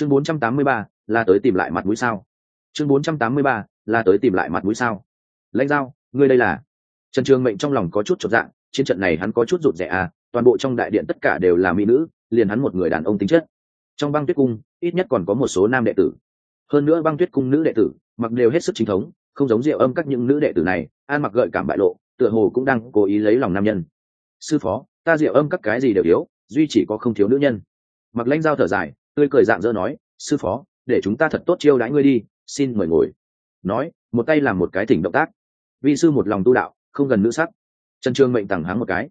chương 483, là tới tìm lại mặt mũi sao? chương 483, là tới tìm lại mặt mũi sao? Lãnh giao ngươi đây là? Trần trường mệnh trong lòng có chút chột dạng trên trận này hắn có chút rụt rẻ à toàn bộ trong đại điện tất cả đều là mỹ nữ liền hắn một người đàn ông tính chất. Trong băng tuyết cung ít nhất còn có một số nam đệ tử. Hơn nữa băng tuyết cung nữ đệ tử mặc đều hết sức chính thống không giống rượu âm các những nữ đệ tử này an mặc gợi cảm bại lộ tựa hồ cũng đang cố ý lấy lòng nam nhân. Sư phó ta rượu âm các cái gì đều yếu duy chỉ có không thiếu nữ nhân. Mặc lãnh giao thở dài tươi cười dạng dỡ nói, sư phó, để chúng ta thật tốt chiêu đãi ngươi đi, xin mời ngồi. Nói, một tay làm một cái thỉnh động tác. Vị sư một lòng tu đạo, không gần nữ sắc. Trần trương mệnh tặng háng một cái.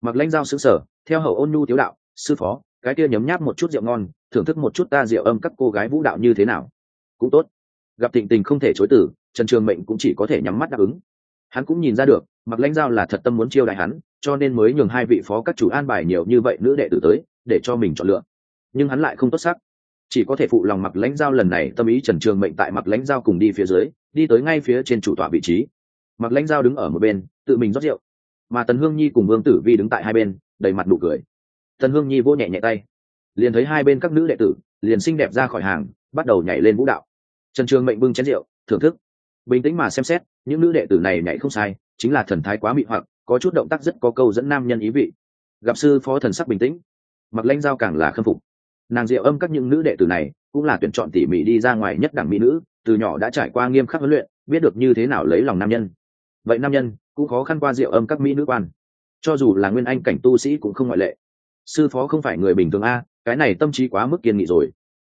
Mặc lãnh giao xứng sở, theo hậu ôn nhu tiếu đạo, sư phó, cái kia nhấm nháp một chút rượu ngon, thưởng thức một chút ta rượu âm các cô gái vũ đạo như thế nào? Cũng tốt. Gặp thịnh tình không thể chối từ, trần trường mệnh cũng chỉ có thể nhắm mắt đáp ứng. Hắn cũng nhìn ra được, mặc lãnh giao là thật tâm muốn chiêu đại hắn, cho nên mới nhường hai vị phó các chủ an bài nhiều như vậy nữ đệ tử tới, để cho mình chọn lựa nhưng hắn lại không tốt sắc. Chỉ có thể phụ lòng mặc lãnh giao lần này tâm ý trần trường mệnh tại mặc lãnh giao cùng đi phía dưới, đi tới ngay phía trên chủ tọa vị trí. Mặc lãnh giao đứng ở một bên, tự mình rót rượu. Mà tần hương nhi cùng vương tử vi đứng tại hai bên, đầy mặt nụ cười. Tần hương nhi vô nhẹ nhẹ tay. Liền thấy hai bên các nữ đệ tử, liền xinh đẹp ra khỏi hàng, bắt đầu nhảy lên vũ đạo. Trần trường mệnh bưng chén rượu, thưởng thức. Bình tĩnh mà xem xét, những nữ đệ tử này nhảy không sai, chính là thần thái quá mị hoặc, có chút động tác rất có câu dẫn nam nhân ý vị. Gặp sư phó thần sắc bình tĩnh mặc lãnh giao càng là khâm phục nàng diệu âm các những nữ đệ tử này cũng là tuyển chọn tỉ mỉ đi ra ngoài nhất đẳng mỹ nữ, từ nhỏ đã trải qua nghiêm khắc huấn luyện, biết được như thế nào lấy lòng nam nhân. Vậy nam nhân cũng khó khăn qua diệu âm các mỹ nữ quan. Cho dù là nguyên anh cảnh tu sĩ cũng không ngoại lệ. Sư phó không phải người bình thường a, cái này tâm trí quá mức kiên nghị rồi.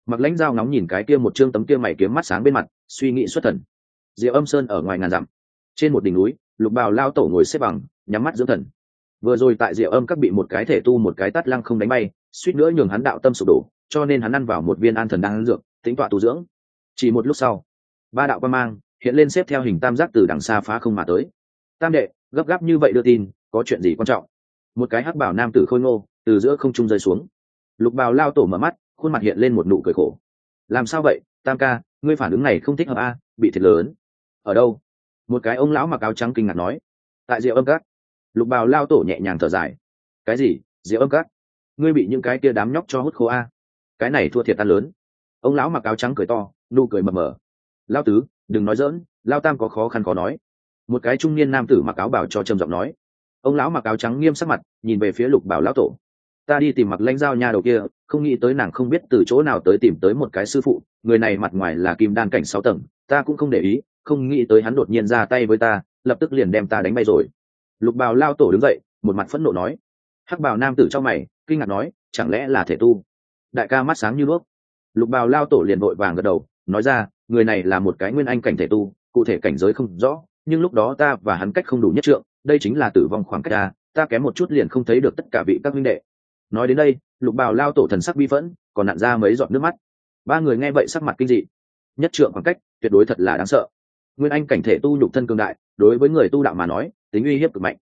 Mặc lãnh dao ngóng nhìn cái kia một chương tấm kia mày kiếm mắt sáng bên mặt, suy nghĩ xuất thần. Diệu âm sơn ở ngoài ngàn dặm. Trên một đỉnh núi, lục bào lao tổ ngồi xếp bằng, nhắm mắt dưỡng thần vừa rồi tại diệu âm các bị một cái thể tu, một cái tắt lăng không đánh bay, suýt nữa nhường hắn đạo tâm sụp đổ, cho nên hắn ăn vào một viên an thần đang dược tính tọa tu dưỡng. Chỉ một lúc sau, ba đạo quan mang hiện lên xếp theo hình tam giác từ đằng xa phá không mà tới. Tam đệ, gấp gáp như vậy đưa tin, có chuyện gì quan trọng? Một cái hắc bảo nam tử khôi ngô, từ giữa không trung rơi xuống. Lục bào lao tổ mở mắt, khuôn mặt hiện lên một nụ cười khổ. Làm sao vậy, tam ca, ngươi phản ứng này không thích hợp a, bị thiệt lớn. Ở đâu? Một cái ông lão mặc áo trắng kinh ngạc nói. Tại rượu âm các lục bào lao tổ nhẹ nhàng thở dài. Cái gì? Rượu âm cắt ngươi bị những cái kia đám nhóc cho hút khô a? Cái này thua thiệt tan lớn. Ông lão mặc áo trắng cười to, nụ cười mờ mờ. Lao tứ, đừng nói dỡn lao tam có khó khăn khó nói. Một cái trung niên nam tử mặc áo bảo cho trầm giọng nói. Ông lão mặc áo trắng nghiêm sắc mặt, nhìn về phía lục bảo lão tổ. Ta đi tìm mặc lãnh dao nha đầu kia, không nghĩ tới nàng không biết từ chỗ nào tới tìm tới một cái sư phụ, người này mặt ngoài là kim đan cảnh sáu tầng, ta cũng không để ý, không nghĩ tới hắn đột nhiên ra tay với ta, lập tức liền đem ta đánh bay rồi lục bào lao tổ đứng dậy, một mặt phẫn nộ nói. Hắc bào nam tử trong mày, kinh ngạc nói, chẳng lẽ là thể tu? Đại ca mắt sáng như đuốc. Lục bào lao tổ liền vội vàng gật đầu, nói ra, người này là một cái nguyên anh cảnh thể tu, cụ thể cảnh giới không rõ, nhưng lúc đó ta và hắn cách không đủ nhất trượng, đây chính là tử vong khoảng cách ta ta kém một chút liền không thấy được tất cả vị các huynh đệ. Nói đến đây, lục bào lao tổ thần sắc bi phẫn, còn nặn ra mấy giọt nước mắt. Ba người nghe vậy sắc mặt kinh dị. Nhất trượng khoảng cách, tuyệt đối thật là đáng sợ. Nguyên anh cảnh thể tu nhục thân cường đại, đối với người tu đạo mà nói tính uy hiếp cực mạnh.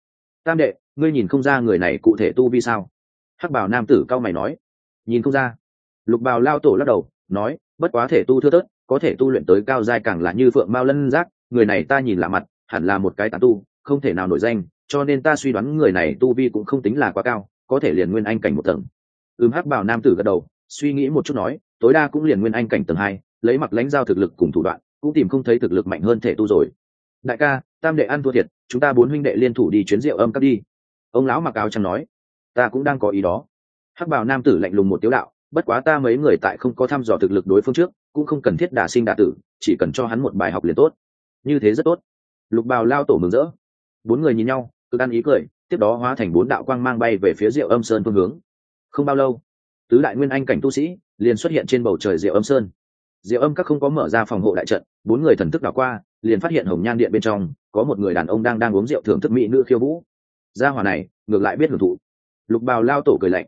Tam đệ, ngươi nhìn không ra người này cụ thể tu vi sao? Hắc bảo nam tử cao mày nói. Nhìn không ra. Lục bào lao tổ lắc đầu, nói, bất quá thể tu thưa tớt có thể tu luyện tới cao giai càng là như phượng mao lân giác, người này ta nhìn lạ mặt, hẳn là một cái tán tu, không thể nào nổi danh, cho nên ta suy đoán người này tu vi cũng không tính là quá cao, có thể liền nguyên anh cảnh một tầng. Ừm, hắc bảo nam tử gật đầu, suy nghĩ một chút nói, tối đa cũng liền nguyên anh cảnh tầng hai, lấy mặc lãnh giao thực lực cùng thủ đoạn, cũng tìm không thấy thực lực mạnh hơn thể tu rồi đại ca, tam đệ ăn thua thiệt, chúng ta bốn huynh đệ liên thủ đi chuyến rượu âm cắp đi. Ông lão mặc áo chẳng nói, ta cũng đang có ý đó. Hắc bảo nam tử lạnh lùng một tiếu đạo, bất quá ta mấy người tại không có thăm dò thực lực đối phương trước, cũng không cần thiết đả sinh đả tử, chỉ cần cho hắn một bài học liền tốt. Như thế rất tốt. Lục bào lao tổ mừng rỡ. Bốn người nhìn nhau cứ ăn ý cười, tiếp đó hóa thành bốn đạo quang mang bay về phía rượu âm sơn phương hướng. Không bao lâu, tứ đại nguyên anh cảnh tu sĩ liền xuất hiện trên bầu trời rượu âm sơn. Rượu âm các không có mở ra phòng hộ đại trận, bốn người thần thức đảo qua liền phát hiện hồng nhan điện bên trong, có một người đàn ông đang đang uống rượu thưởng thức mỹ nữ khiêu vũ. Gia hỏa này, ngược lại biết hưởng thụ. Lục bào lao tổ cười lạnh.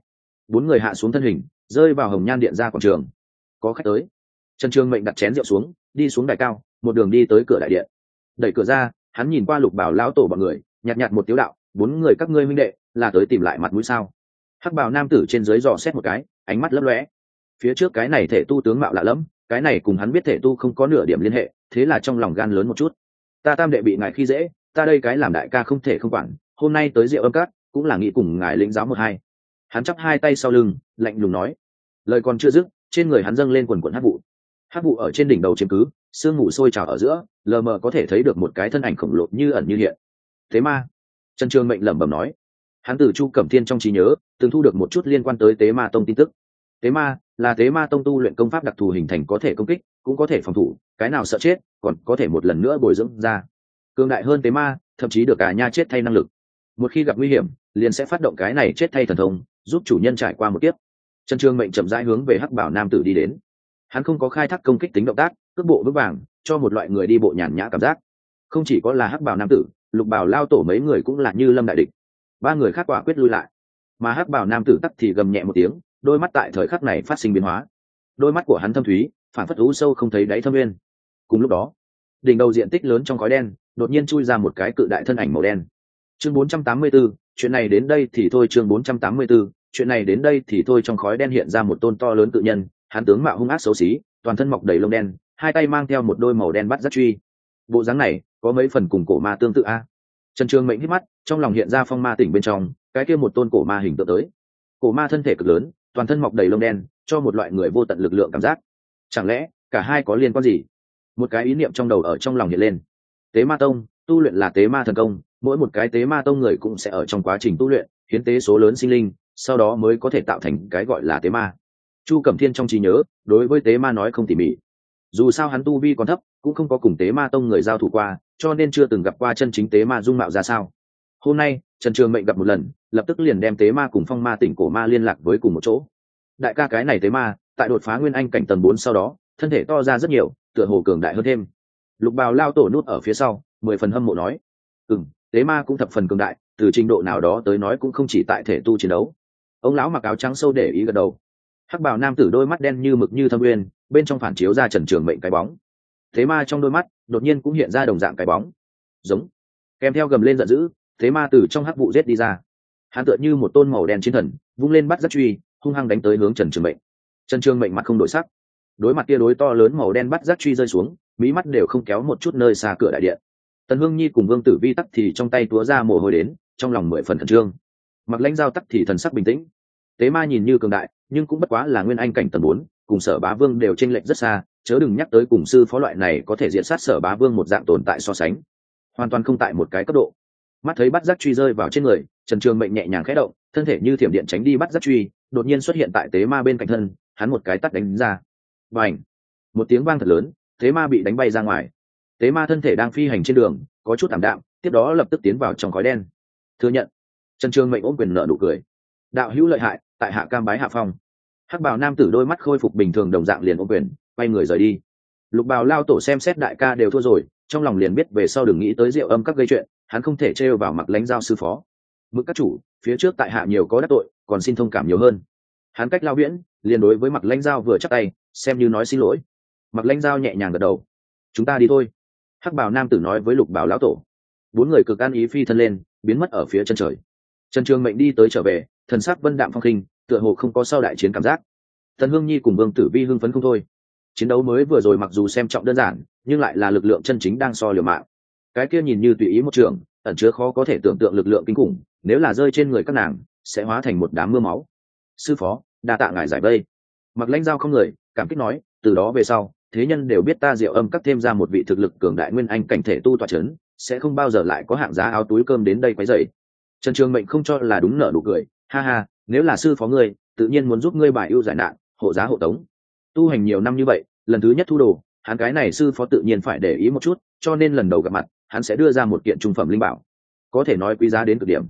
Bốn người hạ xuống thân hình, rơi vào hồng nhan điện ra quảng trường. Có khách tới. Trần trương mệnh đặt chén rượu xuống, đi xuống đài cao, một đường đi tới cửa đại điện. Đẩy cửa ra, hắn nhìn qua lục bảo lao tổ bọn người, nhạt nhạt một tiếu đạo, bốn người các ngươi minh đệ, là tới tìm lại mặt mũi sao? Hắc bảo nam tử trên dưới dò xét một cái, ánh mắt lấp lóe. Phía trước cái này thể tu tướng mạo lạ lẫm, cái này cùng hắn biết thể tu không có nửa điểm liên hệ thế là trong lòng gan lớn một chút. Ta tam đệ bị ngài khi dễ, ta đây cái làm đại ca không thể không quản, hôm nay tới rượu âm cát, cũng là nghĩ cùng ngài lĩnh giáo một hai. Hắn chắp hai tay sau lưng, lạnh lùng nói. Lời còn chưa dứt, trên người hắn dâng lên quần quần hát vụ. Hát vụ ở trên đỉnh đầu chiếm cứ, sương mù sôi trào ở giữa, lờ mờ có thể thấy được một cái thân ảnh khổng lồ như ẩn như hiện. Thế ma. Trần trường mệnh lẩm bẩm nói. Hắn từ chu cẩm thiên trong trí nhớ, từng thu được một chút liên quan tới tế ma tông tin tức tế ma, là tế ma tông tu luyện công pháp đặc thù hình thành có thể công kích, cũng có thể phòng thủ, cái nào sợ chết, còn có thể một lần nữa bồi dưỡng ra. Cường đại hơn tế ma, thậm chí được cả nha chết thay năng lực. Một khi gặp nguy hiểm, liền sẽ phát động cái này chết thay thần thông, giúp chủ nhân trải qua một kiếp. Trần trường mệnh chậm rãi hướng về hắc bảo nam tử đi đến. Hắn không có khai thác công kích tính động tác, cước bộ vững vàng, cho một loại người đi bộ nhàn nhã cảm giác. Không chỉ có là hắc bảo nam tử, lục bảo lao tổ mấy người cũng là như lâm đại địch. Ba người khác quả quyết lui lại. Mà hắc bảo nam tử tắt thì gầm nhẹ một tiếng đôi mắt tại thời khắc này phát sinh biến hóa. Đôi mắt của hắn thâm thúy phản phất lũ sâu không thấy đáy thâm nguyên. Cùng lúc đó đỉnh đầu diện tích lớn trong khói đen đột nhiên chui ra một cái cự đại thân ảnh màu đen. Chương 484, chuyện này đến đây thì thôi chương 484, chuyện này đến đây thì thôi trong khói đen hiện ra một tôn to lớn tự nhân hắn tướng mạo hung ác xấu xí toàn thân mọc đầy lông đen hai tay mang theo một đôi màu đen bắt rất truy. Bộ dáng này có mấy phần cùng cổ ma tương tự a. Trần trường mệnh hít mắt trong lòng hiện ra phong ma tỉnh bên trong cái kia một tôn cổ ma hình tượng tới. Cổ ma thân thể cực lớn toàn thân mọc đầy lông đen, cho một loại người vô tận lực lượng cảm giác. Chẳng lẽ, cả hai có liên quan gì? Một cái ý niệm trong đầu ở trong lòng hiện lên. Tế ma tông, tu luyện là tế ma thần công, mỗi một cái tế ma tông người cũng sẽ ở trong quá trình tu luyện, hiến tế số lớn sinh linh, sau đó mới có thể tạo thành cái gọi là tế ma. Chu cẩm thiên trong trí nhớ, đối với tế ma nói không tỉ mỉ. Dù sao hắn tu vi còn thấp, cũng không có cùng tế ma tông người giao thủ qua, cho nên chưa từng gặp qua chân chính tế ma dung mạo ra sao hôm nay, trần trường mệnh gặp một lần, lập tức liền đem tế ma cùng phong ma tỉnh cổ ma liên lạc với cùng một chỗ. Đại ca cái này tế ma, tại đột phá nguyên anh cảnh tầng bốn sau đó, thân thể to ra rất nhiều, tựa hồ cường đại hơn thêm. Lục bào lao tổ nút ở phía sau, mười phần hâm mộ nói. Ừ m tế ma cũng thập phần cường đại, từ trình độ nào đó tới nói cũng không chỉ tại thể tu chiến đấu. Ông lão mặc áo trắng sâu để ý gật đầu. Hắc bào nam tử đôi mắt đen như mực như thâm uyên bên trong phản chiếu ra trần trường mệnh cái bóng. Thế ma trong đôi mắt, đột nhiên cũng hiện ra đồng dạng cái bóng. Giống. Kèm theo gầm lên giận dữ thế ma từ trong hắc vụ rết đi ra. Hắn tựa như một tôn màu đen chiến thần, vung lên bắt rất truy, hung hăng đánh tới hướng trần trường mệnh. Trần trường mệnh mặt không đổi sắc. Đối mặt tia đối to lớn màu đen bắt giác truy rơi xuống mỹ mắt đều không kéo một chút nơi xa cửa đại điện. Tần hương nhi cùng vương tử vi tắc thì trong tay túa ra mồ hôi đến, trong lòng mười phần khẩn trương. Mặc lãnh giao tắc thì thần sắc bình tĩnh. Tế ma nhìn như cường đại, nhưng cũng bất quá là nguyên anh cảnh tần bốn, cùng sở bá vương đều tranh lệch rất xa, chớ đừng nhắc tới cùng sư phó loại này có thể diện sát sở bá vương một dạng tồn tại so sánh. Hoàn toàn không tại một cái cấp độ mắt thấy bắt giác truy rơi vào trên người, trần trường mệnh nhẹ nhàng khẽ động, thân thể như thiểm điện tránh đi bắt giác truy, đột nhiên xuất hiện tại tế ma bên cạnh thân, hắn một cái tắt đánh ra. Và h một tiếng vang thật lớn, tế ma bị đánh bay ra ngoài. Tế ma thân thể đang phi hành trên đường, có chút ảm đạm, tiếp đó lập tức tiến vào trong khói đen. Thừa nhận, trần trường mệnh ôm quyền nợ nụ cười. Đạo hữu lợi hại, tại hạ cam bái hạ phong. Hắc bào nam tử đôi mắt khôi phục bình thường đồng dạng liền ôm quyền, quay người rời đi. Lục bào lao tổ xem xét đại ca đều thua rồi, trong lòng liền biết về sau đừng nghĩ tới rượu âm các gây chuyện hắn không thể trêu vào mặc lãnh giao sư phó. Mức các chủ, phía trước tại hạ nhiều có đắc tội, còn xin thông cảm nhiều hơn. Hắn cách lao viễn, liền đối với mặc lãnh giao vừa chắc tay, xem như nói xin lỗi. Mặc lãnh giao nhẹ nhàng gật đầu. Chúng ta đi thôi. Hắc bảo nam tử nói với lục bảo lão tổ. Bốn người cực an ý phi thân lên, biến mất ở phía chân trời. Trần trường mệnh đi tới trở về, thần sắc vân đạm phong khinh, tựa hồ không có sau đại chiến cảm giác. Thần hương nhi cùng vương tử vi hưng phấn không thôi. Chiến đấu mới vừa rồi mặc dù xem trọng đơn giản, nhưng lại là lực lượng chân chính đang so liều mạng cái kia nhìn như tùy ý một trường, ẩn chứa khó có thể tưởng tượng lực lượng kinh khủng, nếu là rơi trên người các nàng, sẽ hóa thành một đám mưa máu. Sư phó, đa tạ ngài giải vây. Mặc lãnh giao không người, cảm kích nói, từ đó về sau, thế nhân đều biết ta diệu âm cắt thêm ra một vị thực lực cường đại nguyên anh cảnh thể tu tọa c h ấ n sẽ không bao giờ lại có hạng giá áo túi cơm đến đây quấy dày trần trường mệnh không cho là đúng nở nụ cười, ha ha, nếu là sư phó ngươi, tự nhiên muốn giúp ngươi bài ưu giải nạn, hộ giá hộ tống. Tu hành nhiều năm như vậy, lần thứ nhất thu đồ, hắn cái này sư phó tự nhiên phải để ý một chút, cho nên lần đầu gặp mặt hắn sẽ đưa ra một kiện trung phẩm linh bảo. Có thể nói quý giá đến cực điểm.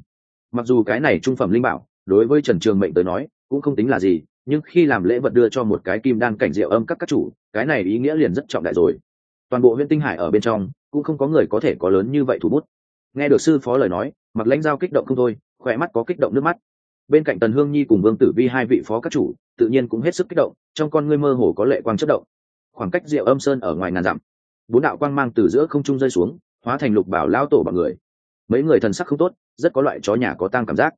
Mặc dù cái này trung phẩm linh bảo, đối với trần trường mệnh tới nói, cũng không tính là gì, nhưng khi làm lễ vật đưa cho một cái kim đan cảnh rượu âm các các chủ, cái này ý nghĩa liền rất trọng đại rồi. Toàn bộ huyện tinh hải ở bên trong, cũng không có người có thể có lớn như vậy thủ bút. Nghe được sư phó lời nói mặc lãnh giao kích động không thôi khỏe mắt có kích động nước mắt. Bên cạnh tần hương nhi cùng vương tử vi hai vị phó các chủ, tự nhiên cũng hết sức kích động, trong con ngươi mơ hồ có lệ quang chất động. Khoảng cách rượu âm sơn ở ngoài ngàn dặm, bốn đạo quang mang từ giữa không trung rơi xuống hóa thành lục bảo lao tổ bằng người. Mấy người thần sắc không tốt, rất có loại chó nhà có tang cảm giác.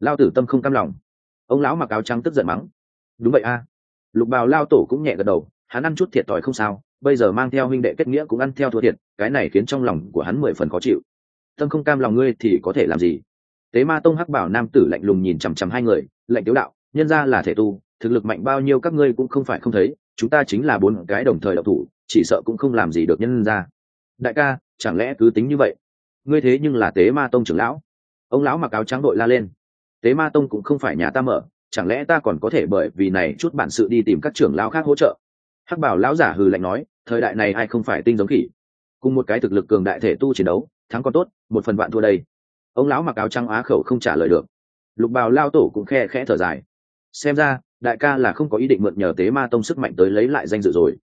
Lao tử tâm không cam lòng. Ông lão mặc áo trắng tức giận mắng. Đúng vậy a. Lục bào lao tổ cũng nhẹ gật đầu, hắn ăn chút thiệt thòi không sao, bây giờ mang theo huynh đệ kết nghĩa cũng ăn theo thua thiệt, cái này khiến trong lòng của hắn mười phần khó chịu. Tâm không cam lòng ngươi thì có thể làm gì? Tế ma tông hắc bảo nam tử lạnh lùng nhìn chằm chằm hai người, lạnh tiếu đạo, nhân ra là thể tu, thực lực mạnh bao nhiêu các ngươi cũng không phải không thấy, chúng ta chính là bốn cái đồng thời đậu thủ, chỉ sợ cũng không làm gì được nhân ra đại ca chẳng lẽ cứ tính như vậy? Ngươi thế nhưng là tế ma tông trưởng lão. Ông lão mặc áo trắng đội la lên. Tế ma tông cũng không phải nhà ta mở, chẳng lẽ ta còn có thể bởi vì này chút bản sự đi tìm các trưởng lão khác hỗ trợ? Hắc bảo lão giả hừ lạnh nói, thời đại này ai không phải tinh giống khỉ. Cùng một cái thực lực cường đại thể tu chiến đấu, thắng còn tốt, một phần bạn thua đây. Ông lão mặc áo trắng á khẩu không trả lời được. Lục bào lao tổ cũng khe khẽ thở dài. Xem ra, đại ca là không có ý định mượn nhờ tế ma tông sức mạnh tới lấy lại danh dự rồi.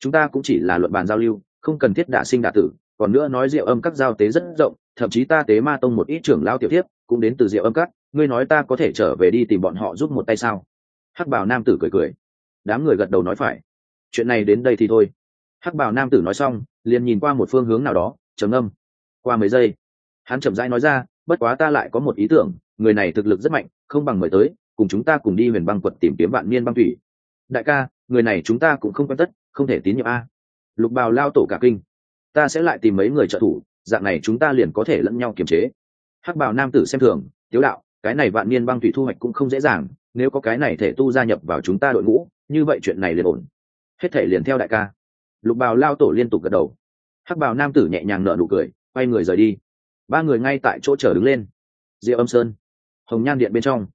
Chúng ta cũng chỉ là luận bàn giao lưu, không cần thiết đả sinh đả tử còn nữa nói diệu âm các giao tế rất rộng, thậm chí ta tế ma tông một ít trưởng lao tiểu tiếp cũng đến từ diệu âm các, ngươi nói ta có thể trở về đi tìm bọn họ giúp một tay sao? Hắc bảo nam tử cười cười. Đám người gật đầu nói phải. Chuyện này đến đây thì thôi. Hắc bảo nam tử nói xong, liền nhìn qua một phương hướng nào đó, trầm âm qua mấy giây, hắn chậm rãi nói ra, bất quá ta lại có một ý tưởng, người này thực lực rất mạnh, không bằng mời tới, cùng chúng ta cùng đi huyền băng quật tìm kiếm vạn niên băng thủy. Đại ca, người này chúng ta cũng không quen tất, không thể tín nhiệm a. Lục bào lao tổ cả kinh ta sẽ lại tìm mấy người trợ thủ, dạng này chúng ta liền có thể lẫn nhau kiềm chế. Hắc bào nam tử xem thường, tiếu đạo, cái này vạn niên băng thủy thu hoạch cũng không dễ dàng, nếu có cái này thể tu gia nhập vào chúng ta đội ngũ, như vậy chuyện này liền ổn. Hết thể liền theo đại ca. Lục bào lao tổ liên tục gật đầu. Hắc bào nam tử nhẹ nhàng nở nụ cười, quay người rời đi. Ba người ngay tại chỗ chờ đứng lên. Rượu âm sơn, hồng nhan điện bên trong.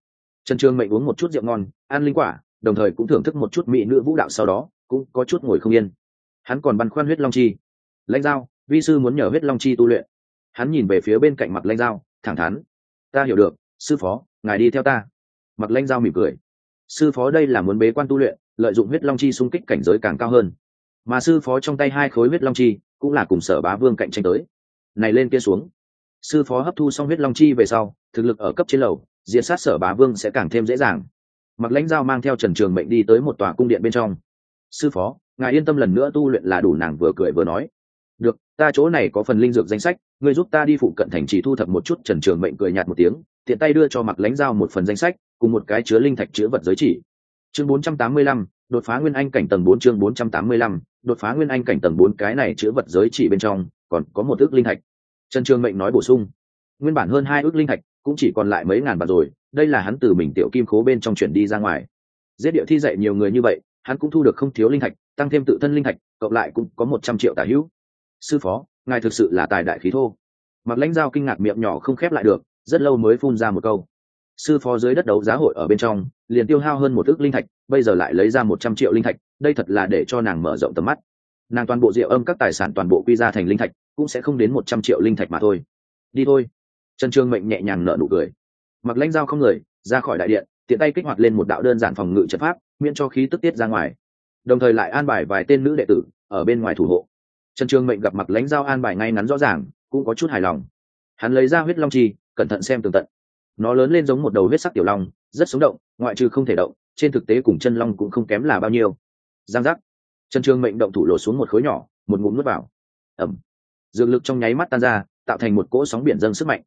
Trần trương mệnh uống một chút rượu ngon, ăn linh quả, đồng thời cũng thưởng thức một chút mỹ nữ vũ đạo sau đó, cũng có chút ngồi không yên. Hắn còn băn khoăn huyết long chi lãnh giao, vi sư muốn nhờ huyết long chi tu luyện. Hắn nhìn về phía bên cạnh mặt lãnh giao, thẳng thắn. Ta hiểu được, sư phó, ngài đi theo ta. Mặt lãnh giao mỉm cười. Sư phó đây là muốn bế quan tu luyện, lợi dụng huyết long chi xung kích cảnh giới càng cao hơn. Mà sư phó trong tay hai khối huyết long chi, cũng là cùng sở bá vương cạnh tranh tới. Này lên kia xuống. Sư phó hấp thu xong huyết long chi về sau, thực lực ở cấp trên lầu diện sát sở bá vương sẽ càng thêm dễ dàng. Mặc lãnh giao mang theo trần trường mệnh đi tới một tòa cung điện bên trong. Sư phó, ngài yên tâm lần nữa tu luyện là đủ, nàng vừa cười vừa nói ta chỗ này có phần linh dược danh sách ngươi giúp ta đi phụ cận thành trì thu thập một chút trần trường mệnh cười nhạt một tiếng tiện tay đưa cho mặc lãnh giao một phần danh sách cùng một cái chứa linh thạch chứa vật giới chỉ. Chương 485, đột phá nguyên anh cảnh tầng 4 chương 485, đột phá nguyên anh cảnh tầng 4 cái này chứa vật giới chỉ bên trong còn có một ước linh thạch. Trần trường mệnh nói bổ sung. Nguyên bản hơn hai ước linh thạch cũng chỉ còn lại mấy ngàn bạc rồi đây là hắn từ mình tiểu kim khố bên trong chuyển đi ra ngoài. Giết địa thi dạy nhiều người như vậy hắn cũng thu được không thiếu linh thạch tăng thêm tự thân linh thạch cộng lại cũng có một trăm triệu tả hữu sư phó, ngài thực sự là tài đại khí thô. Mặc lãnh giao kinh ngạc miệng nhỏ không khép lại được, rất lâu mới phun ra một câu. Sư phó dưới đất đấu giá hội ở bên trong, liền tiêu hao hơn một ước linh thạch, bây giờ lại lấy ra một trăm triệu linh thạch, đây thật là để cho nàng mở rộng tầm mắt. Nàng toàn bộ rượu âm các tài sản toàn bộ quy ra thành linh thạch, cũng sẽ không đến một trăm triệu linh thạch mà thôi. Đi thôi. Trần trương mệnh nhẹ nhàng nở nụ cười. Mặc lãnh dao không người, ra khỏi đại điện, tiện tay kích hoạt lên một đạo đơn giản phòng ngự trận pháp, miễn cho khí tức tiết ra ngoài. Đồng thời lại an bài vài tên nữ đệ tử, ở bên ngoài thủ hộ trần Trường mệnh gặp mặc lãnh Giao an bài ngay ngắn rõ ràng, cũng có chút hài lòng. Hắn lấy ra huyết long chi, cẩn thận xem tường tận. Nó lớn lên giống một đầu huyết sắc tiểu long, rất sống động, ngoại trừ không thể động, trên thực tế cùng chân long cũng không kém là bao nhiêu. Giang giác. Trần Trường mệnh động thủ lột xuống một khối nhỏ, một ngụm nuốt vào. Ẩm dược lực trong nháy mắt tan ra, tạo thành một cỗ sóng biển dâng sức mạnh.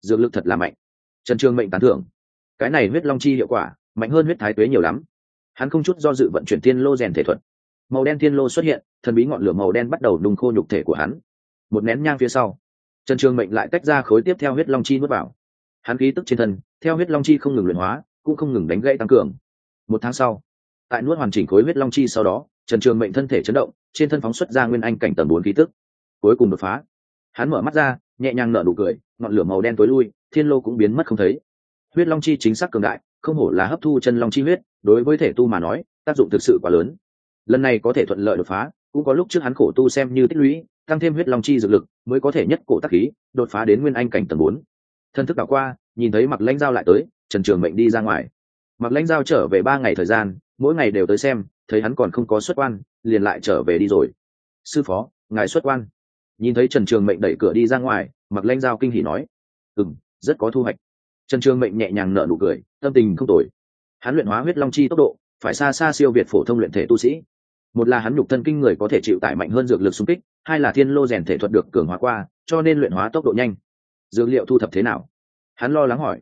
Dược lực thật là mạnh. Trần Trường mệnh tán thưởng. Cái này huyết long chi hiệu quả, mạnh hơn huyết thái tuế nhiều lắm. Hắn không chút do dự vận chuyển thiên lô rèn thể thuật màu đen thiên lô xuất hiện, thần bí ngọn lửa màu đen bắt đầu đùng khô nhục thể của hắn. Một nén nhang phía sau, trần trường mệnh lại tách ra khối tiếp theo huyết long chi nuốt vào. Hắn khí tức trên thân, theo huyết long chi không ngừng luyện hóa, cũng không ngừng đánh gãy tăng cường. Một tháng sau, tại nuốt hoàn chỉnh khối huyết long chi sau đó, trần trường mệnh thân thể chấn động, trên thân phóng xuất ra nguyên anh cảnh tầng bốn khí tức. Cuối cùng đột phá, hắn mở mắt ra, nhẹ nhàng nở nụ cười, ngọn lửa màu đen tối lui, thiên lô cũng biến mất không thấy. Huyết long chi chính xác cường đại, không hổ là hấp thu chân long chi huyết, đối với thể tu mà nói, tác dụng thực sự quá lớn lần này có thể thuận lợi đột phá, cũng có lúc trước hắn khổ tu xem như tích lũy, tăng thêm huyết long chi dược lực, mới có thể nhất cổ tác khí, đột phá đến nguyên anh cảnh tầng bốn. Thân thức đảo qua, nhìn thấy mặc lãnh giao lại tới, trần trường mệnh đi ra ngoài. Mặc lãnh giao trở về ba ngày thời gian, mỗi ngày đều tới xem, thấy hắn còn không có xuất quan, liền lại trở về đi rồi. Sư phó, ngài xuất quan. Nhìn thấy trần trường mệnh đẩy cửa đi ra ngoài mặc lãnh giao kinh hỉ nói. Ừ m rất có thu hoạch. Trần trường mệnh nhẹ nhàng nở nụ cười, tâm tình không tồi. Hắn luyện hóa huyết long chi tốc độ, phải xa xa siêu việt phổ thông luyện thể tu sĩ một là hắn nhục thân kinh người có thể chịu tải mạnh hơn dược lực xung kích, hai là thiên lô rèn thể thuật được cường hóa qua, cho nên luyện hóa tốc độ nhanh. Dược liệu thu thập thế nào? Hắn lo lắng hỏi.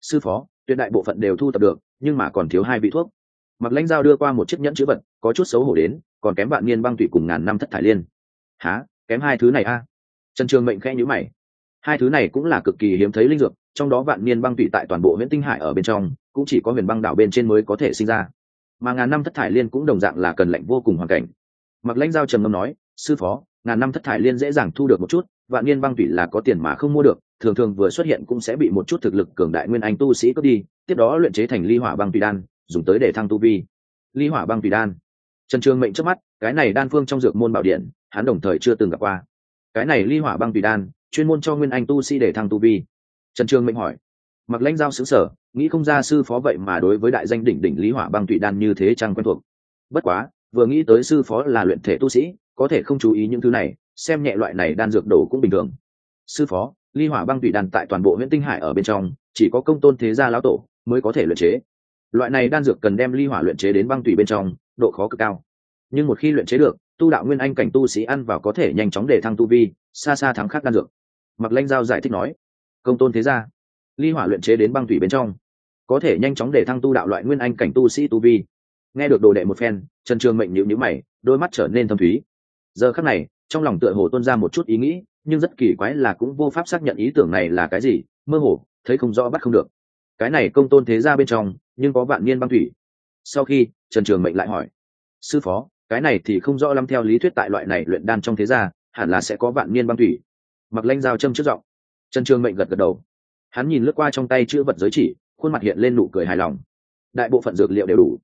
Sư phó, tuyệt đại bộ phận đều thu thập được, nhưng mà còn thiếu hai vị thuốc. Mặc lãnh giao đưa qua một chiếc nhẫn chữ vật, có chút xấu hổ đến, còn kém bạn niên băng tụy cùng ngàn năm thất thải liên. Há kém hai thứ này a? Trần trường mệnh khẽ nhữ mày. Hai thứ này cũng là cực kỳ hiếm thấy linh dược, trong đó vạn niên băng tụy tại toàn bộ huyện tinh hải ở bên trong, cũng chỉ có huyền băng đảo bên trên mới có thể sinh ra mà ngàn năm thất thải liên cũng đồng dạng là cần lệnh vô cùng hoàn cảnh. Mặc lãnh giao trầm ngâm nói, sư phó, ngàn năm thất thải liên dễ dàng thu được một chút, vạn niên băng thủy là có tiền mà không mua được, thường thường vừa xuất hiện cũng sẽ bị một chút thực lực cường đại nguyên anh tu sĩ cướp đi, tiếp đó luyện chế thành ly hỏa băng tùy đan, dùng tới để thăng tu vi. Ly hỏa băng tùy đan. Trần trường mệnh trước mắt, cái này đan phương trong dược môn bảo điện, hắn đồng thời chưa từng gặp qua. Cái này ly hỏa băng tùy đan, chuyên môn cho nguyên anh tu sĩ để thăng tu vi. Trần trường mệnh hỏi. Mặc lãnh giao xứng sở nghĩ không ra sư phó vậy mà đối với đại danh đỉnh đỉnh lý hỏa băng tụy đan như thế trang quen thuộc. Bất quá, vừa nghĩ tới sư phó là luyện thể tu sĩ, có thể không chú ý những thứ này, xem nhẹ loại này đan dược đổ cũng bình thường. Sư phó ly hỏa băng tụy đan tại toàn bộ huyện tinh hải ở bên trong, chỉ có công tôn thế gia lão tổ mới có thể luyện chế. Loại này đan dược cần đem ly hỏa luyện chế đến băng tụy bên trong, độ khó cực cao. Nhưng một khi luyện chế được, tu đạo nguyên anh cảnh tu sĩ ăn vào có thể nhanh chóng để thăng tu vi, xa xa thắng khác đan dược. Mặc lanh giao giải thích nói, công tôn thế gia ly hỏa luyện chế đến băng tụy bên trong có thể nhanh chóng để thăng tu đạo loại nguyên anh cảnh tu sĩ tu vi. Nghe được đồ đệ một phen, trần trường mệnh nhịu nhữ mày, đôi mắt trở nên thâm thúy. Giờ khắc này, trong lòng tựa hồ tuân ra một chút ý nghĩ, nhưng rất kỳ quái là cũng vô pháp xác nhận ý tưởng này là cái gì, mơ hồ, thấy không rõ bắt không được. Cái này công tôn thế ra bên trong, nhưng có vạn niên băng thủy. Sau khi, trần trường mệnh lại hỏi, sư phó, cái này thì không rõ lắm theo lý thuyết tại loại này luyện đan trong thế gia, hẳn là sẽ có vạn niên băng thủy. Mặc lanh dao châm trước giọng. Trần trường mệnh gật gật đầu. Hắn nhìn lướt qua trong tay chữ vật giới chỉ khuôn mặt hiện lên nụ cười hài lòng. Đại bộ phận dược liệu đều đủ.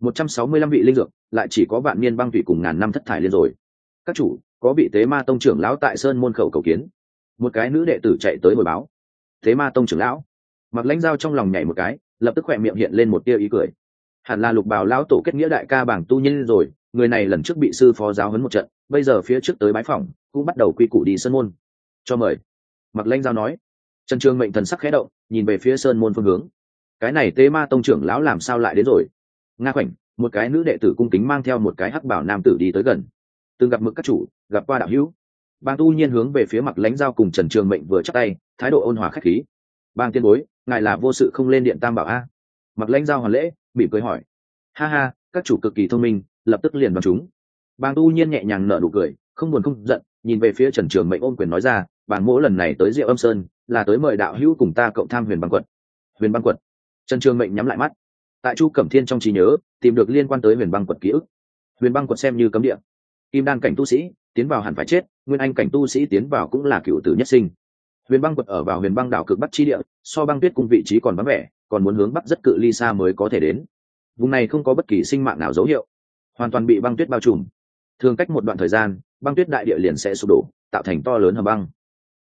Một trăm sáu mươi lăm vị linh dược, lại chỉ có vạn niên băng thủy cùng ngàn năm thất thải liên rồi. Các chủ, có vị tế ma tông trưởng lão tại sơn môn khẩu cầu kiến. Một cái nữ đệ tử chạy tới hồi báo. Tế ma tông trưởng lão. Mặc lãnh dao trong lòng nhảy một cái, lập tức khỏe miệng hiện lên một tia ý cười. Hẳn là lục bào lão tổ kết nghĩa đại ca bảng tu nhân rồi, người này lần trước bị sư phó giáo huấn một trận, bây giờ phía trước tới bái phòng cũng bắt đầu quy củ đi sơn môn. Cho mời. Mặc lãnh giao nói. Trần trường mệnh thần sắc khẽ động, nhìn về phía sơn môn phương hướng cái này tế ma tông trưởng lão làm sao lại đến rồi? Nga khoảnh, một cái nữ đệ tử cung kính mang theo một cái hắc bảo nam tử đi tới gần. Từng gặp mực các chủ, gặp qua đạo hữu. Bang tu nhiên hướng về phía mặt lãnh giao cùng trần trường mệnh vừa chắc tay, thái độ ôn hòa khách khí. Bang tiên bối, ngài là vô sự không lên điện tam bảo a. Mặc lãnh giao hoàn lễ, mỉm cười hỏi. Ha ha, các chủ cực kỳ thông minh, lập tức liền bằng chúng. Bang tu nhiên nhẹ nhàng nở nụ cười, không buồn không giận, nhìn về phía trần trường mệnh ôm quyền nói ra, bàng mỗ lần này tới diệu âm sơn, là tới mời đạo hữu cùng ta cộng tham huyền băng quật. Huyền băng quật trần trường mệnh nhắm lại mắt. Tại chu cẩm thiên trong trí nhớ, tìm được liên quan tới huyền băng quật ký ức. Huyền băng quật xem như cấm địa. Kim đan cảnh tu sĩ tiến vào hẳn phải chết, nguyên anh cảnh tu sĩ tiến vào cũng là cựu tử nhất sinh. Huyền băng quật ở vào huyền băng đảo cực bắc chi địa, so băng tuyết cung vị trí còn vắng vẻ, còn muốn hướng bắc rất cự ly xa mới có thể đến. Vùng này không có bất kỳ sinh mạng nào dấu hiệu, hoàn toàn bị băng tuyết bao trùm. Thường cách một đoạn thời gian, băng tuyết đại địa liền sẽ sụp đổ, tạo thành to lớn hầm băng.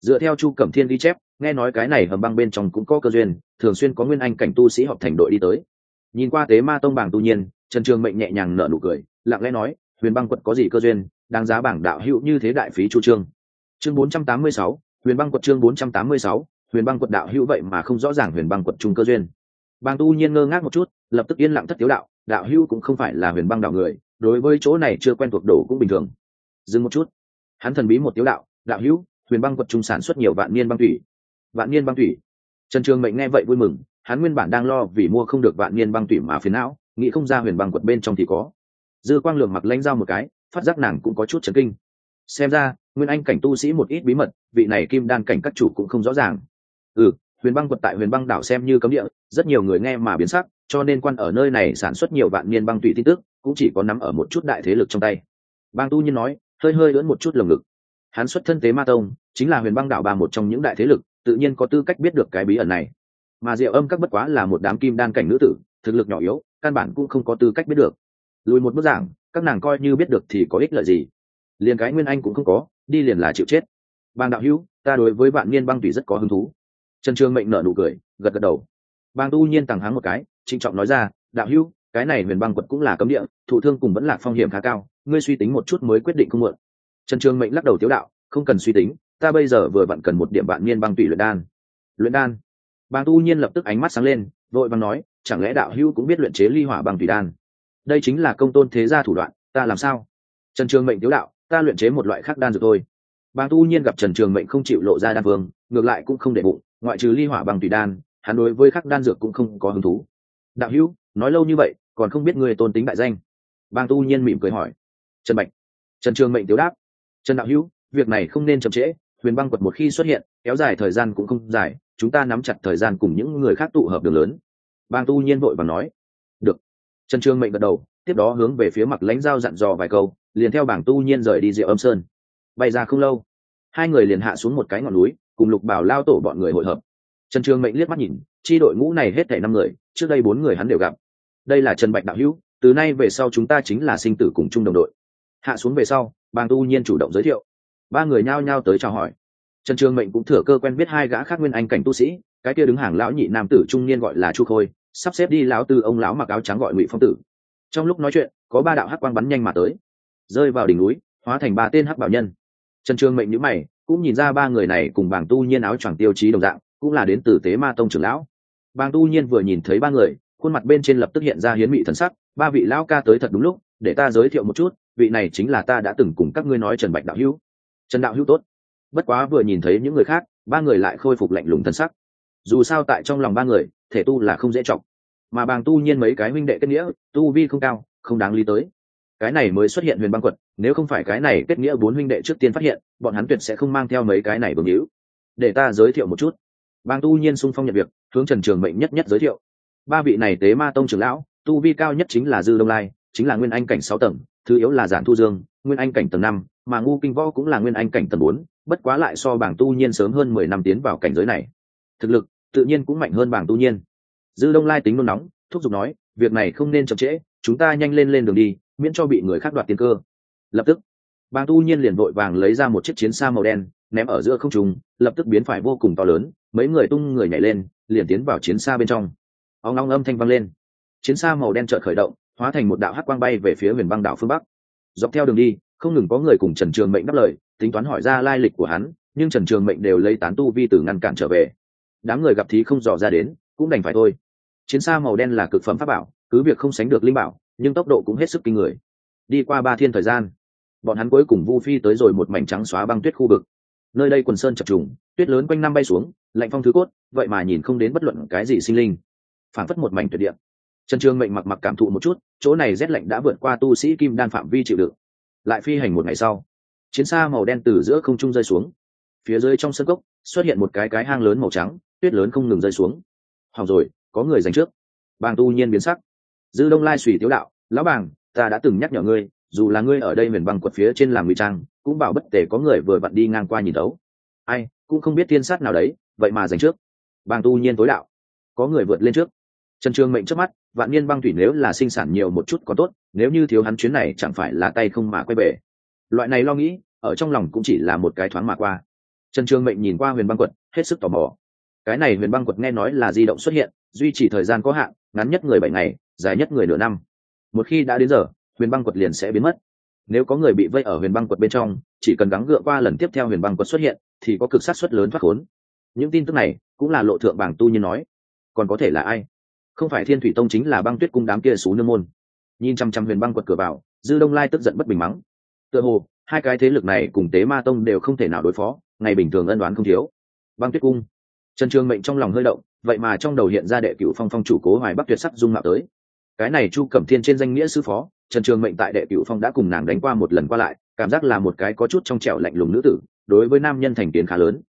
Dựa theo chu cẩm thiên ghi chép nghe nói cái này hầm băng bên trong cũng có cơ duyên thường xuyên có nguyên anh cảnh tu sĩ họp thành đội đi tới. Nhìn qua tế ma tông bảng tu nhiên trần trường mệnh nhẹ nhàng nở nụ cười lặng lẽ nói huyền băng quật có gì cơ duyên đáng giá bảng đạo hữu như thế đại phí chu trương. Chương 486, huyền băng quật chương 486, huyền băng quật đạo hữu vậy mà không rõ ràng huyền băng quật trung cơ duyên. Bàng tu nhiên ngơ ngác một chút lập tức yên lặng thất tiếu đạo đạo hữu cũng không phải là huyền băng đạo người đối với chỗ này chưa quen thuộc đổ cũng bình thường. Dừng một chút. Hắn thần bí một tiếu đạo đạo hữu huyền băng quật trung sản xuất nhiều vạn niên băng thủy vạn niên băng thủy. Trần trường mệnh nghe vậy vui mừng, hắn nguyên bản đang lo vì mua không được vạn niên băng thủy mà phiền não, nghĩ không ra huyền băng quật bên trong thì có. Dư quang lường mặc lãnh dao một cái, phát giác nàng cũng có chút chấn kinh. Xem ra, nguyên anh cảnh tu sĩ một ít bí mật, vị này kim đan cảnh các chủ cũng không rõ ràng. Ừ huyền băng quật tại huyền băng đảo xem như cấm địa, rất nhiều người nghe mà biến sắc, cho nên quan ở nơi này sản xuất nhiều vạn niên băng tụy tin tức, cũng chỉ có nắm ở một chút đại thế lực trong tay. Bang tu nhiên nói, hơi hơi lưỡn một chút lồng ngực. Hắn xuất thân tế ma tông, chính là huyền băng đảo ba một trong những đại thế lực tự nhiên có tư cách biết được cái bí ẩn này. Mà diệu âm các bất quá là một đám kim đan cảnh nữ tử, thực lực nhỏ yếu, căn bản cũng không có tư cách biết được. Lùi một bức giảng, các nàng coi như biết được thì có ích lợi gì? Liền cái nguyên anh cũng không có, đi liền là chịu chết. Bang đạo hữu, ta đối với bạn niên băng tùy rất có hứng thú. Trần trương mệnh nở nụ cười, gật gật đầu. Bang tu nhiên tàng háng một cái, trịnh trọng nói ra, đạo hữu, cái này huyền băng quật cũng là cấm địa, thụ thương cùng vẫn là phong hiểm khá cao, ngươi suy tính một chút mới quyết định không mượn trần trường mệnh lắc đầu tiếu đạo, không cần suy tính ta bây giờ vừa vặn cần một điểm bạn niên băng tùy luyện đan. Luyện đan? Bang tu nhiên lập tức ánh mắt sáng lên, vội vàng nói, chẳng lẽ đạo hữu cũng biết luyện chế ly hỏa băng tùy đan? Đây chính là công tôn thế gia thủ đoạn, ta làm sao? Trần trường mệnh tiếu đạo, ta luyện chế một loại khác đan dược thôi. Bang tu nhiên gặp trần trường mệnh không chịu lộ ra đan vương, ngược lại cũng không để bụng, ngoại trừ ly hỏa băng tùy đan, hắn đối với khắc đan dược cũng không có hứng thú. Đạo hữu, nói lâu như vậy, còn không biết người tôn tính đại danh. Bang tu nhiên mỉm cười hỏi. Trần bạch trần trường mệnh tiếu đáp. Trần đạo hữu, việc này không nên chậm trễ huyền băng quật một khi xuất hiện, kéo dài thời gian cũng không dài, chúng ta nắm chặt thời gian cùng những người khác tụ hợp đường lớn. Bang tu nhiên vội và nói, được. Trần trường mệnh gật đầu, tiếp đó hướng về phía mặt lãnh giao dặn dò vài câu, liền theo bảng tu nhiên rời đi rượu âm sơn. Bay ra không lâu, hai người liền hạ xuống một cái ngọn núi, cùng lục bảo lao tổ bọn người hội hợp. Trần trường mệnh liếc mắt nhìn, chi đội ngũ này hết thảy năm người, trước đây bốn người hắn đều gặp. Đây là trần bạch đạo hữu, từ nay về sau chúng ta chính là sinh tử cùng chung đồng đội. Hạ xuống về sau bàng tu nhiên chủ động giới thiệu ba người nhao nhao tới chào hỏi. Trần trường mệnh cũng thừa cơ quen biết hai gã khác nguyên anh cảnh tu sĩ, cái kia đứng hàng lão nhị nam tử trung niên gọi là chu khôi, sắp xếp đi lão tư ông lão mặc áo trắng gọi ngụy phong tử. Trong lúc nói chuyện, có ba đạo hắc quang bắn nhanh mà tới, rơi vào đỉnh núi, hóa thành ba tên hắc bảo nhân. Trần trường mệnh nhữ mày, cũng nhìn ra ba người này cùng bảng tu nhiên áo choàng tiêu chí đồng dạng, cũng là đến từ tế ma tông trưởng lão. Bàng tu nhiên vừa nhìn thấy ba người, khuôn mặt bên trên lập tức hiện ra hiến mị thần sắc, ba vị lão ca tới thật đúng lúc, để ta giới thiệu một chút, vị này chính là ta đã từng cùng các ngươi nói trần bạch đạo hữu trần đạo hữu tốt. Bất quá vừa nhìn thấy những người khác, ba người lại khôi phục lạnh lùng thân sắc. Dù sao tại trong lòng ba người, thể tu là không dễ chọc. Mà bàng tu nhiên mấy cái huynh đệ kết nghĩa, tu vi không cao, không đáng lý tới. Cái này mới xuất hiện huyền băng quật, nếu không phải cái này kết nghĩa bốn huynh đệ trước tiên phát hiện, bọn hắn tuyệt sẽ không mang theo mấy cái này bừng hữu để ta giới thiệu một chút. Bàng tu nhiên sung phong nhận việc, hướng trần trường mệnh nhất nhất giới thiệu. Ba vị này tế ma tông trưởng lão, tu vi cao nhất chính là dư đông lai, chính là nguyên anh cảnh sáu tầng, thứ yếu là giản thu dương, nguyên anh cảnh tầng năm mà ngu kinh võ cũng là nguyên anh cảnh tầng bốn, bất quá lại so bảng tu nhiên sớm hơn mười năm tiến vào cảnh giới này. Thực lực, tự nhiên cũng mạnh hơn bảng tu nhiên. Dư đông lai tính nôn nóng, thúc giục nói, việc này không nên chậm trễ, chúng ta nhanh lên lên đường đi, miễn cho bị người khác đoạt tiền cơ. Lập tức bàng tu nhiên liền vội vàng lấy ra một chiếc chiến xa màu đen, ném ở giữa không trung, lập tức biến phải vô cùng to lớn, mấy người tung người nhảy lên, liền tiến vào chiến xa bên trong. Ông long âm thanh vang lên. Chiến xa màu đen chợt khởi động, hóa thành một đạo hắc quang bay về phía huyền băng đảo phương bắc. Dọc theo đường đi không ngừng có người cùng trần trường mệnh đáp lời, tính toán hỏi ra lai lịch của hắn, nhưng trần trường mệnh đều lấy tán tu vi từ ngăn cản trở về. Đám người gặp thí không dò ra đến, cũng đành phải thôi. Chiến xa màu đen là cực phẩm pháp bảo, cứ việc không sánh được linh bảo, nhưng tốc độ cũng hết sức kinh người. Đi qua ba thiên thời gian, bọn hắn cuối cùng vu phi tới rồi một mảnh trắng xóa băng tuyết khu vực. Nơi đây quần sơn chập trùng, tuyết lớn quanh năm bay xuống, lạnh phong thứ cốt, vậy mà nhìn không đến bất luận cái gì sinh linh. Phản phất một mảnh tuyệt địa. Trần trường mệnh mặc mặc cảm thụ một chút, chỗ này rét lạnh đã vượt qua tu sĩ kim đan phạm vi chịu đựng lại phi hành một ngày sau, chiến xa màu đen từ giữa không trung rơi xuống. Phía dưới trong sân cốc xuất hiện một cái cái hang lớn màu trắng, tuyết lớn không ngừng rơi xuống. Hỏng rồi, có người giành trước. Bàng tu nhiên biến sắc. Dư đông lai suy tiếu đạo, lão bàng, ta đã từng nhắc nhở ngươi, dù là ngươi ở đây miền băng quật phía trên làm ngụy trang, cũng bảo bất tể có người vừa vặn đi ngang qua nhìn đấu ai, cũng không biết tiên sát nào đấy, vậy mà giành trước. Bàng tu nhiên tối đạo, có người vượt lên trước. Trần trường mệnh trước mắt vạn niên băng thủy nếu là sinh sản nhiều một chút có tốt, nếu như thiếu hắn chuyến này chẳng phải là tay không mà quay về. Loại này lo nghĩ, ở trong lòng cũng chỉ là một cái thoáng mà qua. Trần trường mệnh nhìn qua huyền băng quật, hết sức tò mò. Cái này huyền băng quật nghe nói là di động xuất hiện, duy trì thời gian có hạn, ngắn nhất người bảy ngày, dài nhất người nửa năm. Một khi đã đến giờ, huyền băng quật liền sẽ biến mất. Nếu có người bị vây ở huyền băng quật bên trong, chỉ cần gắng gượng qua lần tiếp theo huyền băng quật xuất hiện, thì có cực sát xuất lớn thoát khốn. Những tin tức này cũng là lộ thượng bảng tu như nói. Còn có thể là ai? Không phải thiên thủy tông chính là băng tuyết cung đám kia xú nương môn. Nhìn chăm chăm huyền băng quật cửa vào, dư đông lai tức giận bất bình mắng. Tựa hồ, hai cái thế lực này cùng tế ma tông đều không thể nào đối phó, ngày bình thường ân đoán không thiếu. Băng tuyết cung. Trần trường mệnh trong lòng hơi động, vậy mà trong đầu hiện ra đệ cựu phong phong chủ cố hoài bắc tuyệt sắc dung mạo tới. Cái này chu cẩm thiên trên danh nghĩa sư phó, trần trường mệnh tại đệ cựu phong đã cùng nàng đánh qua một lần qua lại, cảm giác là một cái có chút trong trẻo lạnh lùng nữ tử, đối với nam nhân thành kiến khá lớn.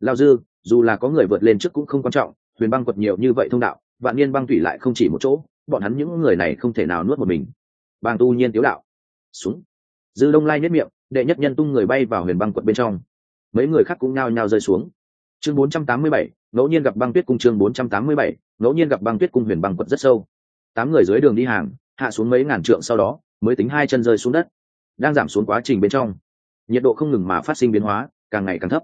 Lao dư, dù là có người vượt lên trước cũng không quan trọng, huyền băng quật nhiều như vậy thông đạo vạn niên băng thủy lại không chỉ một chỗ bọn hắn những người này không thể nào nuốt một mình. Bàng tu nhiên tiếu đạo xuống dư đông lai nhất miệng đệ nhất nhân tung người bay vào huyền băng quật bên trong. Mấy người khác cũng nao nhao rơi xuống. Chương 487, ngẫu nhiên gặp băng tuyết cung chương 487, ngẫu nhiên gặp băng tuyết cung huyền băng quật rất sâu. Tám người dưới đường đi hàng hạ xuống mấy ngàn trượng sau đó mới tính hai chân rơi xuống đất đang giảm xuống quá trình bên trong. Nhiệt độ không ngừng mà phát sinh biến hóa càng ngày càng thấp.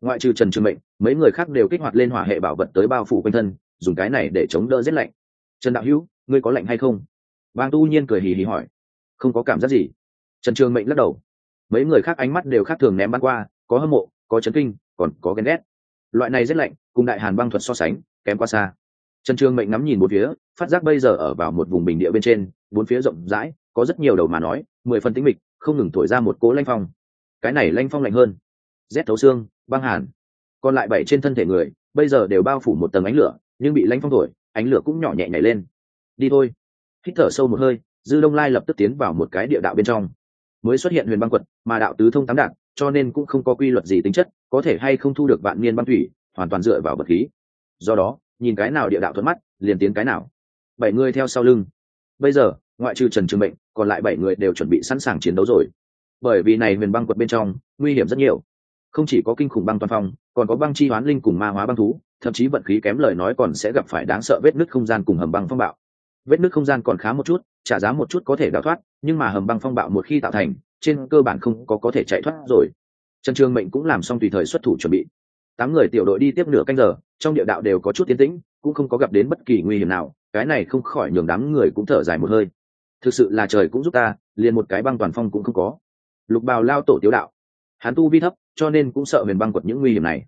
Ngoại trừ trần trường mệnh mấy người khác đều kích hoạt lên hỏa hệ bảo vật tới bao phủ quanh thân dùng cái này để chống đỡ rét lạnh. Trần đạo hữu, ngươi có lạnh hay không? Bang tu nhiên cười hì hì hỏi. Không có cảm giác gì. Trần trường mệnh lắc đầu. Mấy người khác ánh mắt đều khác thường ném băng qua, có hâm mộ, có chấn kinh, còn có ghen ghét. Loại này rét lạnh, cùng đại hàn băng thuật so sánh, kém quá xa. Trần trường mệnh ngắm nhìn một phía, phát giác bây giờ ở vào một vùng bình địa bên trên, bốn phía rộng rãi, có rất nhiều đầu mà nói, mười phần tĩnh mịch, không ngừng thổi ra một cố lanh phong. Cái này lanh phong lạnh hơn. Rét thấu xương, băng hàn. Còn lại bảy trên thân thể người, bây giờ đều bao phủ một tầng ánh lửa nhưng bị lãnh phong thổi, ánh lửa cũng nhỏ nhẹ nhảy lên. Đi thôi. Hít thở sâu một hơi, dư đông lai lập tức tiến vào một cái địa đạo bên trong. Mới xuất hiện huyền băng quật, mà đạo tứ thông tám đạn, cho nên cũng không có quy luật gì tính chất, có thể hay không thu được vạn niên băng thủy, hoàn toàn dựa vào vật khí. Do đó, nhìn cái nào địa đạo thuận mắt, liền tiến cái nào. Bảy người theo sau lưng. Bây giờ, ngoại trừ trần trường mệnh, còn lại bảy người đều chuẩn bị sẵn sàng chiến đấu rồi. Bởi vì này huyền băng quật bên trong, nguy hiểm rất nhiều. Không chỉ có kinh khủng băng toàn phong, còn có băng chi hoán linh cùng ma hóa băng thú thậm chí vận khí kém lời nói còn sẽ gặp phải đáng sợ vết nứt không gian cùng hầm băng phong bạo. Vết nứt không gian còn khá một chút, trả giá một chút có thể đào thoát, nhưng mà hầm băng phong bạo một khi tạo thành, trên cơ bản không có có thể chạy thoát rồi. Trần trường mệnh cũng làm xong tùy thời xuất thủ chuẩn bị. Tám người tiểu đội đi tiếp nửa canh giờ, trong địa đạo đều có chút tiến tĩnh, cũng không có gặp đến bất kỳ nguy hiểm nào, cái này không khỏi nhường đám người cũng thở dài một hơi. Thực sự là trời cũng giúp ta, liền một cái băng toàn phong cũng không có. Lục bào lao tổ tiếu đạo. Hắn tu vi thấp, cho nên cũng sợ huyền băng quật những nguy hiểm này.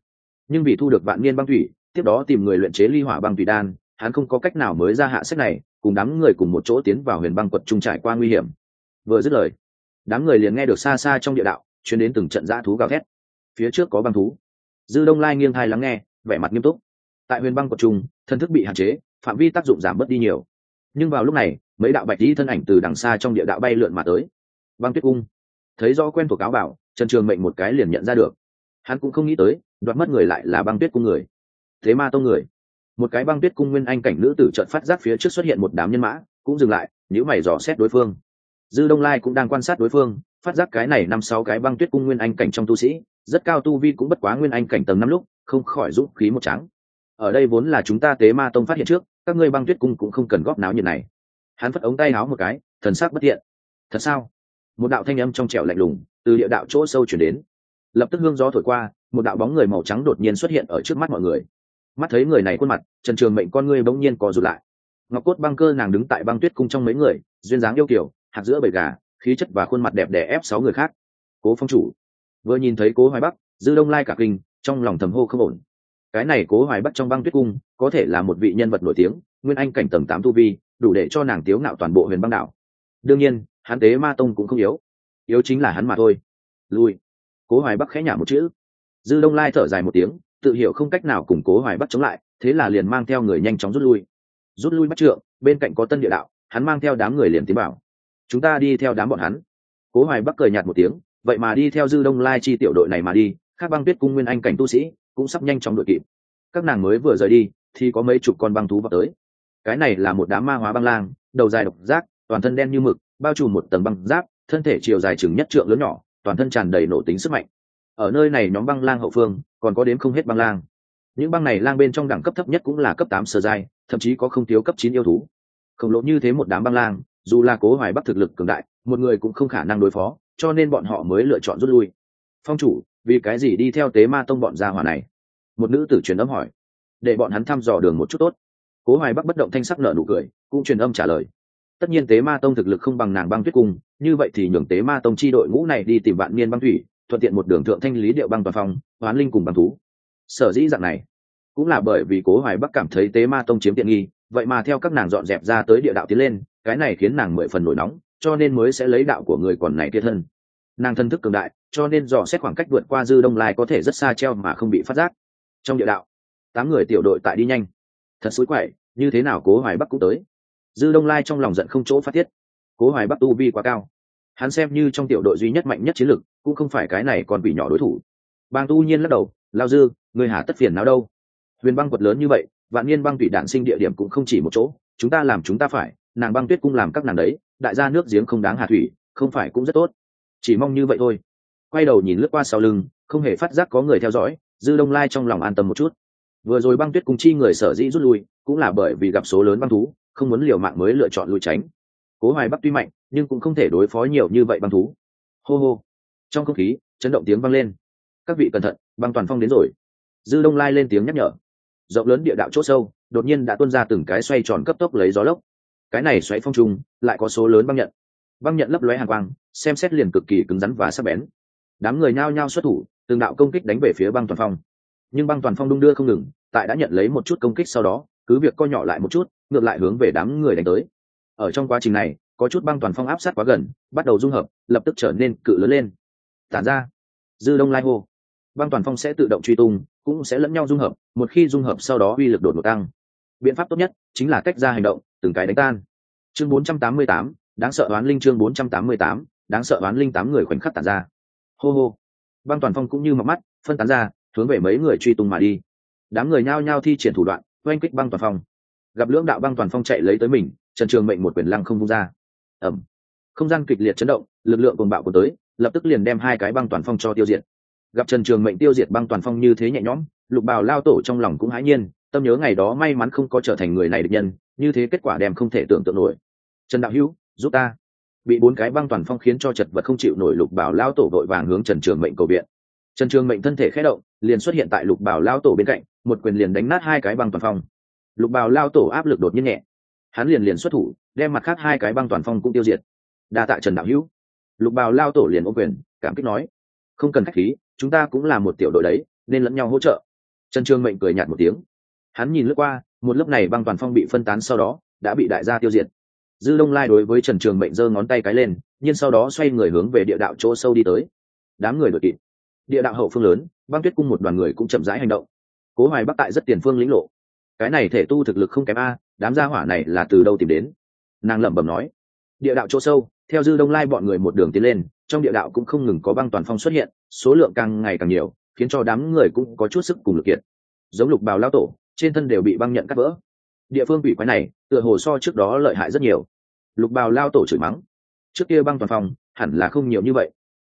Nhưng vì thu được vạn niên băng thủy tiếp đó tìm người luyện chế ly hỏa băng tùy đan, hắn không có cách nào mới ra hạ sách này, cùng đám người cùng một chỗ tiến vào huyền băng quật trung trải qua nguy hiểm. Vừa dứt lời, đám người liền nghe được xa xa trong địa đạo chuyến đến từng trận dã thú gào thét. Phía trước có băng thú. Dư đông lai nghiêng thai lắng nghe, vẻ mặt nghiêm túc. Tại huyền băng quật trung, thân thức bị hạn chế, phạm vi tác dụng giảm bớt đi nhiều. Nhưng vào lúc này, mấy đạo bạch lý thân ảnh từ đằng xa trong địa đạo bay lượn mà tới. Băng tuyết cung. Thấy rõ quen thuộc áo bảo, trần trường mệnh một cái liền nhận ra được. Hắn cũng không nghĩ tới, đoạt mất người lại là băng tuyết cung người thế ma tông người. Một cái băng tuyết cung nguyên anh cảnh nữ tử trợn phát giác phía trước xuất hiện một đám nhân mã, cũng dừng lại nếu mày dò xét đối phương. Dư đông lai cũng đang quan sát đối phương, phát giác cái này năm sáu cái băng tuyết cung nguyên anh cảnh trong tu sĩ, rất cao tu vi cũng bất quá nguyên anh cảnh tầng năm lúc, không khỏi rút khí một trắng ở đây vốn là chúng ta tế ma tông phát hiện trước, các ngươi băng tuyết cung cũng không cần góp náo như này. Hắn phất ống tay áo một cái, thần sắc bất thiện. Thật sao? Một đạo thanh âm trong trẻo lạnh lùng, từ địa đạo chỗ sâu chuyển đến. Lập tức hương gió thổi qua, một đạo bóng người màu trắng đột nhiên xuất hiện ở trước mắt mọi người mắt thấy người này khuôn mặt, trần trường mệnh con ngươi bỗng nhiên co rụt lại. Ngọc cốt băng cơ nàng đứng tại băng tuyết cung trong mấy người, duyên dáng yêu kiểu hạt giữa bầy gà, khí chất và khuôn mặt đẹp đẻ ép sáu người khác. Cố phong chủ, vừa nhìn thấy cố hoài bắc, dư đông lai cả kinh, trong lòng thầm hô không ổn. Cái này cố hoài bắc trong băng tuyết cung, có thể là một vị nhân vật nổi tiếng, nguyên anh cảnh tầng tám tu vi, đủ để cho nàng tiếu ngạo toàn bộ huyền băng đảo. Đương nhiên, hắn tế ma tông cũng không yếu. Yếu chính là hắn mà thôi. Lui. Cố hoài bắc khẽ nhả một chữ. Dư đông lai thở dài một tiếng tự hiểu không cách nào củng cố hoài bắc chống lại, thế là liền mang theo người nhanh chóng rút lui. Rút lui bắt trượng, bên cạnh có tân địa đạo, hắn mang theo đám người liền tiến bảo chúng ta đi theo đám bọn hắn. Cố hoài bắc cười nhạt một tiếng, vậy mà đi theo dư đông lai chi tiểu đội này mà đi các băng tuyết cung nguyên anh cảnh tu sĩ cũng sắp nhanh chóng đội kịp. Các nàng mới vừa rời đi, thì có mấy chục con băng thú vào tới. Cái này là một đám ma hóa băng lang, đầu dài độc giác, toàn thân đen như mực, bao trùm một tầng băng giáp, thân thể chiều dài chừng nhất trượng lớn nhỏ, toàn thân tràn đầy nổ tính sức mạnh. Ở nơi này nhóm băng lang hậu phương còn có đến không hết băng lang. Những băng này lang bên trong đẳng cấp thấp nhất cũng là cấp tám sơ giai, thậm chí có không thiếu cấp chín yêu thú. Khổng lồ như thế một đám băng lang, dù là cố hoài bắc thực lực cường đại, một người cũng không khả năng đối phó, cho nên bọn họ mới lựa chọn rút lui. Phong chủ, vì cái gì đi theo tế ma tông bọn gia hỏa này? Một nữ tử truyền âm hỏi. Để bọn hắn thăm dò đường một chút tốt. Cố hoài bắc bất động thanh sắc nở nụ cười, cũng truyền âm trả lời. Tất nhiên tế ma tông thực lực không bằng nàng băng tuyết cung, như vậy thì nhường tế ma tông chi đội ngũ này đi tìm vạn niên băng thủy thuận tiện một đường thượng thanh lý điệu băng toàn phong, hoán linh cùng băng thú. Sở dĩ dạng này, cũng là bởi vì cố hoài bắc cảm thấy tế ma tông chiếm tiện nghi, vậy mà theo các nàng dọn dẹp ra tới địa đạo tiến lên, cái này khiến nàng mười phần nổi nóng, cho nên mới sẽ lấy đạo của người còn này kia thân. Nàng thân thức cường đại, cho nên dò xét khoảng cách vượt qua dư đông lai có thể rất xa treo mà không bị phát giác. Trong địa đạo, tám người tiểu đội tại đi nhanh. Thật xối quậy, như thế nào cố hoài bắc cũng tới. Dư đông lai trong lòng giận không chỗ phát tiết. Cố hoài bắc tu vi quá cao hắn xem như trong tiểu đội duy nhất mạnh nhất chiến lực, cũng không phải cái này còn bị nhỏ đối thủ. Bang tu nhiên lắc đầu, lao dư, người hà tất phiền nào đâu? Huyền băng quật lớn như vậy, vạn niên băng tụy đạn sinh địa điểm cũng không chỉ một chỗ, chúng ta làm chúng ta phải, nàng băng tuyết cung làm các nàng đấy, đại gia nước giếng không đáng hà thủy, không phải cũng rất tốt. Chỉ mong như vậy thôi. Quay đầu nhìn lướt qua sau lưng, không hề phát giác có người theo dõi, dư đông lai trong lòng an tâm một chút. Vừa rồi băng tuyết cung chi người sở dĩ rút lui, cũng là bởi vì gặp số lớn băng thú, không muốn liều mạng mới lựa chọn lui tránh cố hoài bắc tuy mạnh nhưng cũng không thể đối phó nhiều như vậy băng thú. Hô hô. Trong không khí chấn động tiếng vang lên. Các vị cẩn thận băng toàn phong đến rồi. Dư đông lai lên tiếng nhắc nhở. Rộng lớn địa đạo c h ỗ sâu đột nhiên đã tuôn ra từng cái xoay tròn cấp tốc lấy gió lốc. Cái này xoáy phong trung, lại có số lớn băng nhận. Băng nhận lấp lóe hàng quang xem xét liền cực kỳ cứng rắn và sắc bén. Đám người nhao nhao xuất thủ từng đạo công kích đánh về phía băng toàn phong. Nhưng băng toàn phong đung đưa không ngừng tại đã nhận lấy một chút công kích sau đó cứ việc co nhỏ lại một chút ngược lại hướng về đám người đánh tới ở trong quá trình này có chút băng toàn phong áp sát quá gần bắt đầu dung hợp lập tức trở nên cự lớn lên. Tản ra. Dư đông lai hô. Băng toàn phong sẽ tự động truy tung cũng sẽ lẫn nhau dung hợp một khi dung hợp sau đó uy lực đột ngột tăng. Biện pháp tốt nhất chính là tách ra hành động từng cái đánh tan. Chương 488, đáng sợ oán linh chương 488, đáng sợ oán linh tám người khoảnh khắc tản ra. Hô hô. Băng toàn phong cũng như mặc mắt phân tán ra hướng về mấy người truy tung mà đi. Đám người nhao nhao thi triển thủ đoạn oanh kích băng toàn phong. Gặp lưỡng đạo băng toàn phong chạy lấy tới mình trần trường mệnh một quyền lăng không vung ra. Ẩm không gian kịch liệt chấn động, lực lượng cuồng bạo của tới, lập tức liền đem hai cái băng toàn phong cho tiêu diệt. Gặp trần trường mệnh tiêu diệt băng toàn phong như thế nhẹ nhõm, lục bào lao tổ trong lòng cũng hãi nhiên, tâm nhớ ngày đó may mắn không có trở thành người này được nhân, như thế kết quả đem không thể tưởng tượng nổi. Trần đạo hữu, giúp ta. Bị bốn cái băng toàn phong khiến cho chật vật không chịu nổi, lục bảo lao tổ vội vàng hướng trần trường mệnh cầu viện. Trần trường mệnh thân thể khé động, liền xuất hiện tại lục bảo lao tổ bên cạnh, một quyền liền đánh nát hai cái băng toàn phong. Lục bảo lao tổ áp lực đột nhiên nhẹ hắn liền liền xuất thủ, đem mặt khác hai cái băng toàn phong cũng tiêu diệt. Đa tạ trần đạo hữu. Lục bào lao tổ liền ô quyền, cảm kích nói, không cần k h á c h khí, chúng ta cũng là một tiểu đội đấy, nên lẫn nhau hỗ trợ. Trần trương mệnh cười nhạt một tiếng. Hắn nhìn lướt qua, một lớp này băng toàn phong bị phân tán sau đó, đã bị đại gia tiêu diệt. Dư đông lai đối với trần trường mệnh giơ ngón tay cái lên, nhưng sau đó xoay người hướng về địa đạo chỗ sâu đi tới. Đám người đội kịp. Địa đạo hậu phương lớn, băng tuyết cung một đoàn người cũng chậm rãi hành động. Cố hoài bắc tại rất tiền phương lĩnh lộ cái này thể tu thực lực không kém a, đám gia hỏa này là từ đâu tìm đến? Nàng lẩm bẩm nói. Địa đạo chỗ sâu, theo dư đông lai bọn người một đường tiến lên, trong địa đạo cũng không ngừng có băng toàn phong xuất hiện, số lượng càng ngày càng nhiều, khiến cho đám người cũng có chút sức cùng lực kiệt. Giống lục bào lao tổ, trên thân đều bị băng nhận cắt vỡ. Địa phương quỷ quái này, tựa hồ so trước đó lợi hại rất nhiều. Lục bào lao tổ chửi mắng. Trước kia băng toàn phong, hẳn là không nhiều như vậy.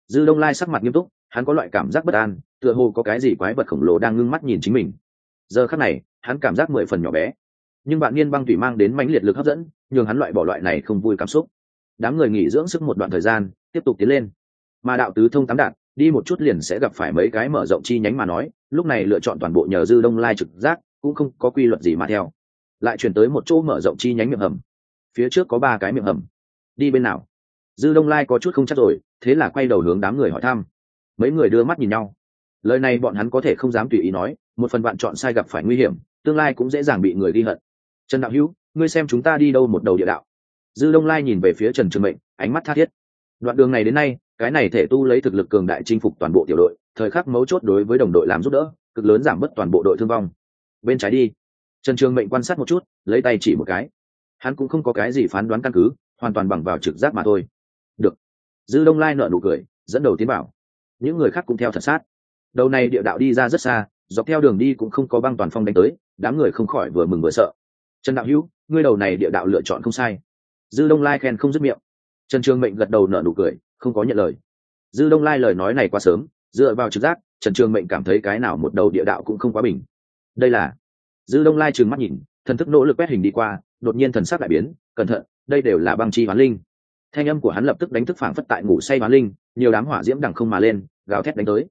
Dư đông lai sắc mặt nghiêm túc, hắn có loại cảm giác bất an, tựa hồ có cái gì quái vật khổng lồ đang ngưng mắt nhìn chính mình. Giờ khắc này hắn cảm giác mười phần nhỏ bé. Nhưng bạn niên băng thủy mang đến mãnh liệt lực hấp dẫn, nhường hắn loại bỏ loại này không vui cảm xúc. Đám người nghỉ dưỡng sức một đoạn thời gian, tiếp tục tiến lên. Mà đạo tứ thông tám đạt đi một chút liền sẽ gặp phải mấy cái mở rộng chi nhánh mà nói, lúc này lựa chọn toàn bộ nhờ dư đông lai trực giác, cũng không có quy luật gì mà theo. Lại chuyển tới một chỗ mở rộng chi nhánh miệng hầm. Phía trước có ba cái miệng hầm. Đi bên nào? Dư đông lai có chút không chắc rồi, thế là quay đầu hướng đám người hỏi thăm. Mấy người đưa mắt nhìn nhau. Lời này bọn hắn có thể không dám tùy ý nói, một phần bạn chọn sai gặp phải nguy hiểm tương lai cũng dễ dàng bị người ghi hận. Trần đạo hữu, ngươi xem chúng ta đi đâu một đầu địa đạo. Dư đông lai nhìn về phía trần trường mệnh, ánh mắt tha thiết. Đoạn đường này đến nay, cái này thể tu lấy thực lực cường đại chinh phục toàn bộ tiểu đội, thời khắc mấu chốt đối với đồng đội làm giúp đỡ, cực lớn giảm bớt toàn bộ đội thương vong. Bên trái đi. Trần trường mệnh quan sát một chút, lấy tay chỉ một cái. Hắn cũng không có cái gì phán đoán căn cứ, hoàn toàn bằng vào trực giác mà thôi. Được. Dư đông lai nợ nụ cười, dẫn đầu tiến bảo những người khác cũng theo thật sát. Đầu này địa đạo đi ra rất xa dọc theo đường đi cũng không có băng toàn phong đánh tới, đám người không khỏi vừa mừng vừa sợ. Trần đạo hữu, ngươi đầu này địa đạo lựa chọn không sai. Dư đông lai khen không dứt miệng. Trần trường mệnh gật đầu nở nụ cười, không có nhận lời. Dư đông lai lời nói này quá sớm, dựa vào trực giác, trần trường mệnh cảm thấy cái nào một đầu địa đạo cũng không quá bình. Đây là, dư đông lai trừng mắt nhìn, thần thức nỗ lực quét hình đi qua, đột nhiên thần sắc lại biến, cẩn thận, đây đều là băng chi hoán linh. Thanh âm của hắn lập tức đánh thức phảng phất tại ngủ say hoán linh, nhiều đám hỏa diễm đằng không mà lên, gào thét đánh tới.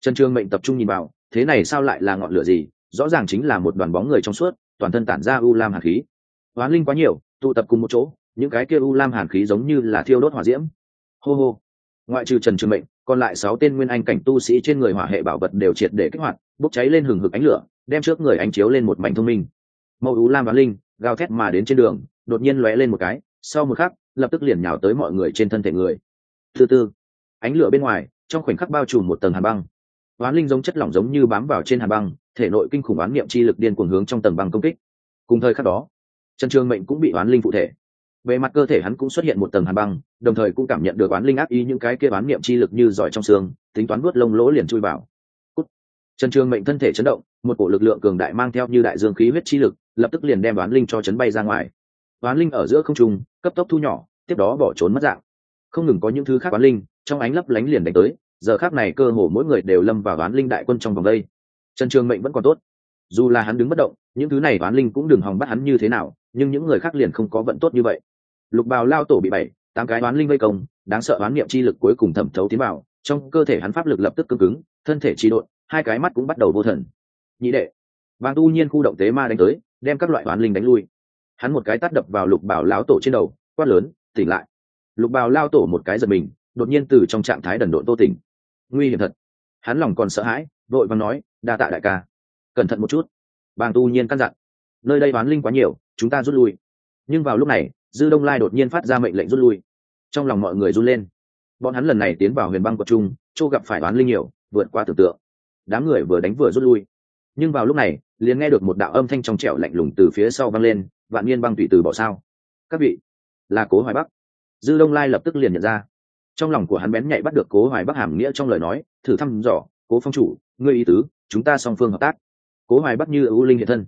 Trần trường mệnh tập trung nhìn vào thế này sao lại là ngọn lửa gì? Rõ ràng chính là một đoàn bóng người trong suốt, toàn thân tản ra u lam hàn khí. Oán linh quá nhiều, tụ tập cùng một chỗ, những cái kia u lam hàn khí giống như là thiêu đốt hỏa diễm. Hô hô. Ngoại trừ trần trường mệnh, còn lại sáu tên nguyên anh cảnh tu sĩ trên người hỏa hệ bảo vật đều triệt để kích hoạt, bốc cháy lên hừng hực ánh lửa, đem trước người anh chiếu lên một mảnh thông minh. Màu u lam oán linh, gào thét mà đến trên đường, đột nhiên lóe lên một cái, sau một khắc, lập tức liền nhào tới mọi người trên thân thể người. Thứ tư ánh lửa bên ngoài, trong khoảnh khắc bao trùm một tầng hàn băng oán linh giống chất lỏng giống như bám vào trên hàn băng, thể nội kinh khủng oán niệm chi lực điên cuồng hướng trong tầng băng công kích. Cùng thời khắc đó, trần trường mệnh cũng bị oán linh phụ thể. Về mặt cơ thể hắn cũng xuất hiện một tầng hàn băng, đồng thời cũng cảm nhận được oán linh ác ý những cái kia oán niệm chi lực như giỏi trong xương, tính toán nuốt lông lỗ liền chui vào. Trần trường mệnh thân thể chấn động, một cổ lực lượng cường đại mang theo như đại dương khí huyết chi lực, lập tức liền đem oán linh cho chấn bay ra ngoài. Oán linh ở giữa không trung, cấp tốc thu nhỏ, tiếp đó bỏ trốn mất dạng. Không ngừng có những thứ khác oán linh, trong ánh lấp lánh liền đánh tới giờ khác này cơ hồ mỗi người đều lâm vào oán linh đại quân trong vòng đây. Trần trường mệnh vẫn còn tốt. Dù là hắn đứng bất động, những thứ này oán linh cũng đừng hòng bắt hắn như thế nào, nhưng những người khác liền không có vận tốt như vậy. Lục bào lao tổ bị bảy, tám cái oán linh vây công, đáng sợ oán niệm chi lực cuối cùng thẩm thấu tiến vào, trong cơ thể hắn pháp lực lập tức cứng cứng, thân thể trì độn, hai cái mắt cũng bắt đầu vô thần. Nhị đệ, vàng tu nhiên khu động tế ma đánh tới, đem các loại oán linh đánh lui. Hắn một cái tắt đập vào lục bảo lão tổ trên đầu, quát lớn, tỉnh lại. Lục bào lao tổ một cái giật mình, đột nhiên từ trong trạng thái đần độn tô tỉnh nguy hiểm thật. Hắn lòng còn sợ hãi, vội vàng nói, đa tạ đại ca. Cẩn thận một chút. Bàng tu nhiên căn dặn, nơi đây bán linh quá nhiều, chúng ta rút lui. Nhưng vào lúc này, dư đông lai đột nhiên phát ra mệnh lệnh rút lui. Trong lòng mọi người run lên. Bọn hắn lần này tiến vào huyền băng quật trung châu gặp phải bán linh nhiều, vượt qua tưởng tượng. Đám người vừa đánh vừa rút lui. Nhưng vào lúc này, liền nghe được một đạo âm thanh trong trẻo lạnh lùng từ phía sau vang lên, vạn niên băng tùy từ bỏ sao? Các vị, là cố hoài bắc. Dư đông lai lập tức liền nhận ra trong lòng của hắn bén nhạy bắt được cố hoài bắc hàm nghĩa trong lời nói, thử thăm dò, cố phong chủ, ngươi ý tứ, chúng ta song phương hợp tác. Cố hoài bắc như ưu linh hiện thân.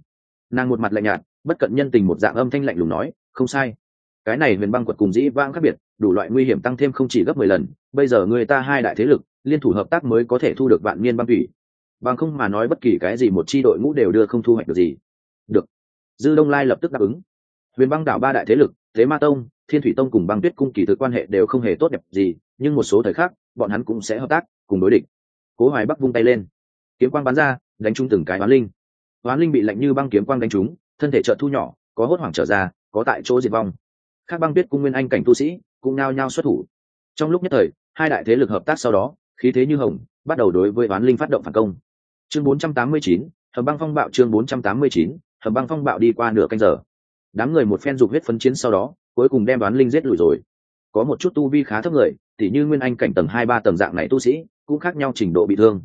Nàng một mặt lạnh nhạt, bất cận nhân tình một dạng âm thanh lạnh lùng nói, không sai. Cái này huyền băng quật cùng dĩ vãng khác biệt, đủ loại nguy hiểm tăng thêm không chỉ gấp mười lần, bây giờ người ta hai đại thế lực, liên thủ hợp tác mới có thể thu được vạn niên băng thủy bằng không mà nói bất kỳ cái gì một chi đội ngũ đều đưa không thu hoạch được gì. Được. Dư đông lai lập tức đáp ứng. Huyền băng đảo ba đại thế lực thế ma tông thiên thủy tông cùng băng tuyết cung kỳ thực quan hệ đều không hề tốt đẹp gì nhưng một số thời khắc bọn hắn cũng sẽ hợp tác cùng đối địch. Cố hoài bắc vung tay lên. Kiếm quang bắn ra đánh trúng từng cái hoán linh. Hoán linh bị lạnh như băng kiếm quang đánh trúng thân thể trợ thu nhỏ có hốt hoảng trở ra có tại chỗ diệt vong. Các băng tuyết cung nguyên anh cảnh tu sĩ cũng nao nhao xuất thủ. Trong lúc nhất thời hai đại thế lực hợp tác sau đó khí thế như hồng bắt đầu đối với hoán linh phát động phản công. Chương 489, hầm băng phong bạo chương 489, hầm băng phong bạo đi qua nửa canh giờ. Đám người một phen dục huyết phấn chiến sau đó cuối cùng đem đoán linh giết lùi rồi. Có một chút tu vi khá thấp người, tỉ như nguyên anh cảnh tầng hai ba tầng dạng này tu sĩ, cũng khác nhau trình độ bị thương.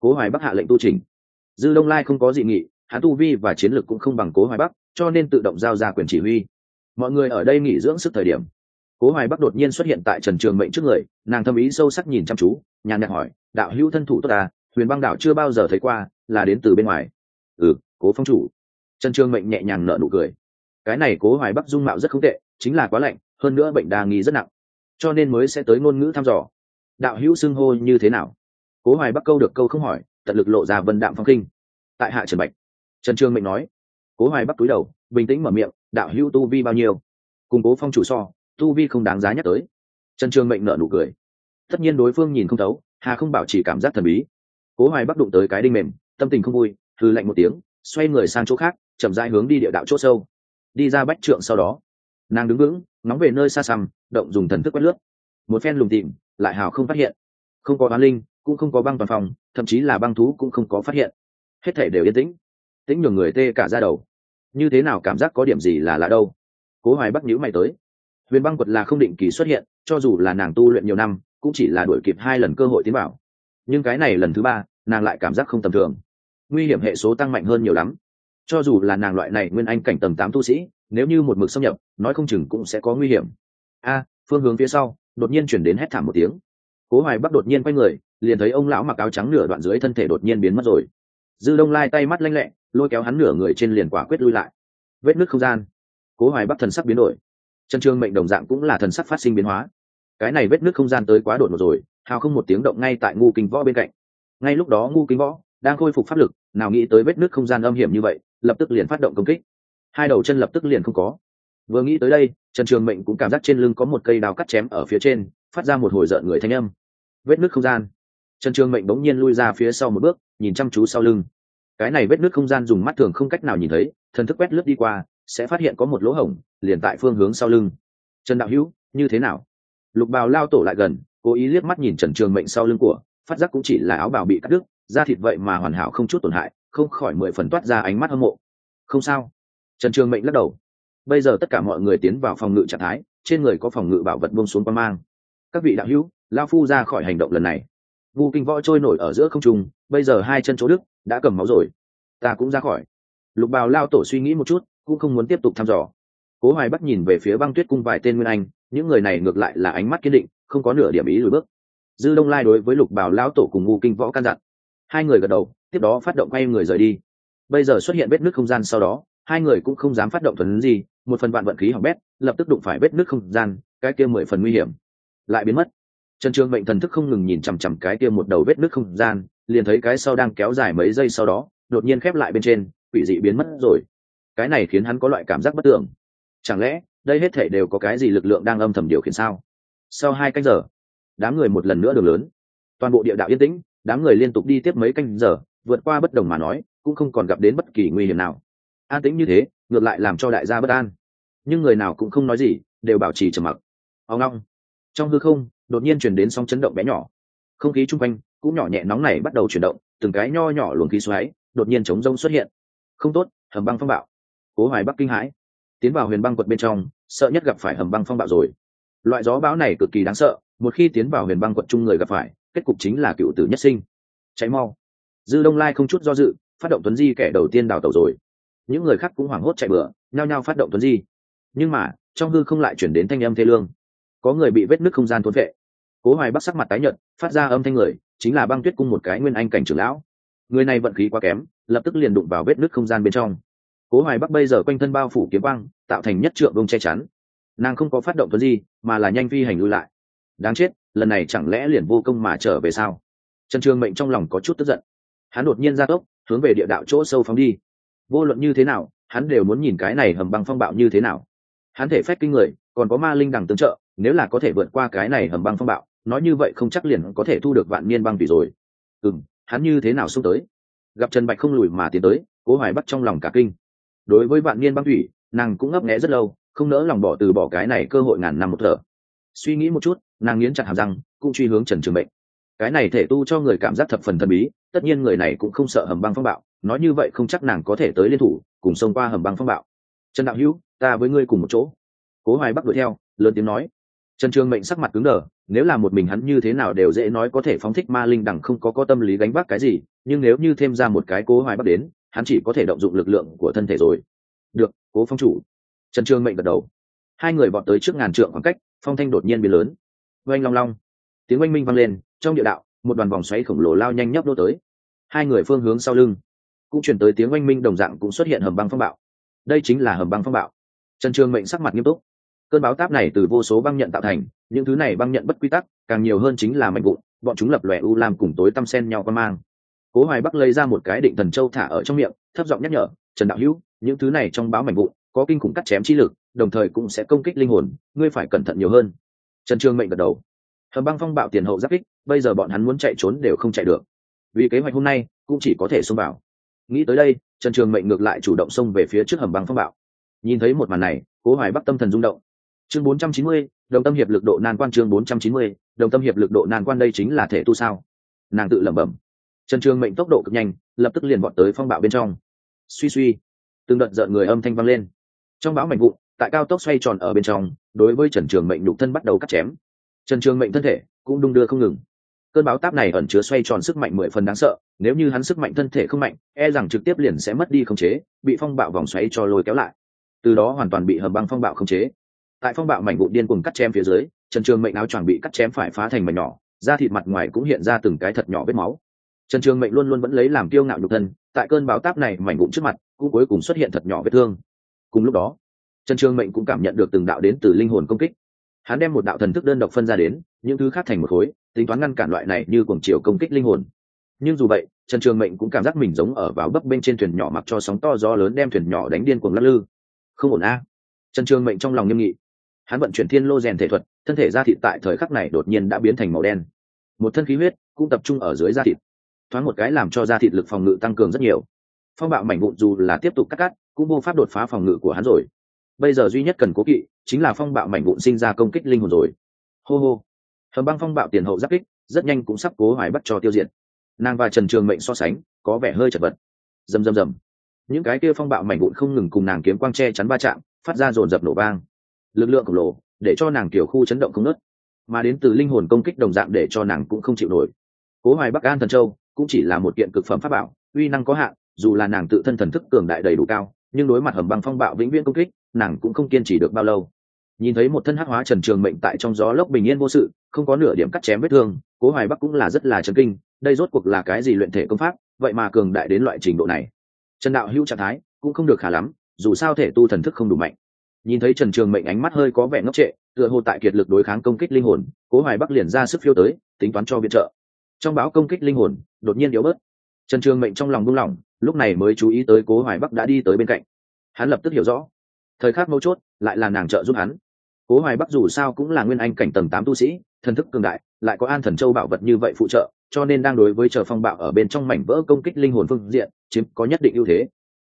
Cố hoài bắc hạ lệnh tu trình. Dư đông lai không có dị nghị, hắn tu vi và chiến lược cũng không bằng cố hoài bắc, cho nên tự động giao ra quyền chỉ huy. Mọi người ở đây nghỉ dưỡng sức thời điểm. Cố hoài bắc đột nhiên xuất hiện tại trần trường mệnh trước người, nàng thâm ý sâu sắc nhìn chăm chú, nhàn nhạt hỏi, đạo hữu thân thủ tốt ta huyền băng đạo chưa bao giờ thấy qua, là đến từ bên ngoài. Ừ cố phong chủ. Trần trường mệnh nhẹ nhàng nở nụ cười cái này cố hoài bắc dung mạo rất không tệ, chính là quá lạnh, hơn nữa bệnh đa nghi rất nặng. Cho nên mới sẽ tới ngôn ngữ thăm dò. Đạo hữu xưng hô như thế nào? Cố hoài bắc câu được câu không hỏi, tận lực lộ ra vân đạm phong kinh tại hạ trần bạch. Trần trương mệnh nói. Cố hoài bắc túi đầu, bình tĩnh mở miệng, đạo hữu tu vi bao nhiêu? Cùng cố phong chủ so, tu vi không đáng giá nhắc tới. Trần trương mệnh nợ nụ cười. Tất nhiên đối phương nhìn không thấu, hà không bảo chỉ cảm giác thần bí. Cố hoài bắc đụng tới cái đinh mềm, tâm tình không vui thư lạnh một tiếng, xoay người sang chỗ khác, chậm rãi hướng đi địa đạo chỗ sâu đi ra bách trượng sau đó. Nàng đứng vững, ngóng về nơi xa xăm, động dùng thần thức quét lướt. Một phen lùng tìm lại hào không phát hiện. Không có oán linh, cũng không có băng toàn phòng, thậm chí là băng thú cũng không có phát hiện. Hết thể đều yên tĩnh. Tĩnh nhường người tê cả ra đầu. Như thế nào cảm giác có điểm gì là lạ đâu. Cố hoài bắc nhữ mày tới. Huyền băng quật là không định kỳ xuất hiện, cho dù là nàng tu luyện nhiều năm, cũng chỉ là đuổi kịp hai lần cơ hội tiến vào. Nhưng cái này lần thứ ba, nàng lại cảm giác không tầm thường. Nguy hiểm hệ số tăng mạnh hơn nhiều lắm cho dù là nàng loại này nguyên anh cảnh tầm tám tu sĩ, nếu như một mực xâm nhập, nói không chừng cũng sẽ có nguy hiểm. A, phương hướng phía sau, đột nhiên chuyển đến hét thảm một tiếng. Cố hoài bắc đột nhiên quay người, liền thấy ông lão mặc áo trắng nửa đoạn dưới thân thể đột nhiên biến mất rồi. Dư đông lai tay mắt lanh lẹ, lôi kéo hắn nửa người trên liền quả quyết lui lại. Vết nứt không gian. Cố hoài bắc thần sắc biến đổi. Chân trương mệnh đồng dạng cũng là thần sắc phát sinh biến hóa. Cái này vết nứt không gian tới quá đột ngột rồi, hào không một tiếng động ngay tại ngu kinh võ bên cạnh. Ngay lúc đó ngu kinh võ đang khôi phục pháp lực nào nghĩ tới vết nứt không gian âm hiểm như vậy, lập tức liền phát động công kích. Hai đầu chân lập tức liền không có. Vừa nghĩ tới đây, trần trường mệnh cũng cảm giác trên lưng có một cây đào cắt chém ở phía trên, phát ra một hồi rợn người thanh âm. Vết nứt không gian. Trần trường mệnh bỗng nhiên lui ra phía sau một bước, nhìn chăm chú sau lưng. Cái này vết nứt không gian dùng mắt thường không cách nào nhìn thấy, thần thức quét lướt đi qua, sẽ phát hiện có một lỗ hổng, liền tại phương hướng sau lưng. Trần đạo hữu, như thế nào? Lục bào lao tổ lại gần, cố ý liếc mắt nhìn trần trường mệnh sau lưng của, phát giác cũng chỉ là áo bào bị cắt đứt da thịt vậy mà hoàn hảo không chút tổn hại, không khỏi mười phần toát ra ánh mắt hâm mộ. Không sao. Trần trường mệnh lắc đầu. Bây giờ tất cả mọi người tiến vào phòng ngự trạng thái, trên người có phòng ngự bảo vật bông xuống quan mang. Các vị đạo hữu lao phu ra khỏi hành động lần này. Vu kinh võ trôi nổi ở giữa không trung, bây giờ hai chân chỗ đức, đã cầm máu rồi. Ta cũng ra khỏi. Lục bào lao tổ suy nghĩ một chút, cũng không muốn tiếp tục thăm dò. Cố hoài bắc nhìn về phía băng tuyết cung vài tên nguyên anh, những người này ngược lại là ánh mắt kiên định, không có nửa điểm ý lùi bước. Dư đông lai đối với lục bào lao tổ cùng ngu kinh võ can dặn hai người gật đầu, tiếp đó phát động quay người rời đi. Bây giờ xuất hiện vết nước không gian sau đó, hai người cũng không dám phát động thuần gì, một phần vạn vận khí hỏng bét, lập tức đụng phải vết nước không gian, cái kia mười phần nguy hiểm. Lại biến mất. Trần trường Bệnh thần thức không ngừng nhìn chằm chằm cái kia một đầu vết nước không gian, liền thấy cái sau đang kéo dài mấy giây sau đó, đột nhiên khép lại bên trên, quỷ dị biến mất rồi. Cái này khiến hắn có loại cảm giác bất tưởng. Chẳng lẽ, đây hết thể đều có cái gì lực lượng đang âm thầm điều khiển sao? Sau hai canh giờ, đám người một lần nữa đường lớn. Toàn bộ địa đạo yên tĩnh đám người liên tục đi tiếp mấy canh giờ, vượt qua bất đồng mà nói, cũng không còn gặp đến bất kỳ nguy hiểm nào. An tĩnh như thế, ngược lại làm cho đại gia bất an. Nhưng người nào cũng không nói gì, đều bảo trì trầm mặc. Ao ngong trong hư không, đột nhiên chuyển đến sóng chấn động bé nhỏ. Không khí chung quanh cũng nhỏ nhẹ nóng này bắt đầu chuyển động, từng cái nho nhỏ luồng khí xoáy đột nhiên chống rông xuất hiện. Không tốt, hầm băng phong bạo. Cố hoài bắc kinh hãi. Tiến vào huyền băng quật bên trong, sợ nhất gặp phải hầm băng phong bạo rồi. Loại gió bão này cực kỳ đáng sợ, một khi tiến vào huyền băng quật chung người gặp phải kết cục chính là cựu tử nhất sinh. Cháy mau. Dư đông lai không chút do dự, phát động tuấn di kẻ đầu tiên đào tàu rồi. Những người khác cũng hoảng hốt chạy bừa, nhao nhao phát động tuấn di. Nhưng mà, trong hư không lại chuyển đến thanh âm thê lương. Có người bị vết nứt không gian thốn vệ. Cố hoài bắc sắc mặt tái nhợt, phát ra âm thanh người, chính là băng tuyết cung một cái nguyên anh cảnh trưởng lão. Người này vận khí quá kém, lập tức liền đụng vào vết nứt không gian bên trong. Cố hoài bắc bây giờ quanh thân bao phủ kiếm băng tạo thành nhất trượng bông che chắn. Nàng không có phát động tuấn di, mà là nhanh phi hành lui lại đáng chết, lần này chẳng lẽ liền vô công mà trở về sao? Trần trường mệnh trong lòng có chút tức giận. Hắn đột nhiên ra tốc, hướng về địa đạo chỗ sâu phóng đi. Vô luận như thế nào, hắn đều muốn nhìn cái này hầm băng phong bạo như thế nào. Hắn thể phép kinh người, còn có ma linh đằng tương trợ, nếu là có thể vượt qua cái này hầm băng phong bạo, nói như vậy không chắc liền có thể thu được vạn niên băng thủy rồi. Ừ hắn như thế nào xuống tới? Gặp trần bạch không lùi mà tiến tới, cố hoài bắt trong lòng cả kinh. Đối với vạn niên băng thủy nàng cũng ngấp nghẽ rất lâu, không nỡ lòng bỏ từ bỏ cái này cơ hội ngàn năm một thở. Suy nghĩ một chút nàng nghiến chặt hàm răng, cũng truy hướng trần trường mệnh. Cái này thể tu cho người cảm giác thập phần thần bí, tất nhiên người này cũng không sợ hầm băng phong bạo, nói như vậy không chắc nàng có thể tới liên thủ, cùng xông qua hầm băng phong bạo. Trần đạo hữu, ta với ngươi cùng một chỗ. Cố hoài bắc đuổi theo, lớn tiếng nói. Trần trường mệnh sắc mặt cứng đờ, nếu là một mình hắn như thế nào đều dễ nói có thể phóng thích ma linh đẳng không có có tâm lý gánh vác cái gì, nhưng nếu như thêm ra một cái cố hoài bắc đến, hắn chỉ có thể động dụng lực lượng của thân thể rồi. Được, cố phong chủ. Trần trường mệnh gật đầu. Hai người bọn tới trước ngàn trượng khoảng cách, phong thanh đột nhiên biến lớn oanh long long. Tiếng oanh minh vang lên, trong địa đạo, một đoàn vòng xoáy khổng lồ lao nhanh nhấp đô tới. Hai người phương hướng sau lưng, cũng chuyển tới tiếng oanh minh đồng dạng cũng xuất hiện hầm băng phong bạo. Đây chính là hầm băng phong bạo. Trần trường mệnh sắc mặt nghiêm túc. Cơn báo táp này từ vô số băng nhận tạo thành, những thứ này băng nhận bất quy tắc, càng nhiều hơn chính là mạnh vụn, bọn chúng lập lòe u làm cùng tối tăm sen nhau qua mang. Cố hoài bắc lấy ra một cái định thần châu thả ở trong miệng, thấp giọng nhắc nhở, trần đạo hữu, những thứ này trong báo mạnh vụn có kinh khủng cắt chém chi lực, đồng thời cũng sẽ công kích linh hồn, ngươi phải cẩn thận nhiều hơn trần trương mệnh gật đầu. Hầm băng phong bạo tiền hậu giáp kích bây giờ bọn hắn muốn chạy trốn đều không chạy được. Vì kế hoạch hôm nay cũng chỉ có thể xông vào. Nghĩ tới đây trần trường mệnh ngược lại chủ động xông về phía trước hầm băng phong bạo. Nhìn thấy một màn này cố hoài bắc tâm thần rung động. Chương 490, đồng tâm hiệp lực độ nan quan chương 490, đồng tâm hiệp lực độ nan quan đây chính là thể tu sao? Nàng tự lẩm bẩm. Trần trường mệnh tốc độ cực nhanh lập tức liền vọt tới phong bạo bên trong. Suy suy. Từng đợt rợn người âm thanh vang lên. Trong bão mạnh vụn tại cao tốc xoay tròn ở bên trong, đối với trần trường mệnh nhục thân bắt đầu cắt chém. Trần trường mệnh thân thể cũng đung đưa không ngừng. Cơn báo táp này ẩn chứa xoay tròn sức mạnh mười phần đáng sợ, nếu như hắn sức mạnh thân thể không mạnh e rằng trực tiếp liền sẽ mất đi khống chế, bị phong bạo vòng xoáy cho lôi kéo lại. Từ đó hoàn toàn bị hầm băng phong bạo khống chế. Tại phong bạo mảnh vụn điên cuồng cắt chém phía dưới, trần trường mệnh áo choàng bị cắt chém phải phá thành mảnh nhỏ, da thịt mặt ngoài cũng hiện ra từng cái thật nhỏ vết máu. Trần trường mệnh luôn luôn vẫn lấy làm kiêu ngạo nhục thân, tại cơn báo táp này mảnh vụn trước mặt, cũng cuối cùng xuất hiện thật nhỏ vết thương. Cùng lúc đó trần trường mệnh cũng cảm nhận được từng đạo đến từ linh hồn công kích. Hắn đem một đạo thần thức đơn độc phân ra đến, những thứ khác thành một khối, tính toán ngăn cản loại này như cuồng chiều công kích linh hồn. Nhưng dù vậy, trần trường mệnh cũng cảm giác mình giống ở vào bấp bên trên thuyền nhỏ mặc cho sóng to gió lớn đem thuyền nhỏ đánh điên cuồng lắc lư. Không ổn a. Trần trường mệnh trong lòng nghiêm nghị. Hắn vận chuyển thiên lô rèn thể thuật, thân thể da thịt tại thời khắc này đột nhiên đã biến thành màu đen. Một thân khí huyết cũng tập trung ở dưới da thịt. Thoáng một cái làm cho da thịt lực phòng ngự tăng cường rất nhiều. Phong bạo mảnh vụn dù là tiếp tục cắt cắt, cũng vô pháp đột phá phòng ngự của hắn rồi bây giờ duy nhất cần cố kỵ chính là phong bạo mảnh vụn sinh ra công kích linh hồn rồi. Hô hô. Hầm băng phong bạo tiền hậu giáp kích, rất nhanh cũng sắp cố hoài bắt cho tiêu diệt. Nàng và trần trường mệnh so sánh, có vẻ hơi chật vật. Rầm rầm rầm. Những cái kia phong bạo mảnh vụn không ngừng cùng nàng kiếm quang che chắn ba chạm, phát ra dồn dập nổ vang. Lực lượng khổng lồ để cho nàng kiểu khu chấn động không nớt mà đến từ linh hồn công kích đồng dạng để cho nàng cũng không chịu nổi. Cố hoài bắc an thần châu cũng chỉ là một kiện cực phẩm pháp bảo, uy năng có hạn, dù là nàng tự thân thần thức cường đại đầy đủ cao, nhưng đối mặt hầm băng phong bạo vĩnh viễn công kích nàng cũng không kiên trì được bao lâu. Nhìn thấy một thân hắc hóa trần trường mệnh tại trong gió lốc bình yên vô sự, không có nửa điểm cắt chém vết thương, cố hoài bắc cũng là rất là chấn kinh, đây rốt cuộc là cái gì luyện thể công pháp, vậy mà cường đại đến loại trình độ này. Trần đạo hữu trạng thái cũng không được khá lắm, dù sao thể tu thần thức không đủ mạnh. Nhìn thấy trần trường mệnh ánh mắt hơi có vẻ ngốc trệ, tựa hồ tại kiệt lực đối kháng công kích linh hồn, cố hoài bắc liền ra sức phiêu tới, tính toán cho viện trợ. Trong báo công kích linh hồn, đột nhiên yếu bớt. Trần trường mệnh trong lòng buông lỏng, lúc này mới chú ý tới cố hoài bắc đã đi tới bên cạnh. Hắn lập tức hiểu rõ thời khắc mấu chốt, lại là nàng trợ giúp hắn. Cố hoài bắc dù sao cũng là nguyên anh cảnh tầng tám tu sĩ, thần thức cường đại, lại có an thần châu bảo vật như vậy phụ trợ, cho nên đang đối với chờ phong bạo ở bên trong mảnh vỡ công kích linh hồn phương diện, chiếm có nhất định ưu thế.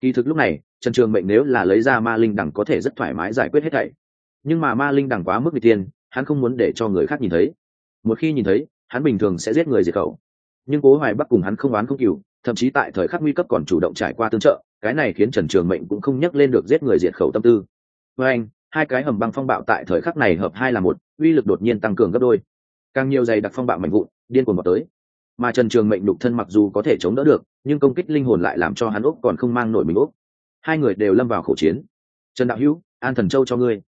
Kỳ thực lúc này, trần trường mệnh nếu là lấy ra ma linh đẳng có thể rất thoải mái giải quyết hết thảy. Nhưng mà ma linh đẳng quá mức n tiên, hắn không muốn để cho người khác nhìn thấy. Một khi nhìn thấy, hắn bình thường sẽ giết người diệt khẩu. Nhưng cố hoài bắc cùng hắn không oán không cừu thậm chí tại thời khắc nguy cấp còn chủ động trải qua tương trợ, cái này khiến trần trường mệnh cũng không nhắc lên được giết người diệt khẩu tâm tư. Với anh, hai cái hầm băng phong bạo tại thời khắc này hợp hai là một, uy lực đột nhiên tăng cường gấp đôi. Càng nhiều giày đặc phong bạo mạnh vụn, điên cuồng vào tới. Mà trần trường mệnh đục thân mặc dù có thể chống đỡ được, nhưng công kích linh hồn lại làm cho hắn úc còn không mang nổi mình úc hai người đều lâm vào khẩu chiến. Trần đạo hữu, an thần châu cho ngươi.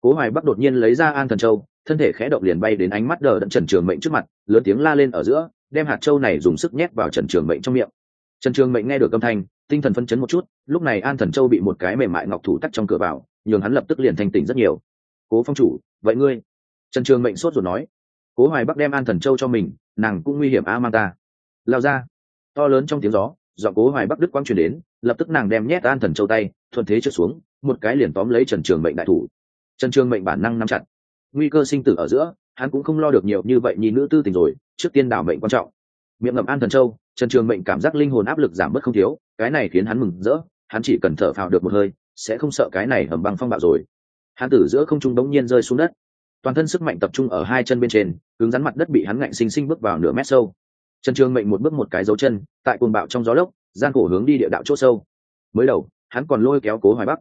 Cố hoài bắc đột nhiên lấy ra an thần châu, thân thể khẽ động liền bay đến ánh mắt đờ đẫn trần trường mệnh trước mặt, lớn tiếng la lên ở giữa, đem hạt châu này dùng sức nhét vào trần trường mệnh trong miệng trần trường mệnh nghe được âm thanh, tinh thần phân chấn một chút, lúc này an thần châu bị một cái mềm mại ngọc thủ tắt trong cửa vào, nhường hắn lập tức liền thanh tỉnh rất nhiều. Cố phong chủ, vậy ngươi? Trần trường mệnh sốt rồi nói. Cố hoài bắc đem an thần châu cho mình, nàng cũng nguy hiểm a mang ta. Lao ra. To lớn trong tiếng gió do cố hoài bắc đức quang truyền đến, lập tức nàng đem nhét an thần châu tay, thuận thế trượt xuống, một cái liền tóm lấy trần trường mệnh đại thủ. Trần trường mệnh bản năng nắm chặt. Nguy cơ sinh tử ở giữa, hắn cũng không lo được nhiều như vậy nhìn nữ tư tình rồi, trước tiên đảo mệnh quan trọng. Miệng ngậm an thần châu trần trường mệnh cảm giác linh hồn áp lực giảm bớt không thiếu, cái này khiến hắn mừng rỡ, hắn chỉ cần thở phào được một hơi, sẽ không sợ cái này hầm băng phong bạo rồi. Hắn tử giữa không trung đống nhiên rơi xuống đất. Toàn thân sức mạnh tập trung ở hai chân bên trên, cứng rắn mặt đất bị hắn ngạnh sinh sinh bước vào nửa mét sâu. Trần trường mệnh một bước một cái dấu chân, tại cuồng bạo trong gió lốc, gian khổ hướng đi địa đạo chỗ sâu. Mới đầu, hắn còn lôi kéo cố hoài bắc.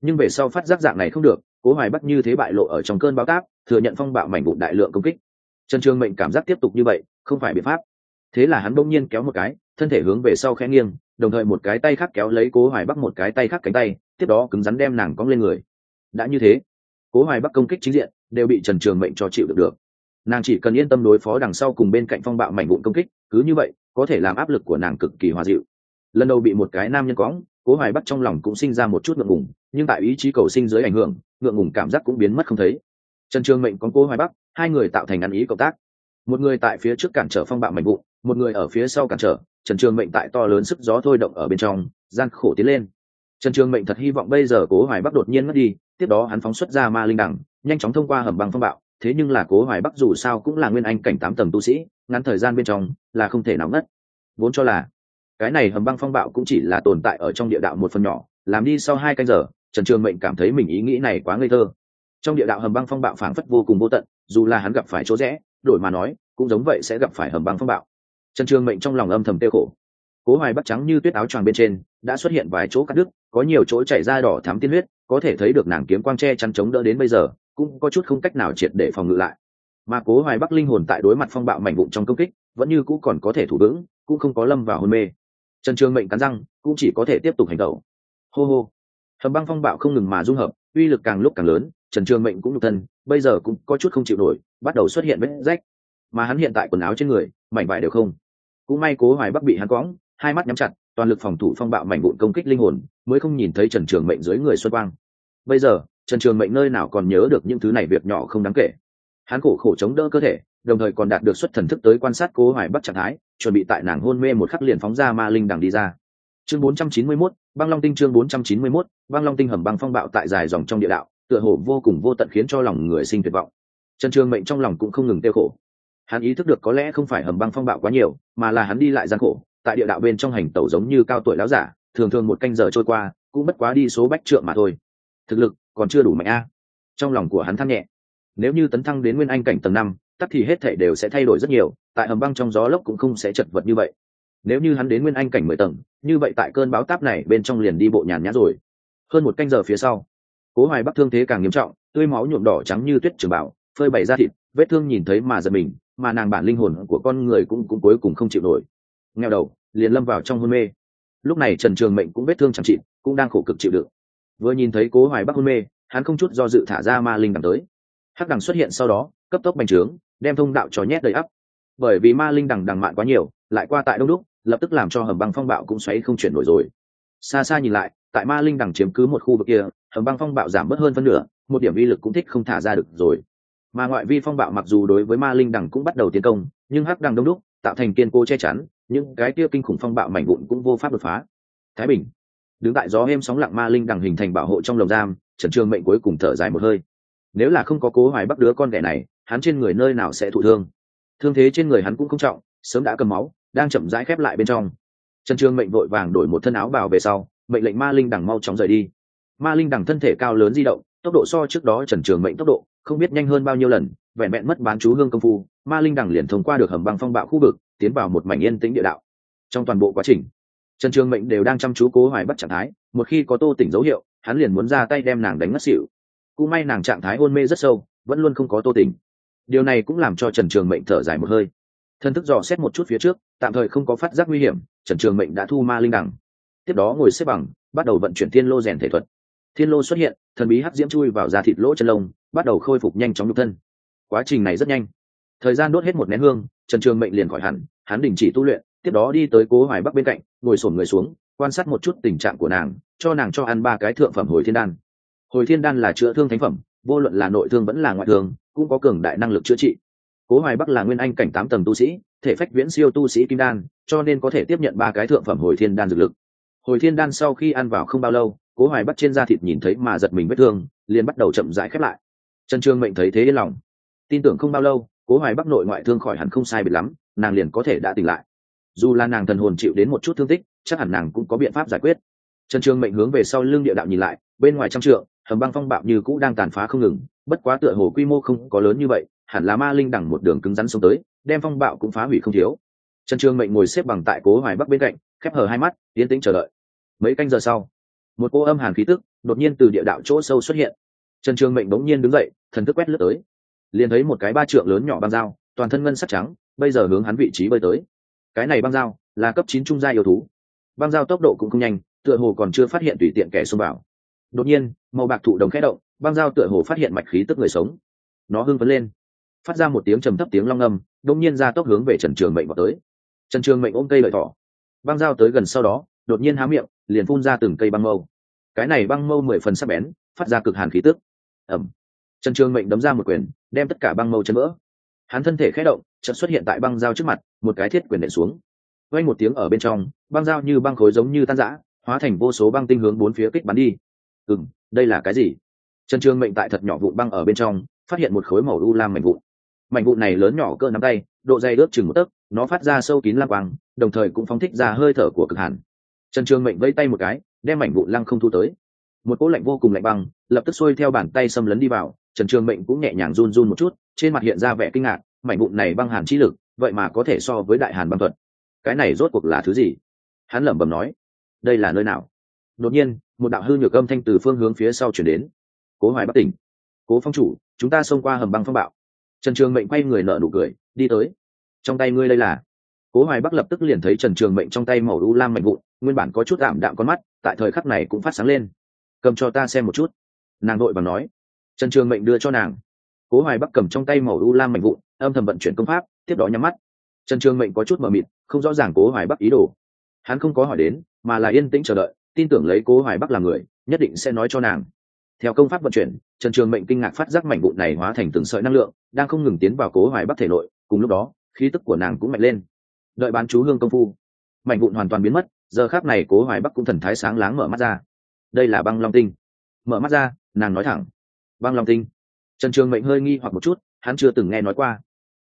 Nhưng về sau phát giác dạng này không được, cố hoài bắc như thế bại lộ ở trong cơn bão táp, thừa nhận phong bạo mảnh vụn đại lượng công kích. Trần trường mệnh cảm giác tiếp tục như vậy, không phải biện pháp thế là hắn bỗng nhiên kéo một cái, thân thể hướng về sau khẽ nghiêng, đồng thời một cái tay khác kéo lấy cố hoài bắc một cái tay khác cánh tay, tiếp đó cứng rắn đem nàng cong lên người. Đã như thế, cố hoài bắc công kích chính diện, đều bị trần trường mệnh cho chịu được được. Nàng chỉ cần yên tâm đối phó đằng sau cùng bên cạnh phong bạo mảnh vụn công kích, cứ như vậy, có thể làm áp lực của nàng cực kỳ hòa dịu. Lần đầu bị một cái nam nhân cõng, cố hoài bắc trong lòng cũng sinh ra một chút ngượng ngùng, nhưng tại ý chí cầu sinh dưới ảnh hưởng, ngượng ngùng cảm giác cũng biến mất không thấy. Trần trường mệnh có cố hoài bắc, hai người tạo thành ăn ý cộng tác. Một người tại phía trước cản trở phong bạo mảnh vụn một người ở phía sau cản trở, trần trường mệnh tại to lớn sức gió thôi động ở bên trong, gian khổ tiến lên. Trần trường mệnh thật hy vọng bây giờ cố hoài bắc đột nhiên mất đi, tiếp đó hắn phóng xuất ra ma linh đẳng, nhanh chóng thông qua hầm băng phong bạo, thế nhưng là cố hoài bắc dù sao cũng là nguyên anh cảnh tám tầng tu sĩ, ngắn thời gian bên trong là không thể nào ngất vốn cho là, cái này hầm băng phong bạo cũng chỉ là tồn tại ở trong địa đạo một phần nhỏ, làm đi sau hai canh giờ, trần trường mệnh cảm thấy mình ý nghĩ này quá ngây thơ. Trong địa đạo hầm băng phong bạo phảng phất vô cùng vô tận, dù là hắn gặp phải chỗ rẽ, đổi mà nói, cũng giống vậy sẽ gặp phải hầm băng phong bạo trần trường mệnh trong lòng âm thầm tiêu khổ. Cố hoài bắc trắng như tuyết áo choàng bên trên, đã xuất hiện vài chỗ cắt đứt, có nhiều chỗ chảy ra đỏ thắm tiên huyết, có thể thấy được nàng kiếm quang tre chắn chống đỡ đến bây giờ, cũng có chút không cách nào triệt để phòng ngự lại. Mà cố hoài bắc linh hồn tại đối mặt phong bạo mảnh vụn trong công kích, vẫn như cũ còn có thể thủ vững, cũng không có lâm vào hôn mê. Trần trường mệnh cắn răng, cũng chỉ có thể tiếp tục hành động. Hô hô. Hầm băng phong bạo không ngừng mà dung hợp, uy lực càng lúc càng lớn, trần trường mệnh cũng nhục thân, bây giờ cũng có chút không chịu nổi, bắt đầu xuất hiện vết rách. Mà hắn hiện tại quần áo trên người, mảnh vải đều không cũng may cố hoài bắc bị hắn cõng hai mắt nhắm chặt toàn lực phòng thủ phong bạo mảnh vụn công kích linh hồn mới không nhìn thấy trần trường mệnh dưới người xuân quang. Bây giờ trần trường mệnh nơi nào còn nhớ được những thứ này việc nhỏ không đáng kể. Hắn khổ khổ chống đỡ cơ thể đồng thời còn đạt được xuất thần thức tới quan sát cố hoài bắc trạng thái chuẩn bị tại nàng hôn mê một khắc liền phóng ra ma linh đằng đi ra. Chương 491, băng long tinh chương 491, băng long tinh hầm băng phong bạo tại dài dòng trong địa đạo tựa hồ vô cùng vô tận khiến cho lòng người sinh tuyệt vọng. Trần trường mệnh trong lòng cũng không ngừng tiêu khổ hắn ý thức được có lẽ không phải hầm băng phong bạo quá nhiều, mà là hắn đi lại gian khổ, tại địa đạo bên trong hành tẩu giống như cao tuổi láo giả, thường thường một canh giờ trôi qua, cũng bất quá đi số bách trượng mà thôi. Thực lực còn chưa đủ mạnh a. Trong lòng của hắn thăng nhẹ. Nếu như tấn thăng đến nguyên anh cảnh tầng năm tắt thì hết thể đều sẽ thay đổi rất nhiều, tại hầm băng trong gió lốc cũng không sẽ chật vật như vậy. Nếu như hắn đến nguyên anh cảnh mười tầng, như vậy tại cơn báo táp này bên trong liền đi bộ nhàn nhã rồi. Hơn một canh giờ phía sau, cố hoài bắc thương thế càng nghiêm trọng, tươi máu nhuộm đỏ trắng như tuyết trường bảo phơi bày ra thịt, vết thương nhìn thấy mà giật mình mà nàng bản linh hồn của con người cũng cũng cuối cùng không chịu nổi. Nghèo đầu, liền lâm vào trong hôn mê. Lúc này trần trường mệnh cũng vết thương chẳng trị cũng đang khổ cực chịu đựng. Vừa nhìn thấy cố hoài bắc hôn mê, hắn không chút do dự thả ra ma linh đằng tới. Hắc đằng xuất hiện sau đó, cấp tốc bành trướng, đem thông đạo cho nhét đầy ắp. Bởi vì ma linh đằng đằng mạn quá nhiều, lại qua tại đông đúc, lập tức làm cho hầm băng phong bạo cũng xoáy không chuyển nổi rồi. Xa xa nhìn lại, tại ma linh đằng chiếm cứ một khu vực kia, hầm băng phong bạo giảm bớt hơn phân nửa, một điểm vi lực cũng thích không thả ra được rồi mà ngoại vi phong bạo mặc dù đối với ma linh đằng cũng bắt đầu tiến công, nhưng hắc đằng đông đúc, tạo thành kiên cố che chắn, những cái kia kinh khủng phong bạo mảnh vụn cũng vô pháp đột phá. Thái bình, đứng tại gió êm sóng lặng ma linh đằng hình thành bảo hộ trong lồng giam, trần trường mệnh cuối cùng thở dài một hơi. Nếu là không có cố hoài bắc đứa con ghẻ này, hắn trên người nơi nào sẽ thụ thương? Thương thế trên người hắn cũng không trọng, sớm đã cầm máu, đang chậm rãi khép lại bên trong. Trần trường mệnh vội vàng đổi một thân áo bào về sau, mệnh lệnh ma linh đằng mau chóng rời đi. Ma linh đằng thân thể cao lớn di động, tốc độ so trước đó trần trường mệnh tốc độ không biết nhanh hơn bao nhiêu lần, vẹn vẹn mất bán chú hương công phu, ma linh đằng liền thông qua được hầm băng phong bạo khu vực, tiến vào một mảnh yên tĩnh địa đạo. Trong toàn bộ quá trình, trần trường mệnh đều đang chăm chú cố hoài bắt trạng thái, một khi có tô tỉnh dấu hiệu, hắn liền muốn ra tay đem nàng đánh ngất xỉu. Cũng may nàng trạng thái hôn mê rất sâu, vẫn luôn không có tô tỉnh. Điều này cũng làm cho trần trường mệnh thở dài một hơi. Thân thức dò xét một chút phía trước, tạm thời không có phát giác nguy hiểm, trần trường mệnh đã thu ma linh đằng. Tiếp đó ngồi xếp bằng, bắt đầu vận chuyển thiên lô rèn thể thuật thiên lô xuất hiện, thần bí hắc diễm chui vào da thịt lỗ chân lông, bắt đầu khôi phục nhanh chóng nhục thân. Quá trình này rất nhanh. Thời gian đốt hết một nén hương, trần trường mệnh liền khỏi hẳn, hắn đình chỉ tu luyện, tiếp đó đi tới cố hoài bắc bên cạnh, ngồi sổn người xuống, quan sát một chút tình trạng của nàng, cho nàng cho ăn ba cái thượng phẩm hồi thiên đan. Hồi thiên đan là chữa thương thánh phẩm, vô luận là nội thương vẫn là ngoại thương, cũng có cường đại năng lực chữa trị. Cố hoài bắc là nguyên anh cảnh tám tầng tu sĩ, thể phách viễn siêu tu sĩ kim đan, cho nên có thể tiếp nhận ba cái thượng phẩm hồi thiên đan dược lực. Hồi thiên đan sau khi ăn vào không bao lâu cố hoài bắc trên da thịt nhìn thấy mà giật mình vết thương, liền bắt đầu chậm rãi khép lại. Trần trương mệnh thấy thế yên lòng. Tin tưởng không bao lâu, cố hoài bắc nội ngoại thương khỏi hẳn không sai biệt lắm, nàng liền có thể đã tỉnh lại. Dù là nàng thần hồn chịu đến một chút thương tích, chắc hẳn nàng cũng có biện pháp giải quyết. Trần trường mệnh hướng về sau lưng địa đạo nhìn lại, bên ngoài trăm trượng, hầm băng phong bạo như cũ đang tàn phá không ngừng, bất quá tựa hồ quy mô không có lớn như vậy, hẳn là ma linh đẳng một đường cứng rắn xuống tới, đem phong bạo cũng phá hủy không thiếu. Trần trường mệnh ngồi xếp bằng tại cố hoài bắc bên cạnh, khép hờ hai mắt, yên tĩnh chờ đợi. Mấy canh giờ sau một cô âm hàn khí tức đột nhiên từ địa đạo chỗ sâu xuất hiện. Trần trường mệnh bỗng nhiên đứng dậy, thần thức quét lướt tới. Liền thấy một cái ba trượng lớn nhỏ băng dao, toàn thân ngân sắc trắng, bây giờ hướng hắn vị trí bơi tới. Cái này băng dao là cấp chín trung gia yêu thú. Băng dao tốc độ cũng không nhanh, tựa hồ còn chưa phát hiện tùy tiện kẻ xông vào. Đột nhiên, màu bạc thụ đồng khẽ động, băng dao tựa hồ phát hiện mạch khí tức người sống. Nó hưng phấn lên. Phát ra một tiếng trầm thấp tiếng long âm, đột nhiên ra tốc hướng về trần trường mệnh vào tới. Trần trường mệnh ôm cây lợi thỏ. Băng dao tới gần sau đó, đột nhiên há miệng liền phun ra từng cây băng mâu. Cái này băng mâu mười phần sắc bén, phát ra cực hàn khí tức. Ẩm trần trường mệnh đấm ra một quyền, đem tất cả băng mâu chân vỡ. Hắn thân thể khé động, chợt xuất hiện tại băng dao trước mặt, một cái thiết quyền đệ xuống. Quay một tiếng ở bên trong, băng dao như băng khối giống như tan rã, hóa thành vô số băng tinh hướng bốn phía kích bắn đi. Ừ đây là cái gì? Trần trường mệnh tại thật nhỏ vụn băng ở bên trong, phát hiện một khối màu u lam mảnh vụn. Mảnh vụn này lớn nhỏ cỡ nắm tay, độ dày ướp chừng một tấc, nó phát ra sâu kín lam quang, đồng thời cũng phóng thích ra hơi thở của cực hàn trần trường mệnh vẫy tay một cái, đem mảnh vụn lăng không thu tới. Một cỗ lạnh vô cùng lạnh băng, lập tức xuôi theo bàn tay xâm lấn đi vào, trần trường mệnh cũng nhẹ nhàng run run một chút, trên mặt hiện ra vẻ kinh ngạc, mảnh vụn này băng hàn chi lực, vậy mà có thể so với đại hàn băng thuật. Cái này rốt cuộc là thứ gì? Hắn lẩm bẩm nói. Đây là nơi nào? Đột nhiên, một đạo hư nhược âm thanh từ phương hướng phía sau chuyển đến. Cố hoài bất tỉnh. Cố phong chủ, chúng ta xông qua hầm băng phong bạo. Trần trường mệnh quay người nợ nụ cười, đi tới. Trong tay ngươi đây là? Cố hoài bắc lập tức liền thấy trần trường mệnh trong tay màu u lam mạnh vụn, nguyên bản có chút ảm đạm con mắt, tại thời khắc này cũng phát sáng lên. Cầm cho ta xem một chút. Nàng đội và nói. Trần trường mệnh đưa cho nàng. Cố hoài bắc cầm trong tay màu u lam mạnh vụn, âm thầm vận chuyển công pháp, tiếp đó nhắm mắt. Trần trường mệnh có chút mờ mịt, không rõ ràng cố hoài bắc ý đồ. Hắn không có hỏi đến, mà là yên tĩnh chờ đợi, tin tưởng lấy cố hoài bắc là người, nhất định sẽ nói cho nàng. Theo công pháp vận chuyển, trần trường mệnh kinh ngạc phát giác mảnh vụn này hóa thành từng sợi năng lượng, đang không ngừng tiến vào cố hoài bắc thể nội, cùng lúc đó, khí tức của nàng cũng mạnh lên đợi bán chú hương công phu. Mảnh vụn hoàn toàn biến mất, giờ khác này cố hoài bắc cũng thần thái sáng láng mở mắt ra. Đây là băng long tinh. Mở mắt ra, nàng nói thẳng. Băng long tinh. Trần trường mệnh hơi nghi hoặc một chút, hắn chưa từng nghe nói qua.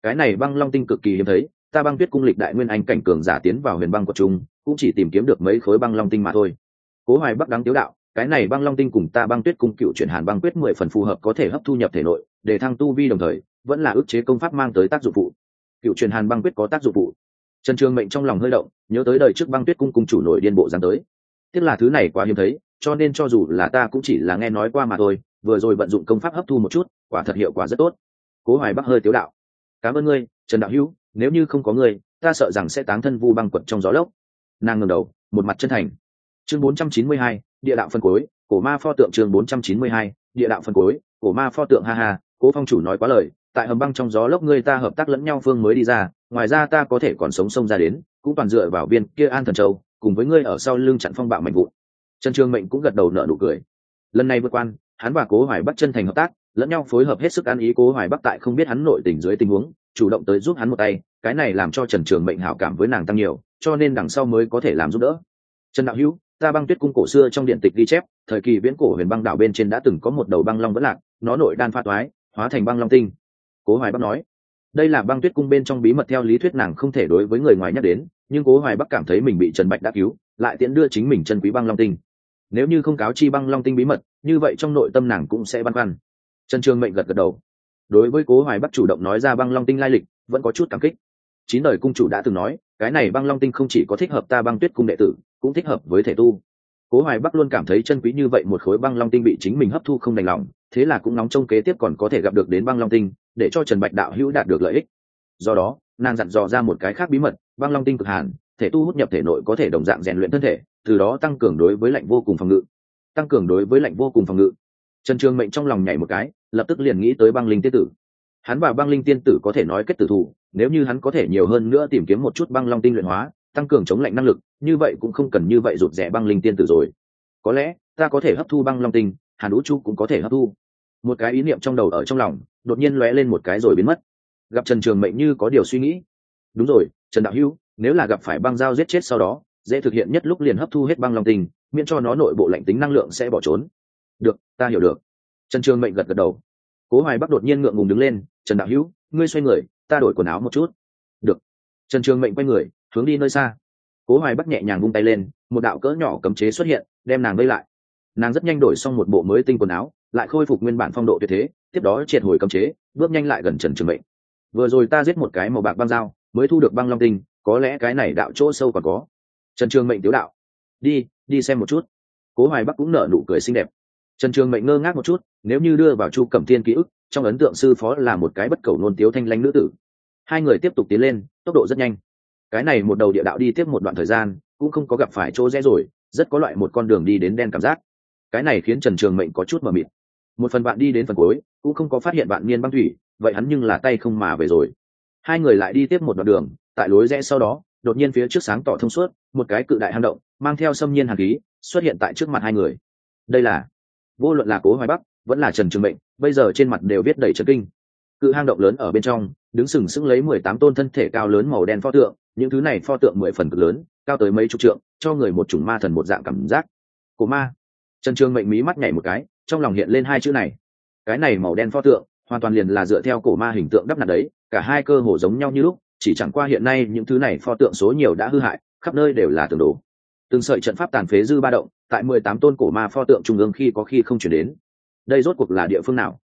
Cái này băng long tinh cực kỳ hiếm thấy, ta băng tuyết cung lịch đại nguyên anh cảnh cường giả tiến vào huyền băng của chúng cũng chỉ tìm kiếm được mấy khối băng long tinh mà thôi. Cố hoài bắc đáng tiếu đạo, cái này băng long tinh cùng ta băng tuyết cung cựu chuyển hàn băng quyết mười phần phù hợp có thể hấp thu nhập thể nội, để thăng tu vi đồng thời, vẫn là ức chế công pháp mang tới tác dụng phụ. Cựu truyền hàn băng quyết có tác dụng phụ trần trường mệnh trong lòng hơi động nhớ tới đời trước băng tuyết cung cung chủ nổi điên bộ dáng tới. Tiếc là thứ này quá hiếm thấy cho nên cho dù là ta cũng chỉ là nghe nói qua mà thôi vừa rồi vận dụng công pháp hấp thu một chút quả thật hiệu quả rất tốt. Cố hoài bắc hơi tiếu đạo. Cảm ơn ngươi trần đạo hữu nếu như không có ngươi ta sợ rằng sẽ táng thân vu băng quật trong gió lốc. Nàng ngừng đầu một mặt chân thành. Chương 492, địa đạo phân cối cổ ma pho tượng chương 492, địa đạo phân cối cổ ma pho tượng ha ha cố phong chủ nói quá lời tại hầm băng trong gió lốc ngươi ta hợp tác lẫn nhau phương mới đi ra ngoài ra ta có thể còn sống sông ra đến, cũng toàn dựa vào viên kia an thần châu, cùng với ngươi ở sau lưng chặn phong bạo mạnh vụn. Trần trường mệnh cũng gật đầu nợ nụ cười. Lần này vượt quan, hắn và cố hoài bắc chân thành hợp tác, lẫn nhau phối hợp hết sức ăn ý cố hoài bắc tại không biết hắn nội tình dưới tình huống, chủ động tới giúp hắn một tay, cái này làm cho trần trường mệnh hảo cảm với nàng tăng nhiều, cho nên đằng sau mới có thể làm giúp đỡ. Trần đạo hữu, ta băng tuyết cung cổ xưa trong điện tịch ghi chép, thời kỳ viễn cổ huyền băng đảo bên trên đã từng có một đầu băng long vẫn lạc, nó nội đan pha toái, hóa thành băng long tinh. Cố hoài bắc nói đây là băng tuyết cung bên trong bí mật theo lý thuyết nàng không thể đối với người ngoài nhắc đến, nhưng cố hoài bắc cảm thấy mình bị trần bạch đã cứu, lại tiện đưa chính mình chân quý băng long tinh. Nếu như không cáo chi băng long tinh bí mật, như vậy trong nội tâm nàng cũng sẽ băn khoăn. Trần trường mệnh gật gật đầu. Đối với cố hoài bắc chủ động nói ra băng long tinh lai lịch, vẫn có chút cảm kích. Chín đời cung chủ đã từng nói, cái này băng long tinh không chỉ có thích hợp ta băng tuyết cung đệ tử, cũng thích hợp với thể tu. Cố hoài bắc luôn cảm thấy chân quý như vậy một khối băng long tinh bị chính mình hấp thu không đành lòng thế là cũng nóng trông kế tiếp còn có thể gặp được đến băng long tinh, để cho trần bạch đạo hữu đạt được lợi ích. Do đó, nàng dặn dò ra một cái khác bí mật, băng long tinh cực hàn, thể tu hút nhập thể nội có thể đồng dạng rèn luyện thân thể, từ đó tăng cường đối với lạnh vô cùng phòng ngự. Tăng cường đối với lạnh vô cùng phòng ngự. Trần trường mệnh trong lòng nhảy một cái, lập tức liền nghĩ tới băng linh tiên tử. Hắn và băng linh tiên tử có thể nói kết tử thủ, nếu như hắn có thể nhiều hơn nữa tìm kiếm một chút băng long tinh luyện hóa, tăng cường chống lạnh năng lực, như vậy cũng không cần như vậy rụt rẻ băng linh tiên tử rồi. Có lẽ, ta có thể hấp thu băng long tinh hàn vũ chu cũng có thể hấp thu. Một cái ý niệm trong đầu ở trong lòng, đột nhiên lóe lên một cái rồi biến mất. Gặp trần trường mệnh như có điều suy nghĩ. Đúng rồi, trần đạo hữu, nếu là gặp phải băng dao giết chết sau đó, dễ thực hiện nhất lúc liền hấp thu hết băng long tình miễn cho nó nội bộ lạnh tính năng lượng sẽ bỏ trốn. Được, ta hiểu được. Trần trường mệnh gật gật đầu. Cố hoài bắc đột nhiên ngượng ngùng đứng lên, trần đạo hữu, ngươi xoay người, ta đổi quần áo một chút. Được. Trần trường mệnh quay người, hướng đi nơi xa. Cố hoài bắc nhẹ nhàng vung tay lên, một đạo cỡ nhỏ cấm chế xuất hiện, đem nàng vây lại nàng rất nhanh đổi xong một bộ mới tinh quần áo, lại khôi phục nguyên bản phong độ tuyệt thế, tiếp đó triệt hồi cấm chế, bước nhanh lại gần trần trường mệnh. Vừa rồi ta giết một cái màu bạc băng dao, mới thu được băng long tinh, có lẽ cái này đạo chỗ sâu còn có. Trần trường mệnh tiếu đạo, đi đi xem một chút. Cố hoài bắc cũng nở nụ cười xinh đẹp. Trần trường mệnh ngơ ngác một chút, nếu như đưa vào chu cẩm thiên ký ức, trong ấn tượng sư phó là một cái bất cầu nôn tiếu thanh lãnh nữ tử. Hai người tiếp tục tiến lên, tốc độ rất nhanh. Cái này một đầu địa đạo đi tiếp một đoạn thời gian, cũng không có gặp phải chỗ rẽ rồi, rất có loại một con đường đi đến đen cảm giác cái này khiến trần trường mệnh có chút mờ mịt. Một phần bạn đi đến phần cuối, cũng không có phát hiện bạn niên băng thủy, vậy hắn nhưng là tay không mà về rồi. Hai người lại đi tiếp một đoạn đường, tại lối rẽ sau đó, đột nhiên phía trước sáng tỏ thông suốt, một cái cự đại hang động, mang theo xâm nhiên hàn khí, xuất hiện tại trước mặt hai người. Đây là, vô luận là cố hoài bắc, vẫn là trần trường mệnh, bây giờ trên mặt đều viết đầy trần kinh. Cự hang động lớn ở bên trong, đứng sừng sững lấy mười tám tôn thân thể cao lớn màu đen pho tượng, những thứ này pho tượng mười phần cực lớn, cao tới mấy chục trượng, cho người một chủng ma thần một dạng cảm giác. Cổ ma trần trường mệnh mí mắt nhảy một cái, trong lòng hiện lên hai chữ này. Cái này màu đen pho tượng, hoàn toàn liền là dựa theo cổ ma hình tượng đắp nặn đấy, cả hai cơ hồ giống nhau như lúc, chỉ chẳng qua hiện nay những thứ này pho tượng số nhiều đã hư hại, khắp nơi đều là tường đổ. Từng sợi trận pháp tàn phế dư ba động, tại mười tám tôn cổ ma pho tượng trung ương khi có khi không chuyển đến. Đây rốt cuộc là địa phương nào?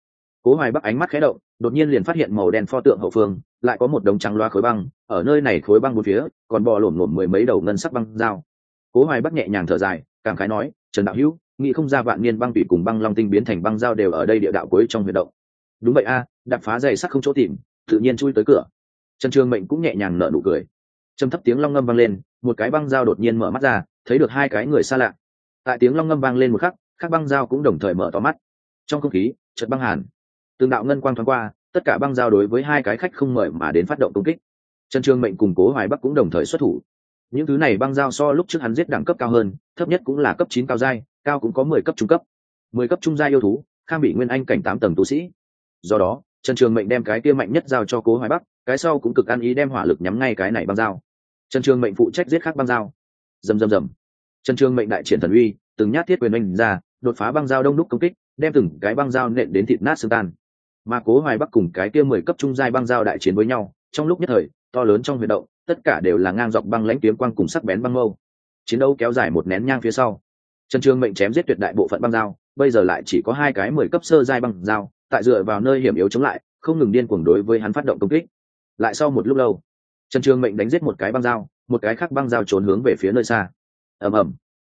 Cố hoài bắc ánh mắt khé động, đột nhiên liền phát hiện màu đen pho tượng hậu phương, lại có một đống trắng loa khối băng, ở nơi này khối băng một phía, còn bò lổm lổm mười mấy đầu ngân sắc băng dao. Cố hoài bắc nhẹ nhàng thở dài, cảm khái nói, trần đạo hữu nghĩ không ra vạn niên băng tụy cùng băng long tinh biến thành băng dao đều ở đây địa đạo cuối trong huy động. Đúng vậy a, đạp phá dày sắc không chỗ tìm, tự nhiên chui tới cửa. Trần trường mệnh cũng nhẹ nhàng nở nụ cười. Trầm thấp tiếng long ngâm vang lên, một cái băng dao đột nhiên mở mắt ra, thấy được hai cái người xa lạ. Tại tiếng long ngâm vang lên một khắc, các băng dao cũng đồng thời mở to mắt. Trong không khí, chợt băng hàn. Tương đạo ngân quang thoáng qua, tất cả băng dao đối với hai cái khách không mời mà đến phát động công kích. Trần trường mệnh cùng cố hoài bắc cũng đồng thời xuất thủ. Những thứ này băng dao so lúc trước hắn giết đẳng cấp cao hơn, thấp nhất cũng là cấp chín cao giai cao cũng có mười cấp trung cấp. Mười cấp trung gia yêu thú, khang bị nguyên anh cảnh tám tầng tu sĩ. Do đó, trần trường mệnh đem cái kia mạnh nhất giao cho cố hoài bắc, cái sau cũng cực ăn ý đem hỏa lực nhắm ngay cái này băng dao trần trường mệnh phụ trách giết khắc băng dao rầm rầm rầm. Trần trường mệnh đại triển thần uy, từng nhát thiết quyền oanh ra, đột phá băng dao đông đúc công kích, đem từng cái băng dao nện đến thịt nát xương tan. Mà cố hoài bắc cùng cái kia mười cấp trung giai băng dao đại chiến với nhau, trong lúc nhất thời, to lớn trong huy động, tất cả đều là ngang dọc băng lãnh kiếm quang cùng sắc bén băng mâu. Chiến đấu kéo dài một nén nhang phía sau trần trường mệnh chém giết tuyệt đại bộ phận băng dao, bây giờ lại chỉ có hai cái mười cấp sơ giai băng dao, tại dựa vào nơi hiểm yếu chống lại, không ngừng điên cuồng đối với hắn phát động công kích. Lại sau một lúc lâu, trần trường mệnh đánh giết một cái băng dao, một cái khác băng dao trốn hướng về phía nơi xa. Ầm ầm.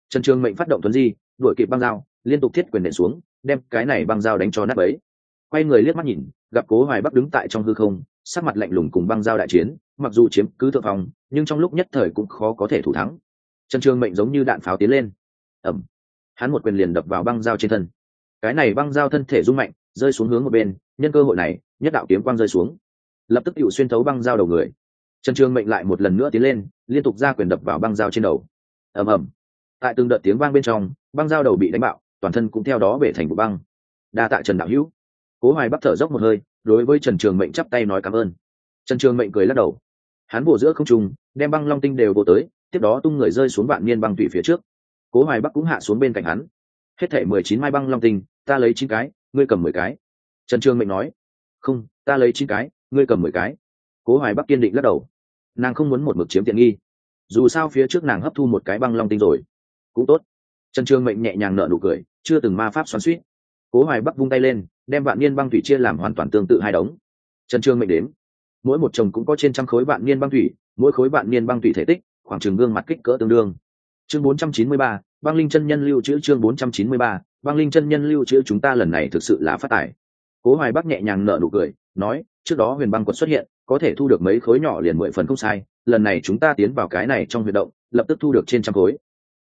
Trần trường mệnh phát động tuấn di, đuổi kịp băng dao, liên tục thiết quyền nện xuống, đem cái này băng dao đánh cho nát bấy. Quay người liếc mắt nhìn, gặp cố hoài bắc đứng tại trong hư không, sắc mặt lạnh lùng cùng băng dao đại chiến, mặc dù chiếm cứ thượng phòng nhưng trong lúc nhất thời cũng khó có thể thủ thắng. Trần trường mệnh giống như đạn pháo tiến lên ẩm. Hắn một quyền liền đập vào băng dao trên thân. Cái này băng dao thân thể rung mạnh, rơi xuống hướng một bên, nhân cơ hội này, nhất đạo kiếm quang rơi xuống. Lập tức tự xuyên thấu băng dao đầu người. Trần trường mệnh lại một lần nữa tiến lên, liên tục ra quyền đập vào băng dao trên đầu. Ầm ầm. Tại từng đợt tiếng vang bên trong, băng dao đầu bị đánh bạo, toàn thân cũng theo đó bể thành vụ băng. Đa tạ trần đạo hữu. Cố hoài bắc thở dốc một hơi, đối với trần trường mệnh chắp tay nói cảm ơn. Trần trường mệnh cười lắc đầu. Hắn bổ giữa không trùng đem băng long tinh đều vô tới, tiếp đó tung người rơi xuống vạn niên băng tủy phía trước cố hoài bắc cũng hạ xuống bên cạnh hắn. Hết thể mười chín mai băng long tinh, ta lấy chín cái, ngươi cầm mười cái. Trần trường mệnh nói, không, ta lấy chín cái, ngươi cầm mười cái. Cố hoài bắc kiên định lắc đầu. Nàng không muốn một mực chiếm tiện nghi. Dù sao phía trước nàng hấp thu một cái băng long tinh rồi. Cũng tốt. Trần trường mệnh nhẹ nhàng nở nụ cười, chưa từng ma pháp xoắn suýt cố hoài bắc vung tay lên, đem vạn niên băng thủy chia làm hoàn toàn tương tự hai đống. Trần trường mệnh đếm. Mỗi một chồng cũng có trên trăm khối vạn niên băng thủy, mỗi khối vạn niên băng thủy thể tích, khoảng chừng gương mặt kích cỡ tương đương chương 493, băng linh chân nhân lưu trữ chương 493, băng linh chân nhân lưu trữ chúng ta lần này thực sự là phát tài. Cố hoài bắc nhẹ nhàng nở nụ cười nói trước đó huyền băng quật xuất hiện có thể thu được mấy khối nhỏ liền mười phần không sai lần này chúng ta tiến vào cái này trong huyệt động lập tức thu được trên trăm khối.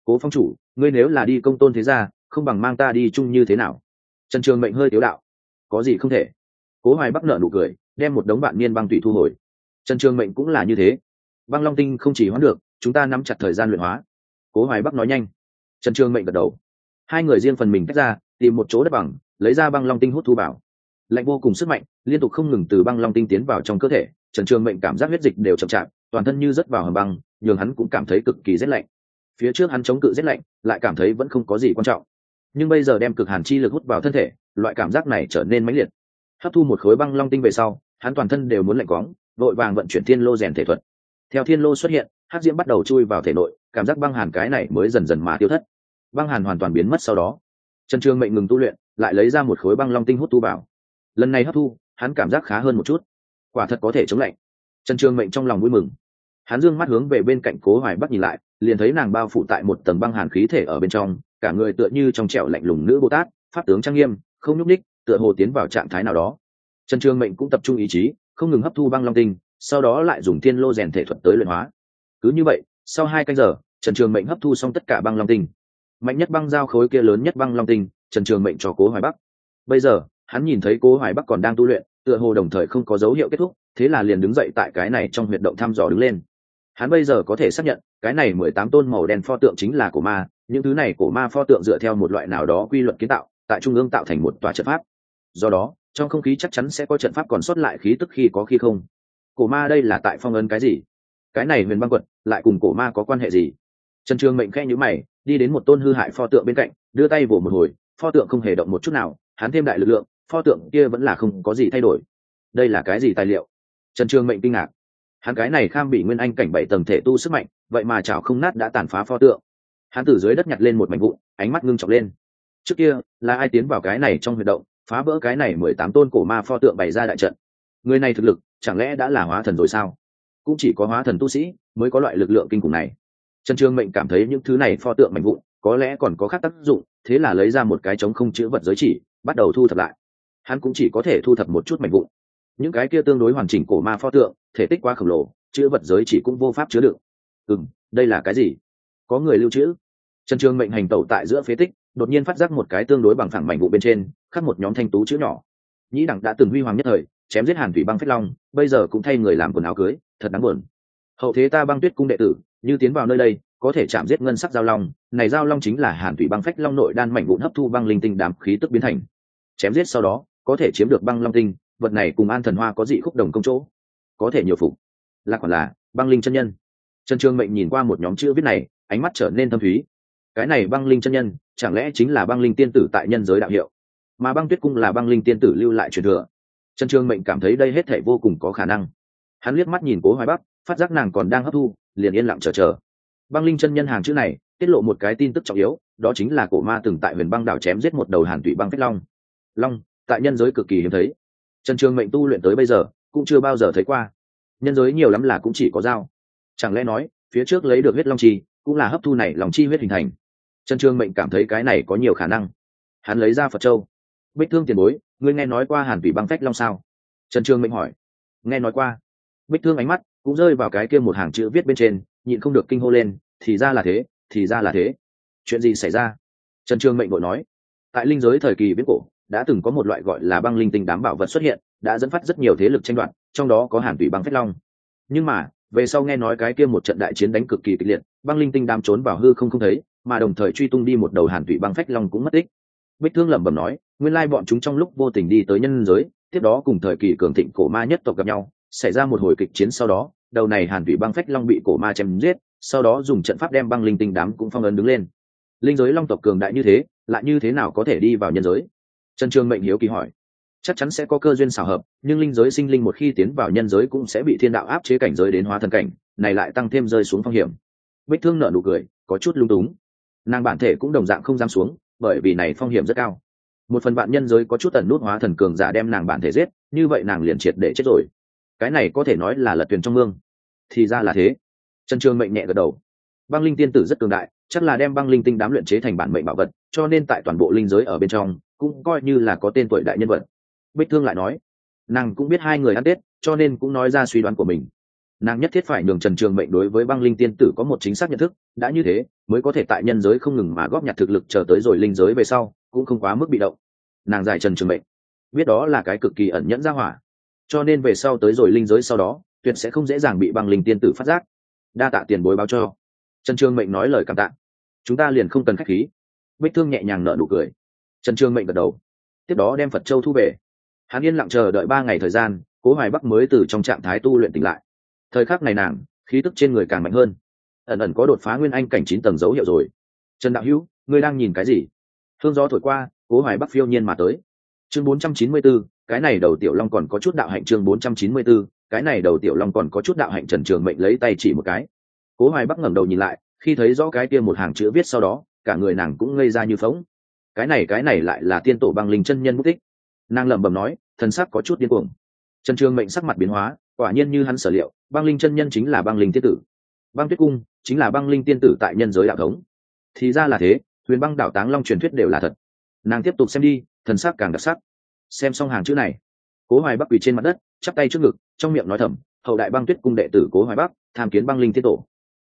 Cố phong chủ ngươi nếu là đi công tôn thế gia không bằng mang ta đi chung như thế nào? Trần trường mệnh hơi tiếu đạo. Có gì không thể? Cố hoài bắc nở nụ cười đem một đống bạn niên băng tùy thu hồi. Trần trường mệnh cũng là như thế. Băng long tinh không chỉ hóa được chúng ta nắm chặt thời gian luyện hóa cố hoài bắc nói nhanh. Trần trường mệnh gật đầu. Hai người riêng phần mình tách ra, tìm một chỗ đất bằng, lấy ra băng long tinh hút thu vào. Lạnh vô cùng sức mạnh, liên tục không ngừng từ băng long tinh tiến vào trong cơ thể, trần trường mệnh cảm giác huyết dịch đều chậm chạp, toàn thân như rớt vào hầm băng, nhường hắn cũng cảm thấy cực kỳ rét lạnh. Phía trước hắn chống cự rét lạnh, lại cảm thấy vẫn không có gì quan trọng. Nhưng bây giờ đem cực hàn chi lực hút vào thân thể, loại cảm giác này trở nên mãnh liệt. Hấp thu một khối băng long tinh về sau, hắn toàn thân đều muốn lạnh quóng vội vàng vận chuyển thiên lô rèn thể thuật. Theo thiên lô xuất hiện hát diễm bắt đầu chui vào thể nội, cảm giác băng hàn cái này mới dần dần mà tiêu thất. Băng hàn hoàn toàn biến mất sau đó. Trần trường mệnh ngừng tu luyện, lại lấy ra một khối băng long tinh hút tu vào. Lần này hấp thu, hắn cảm giác khá hơn một chút. Quả thật có thể chống lạnh. Trần trường mệnh trong lòng vui mừng. Hắn dương mắt hướng về bên cạnh cố hoài bắc nhìn lại, liền thấy nàng bao phủ tại một tầng băng hàn khí thể ở bên trong, cả người tựa như trong trẻo lạnh lùng nữ bồ tát, pháp tướng trang nghiêm, không nhúc ních tựa hồ tiến vào trạng thái nào đó. Trần trường mệnh cũng tập trung ý chí, không ngừng hấp thu băng long tinh, sau đó lại dùng thiên lô rèn thể thuật tới luyện hóa cứ như vậy, sau hai canh giờ, trần trường mệnh hấp thu xong tất cả băng long tinh. Mạnh nhất băng giao khối kia lớn nhất băng long tinh, trần trường mệnh cho cố hoài bắc. Bây giờ, hắn nhìn thấy cố hoài bắc còn đang tu luyện, tựa hồ đồng thời không có dấu hiệu kết thúc, thế là liền đứng dậy tại cái này trong huyệt động thăm dò đứng lên. Hắn bây giờ có thể xác nhận, cái này mười tám tôn màu đen pho tượng chính là của ma, những thứ này của ma pho tượng dựa theo một loại nào đó quy luật kiến tạo, tại trung ương tạo thành một tòa trận pháp. Do đó, trong không khí chắc chắn sẽ có trận pháp còn sót lại khí tức khi có khi không. Cổ ma đây là tại phong ấn cái gì? Cái này huyền băng quật lại cùng cổ ma có quan hệ gì? Trần trường mệnh khe nhữ mày, đi đến một tôn hư hại pho tượng bên cạnh, đưa tay vỗ một hồi, pho tượng không hề động một chút nào, hắn thêm đại lực lượng, pho tượng kia vẫn là không có gì thay đổi. Đây là cái gì tài liệu? Trần trường mệnh kinh ngạc. Hắn cái này kham bị nguyên anh cảnh bảy tầng thể tu sức mạnh, vậy mà chảo không nát đã tàn phá pho tượng. Hắn từ dưới đất nhặt lên một mảnh vụn, ánh mắt ngưng trọng lên. Trước kia, là ai tiến vào cái này trong huy động, phá vỡ cái này mười tám tôn cổ ma pho tượng bày ra đại trận? Người này thực lực, chẳng lẽ đã là hóa thần rồi sao? Cũng chỉ có hóa thần tu sĩ mới có loại lực lượng kinh khủng này. Trần trương mệnh cảm thấy những thứ này pho tượng mạnh vụn, có lẽ còn có khác tác dụng, thế là lấy ra một cái trống không chữ vật giới chỉ, bắt đầu thu thập lại. Hắn cũng chỉ có thể thu thập một chút mạnh vụn. Những cái kia tương đối hoàn chỉnh cổ ma pho tượng, thể tích quá khổng lồ, chữ vật giới chỉ cũng vô pháp chứa đựng ừ đây là cái gì? Có người lưu trữ. Trần trường mệnh hành tẩu tại giữa phế tích, đột nhiên phát giác một cái tương đối bằng phẳng mảnh vụ bên trên, khắc một nhóm thanh tú chữ nhỏ. Nhĩ đẳng đã từng huy hoàng nhất thời, chém giết hàn thủy băng phách long, bây giờ cũng thay người làm quần áo cưới, thật đáng buồn hậu thế ta băng tuyết cung đệ tử, như tiến vào nơi đây, có thể chạm giết ngân sắc giao long, này giao long chính là hàn thủy băng phách long nội đan mảnh vụn hấp thu băng linh tinh đám khí tức biến thành. Chém giết sau đó, có thể chiếm được băng long tinh, vật này cùng an thần hoa có dị khúc đồng công chỗ. Có thể nhiều phục. Là còn là băng linh chân nhân. Trần trương mệnh nhìn qua một nhóm chữ viết này, ánh mắt trở nên thâm thúy. Cái này băng linh chân nhân, chẳng lẽ chính là băng linh tiên tử tại nhân giới đạo hiệu? Mà băng tuyết cung là băng linh tiên tử lưu lại truyền thừa. Trần trương mệnh cảm thấy đây hết thể vô cùng có khả năng hắn liếc mắt nhìn cố hoài bắc, phát giác nàng còn đang hấp thu, liền yên lặng chờ chờ. Băng linh chân nhân hàng chữ này, tiết lộ một cái tin tức trọng yếu, đó chính là cổ ma từng tại huyền băng đảo chém giết một đầu hàn tụy băng phách long. Long, tại nhân giới cực kỳ hiếm thấy. Trần trường mệnh tu luyện tới bây giờ, cũng chưa bao giờ thấy qua. Nhân giới nhiều lắm là cũng chỉ có dao. Chẳng lẽ nói, phía trước lấy được huyết long chi, cũng là hấp thu này lòng chi huyết hình thành? Trần trường mệnh cảm thấy cái này có nhiều khả năng. Hắn lấy ra phật châu. Bích thương tiền bối, ngươi nghe nói qua hàn tụy băng phách long sao? Trần trường mệnh hỏi. Nghe nói qua bích thương ánh mắt cũng rơi vào cái kia một hàng chữ viết bên trên, nhịn không được kinh hô lên, thì ra là thế, thì ra là thế. Chuyện gì xảy ra? Trần trường mệnh vội nói. Tại linh giới thời kỳ viết cổ, đã từng có một loại gọi là băng linh tinh đám bảo vật xuất hiện, đã dẫn phát rất nhiều thế lực tranh đoạt, trong đó có hàn tủy băng phách long. Nhưng mà, về sau nghe nói cái kia một trận đại chiến đánh cực kỳ kịch liệt, băng linh tinh đám trốn vào hư không không thấy, mà đồng thời truy tung đi một đầu hàn tủy băng phách long cũng mất tích. Bích thương lẩm bẩm nói, nguyên lai bọn chúng trong lúc vô tình đi tới nhân giới, tiếp đó cùng thời kỳ cường thịnh cổ ma nhất tộc gặp nhau xảy ra một hồi kịch chiến sau đó, đầu này hàn thủy băng phách long bị cổ ma chém giết, sau đó dùng trận pháp đem băng linh tinh đám cũng phong ấn đứng lên. Linh giới long tộc cường đại như thế, lại như thế nào có thể đi vào nhân giới? Trần trường mệnh hiếu kỳ hỏi. Chắc chắn sẽ có cơ duyên xảo hợp, nhưng linh giới sinh linh một khi tiến vào nhân giới cũng sẽ bị thiên đạo áp chế cảnh giới đến hóa thần cảnh, này lại tăng thêm rơi xuống phong hiểm. Bích thương nợ nụ cười, có chút lung túng. Nàng bản thể cũng đồng dạng không dám xuống, bởi vì này phong hiểm rất cao. Một phần bạn nhân giới có chút tần nút hóa thần cường giả đem nàng bản thể giết, như vậy nàng liền triệt để chết rồi cái này có thể nói là lật thuyền trong mương. Thì ra là thế. Trần trường mệnh nhẹ gật đầu. Băng linh tiên tử rất cường đại, chắc là đem băng linh tinh đám luyện chế thành bản mệnh bảo vật, cho nên tại toàn bộ linh giới ở bên trong, cũng coi như là có tên tuổi đại nhân vật. Bích thương lại nói, nàng cũng biết hai người ăn tết, cho nên cũng nói ra suy đoán của mình. Nàng nhất thiết phải nhường trần trường mệnh đối với băng linh tiên tử có một chính xác nhận thức, đã như thế, mới có thể tại nhân giới không ngừng mà góp nhặt thực lực chờ tới rồi linh giới về sau, cũng không quá mức bị động. Nàng giải trần trường mệnh, biết đó là cái cực kỳ ẩn nhẫn ra hỏa cho nên về sau tới rồi linh giới sau đó tuyệt sẽ không dễ dàng bị băng linh tiên tử phát giác. Đa tạ tiền bối báo cho. Trần trương mệnh nói lời cảm tạ. Chúng ta liền không cần khách khí. Bích thương nhẹ nhàng nở nụ cười. Trần trương mệnh gật đầu. Tiếp đó đem phật châu thu về. Hắn yên lặng chờ đợi ba ngày thời gian cố hoài bắc mới từ trong trạng thái tu luyện tỉnh lại. Thời khắc này nàng khí tức trên người càng mạnh hơn. Ẩn ẩn có đột phá nguyên anh cảnh chín tầng dấu hiệu rồi. Trần đạo hữu ngươi đang nhìn cái gì? Thương gió thổi qua cố hoài bắc phiêu nhiên mà tới. Chương 494, cái này đầu tiểu long còn có chút đạo hạnh chương 494, cái này đầu tiểu long còn có chút đạo hạnh trần trường mệnh lấy tay chỉ một cái. Cố hoài bắc ngẩng đầu nhìn lại khi thấy rõ cái kia một hàng chữ viết sau đó cả người nàng cũng ngây ra như phóng cái này cái này lại là tiên tổ băng linh chân nhân mục tích nàng lẩm bẩm nói thần sắc có chút điên cuồng. Trần trường mệnh sắc mặt biến hóa quả nhiên như hắn sở liệu băng linh chân nhân chính là băng linh tiên tử. Băng tuyết cung chính là băng linh tiên tử tại nhân giới đạo thống. Thì ra là thế huyền băng đảo táng long truyền thuyết đều là thật. Nàng tiếp tục xem đi thần sắc càng đặc sắc xem xong hàng chữ này. Cố hoài bắc quỳ trên mặt đất, chắp tay trước ngực, trong miệng nói thầm, hậu đại băng tuyết cung đệ tử cố hoài bắc, tham kiến băng linh tiên tổ.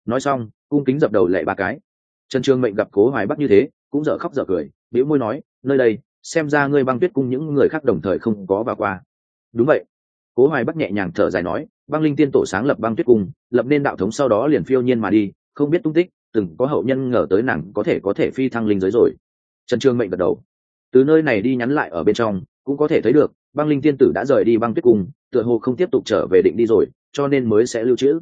Nói xong, cung kính dập đầu lệ ba cái. Trần trường mệnh gặp cố hoài bắc như thế, cũng dở khóc dở cười biểu môi nói, nơi đây, xem ra ngươi băng tuyết cung những người khác đồng thời không có vào qua. Đúng vậy. Cố hoài bắc nhẹ nhàng thở dài nói, băng linh tiên tổ sáng lập băng tuyết cung, lập nên đạo thống sau đó liền phiêu nhiên mà đi, không biết tung tích, từng có hậu nhân ngờ tới nàng có thể có thể phi thăng linh giới rồi. Trần trường mệnh gật đầu. Từ nơi này đi nhắn lại ở bên trong cũng có thể thấy được, băng linh tiên tử đã rời đi băng tuyết cung, tựa hồ không tiếp tục trở về định đi rồi, cho nên mới sẽ lưu trữ.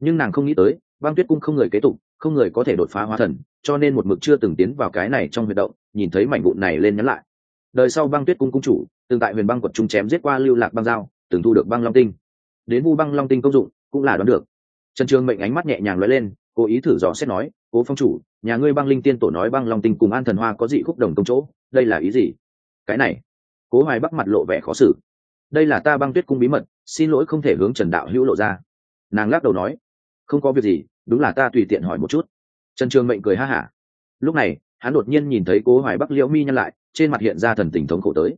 Nhưng nàng không nghĩ tới, băng tuyết cung không người kế tục, không người có thể đột phá hóa thần, cho nên một mực chưa từng tiến vào cái này trong huyệt động, nhìn thấy mảnh vụn này lên nhắn lại. Đời sau băng tuyết cung cung chủ, từng tại huyền băng quật trung chém giết qua lưu lạc băng dao từng thu được băng long tinh. Đến vu băng long tinh công dụng, cũng là đoán được. Trần trường mệnh ánh mắt nhẹ nhàng lóe lên, cố ý thử dò xét nói, cố phong chủ, nhà ngươi băng linh tiên tổ nói băng long tinh cùng an thần hoa có dị khúc đồng công chỗ, đây là ý gì? Cái này cố hoài bắc mặt lộ vẻ khó xử. Đây là ta băng tuyết cung bí mật, xin lỗi không thể hướng trần đạo hữu lộ ra. Nàng lắc đầu nói, không có việc gì, đúng là ta tùy tiện hỏi một chút. Trần trường mệnh cười ha hả. Lúc này, hắn đột nhiên nhìn thấy cố hoài bắc liễu mi nhăn lại, trên mặt hiện ra thần tình thống khổ tới.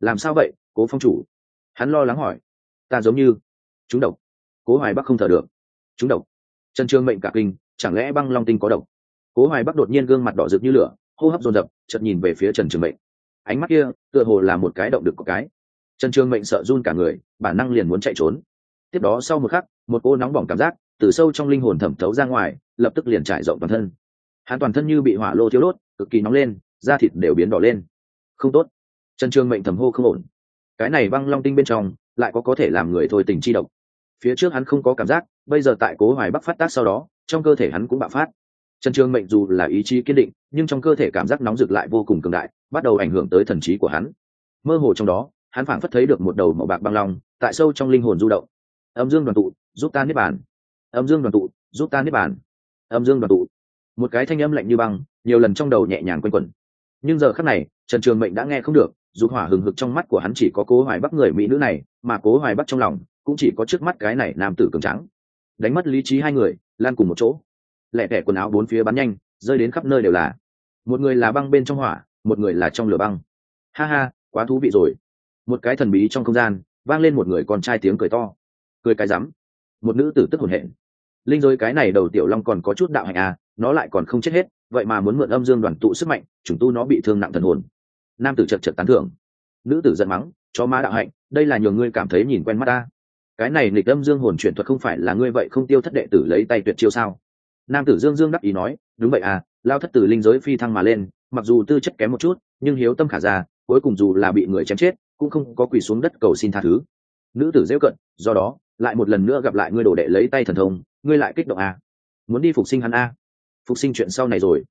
Làm sao vậy, cố phong chủ? Hắn lo lắng hỏi. Ta giống như chúng độc. Cố hoài bắc không thở được. Chúng độc? Trần trường mệnh cả kinh, chẳng lẽ băng long tinh có độc? Cố hoài bắc đột nhiên gương mặt đỏ rực như lửa, hô hấp dồn dập, chợt nhìn về phía trần trường mệnh ánh mắt kia tựa hồ là một cái động được có cái. Trần trường mệnh sợ run cả người, bản năng liền muốn chạy trốn. Tiếp đó sau một khắc, một cô nóng bỏng cảm giác từ sâu trong linh hồn thẩm thấu ra ngoài, lập tức liền trải rộng toàn thân. Hắn toàn thân như bị hỏa lô thiếu đốt, cực kỳ nóng lên, da thịt đều biến đỏ lên. Không tốt. Trần trường mệnh thầm hô không ổn. Cái này băng long tinh bên trong, lại có có thể làm người thôi tình chi độc. Phía trước hắn không có cảm giác, bây giờ tại cố hoài bắc phát tác sau đó, trong cơ thể hắn cũng bạo phát. Trần trường mệnh dù là ý chí kiên định nhưng trong cơ thể cảm giác nóng rực lại vô cùng cường đại, bắt đầu ảnh hưởng tới thần trí của hắn. Mơ hồ trong đó, hắn phảng phất thấy được một đầu màu bạc băng long, tại sâu trong linh hồn du động. Âm dương đoàn tụ, giúp ta niết bàn. Âm dương đoàn tụ, giúp ta niết bàn. Âm dương đoàn tụ. Một cái thanh âm lạnh như băng, nhiều lần trong đầu nhẹ nhàng quanh quẩn. Nhưng giờ khắc này, trần trường mệnh đã nghe không được dù hỏa hừng hực trong mắt của hắn chỉ có cố hoài bắc người mỹ nữ này, mà cố hoài bắc trong lòng cũng chỉ có trước mắt cái này nam tử cường trắng đánh mất lý trí hai người, lan cùng một chỗ. Lẹ tẻ quần áo bốn phía bắn nhanh rơi đến khắp nơi đều là. Một người là băng bên trong hỏa, một người là trong lửa băng. Ha ha, quá thú vị rồi. Một cái thần bí trong không gian, vang lên một người con trai tiếng cười to. Cười cái rắm. Một nữ tử tức hồn hện. linh giới cái này đầu tiểu long còn có chút đạo hạnh à nó lại còn không chết hết, vậy mà muốn mượn âm dương đoàn tụ sức mạnh chúng tu nó bị thương nặng thần hồn. Nam tử chật chật tán thưởng. Nữ tử giận mắng cho ma đạo hạnh, đây là nhiều ngươi cảm thấy nhìn quen mắt ta. Cái này nghịch âm dương hồn chuyển thuật không phải là ngươi vậy không tiêu thất đệ tử lấy tay tuyệt chiêu sao? Nam tử dương dương đắc ý nói, đúng vậy à lao thất tử linh giới phi thăng mà lên, mặc dù tư chất kém một chút, nhưng hiếu tâm khả ra, cuối cùng dù là bị người chém chết, cũng không có quỳ xuống đất cầu xin tha thứ nữ tử dễ cận, do đó, lại một lần nữa gặp lại ngươi đồ đệ lấy tay thần thông, ngươi lại kích động à. muốn đi phục sinh hắn à. phục sinh chuyện sau này rồi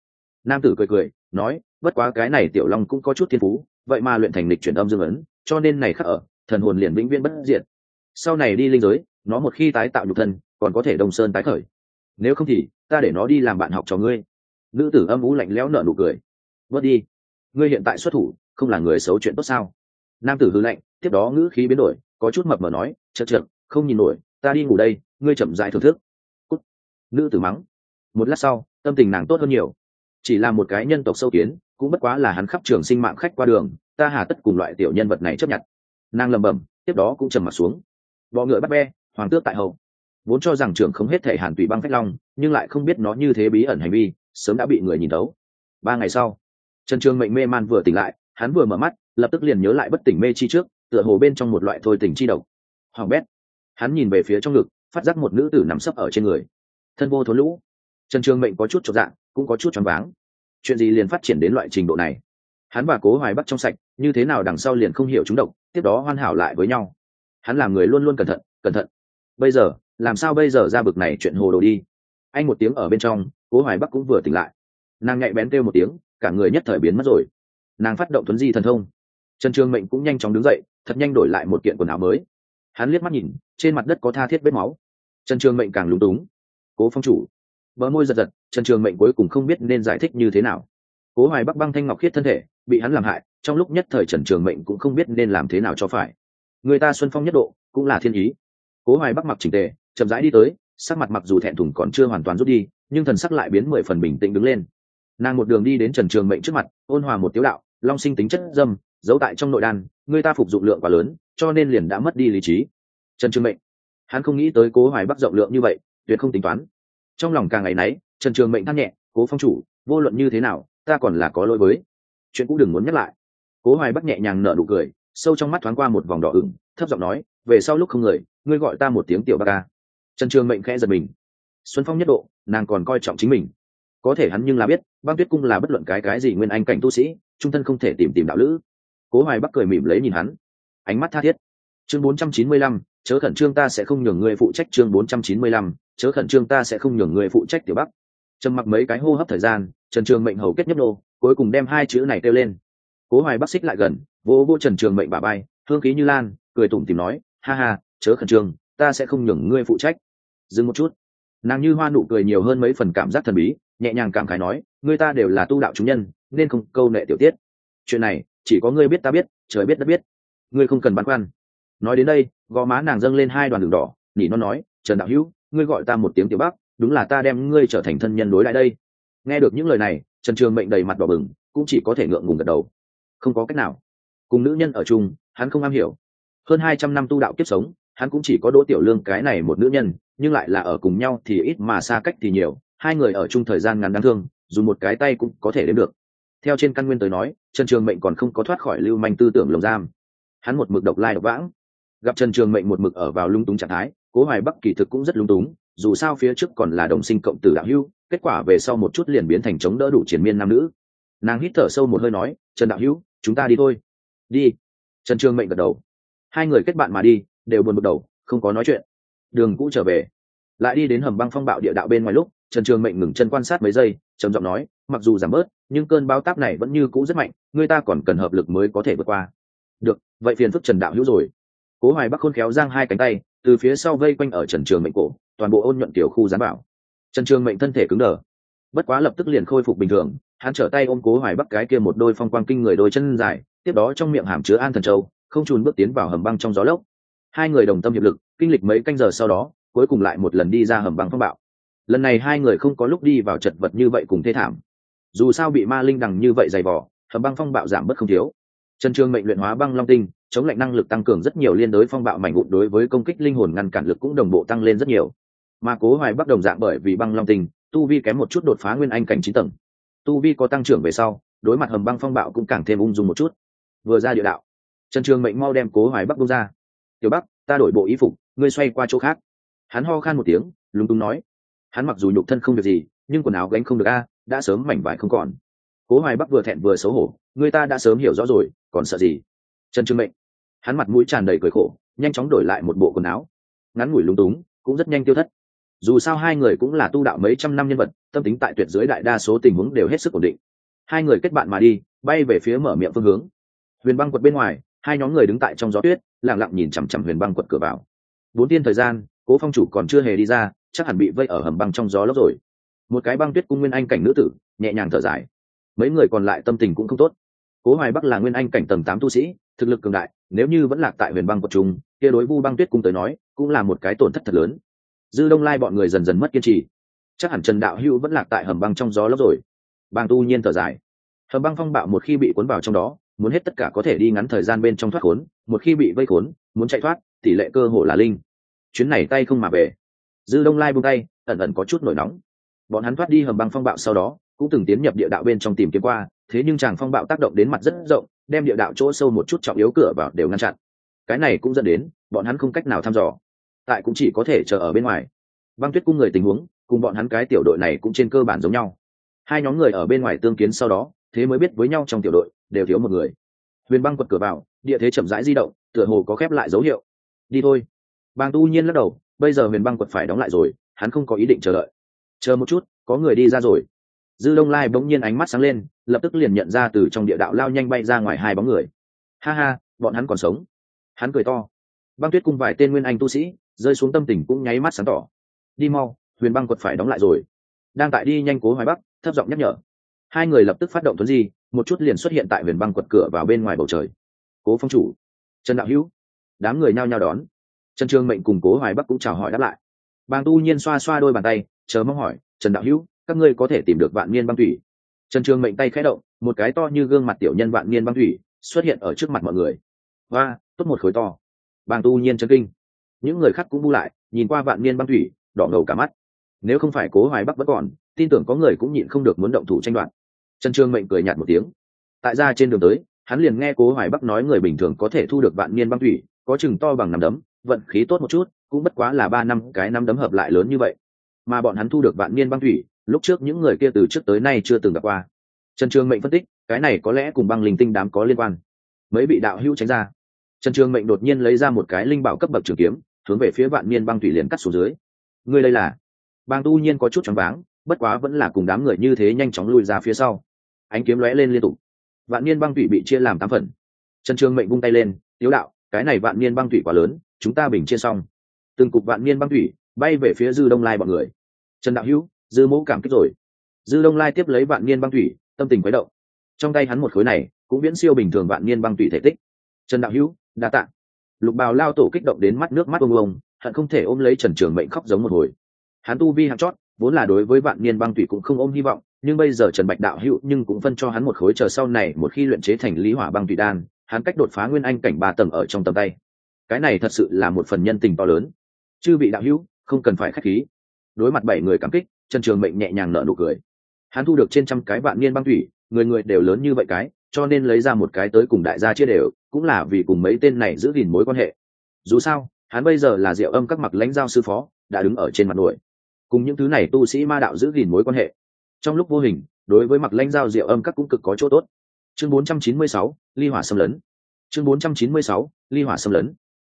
nam tử cười cười, nói, bất quá cái này tiểu long cũng có chút thiên phú, vậy mà luyện thành lịch chuyển âm dương ấn, cho nên này khắc ở, thần hồn liền vĩnh viễn bất diệt sau này đi linh giới, nó một khi tái tạo nhục thân, còn có thể đông sơn tái khởi nếu không thì, ta để nó đi làm bạn học cho ngươi. Nữ tử âm ú lạnh lẽo nở nụ cười. Bớt đi. Ngươi hiện tại xuất thủ, không là người xấu chuyện tốt sao? Nam tử hư lạnh, tiếp đó ngữ khí biến đổi, có chút mập mờ nói chật chật không nhìn nổi, ta đi ngủ đây, ngươi chậm dại thưởng thức. Cút. nữ tử mắng. Một lát sau, tâm tình nàng tốt hơn nhiều. Chỉ là một cái nhân tộc sâu kiến, cũng bất quá là hắn khắp trường sinh mạng khách qua đường, ta hà tất cùng loại tiểu nhân vật này chấp nhận. Nàng lầm bầm tiếp đó cũng trầm mặt xuống. Bọ ngựa bắt be hoàng tước tại hậu vốn cho rằng trưởng không hết thể hàn tùy băng phách long, nhưng lại không biết nó như thế bí ẩn hành vi, sớm đã bị người nhìn tấu ba ngày sau, trần trường mệnh mê man vừa tỉnh lại, hắn vừa mở mắt, lập tức liền nhớ lại bất tỉnh mê chi trước, tựa hồ bên trong một loại thôi tỉnh chi độc. Hoàng bét, hắn nhìn về phía trong ngực, phát giác một nữ tử nằm sấp ở trên người. Thân vô thốn lũ. Trần trường mệnh có chút chột dạng, cũng có chút choáng váng. Chuyện gì liền phát triển đến loại trình độ này? Hắn và cố hoài bắc trong sạch, như thế nào đằng sau liền không hiểu chúng độc, tiếp đó hoàn hảo lại với nhau. Hắn làm người luôn luôn cẩn thận cẩn thận. Bây giờ làm sao bây giờ ra bực này chuyện hồ đồ đi? Anh một tiếng ở bên trong, cố hoài bắc cũng vừa tỉnh lại. Nàng nhạy bén kêu một tiếng, cả người nhất thời biến mất rồi. Nàng phát động tuấn di thần thông. Trần trường mệnh cũng nhanh chóng đứng dậy, thật nhanh đổi lại một kiện quần áo mới. Hắn liếc mắt nhìn, trên mặt đất có tha thiết vết máu. Trần trường mệnh càng lúng túng. Cố phong chủ. Bờ môi giật giật, trần trường mệnh cuối cùng không biết nên giải thích như thế nào. Cố hoài bắc băng thanh ngọc khiết thân thể, bị hắn làm hại, trong lúc nhất thời trần trường mệnh cũng không biết nên làm thế nào cho phải. Người ta xuân phong nhất độ, cũng là thiên ý. Cố hoài bắc mặc chỉnh tề chậm rãi đi tới, sắc mặt mặc dù thẹn thùng còn chưa hoàn toàn rút đi, nhưng thần sắc lại biến mười phần bình tĩnh đứng lên. Nàng một đường đi đến trần trường mệnh trước mặt, ôn hòa một tiếu đạo, long sinh tính chất dâm, giấu tại trong nội đan người ta phục dụng lượng quá lớn, cho nên liền đã mất đi lý trí. Trần trường mệnh, hắn không nghĩ tới cố hoài bắc rộng lượng như vậy, tuyệt không tính toán. Trong lòng càng ngày nấy, trần trường mệnh than nhẹ, cố phong chủ, vô luận như thế nào, ta còn là có lỗi với. Chuyện cũng đừng muốn nhắc lại. Cố hoài bắc nhẹ nhàng nở nụ cười, sâu trong mắt thoáng qua một vòng đỏ ửng, thấp giọng nói, về sau lúc không người, ngươi gọi ta một tiếng tiểu ba ca trần trường mệnh khẽ giật mình. Xuân phong nhất độ nàng còn coi trọng chính mình. Có thể hắn nhưng là biết băng tuyết cung là bất luận cái cái gì nguyên anh cảnh tu sĩ trung thân không thể tìm tìm đạo lữ. Cố hoài bắc cười mỉm lấy nhìn hắn. Ánh mắt tha thiết. Chương 495, chớ khẩn trương ta sẽ không nhường người phụ trách chương 495, chớ khẩn trương ta sẽ không nhường người phụ trách tiểu bắc. Trầm mặc mấy cái hô hấp thời gian trần trường mệnh hầu kết nhấp nô cuối cùng đem hai chữ này kêu lên. Cố hoài bắc xích lại gần vô vô trần trường mệnh bà bay hương khí như lan cười tủm tìm nói ha ha chớ khẩn trương ta sẽ không nhường ngươi phụ trách dừng một chút. Nàng như hoa nụ cười nhiều hơn mấy phần cảm giác thần bí, nhẹ nhàng cảm khái nói người ta đều là tu đạo chúng nhân, nên không câu nệ tiểu tiết. Chuyện này, chỉ có ngươi biết ta biết, trời biết đất biết. Ngươi không cần băn khoăn. Nói đến đây, gò má nàng dâng lên hai đoàn đường đỏ, nỉ nó nói, trần đạo hữu, ngươi gọi ta một tiếng tiểu bắc đúng là ta đem ngươi trở thành thân nhân đối lại đây. Nghe được những lời này, trần trường mệnh đầy mặt đỏ bừng, cũng chỉ có thể ngượng ngùng gật đầu. Không có cách nào. Cùng nữ nhân ở chung, hắn không am hiểu. Hơn hai trăm năm tu đạo kiếp sống hắn cũng chỉ có đỗ tiểu lương cái này một nữ nhân, nhưng lại là ở cùng nhau thì ít mà xa cách thì nhiều, hai người ở chung thời gian ngắn đáng thương, dù một cái tay cũng có thể đến được. Theo trên căn nguyên tới nói, trần trường mệnh còn không có thoát khỏi lưu manh tư tưởng lồng giam. Hắn một mực độc lai độc vãng. Gặp trần trường mệnh một mực ở vào lung túng trạng thái, cố hoài bắc kỳ thực cũng rất lung túng, dù sao phía trước còn là đồng sinh cộng tử đạo hữu, kết quả về sau một chút liền biến thành chống đỡ đủ triển miên nam nữ. Nàng hít thở sâu một hơi nói, trần đạo hữu, chúng ta đi thôi. Đi. Trần trường mệnh gật đầu. Hai người kết bạn mà đi đều buồn bực đầu, không có nói chuyện. Đường cũ trở về. Lại đi đến hầm băng phong bạo địa đạo bên ngoài lúc, trần trường mệnh ngừng chân quan sát mấy giây, trầm giọng nói, mặc dù giảm bớt, nhưng cơn bao táp này vẫn như cũ rất mạnh, người ta còn cần hợp lực mới có thể vượt qua. Được, vậy phiền phức trần đạo hữu rồi. Cố hoài bắc khôn khéo giang hai cánh tay, từ phía sau vây quanh ở trần trường mệnh cổ, toàn bộ ôn nhuận tiểu khu gián bảo. Trần trường mệnh thân thể cứng đờ. Bất quá lập tức liền khôi phục bình thường, hắn trở tay ôm cố hoài bắc cái kia một đôi phong quang kinh người đôi chân dài, tiếp đó trong miệng hàm chứa an thần châu, không trùn bước tiến vào hầm băng trong gió lốc hai người đồng tâm hiệp lực, kinh lịch mấy canh giờ sau đó, cuối cùng lại một lần đi ra hầm băng phong bạo. Lần này hai người không có lúc đi vào chật vật như vậy cùng thê thảm. Dù sao bị ma linh đằng như vậy dày vỏ hầm băng phong bạo giảm bớt không thiếu. Trần trương mệnh luyện hóa băng long tinh, chống lạnh năng lực tăng cường rất nhiều liên đối phong bạo mảnh vụn đối với công kích linh hồn ngăn cản lực cũng đồng bộ tăng lên rất nhiều. Mà cố hoài bắc đồng dạng bởi vì băng long tinh, tu vi kém một chút đột phá nguyên anh cảnh chín tầng. Tu vi có tăng trưởng về sau, đối mặt hầm băng phong bạo cũng càng thêm ung dung một chút. Vừa ra địa đạo trần trường mệnh mau đem cố hoài bắc bông ra tiểu bắc, ta đổi bộ y phục, ngươi xoay qua chỗ khác. Hắn ho khan một tiếng, lúng túng nói. Hắn mặc dù nhục thân không được gì, nhưng quần áo gánh không được a, đã sớm mảnh vải không còn. Cố hoài bắc vừa thẹn vừa xấu hổ người ta đã sớm hiểu rõ rồi, còn sợ gì? Trần trương mệnh. Hắn mặt mũi tràn đầy cười khổ, nhanh chóng đổi lại một bộ quần áo. Ngắn ngủi lúng túng, cũng rất nhanh tiêu thất. Dù sao hai người cũng là tu đạo mấy trăm năm nhân vật, tâm tính tại tuyệt dưới đại đa số tình huống đều hết sức ổn định. Hai người kết bạn mà đi, bay về phía mở miệng phương hướng. Huyền băng quật bên ngoài hai nhóm người đứng tại trong gió tuyết lẳng lặng nhìn chằm chằm huyền băng quật cửa vào. Bốn tiên thời gian, cố phong chủ còn chưa hề đi ra, chắc hẳn bị vây ở hầm băng trong gió lốc rồi. Một cái băng tuyết cung nguyên anh cảnh nữ tử, nhẹ nhàng thở dài. Mấy người còn lại tâm tình cũng không tốt. Cố hoài bắc là nguyên anh cảnh tầng tám tu sĩ, thực lực cường đại, nếu như vẫn lạc tại huyền băng quật trung, kia đối vu băng tuyết cung tới nói, cũng là một cái tổn thất thật lớn. Dư đông lai bọn người dần dần mất kiên trì. Chắc hẳn trần đạo hữu vẫn lạc tại hầm băng trong gió lốc rồi. Bang tu nhiên thở dài. Hầm băng phong bạo một khi bị cuốn vào trong đó muốn hết tất cả có thể đi ngắn thời gian bên trong thoát khốn, một khi bị vây khốn, muốn chạy thoát, tỷ lệ cơ hội là linh. Chuyến này tay không mà về. Dư đông lai buông tay, ẩn ẩn có chút nổi nóng. Bọn hắn thoát đi hầm băng phong bạo sau đó, cũng từng tiến nhập địa đạo bên trong tìm kiếm qua, thế nhưng chàng phong bạo tác động đến mặt rất rộng, đem địa đạo chỗ sâu một chút trọng yếu cửa vào đều ngăn chặn. Cái này cũng dẫn đến, bọn hắn không cách nào thăm dò. Tại cũng chỉ có thể chờ ở bên ngoài. Băng tuyết cung người tình huống, cùng bọn hắn cái tiểu đội này cũng trên cơ bản giống nhau. Hai nhóm người ở bên ngoài tương kiến sau đó thế mới biết với nhau trong tiểu đội đều thiếu một người. Huyền băng quật cửa vào, địa thế chậm rãi di động, tựa hồ có khép lại dấu hiệu. Đi thôi. Bàng tu nhiên lắc đầu, bây giờ huyền băng quật phải đóng lại rồi, hắn không có ý định chờ đợi. Chờ một chút, có người đi ra rồi. Dư đông lai bỗng nhiên ánh mắt sáng lên, lập tức liền nhận ra từ trong địa đạo lao nhanh bay ra ngoài hai bóng người. Ha ha, bọn hắn còn sống. Hắn cười to. Băng tuyết cùng vài tên nguyên anh tu sĩ, rơi xuống tâm tình cũng nháy mắt sáng tỏ. Đi mau, huyền băng quật phải đóng lại rồi. Đang tại đi nhanh cố hoài bắc, thấp giọng nhắc nhở hai người lập tức phát động tuấn di, một chút liền xuất hiện tại huyền băng quật cửa vào bên ngoài bầu trời. Cố phong chủ, trần đạo hữu, đám người nhao nhao đón. Trần trương mệnh cùng cố hoài bắc cũng chào hỏi đáp lại. Bàng tu nhiên xoa xoa đôi bàn tay, chờ mong hỏi, trần đạo hữu, các ngươi có thể tìm được vạn niên băng thủy? Trần trương mệnh tay khẽ động, một cái to như gương mặt tiểu nhân vạn niên băng thủy xuất hiện ở trước mặt mọi người. Và tốt một khối to. Bàng tu nhiên chân kinh. Những người khác cũng bu lại, nhìn qua vạn niên băng thủy, đỏ ngầu cả mắt. Nếu không phải cố hoài bắc vẫn còn, tin tưởng có người cũng nhịn không được muốn động thủ tranh đoạt trần trương mệnh cười nhạt một tiếng. Tại ra trên đường tới, hắn liền nghe cố hoài bắc nói người bình thường có thể thu được vạn niên băng thủy, có chừng to bằng nắm đấm, vận khí tốt một chút, cũng bất quá là ba năm, cái năm đấm hợp lại lớn như vậy. Mà bọn hắn thu được vạn niên băng thủy, lúc trước những người kia từ trước tới nay chưa từng gặp qua. Trần trường mệnh phân tích, cái này có lẽ cùng băng linh tinh đám có liên quan. Mấy bị đạo hữu tránh ra. Trần trường mệnh đột nhiên lấy ra một cái linh bảo cấp bậc trường kiếm, hướng về phía vạn niên băng thủy liền cắt xuống dưới. Ngươi đây là? Bang tu nhiên có chút choáng váng, bất quá vẫn là cùng đám người như thế nhanh chóng lùi ra phía sau ánh kiếm lóe lên liên tục. Vạn niên băng thủy bị chia làm tám phần. Trần trường mệnh vung tay lên, tiếu đạo, cái này vạn niên băng thủy quá lớn, chúng ta bình chia xong. Từng cục vạn niên băng thủy bay về phía dư đông lai bọn người. Trần đạo hữu, dư mẫu cảm kích rồi. Dư đông lai tiếp lấy vạn niên băng thủy, tâm tình quấy động. Trong tay hắn một khối này, cũng viễn siêu bình thường vạn niên băng thủy thể tích. Trần đạo hữu, đa tạ. Lục bào lao tổ kích động đến mắt nước mắt ông ông hận không thể ôm lấy trần trường mệnh khóc giống một hồi. Hắn tu vi hạng chót, vốn là đối với vạn niên băng thủy cũng không ôm hy vọng nhưng bây giờ trần bạch đạo hữu nhưng cũng phân cho hắn một khối chờ sau này một khi luyện chế thành lý hỏa băng thủy đan, hắn cách đột phá nguyên anh cảnh ba tầng ở trong tầm tay. Cái này thật sự là một phần nhân tình to lớn. Chư vị đạo hữu, không cần phải k h á c h khí. Đối mặt bảy người cảm kích, trần trường mệnh nhẹ nhàng nở nụ cười. Hắn thu được trên trăm cái vạn niên băng thủy, người người đều lớn như vậy cái, cho nên lấy ra một cái tới cùng đại gia chia đều, cũng là vì cùng mấy tên này giữ gìn mối quan hệ. Dù sao, hắn bây giờ là diệu âm các mặc lãnh giao sư phó, đã đứng ở trên mặt nổi cùng những thứ này tu sĩ ma đạo giữ gìn mối quan hệ trong lúc vô hình đối với mặc lãnh giao diệu âm các cũng cực có chỗ tốt. Chương 496, ly hỏa xâm lấn. Chương 496, ly hỏa xâm lấn.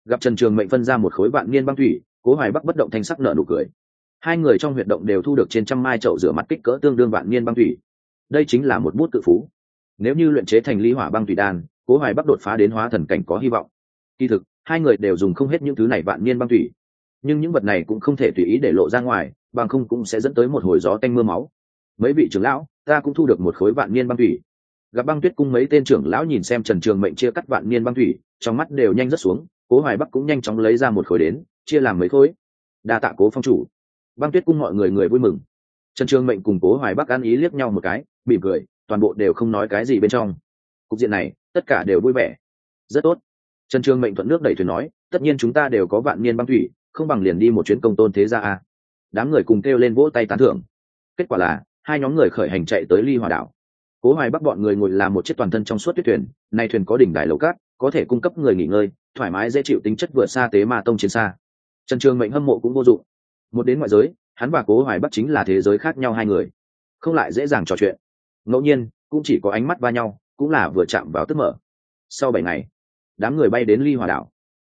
Gặp trần trường mệnh phân ra một khối vạn niên băng thủy cố hoài bắc bất động thanh sắc nợ nụ cười. Hai người trong huyệt động đều thu được trên trăm mai chậu rửa mặt kích cỡ tương đương vạn niên băng thủy. Đây chính là một bút tự phú. Nếu như luyện chế thành ly hỏa băng thủy đan cố hoài bắc đột phá đến hóa thần cảnh có hy vọng. Kỳ thực hai người đều dùng không hết những thứ này vạn niên băng thủy. Nhưng những vật này cũng không thể tùy ý để lộ ra ngoài bằng không cũng sẽ dẫn tới một hồi gió tanh mưa máu mấy vị trưởng lão, ta cũng thu được một khối vạn niên băng thủy. Gặp băng tuyết cung mấy tên trưởng lão nhìn xem trần trường mệnh chia cắt vạn niên băng thủy, trong mắt đều nhanh rất xuống, cố hoài bắc cũng nhanh chóng lấy ra một khối đến, chia làm mấy khối. Đa tạ cố phong chủ. Băng tuyết cung mọi người người vui mừng. Trần trường mệnh cùng cố hoài bắc ăn ý liếc nhau một cái, mỉm cười, toàn bộ đều không nói cái gì bên trong. Cục diện này, tất cả đều vui vẻ. Rất tốt. Trần trường mệnh thuận nước đẩy thuyền nói, tất nhiên chúng ta đều có vạn niên băng thủy, không bằng liền đi một chuyến công tôn thế gia a. Đám người cùng kêu lên vỗ tay tán thưởng. Kết quả là hai nhóm người khởi hành chạy tới ly hòa đảo. Cố hoài bắc bọn người ngồi làm một chiếc toàn thân trong suốt tuyết thuyền, nay thuyền có đỉnh đài lầu cát, có thể cung cấp người nghỉ ngơi, thoải mái dễ chịu tính chất vượt xa tế ma tông chiến xa. Trần trường mệnh hâm mộ cũng vô dụng. Một đến ngoại giới, hắn và cố hoài bắc chính là thế giới khác nhau hai người, không lại dễ dàng trò chuyện. Ngẫu nhiên, cũng chỉ có ánh mắt va nhau, cũng là vừa chạm vào tức mở. Sau bảy ngày, đám người bay đến ly hòa đảo.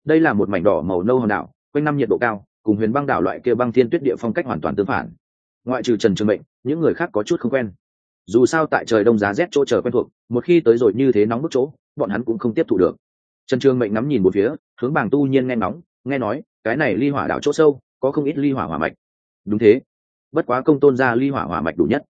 Đây là một mảnh đỏ màu nâu hòn đảo, quanh năm nhiệt độ cao, cùng huyền băng đảo loại kia băng thiên tuyết địa phong cách hoàn toàn tương phản ngoại trừ trần trường mệnh, những người khác có chút không quen. Dù sao tại trời đông giá rét chỗ chờ quen thuộc, một khi tới rồi như thế nóng bức chỗ, bọn hắn cũng không tiếp thụ được. Trần trường mệnh ngắm nhìn một phía, hướng bảng tu nhiên nghe nóng nghe nói, cái này ly hỏa đảo chỗ sâu, có không ít ly hỏa hỏa mạch. Đúng thế. Bất quá công tôn ra ly hỏa hỏa mạch đủ nhất.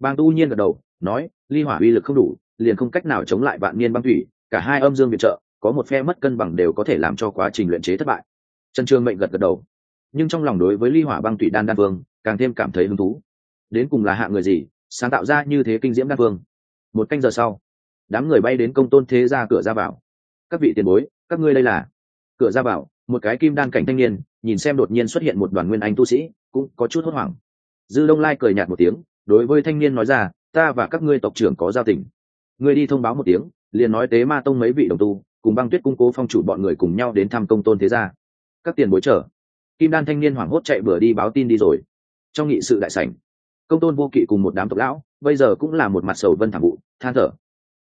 Bàng tu nhiên gật đầu, nói, ly hỏa uy lực không đủ, liền không cách nào chống lại vạn niên băng thủy, cả hai âm dương viện trợ, có một phe mất cân bằng đều có thể làm cho quá trình luyện chế thất bại. Trần trường mệnh gật gật đầu. Nhưng trong lòng đối với ly hỏa băng thủy đan đan vương càng thêm cảm thấy hứng thú. Đến cùng là hạ người gì, sáng tạo ra như thế kinh diễm đa vương một canh giờ sau, đám người bay đến công tôn thế ra cửa ra vào. Các vị tiền bối, các ngươi đây là? Cửa ra vào, một cái kim đan cảnh thanh niên, nhìn xem đột nhiên xuất hiện một đoàn nguyên anh tu sĩ, cũng có chút hốt hoảng. Dư đông lai cười nhạt một tiếng, đối với thanh niên nói ra, ta và các ngươi tộc trưởng có giao tình. Ngươi đi thông báo một tiếng, liền nói tế ma tông mấy vị đồng tu, cùng băng tuyết cung cố phong chủ bọn người cùng nhau đến thăm công tôn thế gia. Các tiền bối chờ. Kim đan thanh niên hoảng hốt chạy bừa đi báo tin đi rồi trong nghị sự đại sảnh. Công tôn vô kỵ cùng một đám tộc lão, bây giờ cũng là một mặt sầu vân thảm vụ, than thở.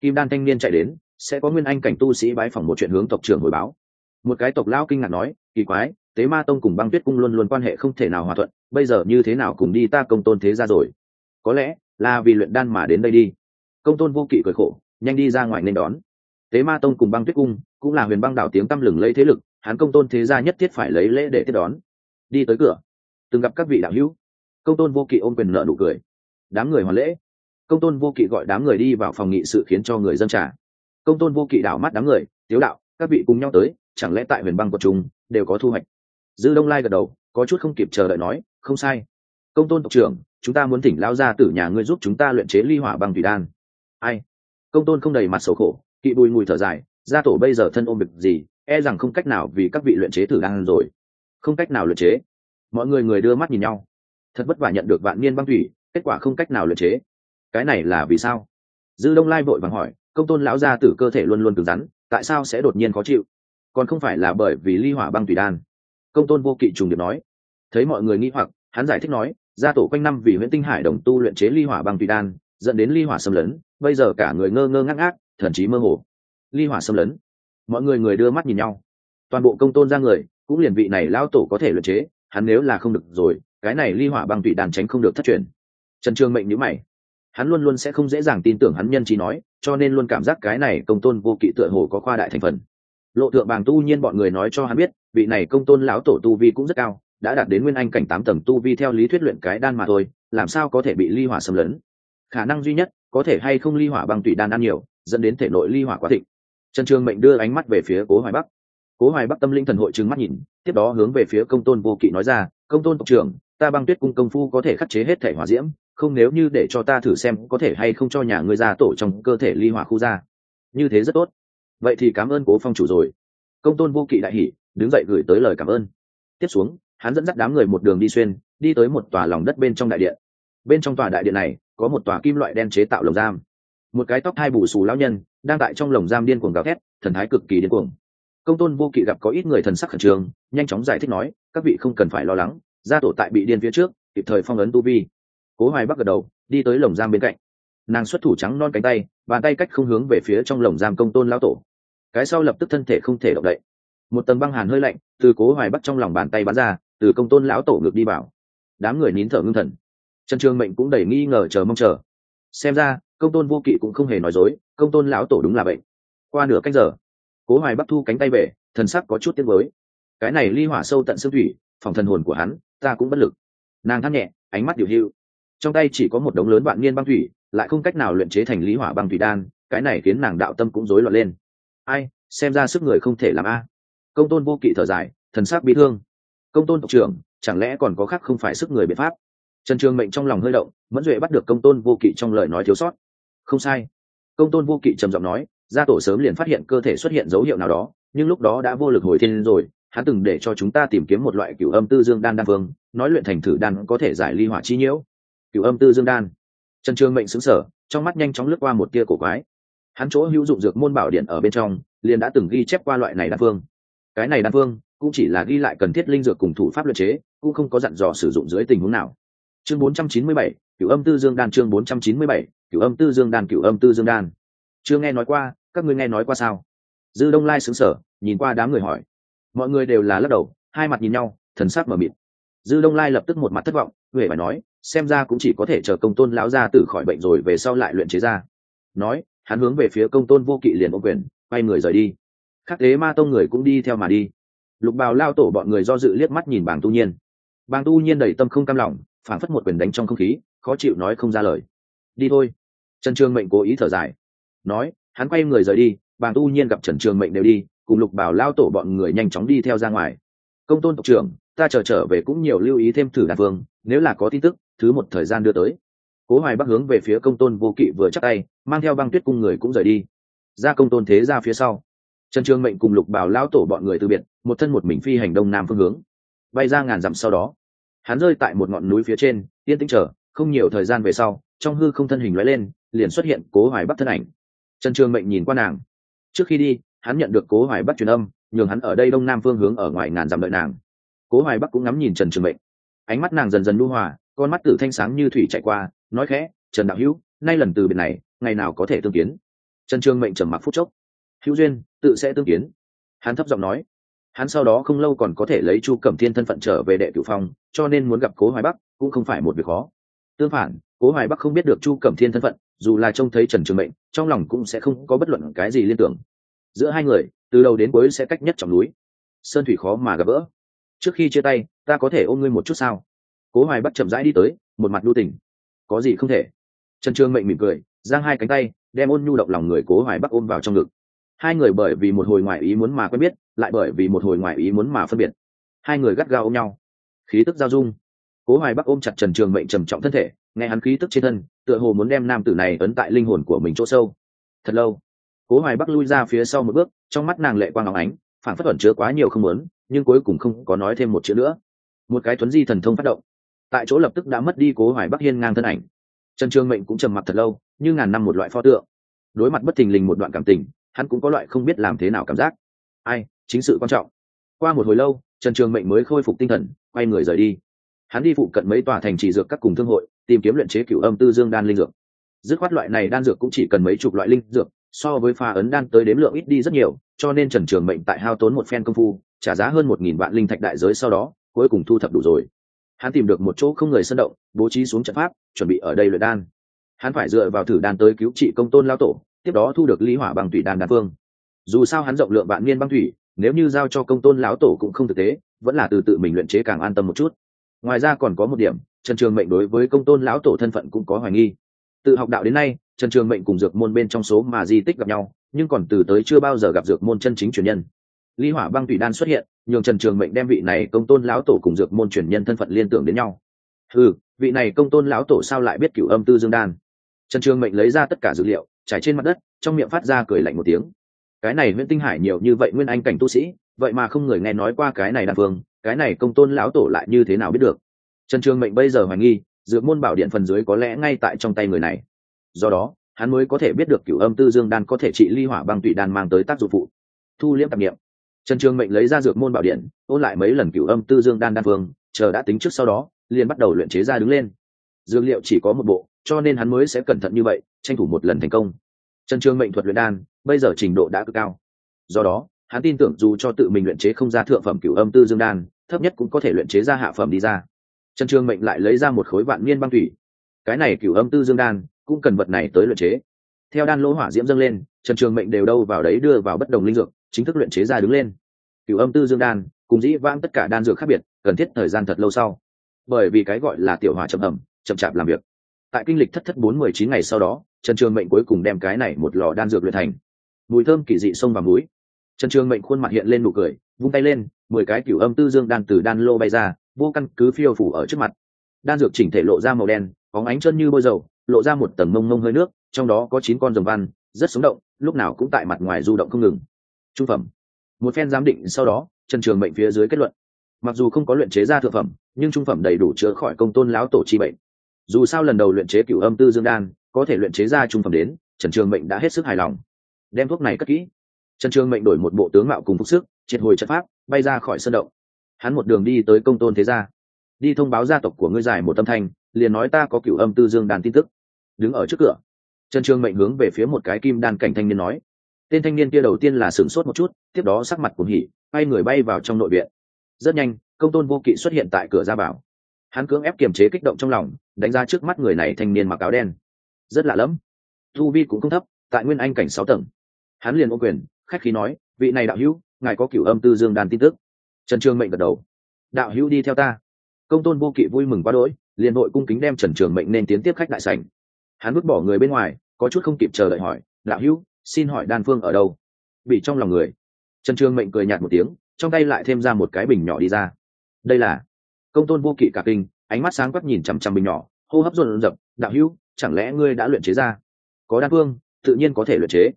Kim đan thanh niên chạy đến, sẽ có nguyên anh cảnh tu sĩ bái phỏng một chuyện hướng tộc trưởng hồi báo. Một cái tộc lão kinh ngạc nói, kỳ quái, tế ma tông cùng băng tuyết cung luôn luôn quan hệ không thể nào hòa thuận, bây giờ như thế nào cùng đi ta công tôn thế ra rồi? Có lẽ là vì luyện đan mà đến đây đi. Công tôn vô kỵ cười khổ, nhanh đi ra ngoài nên đón. Tế ma tông cùng băng tuyết cung cũng là huyền băng đảo tiếng tăm lừng lấy thế lực, hắn công tôn thế gia nhất thiết phải lấy lễ để tiếp đón. Đi tới cửa. Từng gặp các vị đạo hữu công tôn vô kỵ ôm quyền nợ nụ cười. Đám người hoàn lễ. Công tôn vô kỵ gọi đám người đi vào phòng nghị sự khiến cho người dân trả công tôn vô kỵ đảo mắt đám người, tiếu đạo, các vị cùng nhau tới, chẳng lẽ tại huyền băng của chúng đều có thu hoạch? Dư đông lai gật đầu, có chút không kịp chờ đợi nói, không sai. Công tôn tộc trưởng, chúng ta muốn thỉnh lao ra tử nhà ngươi giúp chúng ta luyện chế ly hỏa băng thủy đan. Ai? Công tôn không đầy mặt xấu khổ, kỵ bùi mùi thở dài, gia tổ bây giờ thân ôm bực gì e rằng không cách nào vì các vị luyện chế thử đan rồi. Không cách nào luyện chế. Mọi người người đưa mắt nhìn nhau thật vất vả nhận được vạn niên băng thủy, kết quả không cách nào luyện chế. Cái này là vì sao? Dư đông lai vội vàng hỏi, công tôn lão gia tử cơ thể luôn luôn cứng rắn, tại sao sẽ đột nhiên khó chịu? Còn không phải là bởi vì ly hỏa băng thủy đan. Công tôn vô kỵ trùng điệp nói. Thấy mọi người nghĩ hoặc, hắn giải thích nói, gia tổ quanh năm vì nguyễn tinh hải đồng tu luyện chế ly hỏa băng thủy đan, dẫn đến ly hỏa xâm lấn, bây giờ cả người ngơ ngơ ngác ngác thậm chí mơ hồ. Ly hỏa xâm lấn. Mọi người người đưa mắt nhìn nhau. Toàn bộ công tôn ra người, cũng liền vị này lao tổ có thể luyện chế, hắn nếu là không được rồi cái này ly hỏa băng tụy đàn tránh không được thất truyền. Trần Trường mệnh nhữ mày. Hắn luôn luôn sẽ không dễ dàng tin tưởng hắn nhân trí nói, cho nên luôn cảm giác cái này công tôn vô kỵ tựa hồ có khoa đại thành phần. Lộ thượng bàng tu nhiên bọn người nói cho hắn biết, vị này công tôn lão tổ tu vi cũng rất cao, đã đạt đến nguyên anh cảnh tám tầng tu vi theo lý thuyết luyện cái đan mà thôi, làm sao có thể bị ly hỏa xâm lấn? Khả năng duy nhất, có thể hay không ly hỏa băng tụy đan ăn nhiều, dẫn đến thể nội ly hỏa quá thịnh. Trần trường mệnh đưa ánh mắt về phía cố hoài bắc. Cố hoài bắc tâm linh thần hội trừng mắt nhìn, tiếp đó hướng về phía công tôn vô kỵ nói ra, công tôn tộc trưởng ta băng tuyết cung công phu có thể khắc chế hết thể hỏa diễm, không nếu như để cho ta thử xem có thể hay không cho nhà ngươi ra tổ trong cơ thể ly hỏa khu ra. Như thế rất tốt. Vậy thì cảm ơn cố phong chủ rồi. Công tôn vô kỵ đại hỉ, đứng dậy gửi tới lời cảm ơn. Tiếp xuống, hắn dẫn dắt đám người một đường đi xuyên, đi tới một tòa lòng đất bên trong đại điện. Bên trong tòa đại điện này, có một tòa kim loại đen chế tạo lồng giam. Một cái tóc hai bù xù lão nhân, đang tại trong lồng giam điên cuồng gào thét, thần thái cực kỳ điên cuồng. Công tôn vô kỵ gặp có ít người thần sắc khẩn trương, nhanh chóng giải thích nói, các vị không cần phải lo lắng gia tổ tại bị điên phía trước, kịp thời phong ấn tu vi. Cố hoài bắc gật đầu, đi tới lồng giam bên cạnh. Nàng xuất thủ trắng non cánh tay, bàn tay cách không hướng về phía trong lồng giam công tôn lão tổ. Cái sau lập tức thân thể không thể động đậy. Một tầng băng hàn hơi lạnh, từ cố hoài bắc trong lòng bàn tay bắn ra, từ công tôn lão tổ ngược đi vào. Đám người nín thở ngưng thần. Trần trường mệnh cũng đầy nghi ngờ chờ mong chờ. Xem ra, công tôn vô kỵ cũng không hề nói dối, công tôn lão tổ đúng là bệnh. Qua nửa cách giờ, cố hoài bắc thu cánh tay về, thần sắc có chút tiếc với. cái này ly hỏa sâu tận xương thủy, phòng thần hồn của hắn ta cũng bất lực. Nàng thắt nhẹ, ánh mắt điều hưu. Trong tay chỉ có một đống lớn vạn niên băng thủy, lại không cách nào luyện chế thành lý hỏa băng thủy đan, cái này khiến nàng đạo tâm cũng rối loạn lên. Ai, xem ra sức người không thể làm a. Công tôn vô kỵ thở dài, thần sắc bị thương. Công tôn tộc trưởng, chẳng lẽ còn có khác không phải sức người biện pháp? Trần trường mệnh trong lòng hơi động, mẫn duệ bắt được công tôn vô kỵ trong lời nói thiếu sót. Không sai. Công tôn vô kỵ trầm giọng nói, gia tổ sớm liền phát hiện cơ thể xuất hiện dấu hiệu nào đó, nhưng lúc đó đã vô lực hồi thiên rồi hắn từng để cho chúng ta tìm kiếm một loại cửu âm tư dương đan đan vương nói luyện thành thử đan có thể giải ly hỏa chi nhiễu. Cửu âm tư dương đan. Trần trương mệnh xứng sở trong mắt nhanh chóng lướt qua một tia cổ quái. Hắn chỗ hữu dụng dược môn bảo điện ở bên trong liền đã từng ghi chép qua loại này đan phương cái này đan phương cũng chỉ là ghi lại cần thiết linh dược cùng thủ pháp luyện chế cũng không có dặn dò sử dụng dưới tình huống nào. Chương 497, cửu âm tư dương đan chương 497, cửu âm tư dương đan cửu âm tư dương đan. Chưa nghe nói qua các ngươi nghe nói qua sao? Dư đông lai xứng sở nhìn qua đám người hỏi mọi người đều là lắc đầu, hai mặt nhìn nhau, thần sắc mờ mịt. Dư đông lai lập tức một mặt thất vọng, huệ phải nói, xem ra cũng chỉ có thể chờ công tôn lão gia tử khỏi bệnh rồi về sau lại luyện chế ra. Nói, hắn hướng về phía công tôn vô kỵ liền ô quyền, quay người rời đi. Khắc thế ma tông người cũng đi theo mà đi. Lục bào lao tổ bọn người do dự liếc mắt nhìn bàng tu nhiên. Bàng tu nhiên đầy tâm không cam lòng phản phất một quyền đánh trong không khí, khó chịu nói không ra lời. Đi thôi. Trần Trường mệnh cố ý thở dài. Nói, hắn quay người rời đi, bàng tu nhiên gặp trần trường mệnh đều đi cùng lục bảo lao tổ bọn người nhanh chóng đi theo ra ngoài. Công tôn tộc trưởng ta chờ trở, trở về cũng nhiều lưu ý thêm thử đàn phương nếu là có tin tức thứ một thời gian đưa tới. Cố hoài bắc hướng về phía công tôn vô kỵ vừa chắc tay mang theo băng tuyết cung người cũng rời đi. Ra công tôn thế ra phía sau. Trần trương mệnh cùng lục bảo lao tổ bọn người từ biệt một thân một mình phi hành đông nam phương hướng. Bay ra ngàn dặm sau đó hắn rơi tại một ngọn núi phía trên yên tĩnh chờ không nhiều thời gian về sau trong hư không thân hình lóe lên liền xuất hiện cố hoài bắc thân ảnh. Trần trương mệnh nhìn qua nàng. Trước khi đi hắn nhận được cố hoài bắc truyền âm, nhường hắn ở đây đông nam phương hướng ở ngoài ngàn dặm đợi nàng. Cố hoài bắc cũng ngắm nhìn trần trường mệnh. Ánh mắt nàng dần dần lưu hòa, con mắt tử thanh sáng như thủy chạy qua, nói khẽ, trần đạo hữu, nay lần từ biệt này, ngày nào có thể tương kiến? Trần trường mệnh trầm mặc phút chốc. Hữu duyên, tự sẽ tương kiến. Hắn thấp giọng nói. Hắn sau đó không lâu còn có thể lấy chu cẩm thiên thân phận trở về đệ cửu phong, cho nên muốn gặp cố hoài bắc cũng không phải một việc khó. Tương phản, cố hoài bắc không biết được chu cẩm thiên thân phận, dù là trông thấy trần trường mệnh, trong lòng cũng sẽ không có bất luận cái gì liên tưởng giữa hai người, từ đầu đến cuối sẽ cách nhất trọng núi. Sơn thủy khó mà gặp vỡ trước khi chia tay, ta có thể ôm ngươi một chút sao? Cố hoài bắc chậm rãi đi tới, một mặt lưu tình. Có gì không thể? Trần trường mệnh mỉm cười, giang hai cánh tay, đem ôn nhu động lòng người cố hoài bắc ôm vào trong ngực. Hai người bởi vì một hồi ngoại ý muốn mà quen biết, lại bởi vì một hồi ngoại ý muốn mà phân biệt. Hai người gắt gao ôm nhau. Khí tức giao dung. Cố hoài bắc ôm chặt trần trường mệnh trầm trọng thân thể, nghe hắn khí tức trên thân, tựa hồ muốn đem nam tử này ấn tại linh hồn của mình chỗ sâu. Thật lâu cố hoài bắc lui ra phía sau một bước, trong mắt nàng lệ quang óng ánh phản phất ẩn chứa quá nhiều không muốn, nhưng cuối cùng không có nói thêm một chữ nữa. Một cái tuấn di thần thông phát động. Tại chỗ lập tức đã mất đi cố hoài bắc hiên ngang thân ảnh. Trần trường mệnh cũng trầm mặc thật lâu, như ngàn năm một loại pho tượng. Đối mặt bất thình lình một đoạn cảm tình, hắn cũng có loại không biết làm thế nào cảm giác. Ai, chính sự quan trọng. Qua một hồi lâu, trần trường mệnh mới khôi phục tinh thần, quay người rời đi. Hắn đi phụ cận mấy tòa thành trì dược các cùng thương hội, tìm kiếm luyện chế cửu âm tư dương đan linh dược. Dứt khoát loại này đan dược cũng chỉ cần mấy chục loại linh dược so với pha ấn đan tới đếm lượng ít đi rất nhiều, cho nên trần trường mệnh tại hao tốn một phen công phu, trả giá hơn một nghìn vạn linh thạch đại giới sau đó, cuối cùng thu thập đủ rồi. Hắn tìm được một chỗ không người sân động, bố trí xuống trận pháp, chuẩn bị ở đây luyện đan. Hắn phải dựa vào thử đan tới cứu trị công tôn lao tổ, tiếp đó thu được lý hỏa bằng thủy đan đan phương dù sao hắn rộng lượng vạn niên băng thủy, nếu như giao cho công tôn lão tổ cũng không thực tế, vẫn là từ tự mình luyện chế càng an tâm một chút. Ngoài ra còn có một điểm, trần trường mệnh đối với công tôn lão tổ thân phận cũng có hoài nghi tự học đạo đến nay, trần trường mệnh cùng dược môn bên trong số mà di tích gặp nhau, nhưng còn từ tới chưa bao giờ gặp dược môn chân chính truyền nhân. Ly hỏa băng thủy đan xuất hiện, nhường trần trường mệnh đem vị này công tôn lão tổ cùng dược môn truyền nhân thân phận liên tưởng đến nhau. Ừ vị này công tôn lão tổ sao lại biết cửu âm tư dương đan? Trần trường mệnh lấy ra tất cả dữ liệu, trải trên mặt đất, trong miệng phát ra cười lạnh một tiếng. Cái này nguyễn tinh hải nhiều như vậy nguyên anh cảnh tu sĩ, vậy mà không người nghe nói qua cái này đan phương cái này công tôn lão tổ lại như thế nào biết được? Trần trường mệnh bây giờ hoài nghi dược môn bảo điện phần dưới có lẽ ngay tại trong tay người này. Do đó, hắn mới có thể biết được cửu âm tư dương đan có thể trị ly hỏa băng tụy đan mang tới tác dụng phụ. Thu liễm tạp nghiệm trần trường mệnh lấy ra dược môn bảo điện, ôn lại mấy lần cửu âm tư dương đan đan phương, chờ đã tính trước sau đó, liền bắt đầu luyện chế ra đứng lên. Dược liệu chỉ có một bộ, cho nên hắn mới sẽ cẩn thận như vậy, tranh thủ một lần thành công. Trần trường mệnh thuật luyện đan, bây giờ trình độ đã cực cao. Do đó, hắn tin tưởng dù cho tự mình luyện chế không ra thượng phẩm cửu âm tư dương đan, thấp nhất cũng có thể luyện chế ra hạ phẩm đi ra trần trường mệnh lại lấy ra một khối vạn niên băng thủy. Cái này cửu âm tư dương đan cũng cần vật này tới luyện chế. Theo đan lỗ hỏa diễm dâng lên, trần trường mệnh đều đâu vào đấy đưa vào bất đồng linh dược, chính thức luyện chế ra đứng lên. Cửu âm tư dương đan cùng dĩ vãng tất cả đan dược khác biệt, cần thiết thời gian thật lâu sau. Bởi vì cái gọi là tiểu hỏa chậm ẩm, chậm chạp làm việc. Tại kinh lịch thất thất bốn mười chín ngày sau đó, trần trường mệnh cuối cùng đem cái này một lò đan dược luyện thành. Mùi thơm kỳ dị sông vào mũi trần trường mệnh khuôn mặt hiện lên nụ cười, vung tay lên, mười cái cửu âm tư dương đan từ đan lô bay ra vô căn cứ phiêu phủ ở trước mặt. Đan dược chỉnh thể lộ ra màu đen có ánh chân như bôi dầu, lộ ra một tầng mông mông hơi nước, trong đó có chín con rồng văn, rất sống động, lúc nào cũng tại mặt ngoài du động không ngừng. Trung phẩm. Một phen giám định sau đó, trần trường mệnh phía dưới kết luận. Mặc dù không có luyện chế ra thượng phẩm, nhưng trung phẩm đầy đủ chữa khỏi công tôn lão tổ chi bệnh. Dù sao lần đầu luyện chế cửu âm tư dương đan, có thể luyện chế ra trung phẩm đến, trần trường mệnh đã hết sức hài lòng. Đem thuốc này cất kỹ. Trần trường mệnh đổi một bộ tướng mạo cùng phúc sức, triệt hồi chất pháp, bay ra khỏi sân động hắn một đường đi tới công tôn thế gia. Đi thông báo gia tộc của ngươi giải một tâm thanh, liền nói ta có cửu âm tư dương đan tin tức. Đứng ở trước cửa, trần trương mệnh hướng về phía một cái kim đan cảnh thanh niên nói. Tên thanh niên kia đầu tiên là sửng sốt một chút, tiếp đó sắc mặt cuồng hỉ bay người bay vào trong nội viện. Rất nhanh, công tôn vô kỵ xuất hiện tại cửa ra bảo. Hắn cưỡng ép kiềm chế kích động trong lòng, đánh ra trước mắt người này thanh niên mặc áo đen. Rất lạ lẫm. Thu vi cũng không thấp, tại nguyên anh cảnh sáu tầng. Hắn liền ô quyền, khách khí nói, vị này đạo hữu, ngài có cửu âm tư dương đan tin tức trần trường mệnh gật đầu. Đạo hữu đi theo ta. Công tôn vô kỵ vui mừng quá đỗi, liền đội cung kính đem trần trường mệnh nên tiến tiếp khách đại sảnh. Hắn vứt bỏ người bên ngoài, có chút không kịp chờ đợi hỏi, đạo hữu, xin hỏi đan phương ở đâu? Bị trong lòng người. Trần trường mệnh cười nhạt một tiếng, trong tay lại thêm ra một cái bình nhỏ đi ra. Đây là công tôn vô kỵ cả kinh, ánh mắt sáng quắc nhìn chằm chằm bình nhỏ, hô hấp dồn dập đạo hữu, chẳng lẽ ngươi đã luyện chế ra? Có đan phương, tự nhiên có thể luyện chế.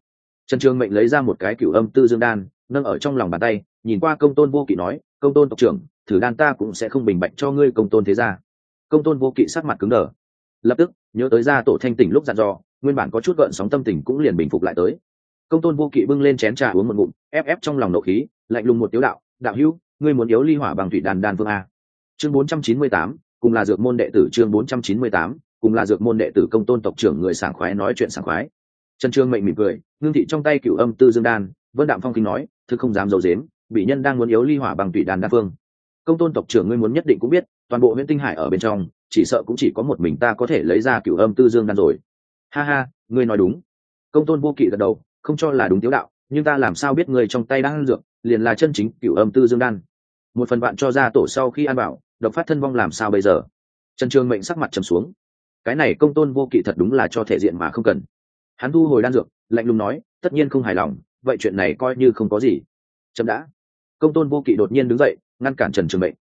Trần trường mệnh lấy ra một cái cửu âm tư dương đan, nâng ở trong lòng bàn tay nhìn qua công tôn vô kỵ nói, công tôn tộc trưởng, thử đan ta cũng sẽ không bình bạch cho ngươi, công tôn thế gia. Công tôn vô kỵ sắc mặt cứng đờ. Lập tức, nhớ tới gia tổ thanh tỉnh lúc dặn dò, nguyên bản có chút gợn sóng tâm tình cũng liền bình phục lại tới. Công tôn vô kỵ bưng lên chén trà uống một ngụm, ép ép trong lòng nộ khí, lạnh lùng một tiếu đạo đạo hữu, ngươi muốn yếu ly hỏa bằng thủy đàn đan phương a? Chương bốn trăm chín mươi tám, cùng là dược môn đệ tử chương bốn trăm chín mươi tám, cùng là dược môn đệ tử công tôn tộc trưởng người sảng khoái nói chuyện sảng khoái. Trần trương mệnh mỉm cười, ngưng thị trong tay cửu âm tư dương đan, vân đạm phong kinh nói thứ không dám dầu dếm bị nhân đang muốn yếu ly hỏa bằng tùy đàn đa phương. Công tôn tộc trưởng ngươi muốn nhất định cũng biết, toàn bộ huyện tinh hải ở bên trong, chỉ sợ cũng chỉ có một mình ta có thể lấy ra cửu âm tư dương đan rồi. Ha ha, ngươi nói đúng. Công tôn vô kỵ gật đầu, không cho là đúng tiếu đạo, nhưng ta làm sao biết người trong tay đang ăn dược, liền là chân chính cửu âm tư dương đan. Một phần bạn cho ra tổ sau khi ăn bảo, độc phát thân vong làm sao bây giờ? Trần trường mệnh sắc mặt trầm xuống. Cái này công tôn vô kỵ thật đúng là cho thể diện mà không cần. Hắn thu hồi đan dược, lạnh lùng nói, tất nhiên không hài lòng, vậy chuyện này coi như không có gì. Chậm đã công tôn vô kỵ đột nhiên đứng dậy, ngăn cản trần trường mệnh.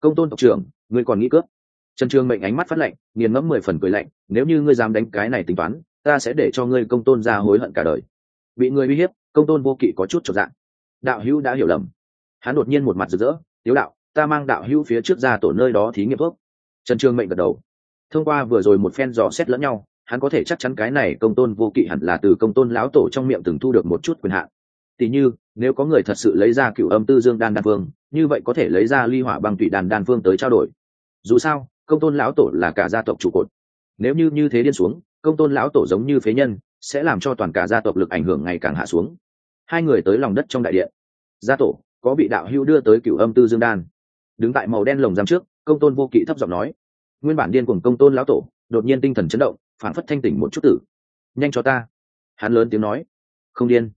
Công tôn tộc trưởng, ngươi còn nghĩ cướp? Trần trường mệnh ánh mắt phát lạnh, nghiền ngẫm mười phần cười lạnh, nếu như ngươi dám đánh cái này tính toán, ta sẽ để cho ngươi công tôn ra hối hận cả đời. Bị người uy hiếp, công tôn vô kỵ có chút trọn dạng. Đạo hữu đã hiểu lầm. Hắn đột nhiên một mặt rực rỡ, tiếu đạo, ta mang đạo hữu phía trước ra tổ nơi đó thí nghiệm thuốc. Trần trường mệnh gật đầu. Thông qua vừa rồi một phen dò xét lẫn nhau, hắn có thể chắc chắn cái này công tôn vô kỵ hẳn là từ công tôn lão tổ trong miệng từng thu được một chút quyền hạn tỉ như, nếu có người thật sự lấy ra cựu âm tư dương đan đan vương, như vậy có thể lấy ra ly hỏa băng tụy đan đan vương tới trao đổi. Dù sao, công tôn lão tổ là cả gia tộc trụ cột. Nếu như như thế điên xuống, công tôn lão tổ giống như phế nhân, sẽ làm cho toàn cả gia tộc lực ảnh hưởng ngày càng hạ xuống. Hai người tới lòng đất trong đại điện. Gia tổ, có bị đạo hữu đưa tới cựu âm tư dương đan. Đứng tại màu đen lồng giam trước, công tôn vô kỵ thấp giọng nói. Nguyên bản điên cuồng công tôn lão tổ, đột nhiên tinh thần chấn động phản phất thanh tỉnh một chút tử. Nhanh cho ta. Hắn lớn tiếng nói. Không điên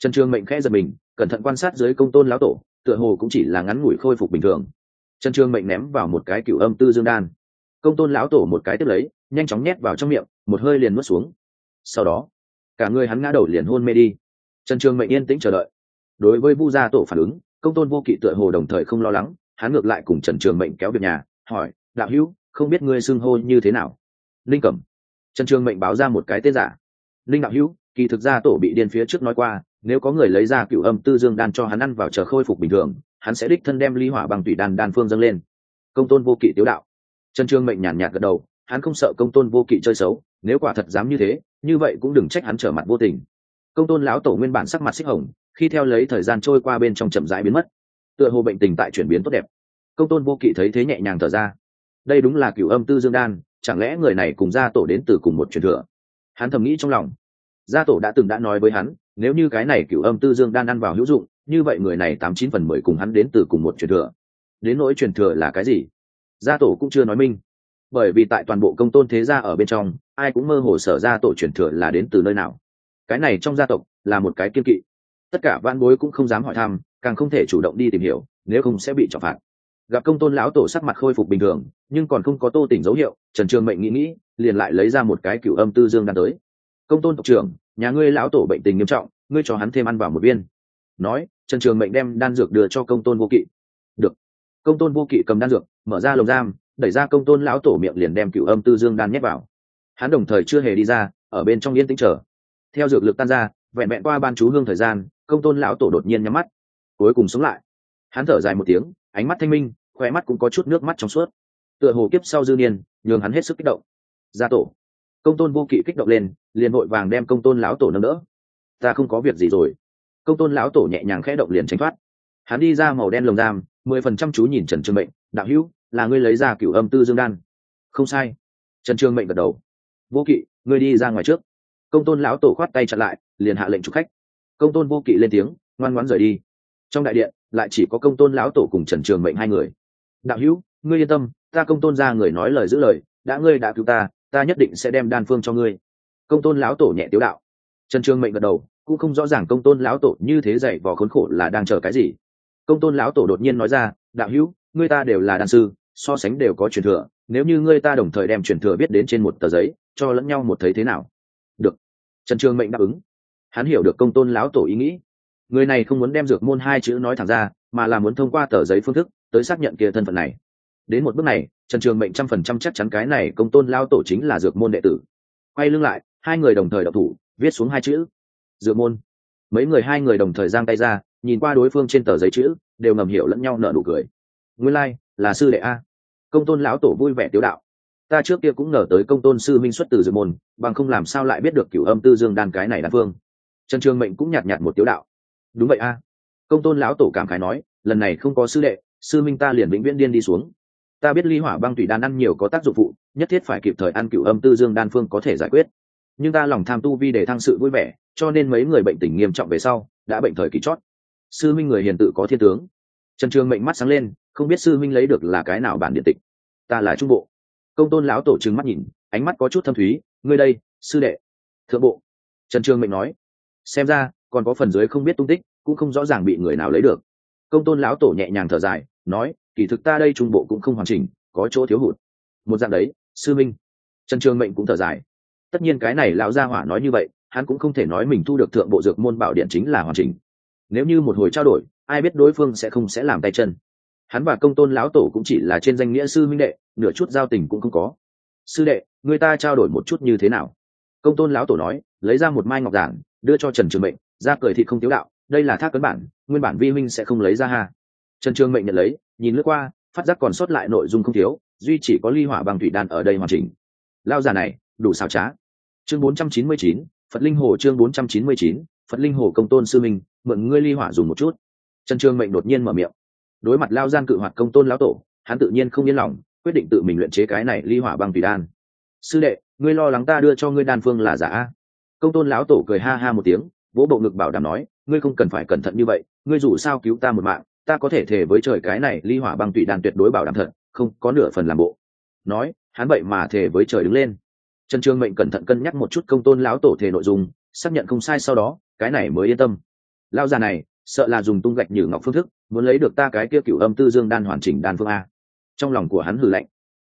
trần trường mệnh khẽ giật mình, cẩn thận quan sát dưới công tôn lão tổ, tựa hồ cũng chỉ là ngắn ngủi khôi phục bình thường. Trần trường mệnh ném vào một cái cựu âm tư dương đan. Công tôn lão tổ một cái tiếp lấy, nhanh chóng nhét vào trong miệng, một hơi liền nuốt xuống. Sau đó, cả người hắn ngã đầu liền hôn mê đi. Trần trường mệnh yên tĩnh chờ đợi. Đối với vu gia tổ phản ứng, công tôn vô kỵ tựa hồ đồng thời không lo lắng, hắn ngược lại cùng trần trường mệnh kéo việc nhà, hỏi, đạo hữu, không biết ngươi xưng hô như thế nào? Linh cẩm. Trần trường mệnh báo ra một cái tên giả. Linh đạo hữu, kỳ thực gia tổ bị điên phía trước nói qua nếu có người lấy ra cựu âm tư dương đan cho hắn ăn vào chờ khôi phục bình thường, hắn sẽ đích thân đem ly hỏa bằng tủy đan đan phương dâng lên. Công tôn vô kỵ tiếu đạo. Trần trương mệnh nhàn nhạt gật đầu, hắn không sợ công tôn vô kỵ chơi xấu, nếu quả thật dám như thế, như vậy cũng đừng trách hắn trở mặt vô tình. Công tôn lão tổ nguyên bản sắc mặt xích hồng, khi theo lấy thời gian trôi qua bên trong chậm rãi biến mất. Tựa hồ bệnh tình tại chuyển biến tốt đẹp. Công tôn vô kỵ thấy thế nhẹ nhàng thở ra. Đây đúng là cựu âm tư dương đan, chẳng lẽ người này cùng gia tổ đến từ cùng một truyền thừa? Hắn thầm nghĩ trong lòng. Gia tổ đã từng đã nói với hắn nếu như cái này cựu âm tư dương đan ăn vào hữu dụng, như vậy người này tám chín phần mười cùng hắn đến từ cùng một truyền thừa. Đến nỗi truyền thừa là cái gì? Gia tổ cũng chưa nói minh. Bởi vì tại toàn bộ công tôn thế gia ở bên trong, ai cũng mơ hồ sở gia tổ truyền thừa là đến từ nơi nào. Cái này trong gia tộc là một cái kiên kỵ. Tất cả văn bối cũng không dám hỏi thăm, càng không thể chủ động đi tìm hiểu, nếu không sẽ bị trọng phạt. Gặp công tôn lão tổ sắc mặt khôi phục bình thường, nhưng còn không có tô tỉnh dấu hiệu, trần trường mệnh nghĩ nghĩ, liền lại lấy ra một cái cựu âm tư dương đan tới. Công tôn tộc trưởng nhà ngươi lão tổ bệnh tình nghiêm trọng, ngươi cho hắn thêm ăn vào một viên. Nói, trần trường mệnh đem đan dược đưa cho công tôn vô kỵ. Được. Công tôn vô kỵ cầm đan dược, mở ra lồng giam, đẩy ra công tôn lão tổ miệng liền đem cựu âm tư dương đan nhét vào. Hắn đồng thời chưa hề đi ra, ở bên trong yên tĩnh chờ. Theo dược lực tan ra, vẹn vẹn qua ban chú hương thời gian, công tôn lão tổ đột nhiên nhắm mắt. Cuối cùng sống lại. Hắn thở dài một tiếng, ánh mắt thanh minh, khóe mắt cũng có chút nước mắt trong suốt. Tựa hồ kiếp sau dư niên, nhường hắn hết sức kích động. Gia tổ công tôn vô kỵ kích động lên, liền vội vàng đem công tôn lão tổ nâng đỡ. Ta không có việc gì rồi. Công tôn lão tổ nhẹ nhàng khẽ động liền tránh thoát. Hắn đi ra màu đen lồng giam, mười phần trăm chú nhìn trần trường mệnh, đạo hữu, là ngươi lấy ra cửu âm tư dương đan. Không sai. Trần trường mệnh gật đầu. Vô kỵ, ngươi đi ra ngoài trước. Công tôn lão tổ khoát tay chặn lại, liền hạ lệnh chụp khách. Công tôn vô kỵ lên tiếng, ngoan ngoãn rời đi. Trong đại điện, lại chỉ có công tôn lão tổ cùng trần trường mệnh hai người. Đạo hữu, ngươi yên tâm, ta công tôn ra người nói lời giữ lời, đã ngươi đã cứu ta ta nhất định sẽ đem đan phương cho ngươi. Công tôn lão tổ nhẹ tiếu đạo. Trần trường mệnh gật đầu, cũng không rõ ràng công tôn lão tổ như thế dạy vò khốn khổ là đang chờ cái gì. Công tôn lão tổ đột nhiên nói ra, đạo hữu, ngươi ta đều là đan sư, so sánh đều có truyền thừa, nếu như ngươi ta đồng thời đem truyền thừa biết đến trên một tờ giấy, cho lẫn nhau một thấy thế nào? Được. Trần trường mệnh đáp ứng. Hắn hiểu được công tôn lão tổ ý nghĩ. Người này không muốn đem dược môn hai chữ nói thẳng ra, mà là muốn thông qua tờ giấy phương thức tới xác nhận kia thân phận này. Đến một bước này trần trường mệnh trăm phần trăm chắc chắn cái này công tôn lao tổ chính là dược môn đệ tử. Quay lưng lại hai người đồng thời đọc thủ viết xuống hai chữ. Dược môn. Mấy người hai người đồng thời giang tay ra nhìn qua đối phương trên tờ giấy chữ đều ngầm hiểu lẫn nhau nở nụ cười. Nguyên lai、like, là sư đệ a. Công tôn lão tổ vui vẻ tiếu đạo. Ta trước kia cũng ngờ tới công tôn sư minh xuất từ dược môn bằng không làm sao lại biết được cửu âm tư dương đan cái này đan phương. Trần trường mệnh cũng nhạt nhạt một tiếu đạo. Đúng vậy a. Công tôn lão tổ cảm khái nói lần này không có sư đệ sư minh ta liền vĩnh viễn điên đi xuống ta biết ly hỏa băng thủy đan ăn nhiều có tác dụng phụ, nhất thiết phải kịp thời ăn cựu âm tư dương đan phương có thể giải quyết. Nhưng ta lòng tham tu vi để thăng sự vui vẻ, cho nên mấy người bệnh tình nghiêm trọng về sau, đã bệnh thời kỳ chót. Sư minh người hiền tự có thiên tướng. Trần trường mệnh mắt sáng lên, không biết sư minh lấy được là cái nào bản điện tịch. Ta là trung bộ. Công tôn lão tổ trừng mắt nhìn, ánh mắt có chút thâm thúy, ngươi đây, sư đệ. Thượng bộ. Trần trường mệnh nói. Xem ra, còn có phần dưới không biết tung tích, cũng không rõ ràng bị người nào lấy được. Công tôn lão tổ nhẹ nhàng thở dài, nói kỳ thực ta đây trung bộ cũng không hoàn chỉnh, có chỗ thiếu hụt. Một dạng đấy, sư minh. Trần trường mệnh cũng thở dài. Tất nhiên cái này lão gia hỏa nói như vậy, hắn cũng không thể nói mình thu được thượng bộ dược môn bảo điện chính là hoàn chỉnh. Nếu như một hồi trao đổi, ai biết đối phương sẽ không sẽ làm tay chân. Hắn và công tôn lão tổ cũng chỉ là trên danh nghĩa sư minh đệ, nửa chút giao tình cũng không có. Sư đệ, người ta trao đổi một chút như thế nào? Công tôn lão tổ nói, lấy ra một mai ngọc giản, đưa cho trần trường mệnh, ra cười thị không tiếu đạo, đây là thác cấn bản, nguyên bản vi huynh sẽ không lấy ra ha trần trường mệnh nhận lấy nhìn lướt qua phát giác còn sót lại nội dung không thiếu duy chỉ có ly hỏa bằng thủy đan ở đây hoàn chỉnh. Lao giả này đủ xào trá. Chương 499, phật linh hồ chương 499, phật linh hồ công tôn sư minh mượn ngươi ly hỏa dùng một chút. Trần trường mệnh đột nhiên mở miệng. Đối mặt lao gian cự hoạt công tôn lão tổ hắn tự nhiên không yên lòng quyết định tự mình luyện chế cái này ly hỏa băng thủy đan. Sư đệ ngươi lo lắng ta đưa cho ngươi đan phương là giả. Công tôn lão tổ cười ha ha một tiếng vỗ bộ ngực bảo đảm nói ngươi không cần phải cẩn thận như vậy ngươi dù sao cứu ta một mạng ta có thể thề với trời cái này, ly hỏa băng tụy đan tuyệt đối bảo đảm thật, không có nửa phần làm bộ. Nói, hắn vậy mà thề với trời đứng lên. Trần trương mệnh cẩn thận cân nhắc một chút công tôn lão tổ thể nội dung, xác nhận không sai sau đó, cái này mới yên tâm. Lao già này, sợ là dùng tung gạch như ngọc phương thức, muốn lấy được ta cái kia cửu âm tư dương đan hoàn chỉnh đan phương a. Trong lòng của hắn hử lạnh.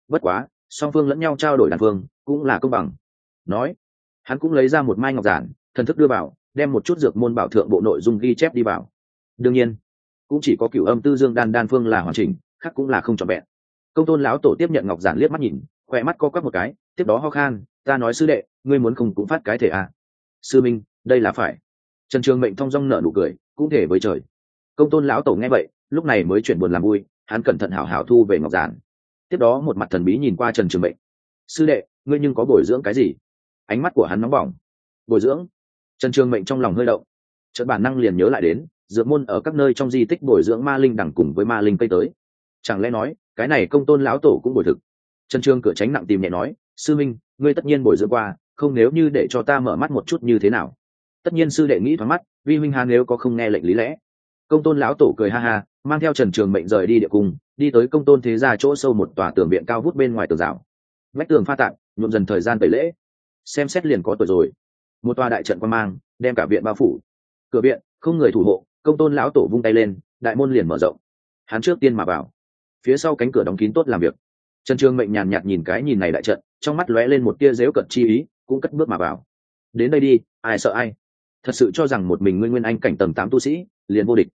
Bất quá, song phương lẫn nhau trao đổi đan phương, cũng là công bằng. Nói, hắn cũng lấy ra một mai ngọc giản, thần thức đưa vào, đem một chút dược môn bảo thượng bộ nội dung ghi chép đi vào. Đương nhiên cũng chỉ có cửu âm tư dương đan đan phương là hoàn chỉnh, khác cũng là không trọn vẹn. Công tôn lão tổ tiếp nhận ngọc giản liếc mắt nhìn, khỏe mắt co quắp một cái, tiếp đó ho khan, ta nói sư đệ, ngươi muốn không cũng phát cái thể à. sư minh, đây là phải. Trần trường mệnh thong dong nở nụ cười, cũng thể với trời. Công tôn lão tổ nghe vậy, lúc này mới chuyển buồn làm vui, hắn cẩn thận hảo hảo thu về ngọc giản. Tiếp đó một mặt thần bí nhìn qua trần trường mệnh. Sư đệ, ngươi nhưng có bồi dưỡng cái gì? Ánh mắt của hắn nóng bỏng. Bồi dưỡng? Trần trường mệnh trong lòng hơi động trận bản năng liền nhớ lại đến dược môn ở các nơi trong di tích bồi dưỡng ma linh đẳng cùng với ma linh cây tới. Chẳng lẽ nói, cái này công tôn lão tổ cũng bồi thực? Trần trương cửa tránh nặng tìm nhẹ nói, sư minh, ngươi tất nhiên bồi dưỡng qua, không nếu như để cho ta mở mắt một chút như thế nào? Tất nhiên sư đệ nghĩ thoáng mắt, vi minh hà nếu có không nghe lệnh lý lẽ. Công tôn lão tổ cười ha ha, mang theo trần trường mệnh rời đi địa cung, đi tới công tôn thế gia chỗ sâu một tòa tường viện cao vút bên ngoài tường rào. Vách tường pha tạm nhuộm dần thời gian tẩy lễ. Xem xét liền có tuổi rồi. Một tòa đại trận quan mang, đem cả viện bao phủ. Cửa viện, không người thủ hộ công tôn lão tổ vung tay lên đại môn liền mở rộng. Hắn trước tiên mà vào. Phía sau cánh cửa đóng kín tốt làm việc. Trần trương mệnh nhàn nhạt nhìn cái nhìn này đại trận trong mắt lóe lên một tia dếu cận chi ý cũng cất bước mà vào. Đến đây đi ai sợ ai? Thật sự cho rằng một mình nguyên nguyên anh cảnh tầm tám tu sĩ liền vô địch.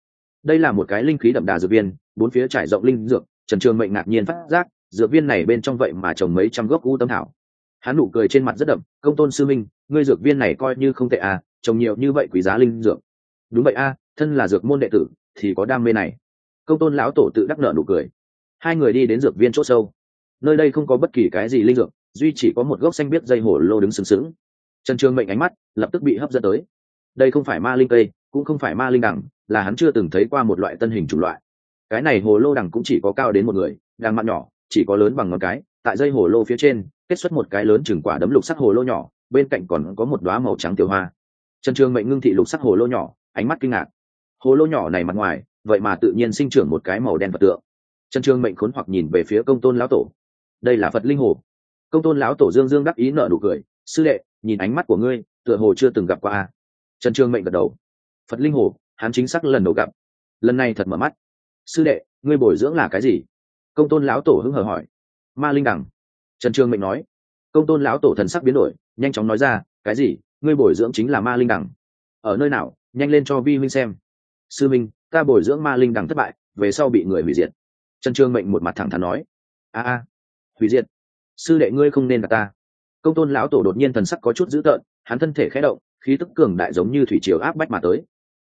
Đây là một cái linh khí đậm đà dược viên bốn phía trải rộng linh dược trần trường mệnh ngạc nhiên phát giác dược viên này bên trong vậy mà trồng mấy trăm gốc u tâm thảo. Hắn nụ cười trên mặt rất đậm công tôn sư minh ngươi dược viên này coi như không tệ à trồng nhiều như vậy quý giá linh dược. Đúng vậy a à, thân là dược môn đệ tử, thì có đam mê này. Công tôn lão tổ tự đắc nợ nụ cười. Hai người đi đến dược viên c h ỗ sâu. Nơi đây không có bất kỳ cái gì linh dược, duy chỉ có một gốc xanh biết dây hổ lô đứng sừng sững. Trần trường mệnh ánh mắt lập tức bị hấp dẫn tới. Đây không phải ma linh cây, cũng không phải ma linh đẳng là hắn chưa từng thấy qua một loại tân hình chủng loại. Cái này hồ lô đẳng cũng chỉ có cao đến một người, đằng mặn nhỏ, chỉ có lớn bằng ngón cái, tại dây hồ lô phía trên, kết xuất một cái lớn chừng quả đấm lục sắc hồ lô nhỏ, bên cạnh còn có một đoá màu trắng tiểu hoa. Trần trường mệnh ngưng thị lục sắc hồ lô nhỏ, ánh mắt kinh ngạc hồ lô nhỏ này mặt ngoài, vậy mà tự nhiên sinh trưởng một cái màu đen vật tượng. Trần trương mệnh khốn hoặc nhìn về phía công tôn lão tổ. Đây là phật linh hồ. Công tôn lão tổ dương dương đắc ý nợ nụ cười, sư đệ, nhìn ánh mắt của ngươi, tựa hồ chưa từng gặp qua trần trương mệnh gật đầu. Phật linh hồ, hắn chính xác lần đầu gặp. Lần này thật mở mắt. Sư đệ, ngươi bồi dưỡng là cái gì? Công tôn lão tổ hứng hờ hỏi. Ma linh đẳng trần trương mệnh nói. Công tôn lão tổ thần sắc biến đổi, nhanh chóng nói ra, cái gì? Ngươi bồi dưỡng chính là ma linh đẳng ở nơi nào? Nhanh lên cho vi huynh xem sư minh, ta bồi dưỡng ma linh đằng thất bại, về sau bị người hủy diệt. Trần trương mệnh một mặt thẳng thắn nói. A a, hủy diệt. Sư đệ ngươi không nên gặp ta. Công tôn lão tổ đột nhiên thần sắc có chút dữ tợn, hắn thân thể khẽ động, khí tức cường đại giống như thủy triều áp bách mà tới.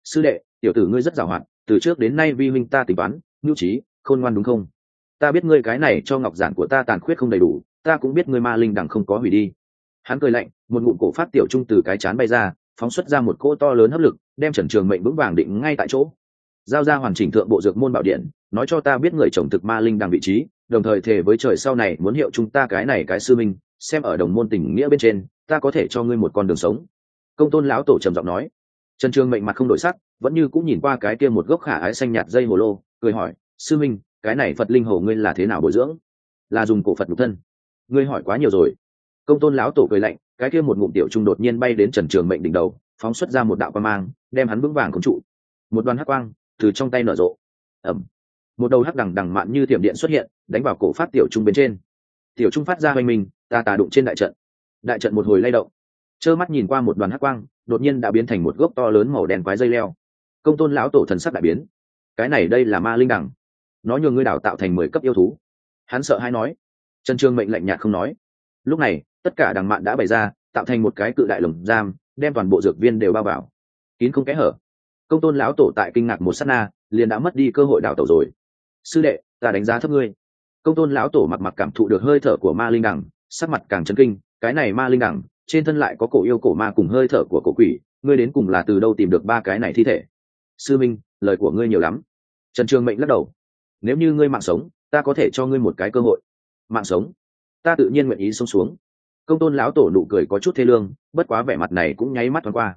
Sư đệ, tiểu tử ngươi rất giàu hoạt, từ trước đến nay vi huynh ta tính toán, nhu trí, khôn ngoan đúng không? Ta biết ngươi cái này cho ngọc giản của ta tàn khuyết không đầy đủ, ta cũng biết ngươi ma linh đằng không có hủy đi. Hắn cười lạnh, một ngụm cổ phát tiểu trung từ cái chán bay ra phóng xuất ra một cỗ to lớn hấp lực, đem trần trường mệnh vững vàng định ngay tại chỗ. Giao ra hoàn chỉnh thượng bộ dược môn bảo điện, nói cho ta biết người chồng thực ma linh đang vị trí, đồng thời thề với trời sau này muốn hiệu chúng ta cái này cái sư minh, xem ở đồng môn tình nghĩa bên trên, ta có thể cho ngươi một con đường sống. Công tôn lão tổ trầm giọng nói. Trần trường mệnh mặt không đổi sắc, vẫn như cũng nhìn qua cái kia một gốc khả ái xanh nhạt dây hồ lô, cười hỏi, sư minh, cái này phật linh hồ ngươi là thế nào bồi dưỡng? Là dùng cổ phật nhục thân. Ngươi hỏi quá nhiều rồi. Công tôn lão tổ cười lạnh cái kia một ngụm tiểu trung đột nhiên bay đến trần trường mệnh đỉnh đầu, phóng xuất ra một đạo quang mang, đem hắn vững vàng khống trụ. Một đoàn hắc quang từ trong tay nở rộ. Ẩm một đầu hắc đằng đằng mạn như tiệm điện xuất hiện, đánh vào cổ phát tiểu trung bên trên. Tiểu trung phát ra hoành mình, ta tà đụng trên đại trận. Đại trận một hồi lay động. Trơ mắt nhìn qua một đoàn hắc quang, đột nhiên đã biến thành một gốc to lớn màu đen quái dây leo. Công tôn lão tổ thần sắc đại biến. Cái này đây là ma linh đằng. Nó nhường ngươi đào tạo thành mười cấp yêu thú. Hắn sợ hay nói. Trần trương mệnh lạnh nhạt không nói. Lúc này tất cả đằng mạn đã bày ra, tạo thành một cái cự đại lồng giam, đem toàn bộ dược viên đều bao vào. Kín không kẽ hở. Công tôn lão tổ tại kinh ngạc một s á t na, liền đã mất đi cơ hội đào tẩu rồi. Sư đệ, ta đánh giá thấp ngươi. Công tôn lão tổ mặt mặt cảm thụ được hơi thở của ma linh đẳng, sắc mặt càng chấn kinh, cái này ma linh đẳng, trên thân lại có cổ yêu cổ ma cùng hơi thở của cổ quỷ, ngươi đến cùng là từ đâu tìm được ba cái này thi thể? Sư minh, lời của ngươi nhiều lắm. Trần trường mệnh lắc đầu. Nếu như ngươi mạng sống, ta có thể cho ngươi một cái cơ hội. Mạng sống? Ta tự nhiên nguyện ý sống xuống công tôn lão tổ nụ cười có chút thê lương, bất quá vẻ mặt này cũng nháy mắt thoáng qua.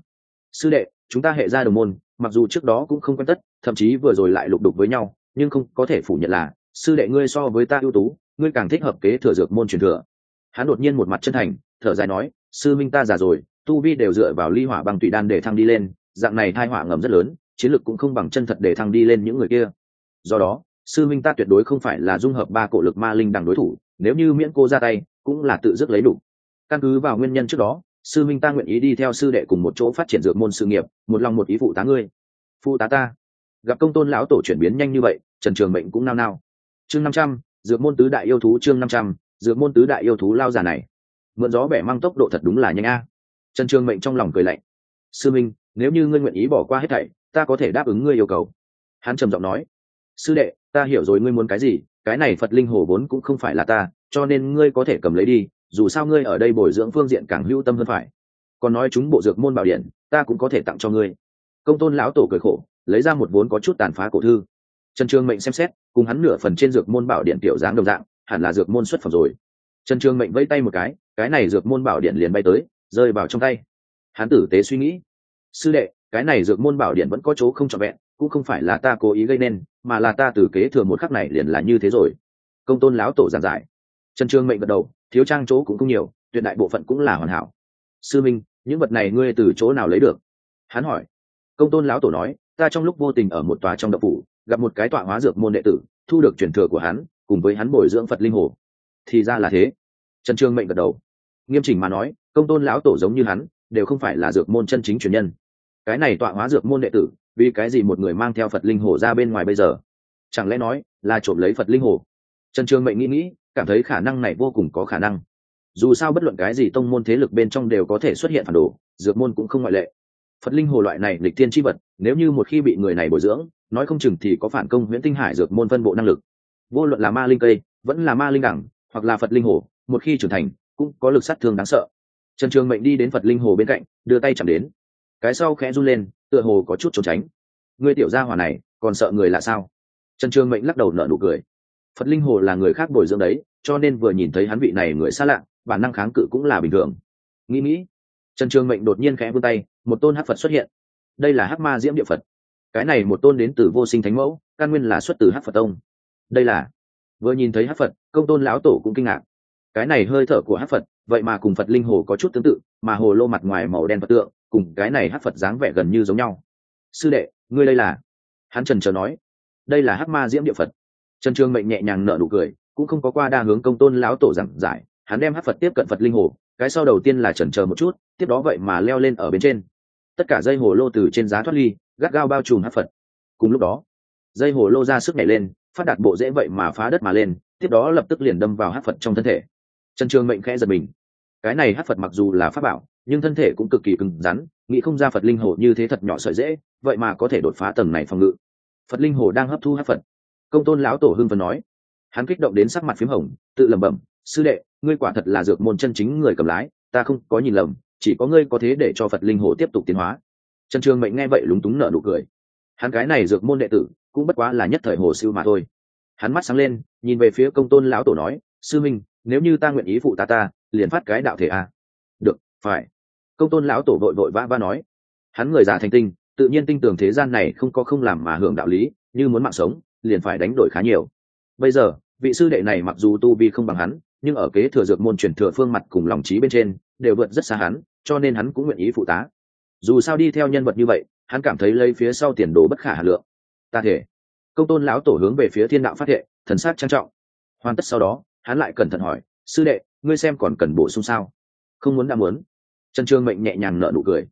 Sư đệ, chúng ta hệ ra đồng môn, mặc dù trước đó cũng không quen tất, thậm chí vừa rồi lại lục đục với nhau, nhưng không có thể phủ nhận là, sư đệ ngươi so với ta ưu tú, ngươi càng thích hợp kế thừa dược môn truyền thừa. Hắn đột nhiên một mặt chân thành, thở dài nói, sư minh ta già rồi, tu vi đều dựa vào ly hỏa bằng tùy đan để thăng đi lên, dạng này thai hỏa ngầm rất lớn, chiến lực cũng không bằng chân thật để thăng đi lên những người kia. Do đó, sư minh ta tuyệt đối không phải là dung hợp ba cổ lực ma linh đằng đối thủ, nếu như miễn cô ra tay, cũng là tự dứt lấy đủ căn cứ vào nguyên nhân trước đó, sư minh ta nguyện ý đi theo sư đệ cùng một chỗ phát triển dược môn sự nghiệp, một lòng một ý phụ tá ngươi. Phụ tá ta. Gặp công tôn lão tổ chuyển biến nhanh như vậy, trần trường mệnh cũng nao nao. Chương năm trăm, dược môn tứ đại yêu thú chương năm trăm, dược môn tứ đại yêu thú lao giả này. Mượn gió bẻ mang tốc độ thật đúng là nhanh a. Trần trường mệnh trong lòng cười lạnh. Sư minh nếu như ngươi nguyện ý bỏ qua hết thảy, ta có thể đáp ứng ngươi yêu cầu. Hắn trầm giọng nói. Sư đệ, ta hiểu rồi ngươi muốn cái gì, cái này phật linh hồ vốn cũng không phải là ta, cho nên ngươi có thể cầm lấy đi dù sao ngươi ở đây bồi dưỡng phương diện càng hữu tâm hơn phải. Còn nói chúng bộ dược môn bảo điện, ta cũng có thể tặng cho ngươi. Công tôn lão tổ cười khổ, lấy ra một vốn có chút tàn phá cổ thư. Trần trương mệnh xem xét, cùng hắn nửa phần trên dược môn bảo điện tiểu dáng đồng dạng, hẳn là dược môn xuất phẩm rồi. Trần trương mệnh vẫy tay một cái cái này dược môn bảo điện liền bay tới, rơi vào trong tay. Hắn tử tế suy nghĩ, sư đệ, cái này dược môn bảo điện vẫn có chỗ không trọn vẹn, cũng không phải là ta cố ý gây nên, mà là ta từ kế thừa một khắc này liền là như thế rồi. Công tôn lão tổ giảng giải trần trường mệnh gật đầu, thiếu trang chỗ cũng không nhiều, tuyệt đại bộ phận cũng là hoàn hảo. Sư minh, những vật này ngươi từ chỗ nào lấy được? Hắn hỏi. Công tôn lão tổ nói, ta trong lúc vô tình ở một tòa trong đậu phủ, gặp một cái tọa hóa dược môn đệ tử, thu được truyền thừa của hắn, cùng với hắn bồi dưỡng phật linh hồ. Thì ra là thế. Trần trương mệnh gật đầu. Nghiêm chỉnh mà nói, công tôn lão tổ giống như hắn, đều không phải là dược môn chân chính truyền nhân. Cái này tọa hóa dược môn đệ tử, vì cái gì một người mang theo phật linh hồ ra bên ngoài bây giờ? Chẳng lẽ nói là trộm lấy phật linh hồ? Trần trương mệnh nghĩ nghĩ cảm thấy khả năng này vô cùng có khả năng. Dù sao bất luận cái gì tông môn thế lực bên trong đều có thể xuất hiện phản đồ, dược môn cũng không ngoại lệ. Phật linh hồ loại này lịch tiên tri vật, nếu như một khi bị người này bồi dưỡng, nói không chừng thì có phản công nguyễn tinh hải dược môn phân bộ năng lực. Vô luận là ma linh cây, vẫn là ma linh đẳng, hoặc là phật linh hồ, một khi trưởng thành, cũng có lực sát thương đáng sợ. Trần trường mệnh đi đến phật linh hồ bên cạnh, đưa tay chạm đến. Cái sau khẽ run lên, tựa hồ có chút trốn tránh. Người tiểu gia hỏa này, còn sợ người là sao? Trần trường mệnh lắc đầu nở nụ cười phật linh hồ là người khác bồi dưỡng đấy, cho nên vừa nhìn thấy hắn vị này người xa lạ, bản năng kháng cự cũng là bình thường. Nghĩ nghĩ, trần trường mệnh đột nhiên khẽ vươn tay, một tôn hắc phật xuất hiện. Đây là hắc ma diễm địa phật. Cái này một tôn đến từ vô sinh thánh mẫu, căn nguyên là xuất từ hắc phật tông. Đây là, vừa nhìn thấy hắc phật, công tôn lão tổ cũng kinh ngạc. Cái này hơi thở của hắc phật, vậy mà cùng phật linh hồ có chút tương tự, mà hồ lô mặt ngoài màu đen phật tượng, cùng cái này hắc phật dáng vẻ gần như giống nhau. Sư đệ, ngươi đây là? Hắn trần chờ nói. Đây là hắc ma diễm địa phật trần trường mệnh nhẹ nhàng nở nụ cười, cũng không có qua đa hướng công tôn lão tổ giảng giải, hắn đem hắc phật tiếp cận phật linh hồ, cái sau đầu tiên là chần chờ một chút, tiếp đó vậy mà leo lên ở bên trên. Tất cả dây hồ lô từ trên giá thoát ly, gắt gao bao trùm hát phật. Cùng lúc đó, dây hồ lô ra sức nhảy lên, phát đạt bộ dễ vậy mà phá đất mà lên, tiếp đó lập tức liền đâm vào hát phật trong thân thể. Trần trường mệnh khẽ giật mình. Cái này hát phật mặc dù là pháp bảo, nhưng thân thể cũng cực kỳ cứng rắn, nghĩ không ra phật linh hồ như thế thật nhỏ sợi dễ, vậy mà có thể đột phá tầng này phòng ngự. Phật linh hồ đang hấp thu hát phật công tôn lão tổ hưng phần nói. Hắn kích động đến sắc mặt p h í m hồng, tự lẩm bẩm, sư đệ, ngươi quả thật là dược môn chân chính người cầm lái, ta không có nhìn lầm, chỉ có ngươi có thế để cho phật linh hồ tiếp tục tiến hóa. Trần trường mệnh nghe vậy lúng túng nở nụ cười. Hắn cái này dược môn đệ tử, cũng bất quá là nhất thời hồ siêu mà thôi. Hắn mắt sáng lên, nhìn về phía công tôn lão tổ nói, sư minh, nếu như ta nguyện ý phụ ta ta, liền phát cái đạo thể a. Được, phải. Công tôn lão tổ vội vội vã vã nói. Hắn người già thành tinh, tự nhiên tin tưởng thế gian này không có không làm mà hưởng đạo lý, như muốn mạng sống liền phải đánh đổi khá nhiều. Bây giờ, vị sư đệ này mặc dù tu vi không bằng hắn, nhưng ở kế thừa dược môn truyền thừa phương mặt cùng lòng trí bên trên, đều vượt rất xa hắn, cho nên hắn cũng nguyện ý phụ tá. Dù sao đi theo nhân vật như vậy, hắn cảm thấy lấy phía sau tiền đồ bất khả hà lượng. Ta thể. Công tôn lão tổ hướng về phía thiên đạo phát hệ thần sát trang trọng. Hoàn tất sau đó, hắn lại cẩn thận hỏi, sư đệ, ngươi xem còn cần bổ sung sao? Không muốn đã muốn. Trần trương mệnh nhẹ nhàng nở nụ cười.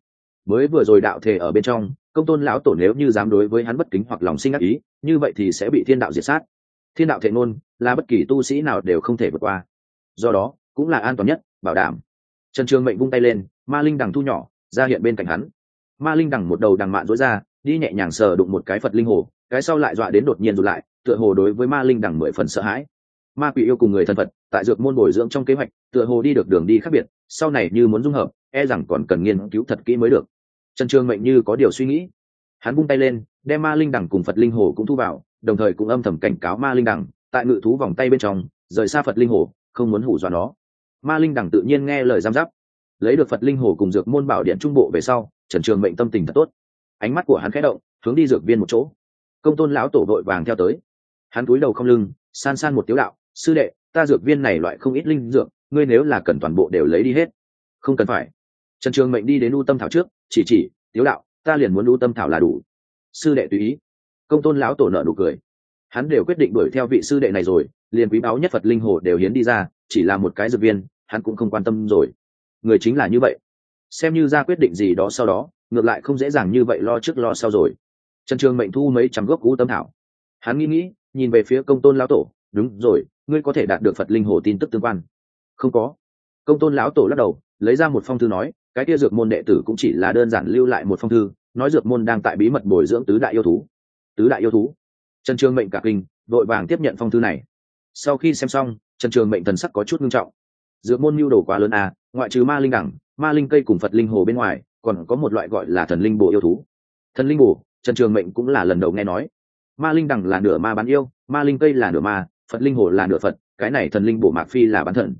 Mới vừa rồi đạo thể ở bên trong công tôn lão tổ nếu như dám đối với hắn bất kính hoặc lòng sinh ác ý, như vậy thì sẽ bị thiên đạo diệt sát. Thiên đạo thể ngôn là bất kỳ tu sĩ nào đều không thể vượt qua. Do đó, cũng là an toàn nhất, bảo đảm. Trần trường mệnh vung tay lên, ma linh đằng thu nhỏ, ra hiện bên cạnh hắn. Ma linh đằng một đầu đằng mạn dối ra, đi nhẹ nhàng sờ đụng một cái phật linh hồ, cái sau lại dọa đến đột nhiên rụt lại, tựa hồ đối với ma linh đằng mười phần sợ hãi. Ma quỷ yêu cùng người thân phật, tại dược môn bồi dưỡng trong kế hoạch, tựa hồ đi được đường đi khác biệt, sau này như muốn dung hợp e rằng còn cần nghiên cứu thật kỹ mới được trần trường mệnh như có điều suy nghĩ. Hắn bung tay lên, đem ma linh đẳng cùng phật linh hồ cũng thu vào, đồng thời cũng âm thầm cảnh cáo ma linh đẳng, tại ngự thú vòng tay bên trong, rời xa phật linh hồ không muốn hủ dọa nó. Ma linh đẳng tự nhiên nghe lời giam giáp. Lấy được phật linh hồ cùng dược môn bảo điện trung bộ về sau, trần trường mệnh tâm tình thật tốt. Ánh mắt của hắn khẽ động, hướng đi dược viên một chỗ. Công tôn lão tổ đội vàng theo tới. Hắn cúi đầu không lưng, san san một tiếu đạo, sư đệ, ta dược viên này loại không ít linh dược, ngươi nếu là cần toàn bộ đều lấy đi hết. Không cần phải trần trường mệnh đi đến u tâm thảo trước, chỉ chỉ, tiếu đạo, ta liền muốn u tâm thảo là đủ. Sư đệ tùy ý. Công tôn lão tổ nợ nụ cười. Hắn đều quyết định đuổi theo vị sư đệ này rồi, liền quý báu nhất phật linh hồ đều hiến đi ra, chỉ là một cái dược viên, hắn cũng không quan tâm rồi. Người chính là như vậy. Xem như ra quyết định gì đó sau đó, ngược lại không dễ dàng như vậy lo trước lo sau rồi. Trần trường mệnh thu mấy trăm gốc cú tâm thảo. Hắn nghĩ nghĩ, nhìn về phía công tôn lão tổ, đúng rồi, ngươi có thể đạt được phật linh hồ tin tức tương quan. Không có. Công tôn lão tổ lắc đầu, lấy ra một phong thư nói cái kia dược môn đệ tử cũng chỉ là đơn giản lưu lại một phong thư, nói dược môn đang tại bí mật bồi dưỡng tứ đại yêu thú. Tứ đại yêu thú? Trần trường mệnh cả kinh đội vàng tiếp nhận phong thư này. Sau khi xem xong, trần trường mệnh thần sắc có chút nghiêm trọng. Dược môn mưu đồ quá lớn à ngoại trừ ma linh đẳng, ma linh cây cùng phật linh hồ bên ngoài, còn có một loại gọi là thần linh bồ yêu thú. Thần linh bồ trần trường mệnh cũng là lần đầu nghe nói. Ma linh đẳng là nửa ma bán yêu, ma linh cây là nửa ma, phật linh hồ là nửa phật, cái này thần linh bồ mạc phi là bán thần.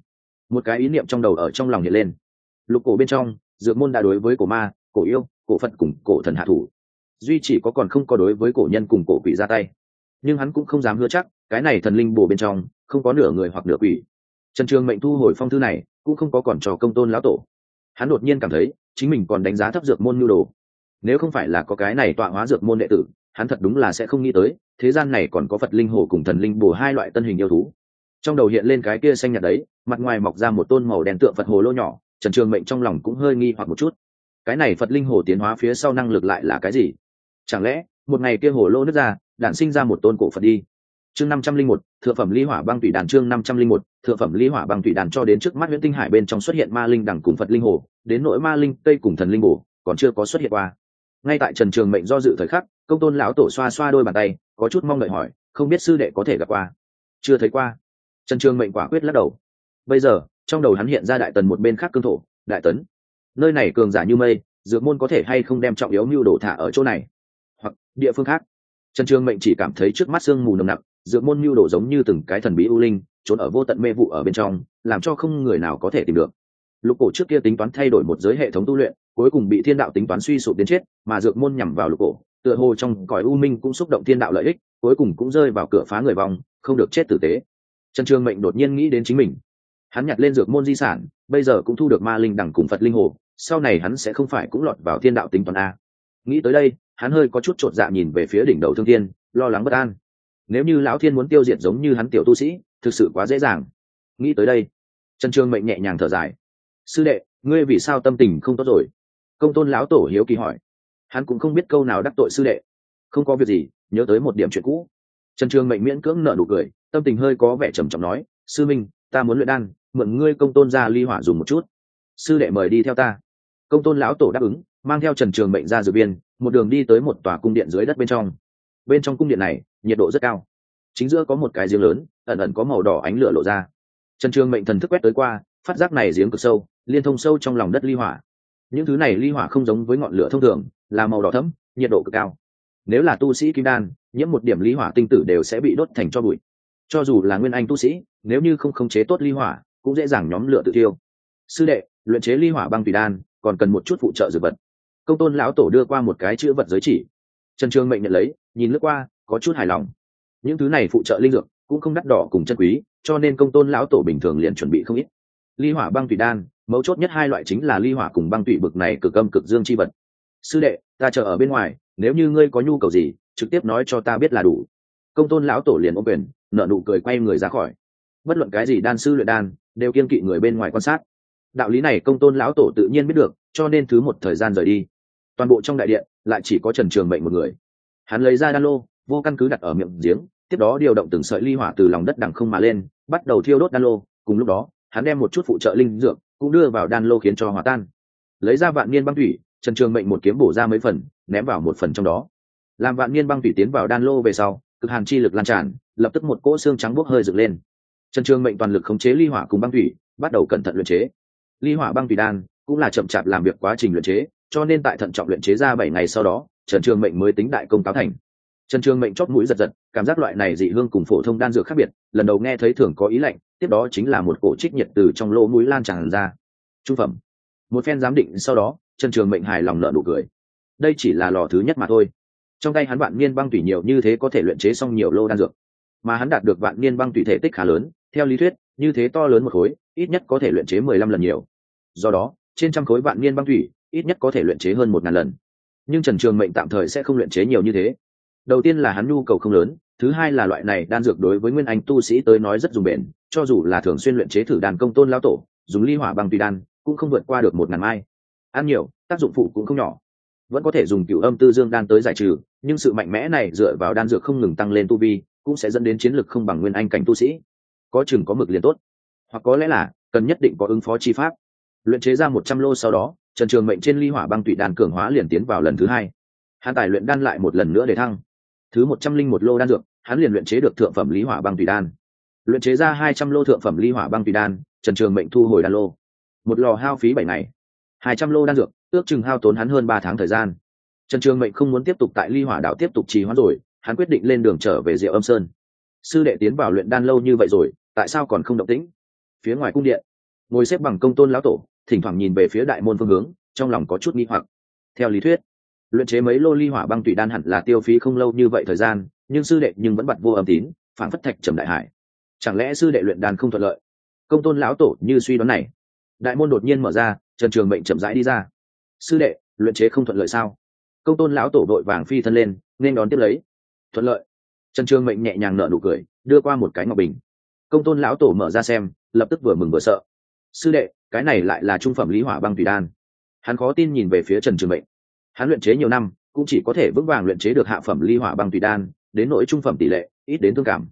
Một cái ý niệm trong đầu ở trong lòng hiện lên. Lục cổ bên trong dược môn đã đối với cổ ma, cổ yêu, cổ phật cùng cổ thần hạ thủ. Duy chỉ có còn không có đối với cổ nhân cùng cổ quỷ ra tay. Nhưng hắn cũng không dám hứa chắc, cái này thần linh bổ bên trong, không có nửa người hoặc nửa quỷ. Trần trường mệnh thu hồi phong thư này, cũng không có còn trò công tôn lão tổ. Hắn đột nhiên cảm thấy, chính mình còn đánh giá thấp dược môn nhu đồ. Nếu không phải là có cái này tọa hóa dược môn đệ tử, hắn thật đúng là sẽ không nghĩ tới, thế gian này còn có phật linh hồ cùng thần linh bổ hai loại tân hình yêu thú. Trong đầu hiện lên cái kia xanh nhạt đấy, mặt ngoài mọc ra một tôn màu đen tượng phật hồ lô nhỏ trần trường mệnh trong lòng cũng hơi nghi hoặc một chút. Cái này phật linh hồ tiến hóa phía sau năng lực lại là cái gì? Chẳng lẽ, một ngày kia hồ lô nứt ra, đản sinh ra một tôn cổ phật đi? Chương năm trăm linh một, thượng phẩm ly hỏa băng thủy đàn chương năm trăm linh một, thượng phẩm ly hỏa băng thủy đàn cho đến trước mắt nguyễn tinh hải bên trong xuất hiện ma linh đẳng cùng phật linh hồ, đến nỗi ma linh tây cùng thần linh bổ, còn chưa có xuất hiện qua. Ngay tại trần trường mệnh do dự thời khắc, công tôn lão tổ xoa xoa đôi bàn tay, có chút mong đợi hỏi, không biết sư đệ có thể gặp qua? Chưa thấy qua. Trần trường mệnh quả quyết lắc đầu. Bây giờ trong đầu hắn hiện ra đại tần một bên khác cương thổ đại tấn. Nơi này cường giả như mây dược môn có thể hay không đem trọng yếu mưu đồ thả ở chỗ này? Hoặc địa phương khác. Trần trương mệnh chỉ cảm thấy trước mắt sương mù nồng nặc dược môn mưu đồ giống như từng cái thần bí u linh trốn ở vô tận mê vụ ở bên trong làm cho không người nào có thể tìm được. Lục cổ trước kia tính toán thay đổi một giới hệ thống tu luyện cuối cùng bị thiên đạo tính toán suy sụp đến chết mà dược môn nhằm vào lục cổ tựa hồ trong cõi u minh cũng xúc động thiên đạo lợi ích cuối cùng cũng rơi vào cửa phá người vòng, không được chết tử tế. Trần trương mệnh đột nhiên nghĩ đến chính mình hắn nhặt lên dược môn di sản, bây giờ cũng thu được ma linh đẳng cùng phật linh hồ, sau này hắn sẽ không phải cũng lọt vào thiên đạo tính toán a. Nghĩ tới đây, hắn hơi có chút t r ộ t dạ nhìn về phía đỉnh đầu thương thiên, lo lắng bất an. Nếu như lão thiên muốn tiêu diệt giống như hắn tiểu tu sĩ, thực sự quá dễ dàng. Nghĩ tới đây, trần trương mệnh nhẹ nhàng thở dài. Sư đệ, ngươi vì sao tâm tình không tốt rồi? Công tôn lão tổ hiếu kỳ hỏi. Hắn cũng không biết câu nào đắc tội sư đệ. Không có việc gì, nhớ tới một điểm chuyện cũ. Trần trương mệnh miễn cưỡng nợ nụ cười, tâm tình hơi có vẻ trầm trọng nói, sư minh, ta muốn luyện đan mượn ngươi công tôn ra ly hỏa dùng một chút. Sư đệ mời đi theo ta. Công tôn lão tổ đáp ứng, mang theo trần trường mệnh ra dự viên một đường đi tới một tòa cung điện dưới đất bên trong. Bên trong cung điện này, nhiệt độ rất cao. Chính giữa có một cái giếng lớn, ẩn ẩn có màu đỏ ánh lửa lộ ra. Trần trường mệnh thần thức quét tới qua, phát giác này giếng cực sâu, liên thông sâu trong lòng đất ly hỏa. Những thứ này ly hỏa không giống với ngọn lửa thông thường, là màu đỏ thẫm, nhiệt độ cực cao. Nếu là tu sĩ kim đan, nhiễm một điểm ly hỏa tinh tử đều sẽ bị đốt thành cho bụi. Cho dù là nguyên anh tu sĩ, nếu như không khống chế tốt ly hỏa cũng dễ dàng nhóm lửa tự tiêu sư đệ, luyện chế ly hỏa băng tùy đan, còn cần một chút phụ trợ dược vật. Công tôn lão tổ đưa qua một cái chữ vật giới chỉ. Trần trường mệnh nhận lấy, nhìn lướt qua, có chút hài lòng. Những thứ này phụ trợ linh dược cũng không đắt đỏ cùng chân quý, cho nên công tôn lão tổ bình thường liền chuẩn bị không ít. Ly hỏa băng tùy đan, mấu chốt nhất hai loại chính là ly hỏa cùng băng thủy bực này cực âm cực dương chi vật. Sư đệ, ta chờ ở bên ngoài, nếu như ngươi có nhu cầu gì, trực tiếp nói cho ta biết là đủ. Công tôn lão tổ liền ô quyền nợ nụ cười quay người ra khỏi bất luận cái gì đan sư luyện đan, đều kiên kỵ người bên ngoài quan sát. Đạo lý này công tôn lão tổ tự nhiên biết được, cho nên thứ một thời gian rời đi. Toàn bộ trong đại điện, lại chỉ có trần trường mệnh một người. Hắn lấy ra đan lô, vô căn cứ đặt ở miệng giếng, tiếp đó điều động từng sợi ly hỏa từ lòng đất đằng không mà lên, bắt đầu thiêu đốt đan lô. Cùng lúc đó, hắn đem một chút phụ trợ linh dược cũng đưa vào đan lô khiến cho hòa tan. Lấy ra vạn niên băng thủy, trần trường mệnh một kiếm bổ ra mấy phần, ném vào một phần trong đó. Làm vạn niên băng thủy tiến vào đan lô về sau, cực hàn chi lực lan tràn, lập tức một cỗ xương trắng bốc hơi dựng lên trần trường mệnh toàn lực khống chế ly hỏa cùng băng thủy, bắt đầu cẩn thận luyện chế. Ly hỏa băng thủy đan cũng là chậm chạp làm việc quá trình luyện chế, cho nên tại thận trọng luyện chế ra bảy ngày sau đó, trần trường mệnh mới tính đại công cáo thành. Trần trường mệnh chót mũi giật giật, cảm giác loại này dị hương cùng phổ thông đan dược khác biệt, lần đầu nghe thấy thường có ý lạnh, tiếp đó chính là một cổ trích nhiệt từ trong lỗ mũi lan tràn ra. Trung phẩm. Một phen giám định sau đó, trần trường mệnh hài lòng nợ nụ cười. Đây chỉ là lò thứ nhất mà thôi. Trong tay hắn vạn niên băng tủy nhiều như thế có thể luyện chế xong nhiều lô đan dược. Mà hắn đạt được vạn niên băng tủy thể tích khá lớn theo lý thuyết, như thế to lớn một khối, ít nhất có thể luyện chế mười lăm lần nhiều. Do đó, trên trăm khối vạn niên băng thủy, ít nhất có thể luyện chế hơn một ngàn lần. Nhưng trần trường mệnh tạm thời sẽ không luyện chế nhiều như thế. Đầu tiên là hắn nhu cầu không lớn, thứ hai là loại này đan dược đối với nguyên anh tu sĩ tới nói rất dùng bền, cho dù là thường xuyên luyện chế thử đàn công tôn lao tổ, dùng ly hỏa băng tùy đan, cũng không vượt qua được một ngàn mai. Ăn nhiều, tác dụng phụ cũng không nhỏ. Vẫn có thể dùng cựu âm tư dương đan tới giải trừ, nhưng sự mạnh mẽ này dựa vào đan dược không ngừng tăng lên tu vi, cũng sẽ dẫn đến chiến lực không bằng nguyên anh cảnh tu sĩ có chừng có mực liền tốt. Hoặc có lẽ là, cần nhất định có ứng phó chi pháp. Luyện chế ra một trăm lô sau đó, trần trường mệnh trên ly hỏa băng tụy đan cường hóa liền tiến vào lần thứ hai. Hắn tài luyện đan lại một lần nữa để thăng. Thứ một trăm linh một lô đan dược, hắn liền luyện chế được thượng phẩm lý hỏa băng tùy đan. Luyện chế ra hai trăm lô thượng phẩm ly hỏa băng tùy đan, trần trường mệnh thu hồi đan lô. Một lò hao phí bảy ngày. Hai trăm lô đan dược, ước chừng hao tốn hắn hơn ba tháng thời gian. Trần trường mệnh không muốn tiếp tục tại ly hỏa đạo tiếp tục trì hoãn rồi, hắn quyết định lên đường trở về diệu âm sơn. Sư đệ tiến vào luyện đan lâu như vậy rồi tại sao còn không động tĩnh? Phía ngoài cung điện, ngồi xếp bằng công tôn lão tổ, thỉnh thoảng nhìn về phía đại môn phương hướng, trong lòng có chút nghi hoặc. Theo lý thuyết, luyện chế mấy lô ly hỏa băng tụy đan hẳn là tiêu phí không lâu như vậy thời gian, nhưng sư đệ nhưng vẫn bật vô âm tín, phản phất thạch trầm đại hải. Chẳng lẽ sư đệ luyện đan không thuận lợi? Công tôn lão tổ như suy đoán này. Đại môn đột nhiên mở ra, trần trường mệnh chậm rãi đi ra. Sư đệ, luyện chế không thuận lợi sao? Công tôn lão tổ đội vàng phi thân lên, nên đón tiếp lấy. Thuận lợi. Trần trường mệnh nhẹ nhàng nở nụ cười, đưa qua một cái ngọc bình công tôn lão tổ mở ra xem, lập tức vừa mừng vừa sợ. Sư đệ, cái này lại là trung phẩm lý hỏa băng tùy đan. Hắn khó tin nhìn về phía trần trường mệnh. Hắn luyện chế nhiều năm, cũng chỉ có thể vững vàng luyện chế được hạ phẩm ly hỏa băng tùy đan, đến nỗi trung phẩm tỷ lệ, ít đến thương cảm.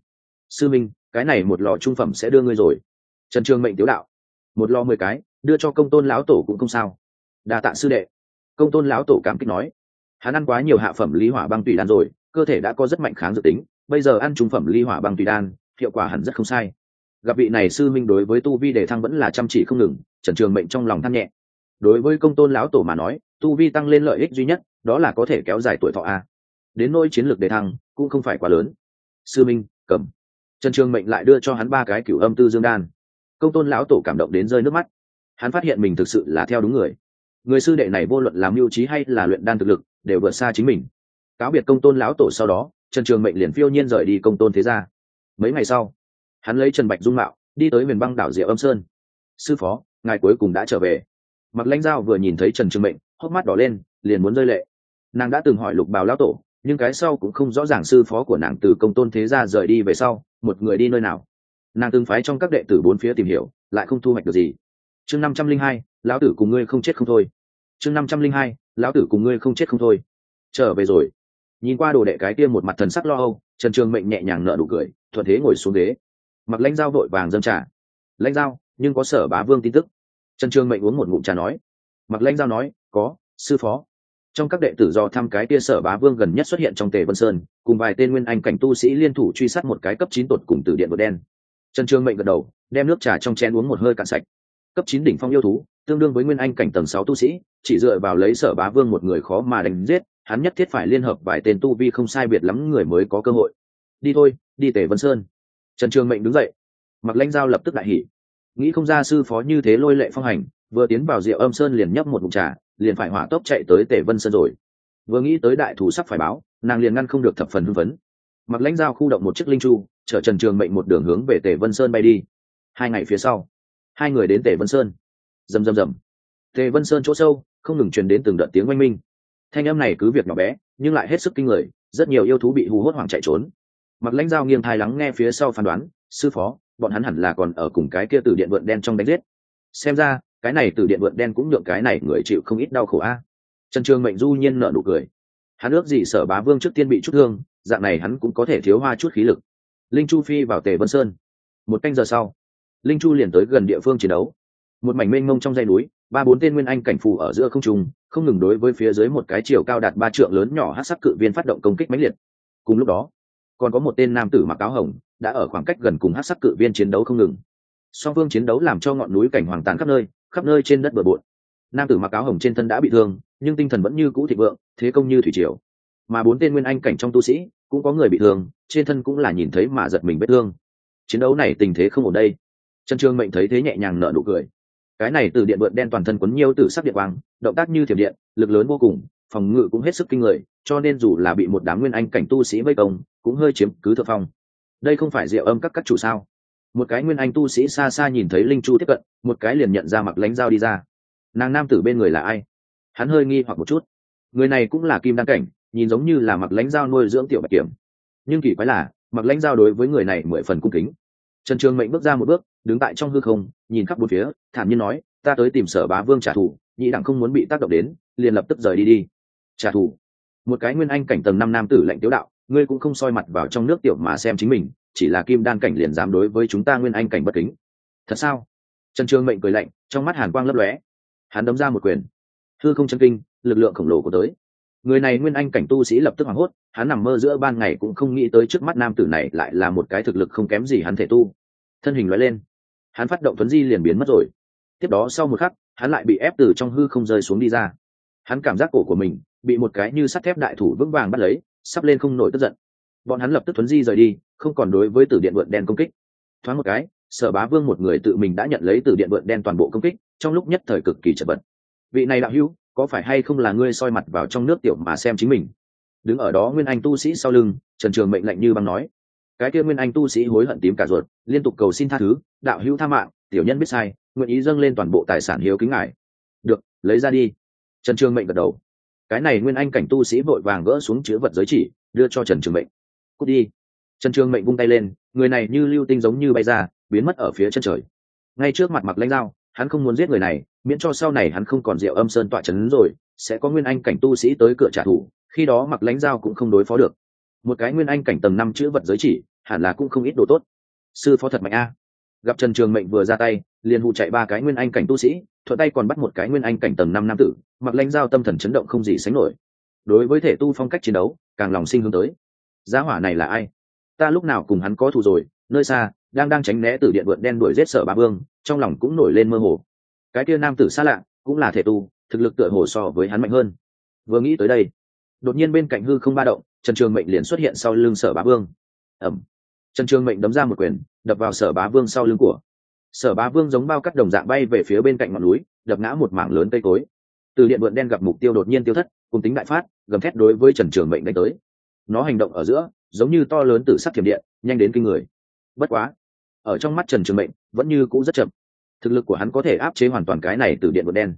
Sư minh, cái này một lò trung phẩm sẽ đưa ngươi rồi. Trần trường mệnh tiếu đạo. Một lò mười cái, đưa cho công tôn lão tổ cũng không sao. Đa tạ sư đệ. Công tôn lão tổ cảm kích nói. Hắn ăn quá nhiều hạ phẩm ly hỏa băng tùy đan rồi, cơ thể đã có rất mạnh kháng dự tính, bây giờ ăn trung phẩm ly hỏa băng tùy đan hiệu quả hẳn rất không sai. Gặp vị này sư minh đối với tu vi đề thăng vẫn là chăm chỉ không ngừng, trần trường mệnh trong lòng than nhẹ. Đối với công tôn lão tổ mà nói, tu vi tăng lên lợi ích duy nhất, đó là có thể kéo dài tuổi thọ a. Đến nỗi chiến lược đề thăng, cũng không phải quá lớn. Sư minh, cầm. Trần trường mệnh lại đưa cho hắn ba cái cửu âm tư dương đan. Công tôn lão tổ cảm động đến rơi nước mắt. Hắn phát hiện mình thực sự là theo đúng người. Người sư đệ này vô luận làm mưu trí hay là luyện đan thực lực, đều vượt xa chính mình. Cáo biệt công tôn lão tổ sau đó, trần trường mệnh liền phiêu nhiên rời đi công tôn thế gia mấy ngày sau, hắn lấy trần bạch dung mạo, đi tới miền băng đảo diệu âm sơn. Sư phó, ngài cuối cùng đã trở về. Mặc lãnh giao vừa nhìn thấy trần trường mệnh, hốc mắt đỏ lên, liền muốn rơi lệ. Nàng đã từng hỏi lục bào lão tổ, nhưng cái sau cũng không rõ ràng sư phó của nàng từ công tôn thế gia rời đi về sau, một người đi nơi nào. Nàng từng phái trong các đệ tử bốn phía tìm hiểu, lại không thu hoạch được gì. Chương năm trăm linh hai, lão tử cùng ngươi không chết không thôi. Chương năm trăm linh hai, lão tử cùng ngươi không chết không thôi. Trở về rồi nhìn qua đồ đệ cái kia một mặt thần sắc lo âu, trần trường mệnh nhẹ nhàng nở nụ cười, thuận thế ngồi xuống ghế. Mặc lãnh dao vội vàng dâng trà. Lãnh dao nhưng có sở bá vương tin tức. Trần trường mệnh uống một ngụm trà nói. Mặc lãnh dao nói, có, sư phó. Trong các đệ tử do thăm cái tia sở bá vương gần nhất xuất hiện trong tề vân sơn, cùng vài tên nguyên anh cảnh tu sĩ liên thủ truy sát một cái cấp chín tột cùng từ điện bột đen. Trần trường mệnh gật đầu, đem nước trà trong chén uống một hơi cạn sạch. Cấp chín đỉnh phong yêu thú, tương đương với nguyên anh cảnh tầng sáu tu sĩ, chỉ dựa vào lấy sở bá vương một người khó mà đánh giết hắn nhất thiết phải liên hợp vài tên tu vi không sai biệt lắm người mới có cơ hội. Đi thôi, đi tề vân sơn. Trần trường mệnh đứng dậy. Mặc lãnh giao lập tức đại hỉ. Nghĩ không ra sư phó như thế lôi lệ phong hành, vừa tiến vào rượu âm sơn liền nhấp một mục trà, liền phải hỏa tốc chạy tới tể vân sơn rồi. Vừa nghĩ tới đại thủ sắp phải báo, nàng liền ngăn không được thập phần hưng phấn. Mặc lãnh giao khu động một chiếc linh chu, chở trần trường mệnh một đường hướng về tể vân sơn bay đi. Hai ngày phía sau, hai người đến tể vân sơn. Rầm rầm rầm. Tề vân sơn chỗ sâu, không ngừng truyền đến từng đợt tiếng oanh minh thanh âm này cứ việc nhỏ bé, nhưng lại hết sức kinh người, rất nhiều yêu thú bị hù hốt hoảng chạy trốn. Mặc lãnh giao nghiêng thai lắng nghe phía sau phán đoán, sư phó, bọn hắn hẳn là còn ở cùng cái kia từ điện vượn đen trong đánh giết. Xem ra, cái này từ điện vượn đen cũng nhượng cái này người chịu không ít đau khổ a. Trần trường mệnh du nhiên nợ nụ cười. Hắn ước gì sở bá vương trước tiên bị chút thương, dạng này hắn cũng có thể thiếu hoa chút khí lực. Linh chu phi vào tề vân sơn. Một canh giờ sau, linh chu liền tới gần địa phương chiến đấu. Một mảnh mênh mông trong dây núi ba bốn tên nguyên anh cảnh phù ở giữa không trung, không ngừng đối với phía dưới một cái chiều cao đạt ba trượng lớn nhỏ hát sắc cự viên phát động công kích mãnh liệt. Cùng lúc đó, còn có một tên nam tử mặc áo hồng đã ở khoảng cách gần cùng hát sắc cự viên chiến đấu không ngừng. Song phương chiến đấu làm cho ngọn núi cảnh hoàng tàn khắp nơi khắp nơi trên đất bờ bộn. Nam tử mặc áo hồng trên thân đã bị thương, nhưng tinh thần vẫn như cũ thịnh vượng, thế công như thủy triều. Mà bốn tên nguyên anh cảnh trong tu sĩ cũng có người bị thương, trên thân cũng là nhìn thấy mà giật mình vết thương. Chiến đấu này tình thế không ổn đây. Trần trương mệnh thấy thế nhẹ nhàng nở nụ cười cái này từ điện vượn đen toàn thân quấn nhiều từ sắc điện quang, động tác như thiểm điện, lực lớn vô cùng, phòng ngự cũng hết sức kinh người, cho nên dù là bị một đám nguyên anh cảnh tu sĩ vây công, cũng hơi chiếm cứ thượng phong. Đây không phải diệu âm các các chủ sao? Một cái nguyên anh tu sĩ xa xa nhìn thấy linh chu tiếp cận, một cái liền nhận ra mặc lãnh dao đi ra. Nàng nam tử bên người là ai? Hắn hơi nghi hoặc một chút. Người này cũng là kim đăng cảnh, nhìn giống như là mặc lãnh dao nuôi dưỡng tiểu bạch kiểm. Nhưng kỳ quái là mặc lãnh dao đối với người này mười phần cung kính. Trần trường mệnh bước ra một bước đứng tại trong hư không, nhìn khắp bốn phía, thản nhiên nói, ta tới tìm sở bá vương trả thù, nhị đẳng không muốn bị tác động đến, liền lập tức rời đi đi. Trả thù? Một cái nguyên anh cảnh tầng năm nam tử lệnh tiếu đạo, ngươi cũng không soi mặt vào trong nước tiểu mà xem chính mình, chỉ là kim đan cảnh liền dám đối với chúng ta nguyên anh cảnh bất kính. Thật sao? Trần trương mệnh cười lạnh, trong mắt hàn quang lấp lóe. Hắn đấm ra một quyền. Hư không chân kinh, lực lượng khổng lồ của tới. Người này nguyên anh cảnh tu sĩ lập tức hoảng hốt, hắn nằm mơ giữa ban ngày cũng không nghĩ tới trước mắt nam tử này lại là một cái thực lực không kém gì hắn thể tu. Thân hình loại lên hắn phát động tuấn di liền biến mất rồi. Tiếp đó sau một khắc, hắn lại bị ép từ trong hư không rơi xuống đi ra. Hắn cảm giác cổ của mình bị một cái như sắt thép đại thủ vững vàng bắt lấy, sắp lên không nổi tức giận. Bọn hắn lập tức tuấn di rời đi, không còn đối với tử điện vượn đen công kích. Thoáng một cái, sở bá vương một người tự mình đã nhận lấy tử điện vượn đen toàn bộ công kích, trong lúc nhất thời cực kỳ chật vật. Vị này đạo hữu, có phải hay không là ngươi soi mặt vào trong nước tiểu mà xem chính mình? Đứng ở đó nguyên anh tu sĩ sau lưng, trần trường mệnh lệnh như băng nói cái kia nguyên anh tu sĩ hối hận tím cả ruột, liên tục cầu xin tha thứ, đạo hữu tha mạng, tiểu nhân biết sai, nguyện ý dâng lên toàn bộ tài sản hiếu kính ngài. Được, lấy ra đi. Trần trường mệnh gật đầu. Cái này nguyên anh cảnh tu sĩ vội vàng gỡ xuống chứa vật giới chỉ, đưa cho trần trường mệnh. Cút đi. Trần trường mệnh vung tay lên, người này như lưu tinh giống như bay ra, biến mất ở phía chân trời. Ngay trước mặt mặc lãnh dao hắn không muốn giết người này, miễn cho sau này hắn không còn rượu âm sơn tọa trấn rồi, sẽ có nguyên anh cảnh tu sĩ tới cửa trả thù, khi đó mặc lãnh dao cũng không đối phó được. Một cái nguyên anh cảnh tầng năm chữ vật giới chỉ hẳn là cũng không ít đồ tốt. Sư phó thật mạnh a. Gặp trần trường mệnh vừa ra tay, liền hụ chạy ba cái nguyên anh cảnh tu sĩ, thuận tay còn bắt một cái nguyên anh cảnh tầng năm nam tử, mặc lãnh dao tâm thần chấn động không gì sánh nổi. Đối với thể tu phong cách chiến đấu, càng lòng sinh hướng tới. Giá hỏa này là ai? Ta lúc nào cùng hắn có thù rồi, nơi xa, đang đang tránh né từ điện vượt đen đuổi giết sở ba vương, trong lòng cũng nổi lên mơ hồ. Cái kia nam tử xa lạ, cũng là thể tu, thực lực tựa hồ so với hắn mạnh hơn. Vừa nghĩ tới đây, đột nhiên bên cạnh hư không ba động, trần trường mệnh liền xuất hiện sau lưng sở bá vương ẩm. Trần trường mệnh đấm ra một quyền, đập vào sở bá vương sau lưng của. Sở bá vương giống bao cắt đồng dạng bay về phía bên cạnh ngọn núi, đập ngã một mảng lớn cây cối. Từ điện vượn đen gặp mục tiêu đột nhiên tiêu thất, cùng tính đại phát, gầm thét đối với trần trường mệnh đánh tới. Nó hành động ở giữa, giống như to lớn từ sắc thiểm điện, nhanh đến kinh người. Bất quá, ở trong mắt trần trường mệnh, vẫn như cũ rất chậm. Thực lực của hắn có thể áp chế hoàn toàn cái này từ điện vượn đen.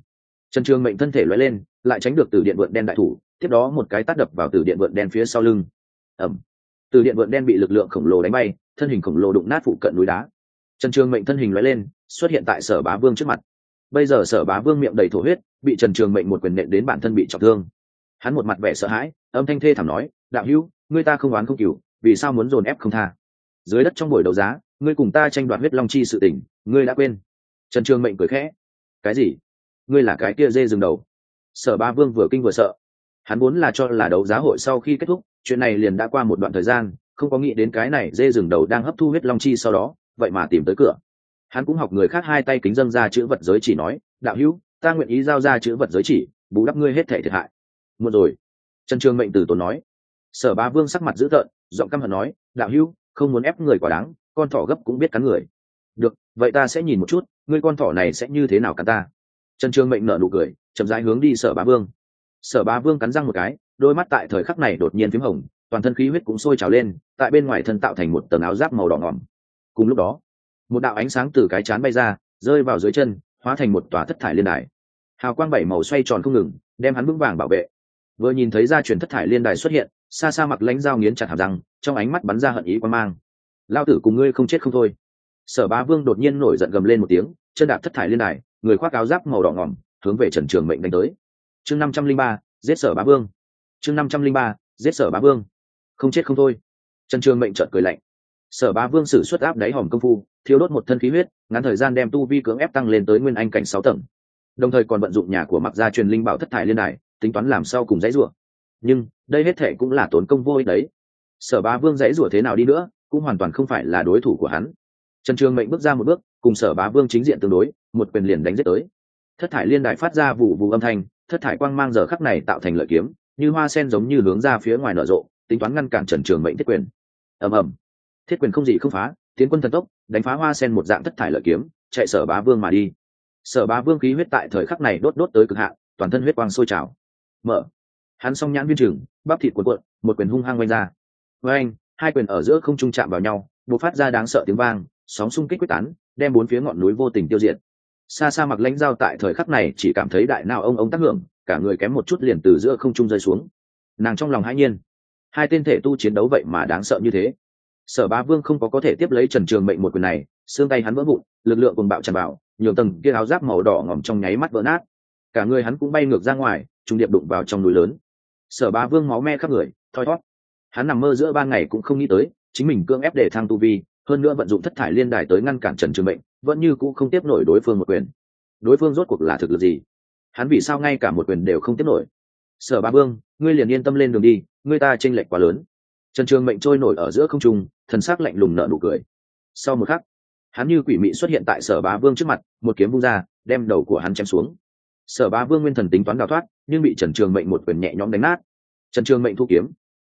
Trần trường mệnh thân thể loay lên, lại tránh được từ điện vượn đen đại thủ, tiếp đó một cái tát đập vào từ điện vượn đen phía sau lưng. Ẩm từ điện vượn đen bị lực lượng khổng lồ đánh bay, thân hình khổng lồ đụng nát phụ cận núi đá. Trần trường mệnh thân hình loay lên, xuất hiện tại sở bá vương trước mặt. Bây giờ sở bá vương miệng đầy thổ huyết, bị trần trường mệnh một quyền nện đến bản thân bị trọng thương. Hắn một mặt vẻ sợ hãi, âm thanh thê thảm nói, đạo hữu, ngươi ta không oán không cừu vì sao muốn dồn ép không tha? Dưới đất trong buổi đấu giá, ngươi cùng ta tranh đoạt huyết long chi sự tình, ngươi đã quên. Trần trường mệnh cười khẽ, cái gì? Ngươi là cái kia dê dừng đầu. Sở ba vương vừa kinh vừa sợ. Hắn muốn là cho là đấu giá hội sau khi kết thúc chuyện này liền đã qua một đoạn thời gian, không có nghĩ đến cái này dê rừng đầu đang hấp thu huyết long chi sau đó, vậy mà tìm tới cửa. Hắn cũng học người khác hai tay kính dân ra chữ vật giới chỉ nói, đạo hữu, ta nguyện ý giao ra chữ vật giới chỉ, bù đắp ngươi hết thể thiệt hại. Một rồi. Trần trường mệnh từ tốn nói. Sở ba vương sắc mặt dữ tợn, giọng căm hận nói, đạo hữu, không muốn ép người quả đáng, con thỏ gấp cũng biết cắn người. Được, vậy ta sẽ nhìn một chút, ngươi con thỏ này sẽ như thế nào cắn ta? Trần trường mệnh nở nụ cười, chậm rãi hướng đi sở bá vương. Sở bá vương cắn răng một cái đôi mắt tại thời khắc này đột nhiên p h í m hồng, toàn thân khí huyết cũng sôi trào lên, tại bên ngoài thân tạo thành một tầng áo giáp màu đỏ ngỏm. Cùng lúc đó, một đạo ánh sáng từ cái chán bay ra, rơi vào dưới chân, hóa thành một tòa thất thải liên đài. Hào quang bảy màu xoay tròn không ngừng, đem hắn vững vàng bảo vệ. Vừa nhìn thấy gia truyền thất thải liên đài xuất hiện, xa xa mặc lãnh dao nghiến chặt hàm răng, trong ánh mắt bắn ra hận ý quan mang. Lao tử cùng ngươi không chết không thôi. Sở bá vương đột nhiên nổi giận gầm lên một tiếng, chân đạp thất thải liên đài, người khoác áo giáp màu đỏ ngỏm, hướng về trần trường mệnh đánh tới. Chương năm trăm linh ba, giết sở bá vương chương năm trăm linh ba, giết sở bá vương. Không chết không thôi. Trần trường mệnh trợt cười lạnh. Sở bá vương sử xuất áp đáy hòm công phu thiếu đốt một thân khí huyết, ngắn thời gian đem tu vi cưỡng ép tăng lên tới nguyên anh cảnh sáu tầng. Đồng thời còn vận dụng nhà của mặc gia truyền linh bảo thất thải liên đài, tính toán làm sao cùng dãy rủa. Nhưng, đây hết thể cũng là tốn công vô ích đấy. Sở bá vương dãy rủa thế nào đi nữa, cũng hoàn toàn không phải là đối thủ của hắn. Trần trường mệnh bước ra một bước, cùng sở bá vương chính diện tương đối, một quyền liền đánh giết tới. Thất thải liên đại phát ra vụ vụ âm thanh, thất thải quang mang giờ khắc này tạo thành lợi kiếm như hoa sen giống như hướng ra phía ngoài nở rộ, tính toán ngăn cản trần trường mệnh thiết quyền. Ầm ầm. Thiết quyền không gì không phá, tiến quân thần tốc, đánh phá hoa sen một dạng thất thải lợi kiếm, chạy sở bá vương mà đi. Sở bá vương khí huyết tại thời khắc này đốt đốt tới cực hạn, toàn thân huyết quang sôi trào. Mở. Hắn song nhãn viên trường, bắp thịt cuộn cuộn, một quyền hung hăng quanh ra. Với anh hai quyền ở giữa không trung chạm vào nhau, bộc phát ra đáng sợ tiếng vang, sóng xung kích quyết tán, đem bốn phía ngọn núi vô tình tiêu diệt. Xa xa mặc lãnh dao tại thời khắc này chỉ cảm thấy đại nào ông ông tác hưởng cả người kém một chút liền từ giữa không trung rơi xuống. Nàng trong lòng hãi nhiên hai tên thể tu chiến đấu vậy mà đáng sợ như thế. Sở bá vương không có có thể tiếp lấy trần trường mệnh một quyền này xương tay hắn vỡ vụn lực lượng cùng bạo tràn bạo, nhiều tầng kia áo giáp màu đỏ ngỏm trong nháy mắt vỡ nát. Cả người hắn cũng bay ngược ra ngoài trung điệp đụng vào trong núi lớn. Sở bá vương máu me khắp người thoi thót. Hắn nằm mơ giữa ban ngày cũng không nghĩ tới chính mình cương ép để thang tu vi hơn nữa vận dụng thất thải liên đài tới ngăn cản trần trường mệnh vẫn như cũng không tiếp nổi đối phương một quyền. Đối phương rốt cuộc là thực lực gì? Hắn vì sao ngay cả một quyền đều không tiếp nổi? Sở ba vương, ngươi liền yên tâm lên đường đi, ngươi ta tranh lệch quá lớn. Trần trường mệnh trôi nổi ở giữa không trung, thần sắc lạnh lùng nở nụ cười. Sau một khắc, hắn như quỷ mị xuất hiện tại sở bá vương trước mặt, một kiếm vung ra, đem đầu của hắn chém xuống. Sở bá vương nguyên thần tính toán đào thoát, nhưng bị trần trường mệnh một quyền nhẹ nhõm đánh nát. Trần trường mệnh thu kiếm,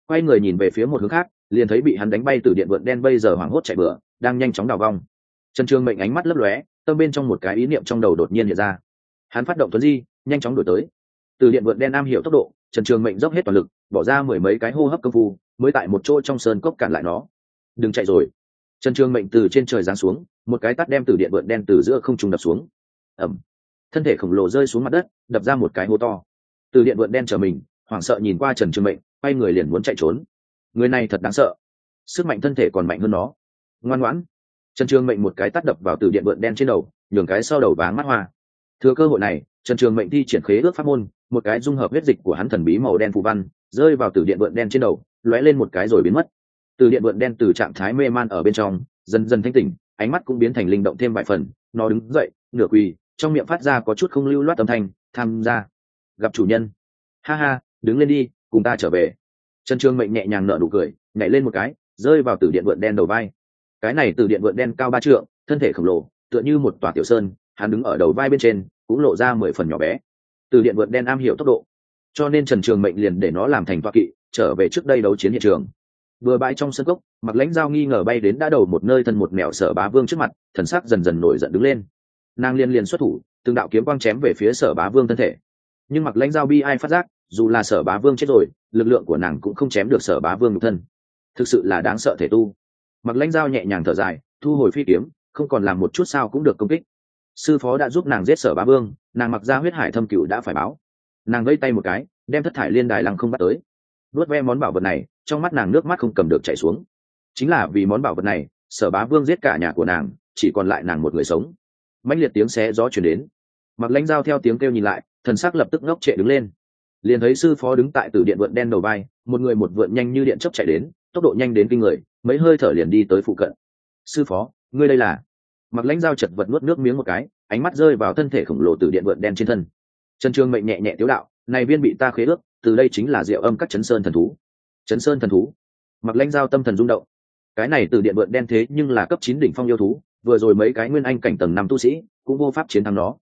quay người nhìn về phía một hướng khác, liền thấy bị hắn đánh bay từ điện vượn đen bây giờ hoảng hốt chạy bựa đang nhanh chóng đào vong. Trần trường mệnh ánh mắt lấp lóe, tâm bên trong một cái ý niệm trong đầu đột nhiên hiện ra hắn phát động tuấn di, nhanh chóng đổi tới. Từ điện vượn đen nam hiểu tốc độ, trần trường mệnh dốc hết toàn lực, bỏ ra mười mấy cái hô hấp công phu, mới tại một chỗ trong sơn cốc cản lại nó. Đừng chạy rồi. Trần trường mệnh từ trên trời giáng xuống, một cái tắt đem từ điện vượn đen từ giữa không trung đập xuống. Ẩm thân thể khổng lồ rơi xuống mặt đất, đập ra một cái hô to. Từ điện vượn đen trở mình, hoảng sợ nhìn qua trần trường mệnh, quay người liền muốn chạy trốn. Người này thật đáng sợ. Sức mạnh thân thể còn mạnh hơn nó. Ngoan ngoãn. Trần trường mệnh một cái tắt đập vào từ điện vượn đen trên đầu, nhường cái sau đầu váng mắt hoa thừa cơ hội này, trần trường mệnh thi triển khế ước pháp môn, một cái dung hợp huyết dịch của hắn thần bí màu đen phù văn, rơi vào từ điện vượn đen trên đầu, lóe lên một cái rồi biến mất. Từ điện vượn đen từ trạng thái mê man ở bên trong, dần dần thanh tỉnh, ánh mắt cũng biến thành linh động thêm vài phần, nó đứng dậy, nửa quỳ, trong miệng phát ra có chút không lưu loát âm thanh, tham gia, gặp chủ nhân. Ha ha, đứng lên đi, cùng ta trở về. Trần trường mệnh nhẹ nhàng nở nụ cười, nhảy lên một cái, rơi vào từ điện vượn đen đầu vai. Cái này từ điện vượn đen cao ba trượng, thân thể khổng lồ, tựa như một tòa tiểu sơn hắn đứng ở đầu vai bên trên, cũng lộ ra mười phần nhỏ bé. Từ điện vượt đen am hiểu tốc độ. Cho nên trần trường mệnh liền để nó làm thành toa kỵ, trở về trước đây đấu chiến hiện trường. Vừa bãi trong sân gốc mặc lãnh dao nghi ngờ bay đến đã đầu một nơi thân một mẹo sở bá vương trước mặt, thần sắc dần dần nổi giận đứng lên. Nàng liên liền xuất thủ, từng đạo kiếm quang chém về phía sở bá vương thân thể. Nhưng mặc lãnh dao bi ai phát giác, dù là sở bá vương chết rồi, lực lượng của nàng cũng không chém được sở bá vương nhục thân. Thực sự là đáng sợ thể tu. Mặc lãnh dao nhẹ nhàng thở dài, thu hồi phi kiếm, không còn làm một chút sao cũng được công kích sư phó đã giúp nàng giết sở bá vương, nàng mặc ra huyết hải thâm cựu đã phải báo. Nàng gây tay một cái, đem thất thải liên đài lăng không bắt tới. Nuốt ve món bảo vật này, trong mắt nàng nước mắt không cầm được chảy xuống. Chính là vì món bảo vật này, sở bá vương giết cả nhà của nàng, chỉ còn lại nàng một người sống. Mãnh liệt tiếng xé gió chuyển đến. Mặc lãnh dao theo tiếng kêu nhìn lại, thần sắc lập tức ngốc trệ đứng lên. Liền thấy sư phó đứng tại từ điện vượn đen đầu vai, một người một vượn nhanh như điện chấp chạy đến, tốc độ nhanh đến kinh người, mấy hơi thở liền đi tới phụ cận. Sư phó, ngươi đây là mặc lãnh dao chật vật nuốt nước miếng một cái, ánh mắt rơi vào thân thể khổng lồ từ điện vượn đen trên thân. Trần trương mệnh nhẹ nhẹ tiếu đạo, này viên bị ta khế ước, từ đây chính là diệu âm các chấn sơn thần thú. Chấn sơn thần thú? Mặc lãnh dao tâm thần rung động. Cái này từ điện vượn đen thế nhưng là cấp chín đỉnh phong yêu thú, vừa rồi mấy cái nguyên anh cảnh tầng năm tu sĩ cũng vô pháp chiến thắng nó.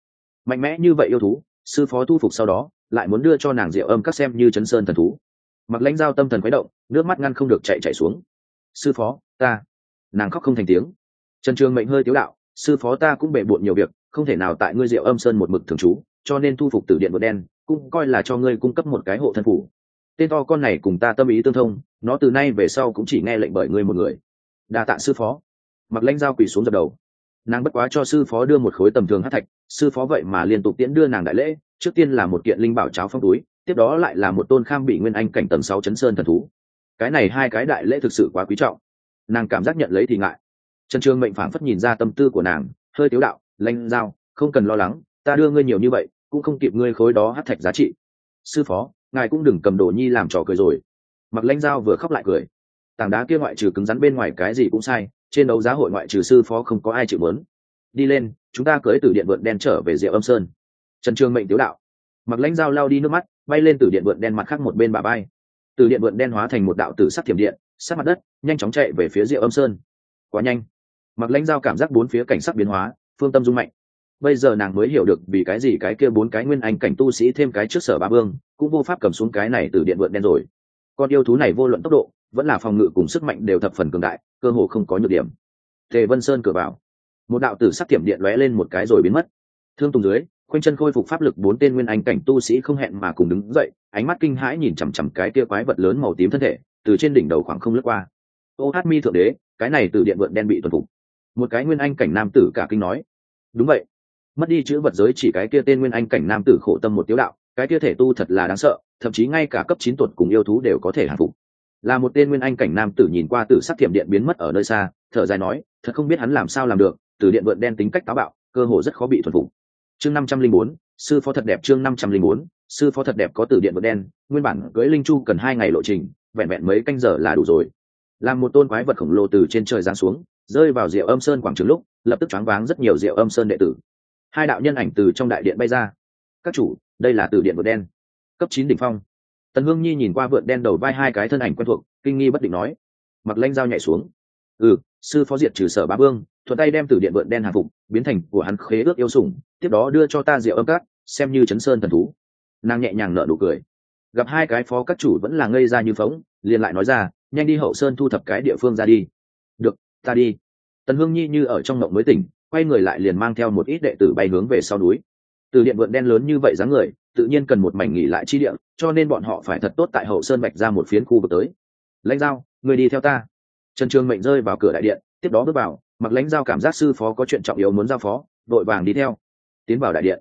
Mạnh mẽ như vậy yêu thú, sư phó thu phục sau đó, lại muốn đưa cho nàng diệu âm các xem như chấn sơn thần thú. Mặc lãnh giao tâm thần khuấy động, nước mắt ngăn không được chạy chạy xuống. Sư phó, ta. Nàng khóc không thành tiếng trần trường mệnh hơi tiếu đạo, sư phó ta cũng bể bộn nhiều việc, không thể nào tại ngươi diệu âm sơn một mực thường trú, cho nên thu phục từ điện vượt đen, cũng coi là cho ngươi cung cấp một cái hộ thân phủ. Tên to con này cùng ta tâm ý tương thông, nó từ nay về sau cũng chỉ nghe lệnh bởi ngươi một người. Đa tạ sư phó. Mặc lãnh dao quỳ xuống dập đầu. Nàng bất quá cho sư phó đưa một khối tầm thường hát thạch, sư phó vậy mà liên tục tiễn đưa nàng đại lễ, trước tiên là một kiện linh bảo cháo phong túi, tiếp đó lại là một tôn kham bị nguyên anh cảnh tầng sáu chấn sơn thần thú. Cái này hai cái đại lễ thực sự quá quý trọng. Nàng cảm giác nhận lấy thì ngại trần trường mệnh phảng phất nhìn ra tâm tư của nàng hơi tiếu đạo lanh dao, không cần lo lắng ta đưa ngươi nhiều như vậy cũng không kịp ngươi khối đó hát thạch giá trị. Sư phó ngài cũng đừng cầm đồ nhi làm trò cười rồi. Mặc Lanh giao vừa khóc lại cười. Tảng đá kia ngoại trừ cứng rắn bên ngoài cái gì cũng sai trên đấu giá hội ngoại trừ sư phó không có ai chịu muốn đi lên chúng ta cưới từ điện vượn đen trở về rượu âm sơn. Trần trường mệnh tiếu đạo. Mặc lãnh dao lao đi nước mắt bay lên từ điện vượn đen mặt khác một bên bà bay từ điện vượn đen hóa thành một đạo tử sắc thiểm điện sát mặt đất nhanh chóng chạy về phía rượu âm sơn. Quá nhanh mặc lãnh dao cảm giác bốn phía cảnh sắc biến hóa, phương tâm dung mạnh. Bây giờ nàng mới hiểu được vì cái gì cái kia bốn cái nguyên anh cảnh tu sĩ thêm cái trước sở ba vương, cũng vô pháp cầm xuống cái này từ điện vượn đen rồi. Con yêu thú này vô luận tốc độ, vẫn là phòng ngự cùng sức mạnh đều thập phần cường đại, cơ hồ không có nhược điểm. Tề vân sơn cửa vào. Một đạo tử sắc tiệm điện lóe lên một cái rồi biến mất. Thương tùng dưới, khoanh chân khôi phục pháp lực bốn tên nguyên anh cảnh tu sĩ không hẹn mà cùng đứng dậy, ánh mắt kinh hãi nhìn chằm chằm cái kia quái vật lớn màu tím thân thể, từ trên đỉnh đầu khoảng không lướt qua. Ô hát mi thượng đế, cái này từ điện vượn đen bị tuần phục một cái nguyên anh cảnh nam tử cả kinh nói. Đúng vậy. Mất đi chữ vật giới chỉ cái kia tên nguyên anh cảnh nam tử khổ tâm một tiếu đạo, cái kia thể tu thật là đáng sợ, thậm chí ngay cả cấp chín tuột cùng yêu thú đều có thể hạ phục. Là một tên nguyên anh cảnh nam tử nhìn qua tử sắc thiểm điện biến mất ở nơi xa, thở dài nói, thật không biết hắn làm sao làm được, từ điện vượn đen tính cách táo bạo, cơ hồ rất khó bị thuần phục. Chương năm trăm linh bốn, sư phó thật đẹp chương năm trăm linh bốn, sư phó thật đẹp có từ điện vượn đen, nguyên bản cưỡi linh chu cần hai ngày lộ trình, vẹn vẹn mấy canh giờ là đủ rồi. Làm một tôn quái vật khổng lồ từ trên trời giáng xuống rơi vào rượu âm sơn quảng trường lúc, lập tức choáng váng rất nhiều rượu âm sơn đệ tử. Hai đạo nhân ảnh từ trong đại điện bay ra. Các chủ, đây là từ điện vượt đen, cấp chín đỉnh phong. Tần hương nhi nhìn qua vượt đen đầu vai hai cái thân ảnh quen thuộc, kinh nghi bất định nói. Mặc lanh dao nhảy xuống. Ừ sư phó diệt trừ sở bá vương, thuận tay đem từ điện vượn đen hàng phục, biến thành của hắn khế ước yêu sủng, tiếp đó đưa cho ta rượu âm cát xem như chấn sơn thần thú. Nàng nhẹ nhàng nở nụ cười. Gặp hai cái phó các chủ vẫn là ngây ra như phóng, liền lại nói ra, nhanh đi hậu sơn thu thập cái địa phương ra đi ta đi. Tần hương nhi như ở trong mộng mới tỉnh, quay người lại liền mang theo một ít đệ tử bay hướng về sau núi. Từ điện vượn đen lớn như vậy dáng người, tự nhiên cần một mảnh nghỉ lại chi địa, cho nên bọn họ phải thật tốt tại hậu sơn bạch ra một phiến khu vực tới. Lãnh giao, người đi theo ta. Trần trường mệnh rơi vào cửa đại điện, tiếp đó bước vào, mặc lãnh giao cảm giác sư phó có chuyện trọng yếu muốn giao phó, vội vàng đi theo. Tiến vào đại điện.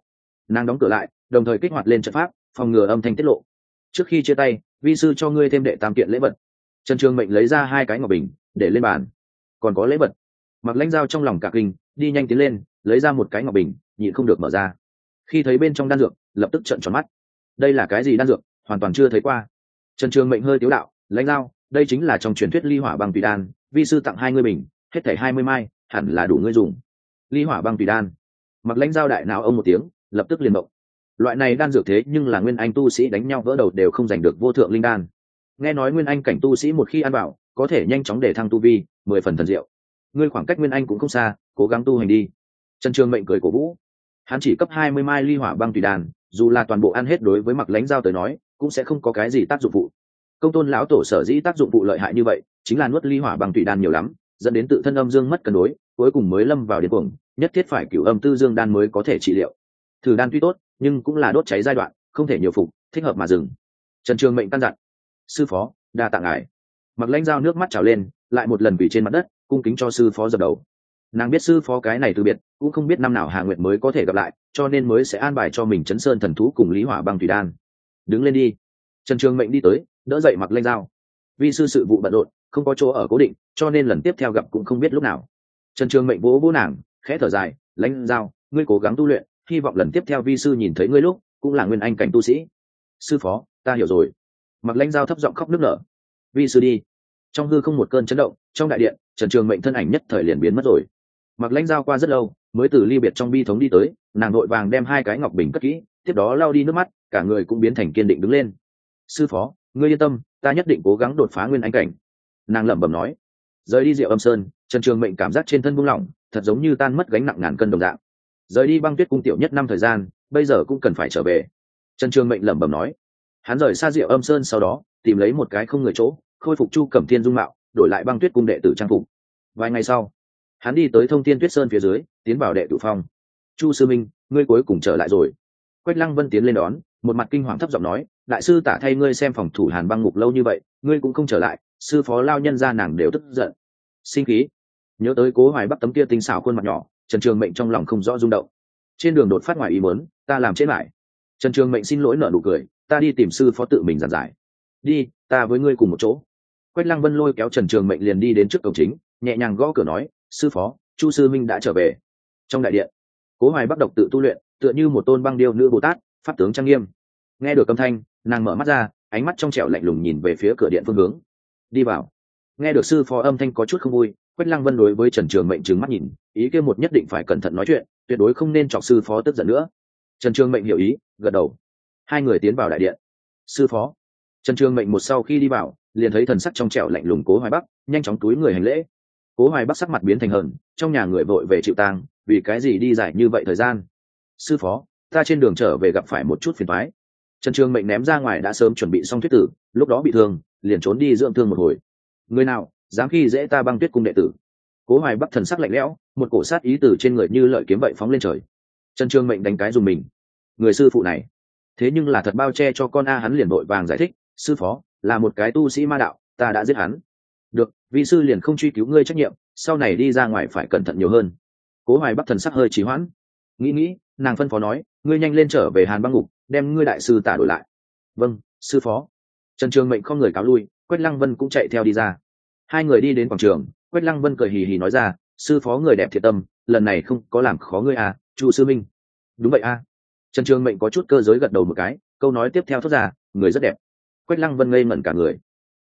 Nàng đóng cửa lại, đồng thời kích hoạt lên trận pháp, phòng ngừa âm thanh tiết lộ. Trước khi chia tay, vi sư cho ngươi thêm đệ tam kiện lễ vật. Trần trường mệnh lấy ra hai cái ngọc bình, để lên bàn còn có lễ vật. Mặc lãnh giao trong lòng cả kinh, đi nhanh tiến lên, lấy ra một cái ngọc bình, nhịn không được mở ra. Khi thấy bên trong đan dược, lập tức trận tròn mắt. Đây là cái gì đan dược? Hoàn toàn chưa thấy qua. Trần trường mệnh hơi tiếu đạo, lãnh giao, đây chính là trong truyền thuyết ly hỏa băng tùy đan, vi sư tặng hai ngươi bình, hết thảy hai mươi mai, hẳn là đủ ngươi dùng. Ly hỏa băng tùy đan. Mặc lãnh giao đại nào ông một tiếng, lập tức liền động. Loại này đan dược thế nhưng là nguyên anh tu sĩ đánh nhau vỡ đầu đều không giành được vô thượng linh đan. Nghe nói nguyên anh cảnh tu sĩ một khi ăn bảo có thể nhanh chóng để thăng tu vi, mười phần thần diệu. Ngươi khoảng cách nguyên anh cũng không xa, cố gắng tu hành đi. Trần trường mệnh cười cổ vũ. Hắn chỉ cấp hai mươi mai ly hỏa băng tùy đan dù là toàn bộ ăn hết đối với mặc lãnh giao tới nói, cũng sẽ không có cái gì tác dụng phụ. Công tôn lão tổ sở dĩ tác dụng phụ lợi hại như vậy, chính là nuốt ly hỏa băng tùy đan nhiều lắm, dẫn đến tự thân âm dương mất cân đối, cuối cùng mới lâm vào điên cuồng, nhất thiết phải cửu âm tư dương đan mới có thể trị liệu. Thử đan tuy tốt, nhưng cũng là đốt cháy giai đoạn, không thể nhiều phục, thích hợp mà dừng. Trần trường mệnh căn dặn. Sư phó, đa tạ ngài mặc lãnh dao nước mắt trào lên, lại một lần vì trên mặt đất, cung kính cho sư phó dập đầu. Nàng biết sư phó cái này từ biệt, cũng không biết năm nào hà nguyệt mới có thể gặp lại, cho nên mới sẽ an bài cho mình chấn sơn thần thú cùng lý hỏa băng thủy đan. Đứng lên đi. Trần trường mệnh đi tới, đỡ dậy mặc lanh dao vì sư sự vụ bận rộn, không có chỗ ở cố định, cho nên lần tiếp theo gặp cũng không biết lúc nào. Trần trường mệnh vỗ vỗ nàng, khẽ thở dài, lãnh dao ngươi cố gắng tu luyện, hy vọng lần tiếp theo vi sư nhìn thấy ngươi lúc, cũng là nguyên anh cảnh tu sĩ. Sư phó, ta hiểu rồi. Mặc lãnh dao thấp giọng khóc nức nở vi sư đi. Trong hư không một cơn chấn động, trong đại điện, trần trường mệnh thân ảnh nhất thời liền biến mất rồi. Mặc lãnh dao qua rất lâu, mới từ ly biệt trong bi thống đi tới, nàng nội vàng đem hai cái ngọc bình cất kỹ, tiếp đó lao đi nước mắt, cả người cũng biến thành kiên định đứng lên. Sư phó, ngươi yên tâm, ta nhất định cố gắng đột phá nguyên anh cảnh. Nàng lẩm bẩm nói. Rời đi rượu âm sơn, trần trường mệnh cảm giác trên thân buông lỏng, thật giống như tan mất gánh nặng ngàn cân đồng dạng. Rời đi băng tuyết cung tiểu nhất năm thời gian, bây giờ cũng cần phải trở về. Trần trường mệnh lẩm bẩm nói. Hắn rời xa rượu âm sơn sau đó, tìm lấy một cái không người chỗ khôi phục chu cẩm thiên dung mạo, đổi lại băng tuyết cung đệ tử trang phục. Vài ngày sau, hắn đi tới thông thiên tuyết sơn phía dưới, tiến vào đệ tử phong chu sư minh, ngươi cuối cùng trở lại rồi. Quách lăng vân tiến lên đón, một mặt kinh hoàng thấp giọng nói, đại sư tả thay ngươi xem phòng thủ hàn băng ngục lâu như vậy, ngươi cũng không trở lại, sư phó lao nhân ra nàng đều tức giận. Sinh khí. Nhớ tới cố hoài bắc tấm kia tinh xảo khuôn mặt nhỏ, trần trường mệnh trong lòng không rõ rung động. Trên đường đột phát ngoài ý muốn, ta làm chết lại. Trần trường mệnh xin lỗi nợ nụ cười, ta đi tìm sư phó tự mình giàn giải. Đi, ta với ngươi cùng một chỗ quách lăng vân lôi kéo trần trường mệnh liền đi đến trước cổng chính, nhẹ nhàng gõ cửa nói, sư phó, chu sư minh đã trở về. Trong đại điện, cố hoài bắc độc tự tu luyện, tựa như một tôn băng điêu nữ bồ tát, pháp tướng trang nghiêm. Nghe được âm thanh, nàng mở mắt ra, ánh mắt trong trẻo lạnh lùng nhìn về phía cửa điện phương hướng. Đi vào. Nghe được sư phó âm thanh có chút không vui, quách lăng vân đối với trần trường mệnh trừng mắt nhìn, ý kêu một nhất định phải cẩn thận nói chuyện, tuyệt đối không nên chọc sư phó tức giận nữa. Trần trường mệnh hiểu ý, gật đầu. Hai người tiến vào đại điện. Sư phó. Trần trường mệnh một sau khi đi vào liền thấy thần sắc trong trẻo lạnh lùng cố hoài bắc, nhanh chóng túi người hành lễ. Cố hoài bắc sắc mặt biến thành hờn, trong nhà người vội về chịu tang, vì cái gì đi dài như vậy thời gian? Sư phó, ta trên đường trở về gặp phải một chút phiền thoái trần trường mệnh ném ra ngoài đã sớm chuẩn bị xong thuyết tử, lúc đó bị thương, liền trốn đi dưỡng thương một hồi. Người nào, dám khi dễ ta băng tuyết cung đệ tử? Cố hoài bắc thần sắc lạnh lẽo, một cổ sát ý từ trên người như lợi kiếm vậy phóng lên trời. Trần trường mệnh đánh cái dùng mình. Người sư phụ này, thế nhưng là thật bao che cho con a hắn liền vội vàng giải thích, sư phó là một cái tu sĩ ma đạo, ta đã giết hắn. Được vị sư liền không truy cứu ngươi trách nhiệm, sau này đi ra ngoài phải cẩn thận nhiều hơn. Cố hoài bắc thần sắc hơi trì hoãn. Nghĩ nghĩ, nàng phân phó nói, ngươi nhanh lên trở về hàn băng ngục, đem ngươi đại sư tả đổi lại. Vâng sư phó. Trần trường mệnh không người cáo lui, quách lăng vân cũng chạy theo đi ra. Hai người đi đến quảng trường, quách lăng vân cười hì hì nói ra, sư phó người đẹp thiệt tâm, lần này không có làm khó ngươi à chu sư minh. Đúng vậy à. Trần trường mệnh có chút cơ giới gật đầu một cái, câu nói tiếp theo thốt ra, người rất đẹp quách lăng vân ngây ngẩn cả người.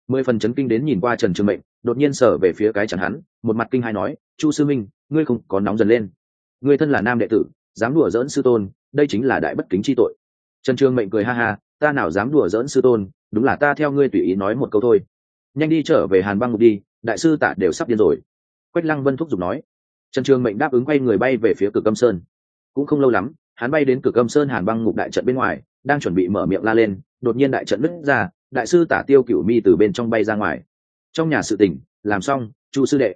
Mười phần chấn kinh đến nhìn qua trần trường mệnh, đột nhiên sở về phía cái chẳng hắn, một mặt kinh hai nói, chu sư minh, ngươi không có nóng dần lên. Ngươi thân là nam đệ tử, dám đùa dỡn sư tôn, đây chính là đại bất kính chi tội. Trần trường mệnh cười ha ha, ta nào dám đùa dỡn sư tôn, đúng là ta theo ngươi tùy ý nói một câu thôi. Nhanh đi trở về hàn băng ngục đi, đại sư tạ đều sắp điên rồi. Quách lăng vân thúc giục nói. Trần trường mệnh đáp ứng quay người bay về phía cửa câm sơn. Cũng không lâu lắm, hắn bay đến cửa câm sơn hàn băng ngục đại trận bên ngoài đang chuẩn bị mở miệng la lên, đột nhiên đại trận nứt ra, đại sư tả tiêu cửu mi từ bên trong bay ra ngoài. Trong nhà sự tỉnh làm xong, chu sư đệ.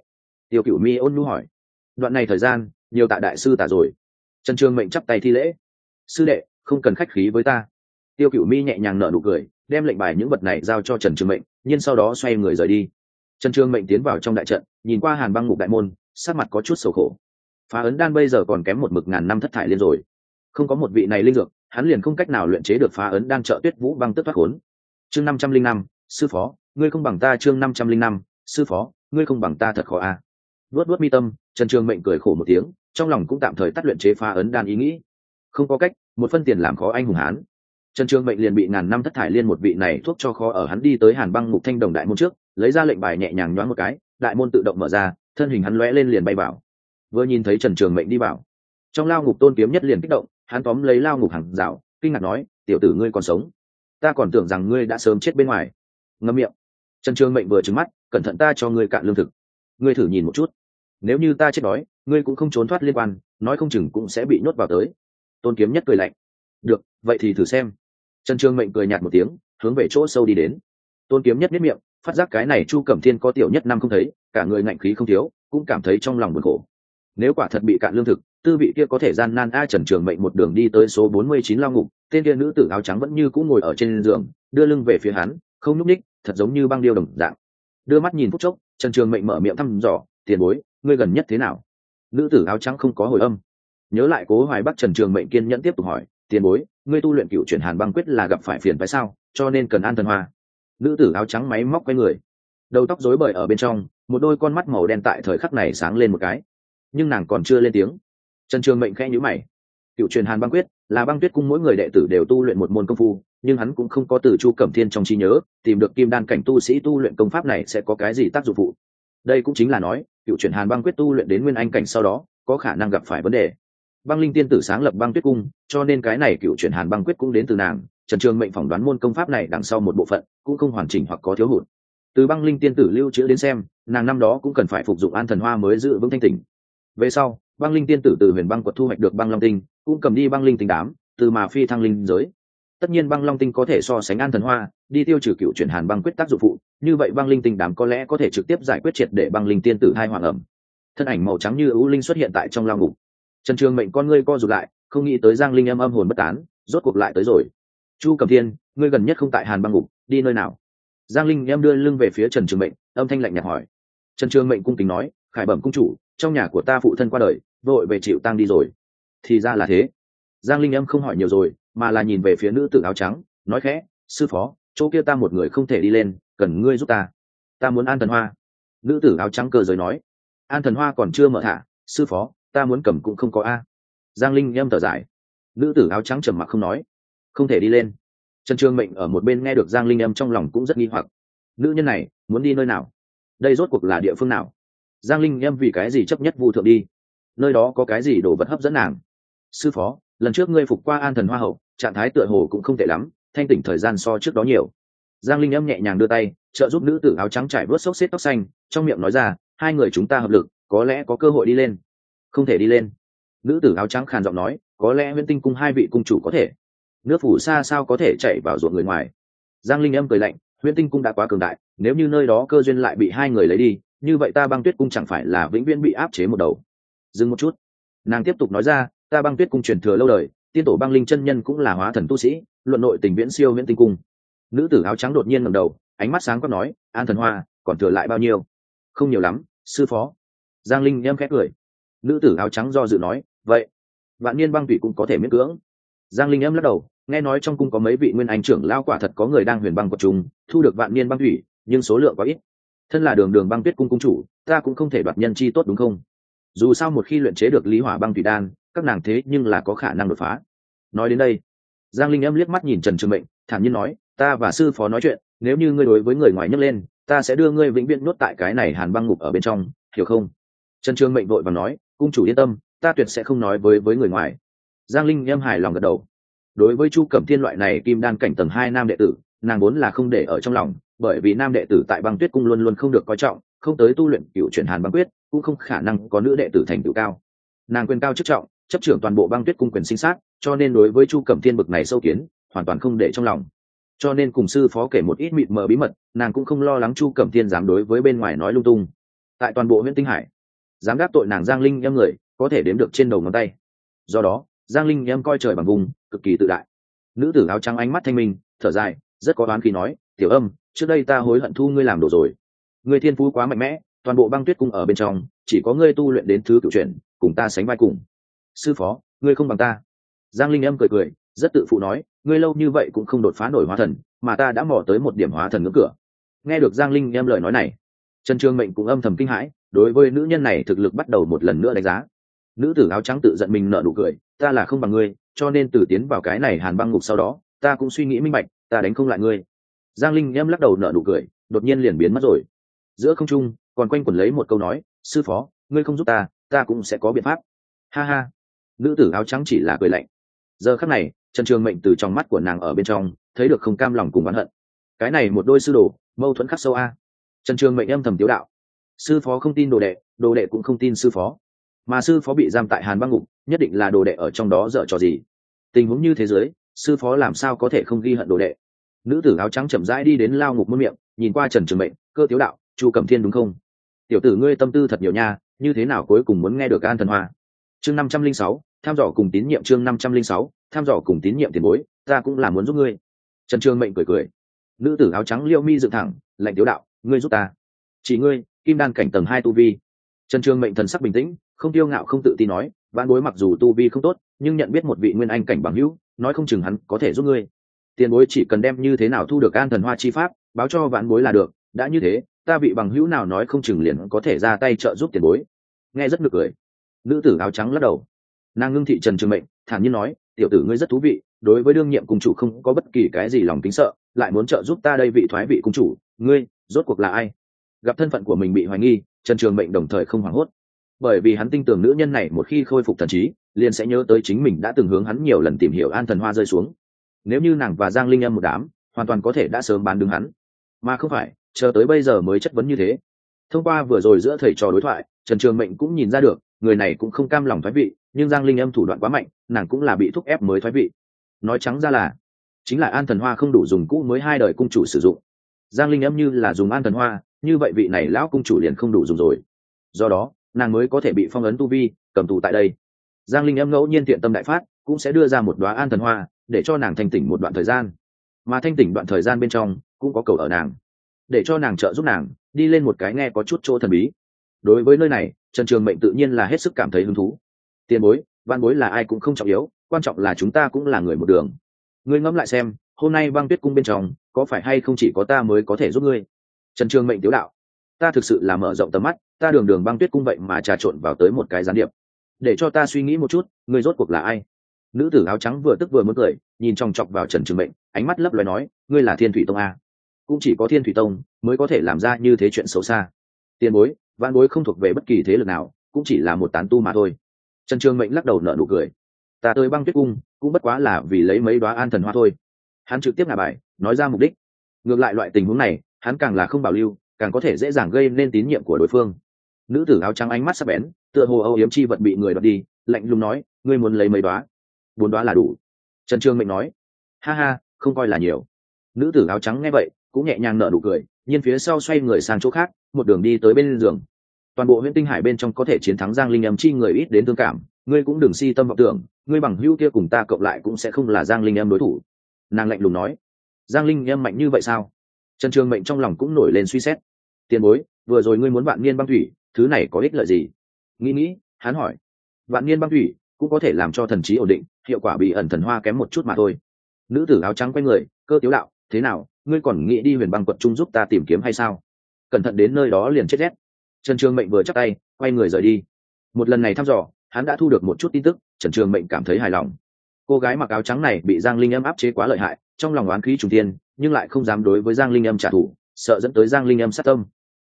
Tiêu cửu mi ôn nhu hỏi. Đoạn này thời gian, nhiều tạ đại sư tả rồi. Trần trương mệnh chắp tay thi lễ. Sư đệ, không cần khách khí với ta. Tiêu cửu mi nhẹ nhàng nở nụ cười, đem lệnh bài những vật này giao cho trần trương mệnh, nhưng sau đó xoay người rời đi. Trần trương mệnh tiến vào trong đại trận, nhìn qua hàn băng ngục đại môn sát mặt có chút sầu khổ. Phá ấn đan bây giờ còn kém một mực ngàn năm thất thải liên rồi. Không có một vị này linh dược hắn liền không cách nào luyện chế được phá ấn đan trợ tuyết vũ băng tức thoát khốn. Chương năm trăm linh năm, sư phó, ngươi không bằng ta chương năm trăm linh năm, sư phó, ngươi không bằng ta thật khó a à. vớt vớt mi tâm, trần trường mệnh cười khổ một tiếng, trong lòng cũng tạm thời tắt luyện chế phá ấn đan ý nghĩ. Không có cách, một phân tiền làm khó anh hùng hán. Trần trường mệnh liền bị ngàn năm thất thải liên một vị này thuốc cho khó ở hắn đi tới hàn băng ngục thanh đồng đại môn trước, lấy ra lệnh bài nhẹ nhàng nhoáng một cái, đại môn tự động mở ra, thân hình hắn lóe lên liền bay vào. Vừa nhìn thấy trần trường mệnh đi vào, trong lao ngục tôn kiếm nhất liền kích động hắn tóm lấy lao ngục hàng rào, kinh ngạc nói, tiểu tử ngươi còn sống? Ta còn tưởng rằng ngươi đã sớm chết bên ngoài. Ngâm miệng. Trần trường mệnh vừa trứng mắt, cẩn thận ta cho ngươi cạn lương thực. Ngươi thử nhìn một chút. Nếu như ta chết đói, ngươi cũng không trốn thoát liên quan, nói không chừng cũng sẽ bị nhốt vào tới. Tôn kiếm nhất cười lạnh. Được, vậy thì thử xem. Trần trường mệnh cười nhạt một tiếng, hướng về chỗ sâu đi đến. Tôn kiếm nhất miết miệng, phát giác cái này chu cẩm thiên có tiểu nhất năm không thấy, cả người ngạnh khí không thiếu, cũng cảm thấy trong lòng buồn khổ. Nếu quả thật bị cạn lương thực tư vị kia có thể gian nan a trần trường mệnh một đường đi tới số bốn mươi chín lao ngục, tên kia nữ tử áo trắng vẫn như cũ ngồi ở trên giường, đưa lưng về phía hắn, không nhúc ních thật giống như băng điêu đồng dạng. Đưa mắt nhìn phút chốc, trần trường mệnh mở miệng thăm dò, tiền bối, ngươi gần nhất thế nào? Nữ tử áo trắng không có hồi âm. Nhớ lại cố hoài bắc trần trường mệnh kiên nhẫn tiếp tục hỏi, tiền bối, ngươi tu luyện cựu chuyển hàn băng quyết là gặp phải phiền phải sao, cho nên cần an thần hoa. Nữ tử áo trắng máy móc quay người. Đầu tóc rối bời ở bên trong, một đôi con mắt màu đen tại thời khắc này sáng lên một cái. Nhưng nàng còn chưa lên tiếng trần trường mệnh khẽ nhữ mày. Cựu truyền hàn băng quyết, là băng tuyết cung mỗi người đệ tử đều tu luyện một môn công phu, nhưng hắn cũng không có từ chu cẩm thiên trong trí nhớ, tìm được kim đan cảnh tu sĩ tu luyện công pháp này sẽ có cái gì tác dụng phụ. Đây cũng chính là nói, cựu truyền hàn băng quyết tu luyện đến nguyên anh cảnh sau đó, có khả năng gặp phải vấn đề. Băng linh tiên tử sáng lập băng tuyết cung, cho nên cái này cựu truyền hàn băng quyết cũng đến từ nàng, trần trường mệnh phỏng đoán môn công pháp này đằng sau một bộ phận, cũng không hoàn chỉnh hoặc có thiếu hụt. Từ băng linh tiên tử lưu trữ đến xem, nàng năm đó cũng cần phải phục dụng an thần hoa mới giữ vững thanh tỉnh. Về sau băng linh tiên tử từ huyền băng quật thu hoạch được băng long tinh, cũng cầm đi băng linh tinh đám, từ mà phi thăng linh giới. Tất nhiên băng long tinh có thể so sánh an thần hoa, đi tiêu trừ cựu chuyển hàn băng quyết tác dụng phụ, như vậy băng linh tinh đám có lẽ có thể trực tiếp giải quyết triệt để băng linh tiên tử hai hoàng ẩm. Thân ảnh màu trắng như ưu linh xuất hiện tại trong lao ngục. Trần trường mệnh con ngươi co rụt lại, không nghĩ tới giang linh âm âm hồn bất tán, rốt cuộc lại tới rồi. Chu cầm thiên, ngươi gần nhất không tại hàn băng ngục, đi nơi nào? Giang linh em đưa lưng về phía trần trường mệnh, âm thanh lạnh nhạt hỏi. Trần trường mệnh cung kính nói, khải bẩm cung chủ, trong nhà của ta phụ thân qua đời vội về chịu tang đi rồi. Thì ra là thế. Giang linh âm không hỏi nhiều rồi, mà là nhìn về phía nữ tử áo trắng, nói khẽ, sư phó, chỗ kia ta một người không thể đi lên, cần ngươi giúp ta. Ta muốn an thần hoa. Nữ tử áo trắng cờ giới nói, an thần hoa còn chưa mở thả, sư phó, ta muốn cầm cũng không có a. Giang linh em thở dài. Nữ tử áo trắng trầm mặc không nói, không thể đi lên. Trần trương mệnh ở một bên nghe được giang linh em trong lòng cũng rất nghi hoặc, nữ nhân này muốn đi nơi nào? Đây rốt cuộc là địa phương nào? Giang linh em vì cái gì chấp nhất vu thượng đi? Nơi đó có cái gì đồ vật hấp dẫn nàng? Sư phó, lần trước ngươi phục qua an thần hoa hậu, trạng thái tựa hồ cũng không tệ lắm, thanh tỉnh thời gian so trước đó nhiều. Giang linh âm nhẹ nhàng đưa tay, trợ giúp nữ tử áo trắng trải bớt xốc xếp tóc xanh, trong miệng nói ra, hai người chúng ta hợp lực, có lẽ có cơ hội đi lên. Không thể đi lên. Nữ tử áo trắng khàn giọng nói, có lẽ nguyễn tinh cung hai vị cung chủ có thể. Nước phủ xa sao có thể chạy vào ruộng người ngoài? Giang linh âm cười lạnh nguyễn tinh cung đã quá cường đại, nếu như nơi đó cơ duyên lại bị hai người lấy đi, như vậy ta băng tuyết cung chẳng phải là vĩnh viễn bị áp chế một đầu dừng một chút. Nàng tiếp tục nói ra, ta băng tuyết cung truyền thừa lâu đời, tiên tổ băng linh chân nhân cũng là hóa thần tu sĩ, luận nội tình viễn siêu viễn tinh cung. Nữ tử áo trắng đột nhiên ngầm đầu, ánh mắt sáng có nói, an thần hoa, còn thừa lại bao nhiêu? Không nhiều lắm, sư phó. Giang linh nhâm khét cười. Nữ tử áo trắng do dự nói, vậy, vạn niên băng tụy cũng có thể miễn cưỡng. Giang linh âm lắc đầu, nghe nói trong cung có mấy vị nguyên anh trưởng lao quả thật có người đang huyền băng của chúng thu được vạn niên băng thủy, nhưng số lượng quá ít. Thân là đường đường băng tuyết cung cung chủ, ta cũng không thể đoạt nhân chi tốt đúng không? Dù sao một khi luyện chế được lý hỏa băng thủy đan, các nàng thế nhưng là có khả năng đột phá. Nói đến đây, giang linh âm liếc mắt nhìn trần trường mệnh, thản nhiên nói, ta và sư phó nói chuyện, nếu như ngươi đối với người ngoài nhấc lên, ta sẽ đưa ngươi vĩnh viễn nuốt tại cái này hàn băng ngục ở bên trong, hiểu không? Trần trường mệnh vội và nói, cung chủ yên tâm, ta tuyệt sẽ không nói với với người ngoài. Giang linh em hài lòng gật đầu. Đối với chu cẩm thiên loại này kim đan cảnh tầng hai nam đệ tử, nàng vốn là không để ở trong lòng, bởi vì nam đệ tử tại băng tuyết cung luôn luôn không được coi trọng không tới tu luyện cựu chuyển hàn băng quyết, cũng không khả năng có nữ đệ tử thành tựu cao. Nàng quyền cao chức trọng, chấp trưởng toàn bộ băng tuyết cung quyền sinh sát, cho nên đối với chu cẩm thiên bực này sâu kiến, hoàn toàn không để trong lòng. Cho nên cùng sư phó kể một ít mịt mờ bí mật, nàng cũng không lo lắng chu cẩm thiên dám đối với bên ngoài nói lung tung. Tại toàn bộ huyện tinh hải, dám đáp tội nàng giang linh em người, có thể đếm được trên đầu ngón tay. Do đó, giang linh em coi trời bằng vùng, cực kỳ tự đại. Nữ tử áo trắng ánh mắt thanh minh, thở dài, rất có đoán khi nói, tiểu âm, trước đây ta hối hận thu ngươi làm đồ rồi ngươi thiên phú quá mạnh mẽ, toàn bộ băng tuyết cung ở bên trong, chỉ có ngươi tu luyện đến thứ cựu chuyển, cùng ta sánh vai cùng. Sư phó, ngươi không bằng ta. Giang linh âm cười cười, rất tự phụ nói, ngươi lâu như vậy cũng không đột phá nổi hóa thần, mà ta đã mò tới một điểm hóa thần ngưỡng cửa. Nghe được giang linh âm lời nói này, trần trương mệnh cũng âm thầm kinh hãi, đối với nữ nhân này thực lực bắt đầu một lần nữa đánh giá. Nữ tử áo trắng tự giận mình nợ nụ cười, ta là không bằng ngươi, cho nên từ tiến vào cái này hàn băng ngục sau đó, ta cũng suy nghĩ minh bạch, ta đánh không lại ngươi. Giang linh em lắc đầu nợ nụ cười, đột nhiên liền biến mất rồi giữa không trung, còn quanh quẩn lấy một câu nói, sư phó, ngươi không giúp ta ta cũng sẽ có biện pháp. Ha ha. Nữ tử áo trắng chỉ là cười lạnh. Giờ khắc này, trần trường mệnh từ trong mắt của nàng ở bên trong, thấy được không cam lòng cùng oán hận. Cái này một đôi sư đồ, mâu thuẫn khắc sâu a. Trần trường mệnh âm thầm tiếu đạo. Sư phó không tin đồ đệ đồ đệ cũng không tin sư phó. Mà sư phó bị giam tại hàn băng ngục, nhất định là đồ đệ ở trong đó dở trò gì. Tình huống như thế giới, sư phó làm sao có thể không ghi hận đồ đệ? Nữ tử áo trắng chậm rãi đi đến lao ngục muôn miệng, nhìn qua trần trường mệnh, cơ tiếu đạo chu cẩm thiên đúng không? Tiểu tử ngươi tâm tư thật nhiều nha, như thế nào cuối cùng muốn nghe được an thần hoa? Chương năm trăm linh sáu, tham dò cùng tín nhiệm chương năm trăm linh sáu, tham dò cùng tín nhiệm tiền bối, ta cũng là muốn giúp ngươi. Trần trương mệnh cười cười. Nữ tử áo trắng liêu mi dựng thẳng, lạnh tiếu đạo, ngươi giúp ta. Chỉ ngươi, kim đan cảnh tầng hai tu vi. Trần trương mệnh thần sắc bình tĩnh, không tiêu ngạo không tự tin nói, vãn bối mặc dù tu vi không tốt, nhưng nhận biết một vị nguyên anh cảnh bằng hữu, nói không chừng hắn có thể giúp ngươi. Tiền bối chỉ cần đem như thế nào thu được an thần hoa chi pháp, báo cho vãn bối là được, đã như thế ta vị bằng hữu nào nói không chừng liền có thể ra tay trợ giúp tiền bối. Nghe rất ngược cười. Nữ tử áo trắng lắc đầu. Nàng ngưng thị trần trường mệnh, thản nhiên nói, tiểu tử ngươi rất thú vị, đối với đương nhiệm cung chủ không có bất kỳ cái gì lòng kính sợ, lại muốn trợ giúp ta đây vị thoái vị cung chủ, ngươi rốt cuộc là ai? Gặp thân phận của mình bị hoài nghi, trần trường mệnh đồng thời không hoảng hốt. Bởi vì hắn tin tưởng nữ nhân này một khi khôi phục thần trí, liền sẽ nhớ tới chính mình đã từng hướng hắn nhiều lần tìm hiểu an thần hoa rơi xuống. Nếu như nàng và giang linh âm một đám, hoàn toàn có thể đã sớm bán đứng hắn. Mà không phải chờ tới bây giờ mới chất vấn như thế. Thông qua vừa rồi giữa thầy trò đối thoại, trần trường mệnh cũng nhìn ra được, người này cũng không cam lòng thoái vị, nhưng giang linh âm thủ đoạn quá mạnh, nàng cũng là bị thúc ép mới thoái vị. Nói trắng ra là, chính là an thần hoa không đủ dùng cũ mới hai đời cung chủ sử dụng. Giang linh âm như là dùng an thần hoa, như vậy vị này lão cung chủ liền không đủ dùng rồi. Do đó, nàng mới có thể bị phong ấn tu vi, cầm tù tại đây. Giang linh âm ngẫu nhiên thiện tâm đại phát, cũng sẽ đưa ra một đoá an thần hoa, để cho nàng thanh tỉnh một đoạn thời gian. Mà thanh tỉnh đoạn thời gian bên trong, cũng có cầu ở nàng để cho nàng trợ giúp nàng, đi lên một cái nghe có chút chỗ thần bí. Đối với nơi này, trần trường mệnh tự nhiên là hết sức cảm thấy hứng thú. Tiền bối, văn bối là ai cũng không trọng yếu, quan trọng là chúng ta cũng là người một đường. Ngươi ngẫm lại xem, hôm nay băng tuyết cung bên trong, có phải hay không chỉ có ta mới có thể giúp ngươi? Trần trường mệnh tiếu đạo. Ta thực sự là mở rộng tầm mắt, ta đường đường băng tuyết cung vậy mà trà trộn vào tới một cái gián điệp. Để cho ta suy nghĩ một chút, ngươi rốt cuộc là ai? Nữ tử áo trắng vừa tức vừa muốn cười, nhìn chòng chọc vào trần trường mệnh, ánh mắt lấp loài nói, ngươi là thiên thủy tông a cũng chỉ có thiên thủy tông mới có thể làm ra như thế chuyện xấu xa. Tiền bối văn bối không thuộc về bất kỳ thế lực nào, cũng chỉ là một tán tu mà thôi. Trần trường mệnh lắc đầu nở nụ cười. Ta tới băng tuyết cung, cũng bất quá là vì lấy mấy đoá an thần hoa thôi. Hắn trực tiếp ngả bài, nói ra mục đích. Ngược lại loại tình huống này, hắn càng là không bảo lưu, càng có thể dễ dàng gây nên tín nhiệm của đối phương. Nữ tử áo trắng ánh mắt sắc bén, tựa hồ âu yếm chi vật bị người đoạt đi, lạnh lùng nói, ngươi muốn lấy mấy đoá bốn đoá là đủ. Trần trương mệnh nói, ha ha, không coi là nhiều. Nữ tử áo trắng nghe vậy cũng nhẹ nhàng nở nụ cười nhiên phía sau xoay người sang chỗ khác, một đường đi tới bên giường. Toàn bộ huyện tinh hải bên trong có thể chiến thắng giang linh âm chi người ít đến thương cảm, ngươi cũng đừng si tâm vọng tưởng, ngươi bằng hữu kia cùng ta cộng lại cũng sẽ không là giang linh âm đối thủ. Nàng lạnh lùng nói. Giang linh âm mạnh như vậy sao? Trần trường mệnh trong lòng cũng nổi lên suy xét. Tiền bối, vừa rồi ngươi muốn vạn niên băng thủy, thứ này có ích lợi gì? Nghĩ nghĩ, hắn hỏi. Vạn niên băng thủy cũng có thể làm cho thần trí ổn định, hiệu quả bị ẩn thần hoa kém một chút mà thôi. Nữ tử áo trắng quay người, cơ tiếu đạo thế nào, ngươi còn nghĩ đi huyền băng quận trung giúp ta tìm kiếm hay sao? Cẩn thận đến nơi đó liền chết rét. Trần trường mệnh vừa chắc tay, quay người rời đi. Một lần này thăm dò, hắn đã thu được một chút tin tức, trần trường mệnh cảm thấy hài lòng. Cô gái mặc áo trắng này bị giang linh âm áp chế quá lợi hại, trong lòng oán khí trung tiên nhưng lại không dám đối với giang linh âm trả thù, sợ dẫn tới giang linh âm sát tâm.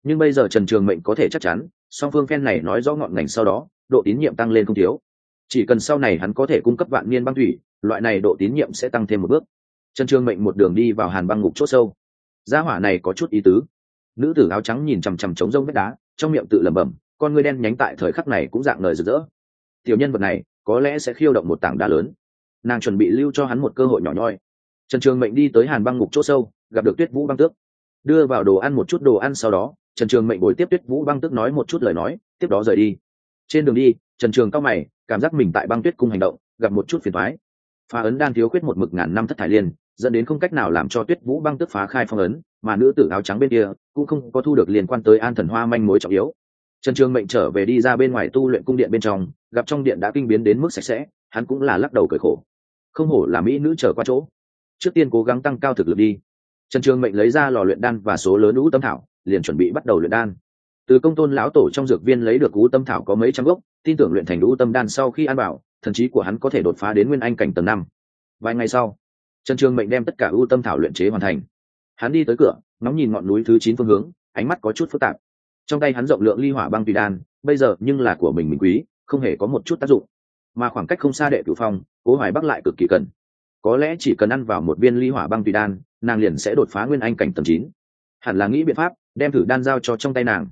Nhưng bây giờ trần trường mệnh có thể chắc chắn, song phương phen này nói rõ ngọn ngành sau đó, độ tín nhiệm tăng lên không thiếu. Chỉ cần sau này hắn có thể cung cấp vạn niên băng thủy, loại này độ tín nhiệm sẽ tăng thêm một bước trần trường mệnh một đường đi vào hàn băng ngục c h ỗ sâu. Gia hỏa này có chút ý tứ. Nữ tử áo trắng nhìn chằm chằm trống rông vách đá, trong miệng tự lẩm bẩm, con ngươi đen nhánh tại thời khắc này cũng dạng lời rực rỡ. Tiểu nhân vật này, có lẽ sẽ khiêu động một tảng đá lớn. Nàng chuẩn bị lưu cho hắn một cơ hội nhỏ nhoi. Trần trường mệnh đi tới hàn băng ngục c h ỗ sâu, gặp được tuyết vũ băng tước. Đưa vào đồ ăn một chút đồ ăn sau đó, trần trường mệnh bồi tiếp tuyết vũ băng tước nói một chút lời nói, tiếp đó rời đi. Trên đường đi, trần trường cao mày, cảm giác mình tại băng tuyết cung hành động, gặp một chút phiền thoái phá ấn đang thiếu khuyết một mực ngàn năm thất thải liên dẫn đến không cách nào làm cho tuyết vũ băng tức phá khai phong ấn, mà nữ tử áo trắng bên kia cũng không có thu được liên quan tới an thần hoa manh mối trọng yếu. Trần trường mệnh trở về đi ra bên ngoài tu luyện cung điện bên trong, gặp trong điện đã kinh biến đến mức sạch sẽ, hắn cũng là lắc đầu cởi khổ. Không hổ là mỹ nữ trở qua chỗ. Trước tiên cố gắng tăng cao thực lực đi. Trần trường mệnh lấy ra lò luyện đan và số lớn ú tâm thảo, liền chuẩn bị bắt đầu luyện đan. Từ công tôn lão tổ trong dược viên lấy được ú tâm thảo có mấy trăm gốc, tin tưởng luyện thành ú tâm đan sau khi ăn bảo, thần trí của hắn có thể đột phá đến nguyên anh cảnh tầng năm. Vài ngày sau trần trường mệnh đem tất cả ưu tâm thảo luyện chế hoàn thành. Hắn đi tới cửa nóng nhìn ngọn núi thứ chín phương hướng, ánh mắt có chút phức tạp. Trong tay hắn rộng lượng ly hỏa băng tùy đan, bây giờ nhưng là của mình mình quý, không hề có một chút tác dụng. Mà khoảng cách không xa đệ cửu phong, cố hoài bắc lại cực kỳ cần. Có lẽ chỉ cần ăn vào một viên ly hỏa băng tùy đan, nàng liền sẽ đột phá nguyên anh cảnh tầm chín. Hẳn là nghĩ biện pháp, đem thử đan giao cho trong tay nàng.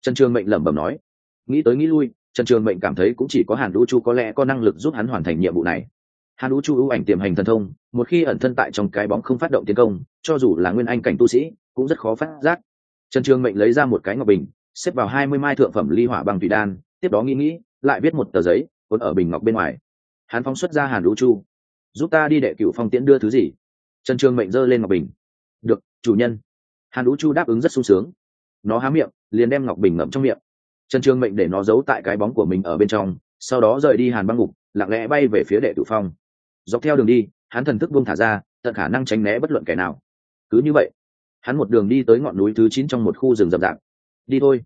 Trần trường mệnh lẩm bẩm nói. Nghĩ tới nghĩ lui, trần trường mệnh cảm thấy cũng chỉ có hàn đu chu có lẽ có năng lực giúp hắn hoàn thành nhiệm vụ này hàn đũ chu ưu ảnh tiềm hành thần thông, một khi ẩn thân tại trong cái bóng không phát động tiến công, cho dù là nguyên anh cảnh tu sĩ, cũng rất khó phát giác. Trần trường mệnh lấy ra một cái ngọc bình, xếp vào hai mươi mai thượng phẩm ly hỏa bằng thủy đan, tiếp đó nghĩ nghĩ, lại viết một tờ giấy, cuốn ở bình ngọc bên ngoài. Hắn phóng xuất ra hàn đũ chu. Giúp ta đi đệ cựu phong tiễn đưa thứ gì? Trần trường mệnh giơ lên ngọc bình. Được, chủ nhân. Hàn đũ chu đáp ứng rất sung sướng. Nó há miệng, liền đem ngọc bình ngậm trong miệng. Trần trường mệnh để nó giấu tại cái bóng của mình ở bên trong, sau đó rời đi hàn băng ngục, lặng lẽ bay về phía đệ cựu phong dọc theo đường đi, hắn thần thức buông thả ra, tận khả năng tránh né bất luận kẻ nào. Cứ như vậy, hắn một đường đi tới ngọn núi thứ chín trong một khu rừng rậm rạp. Đi thôi.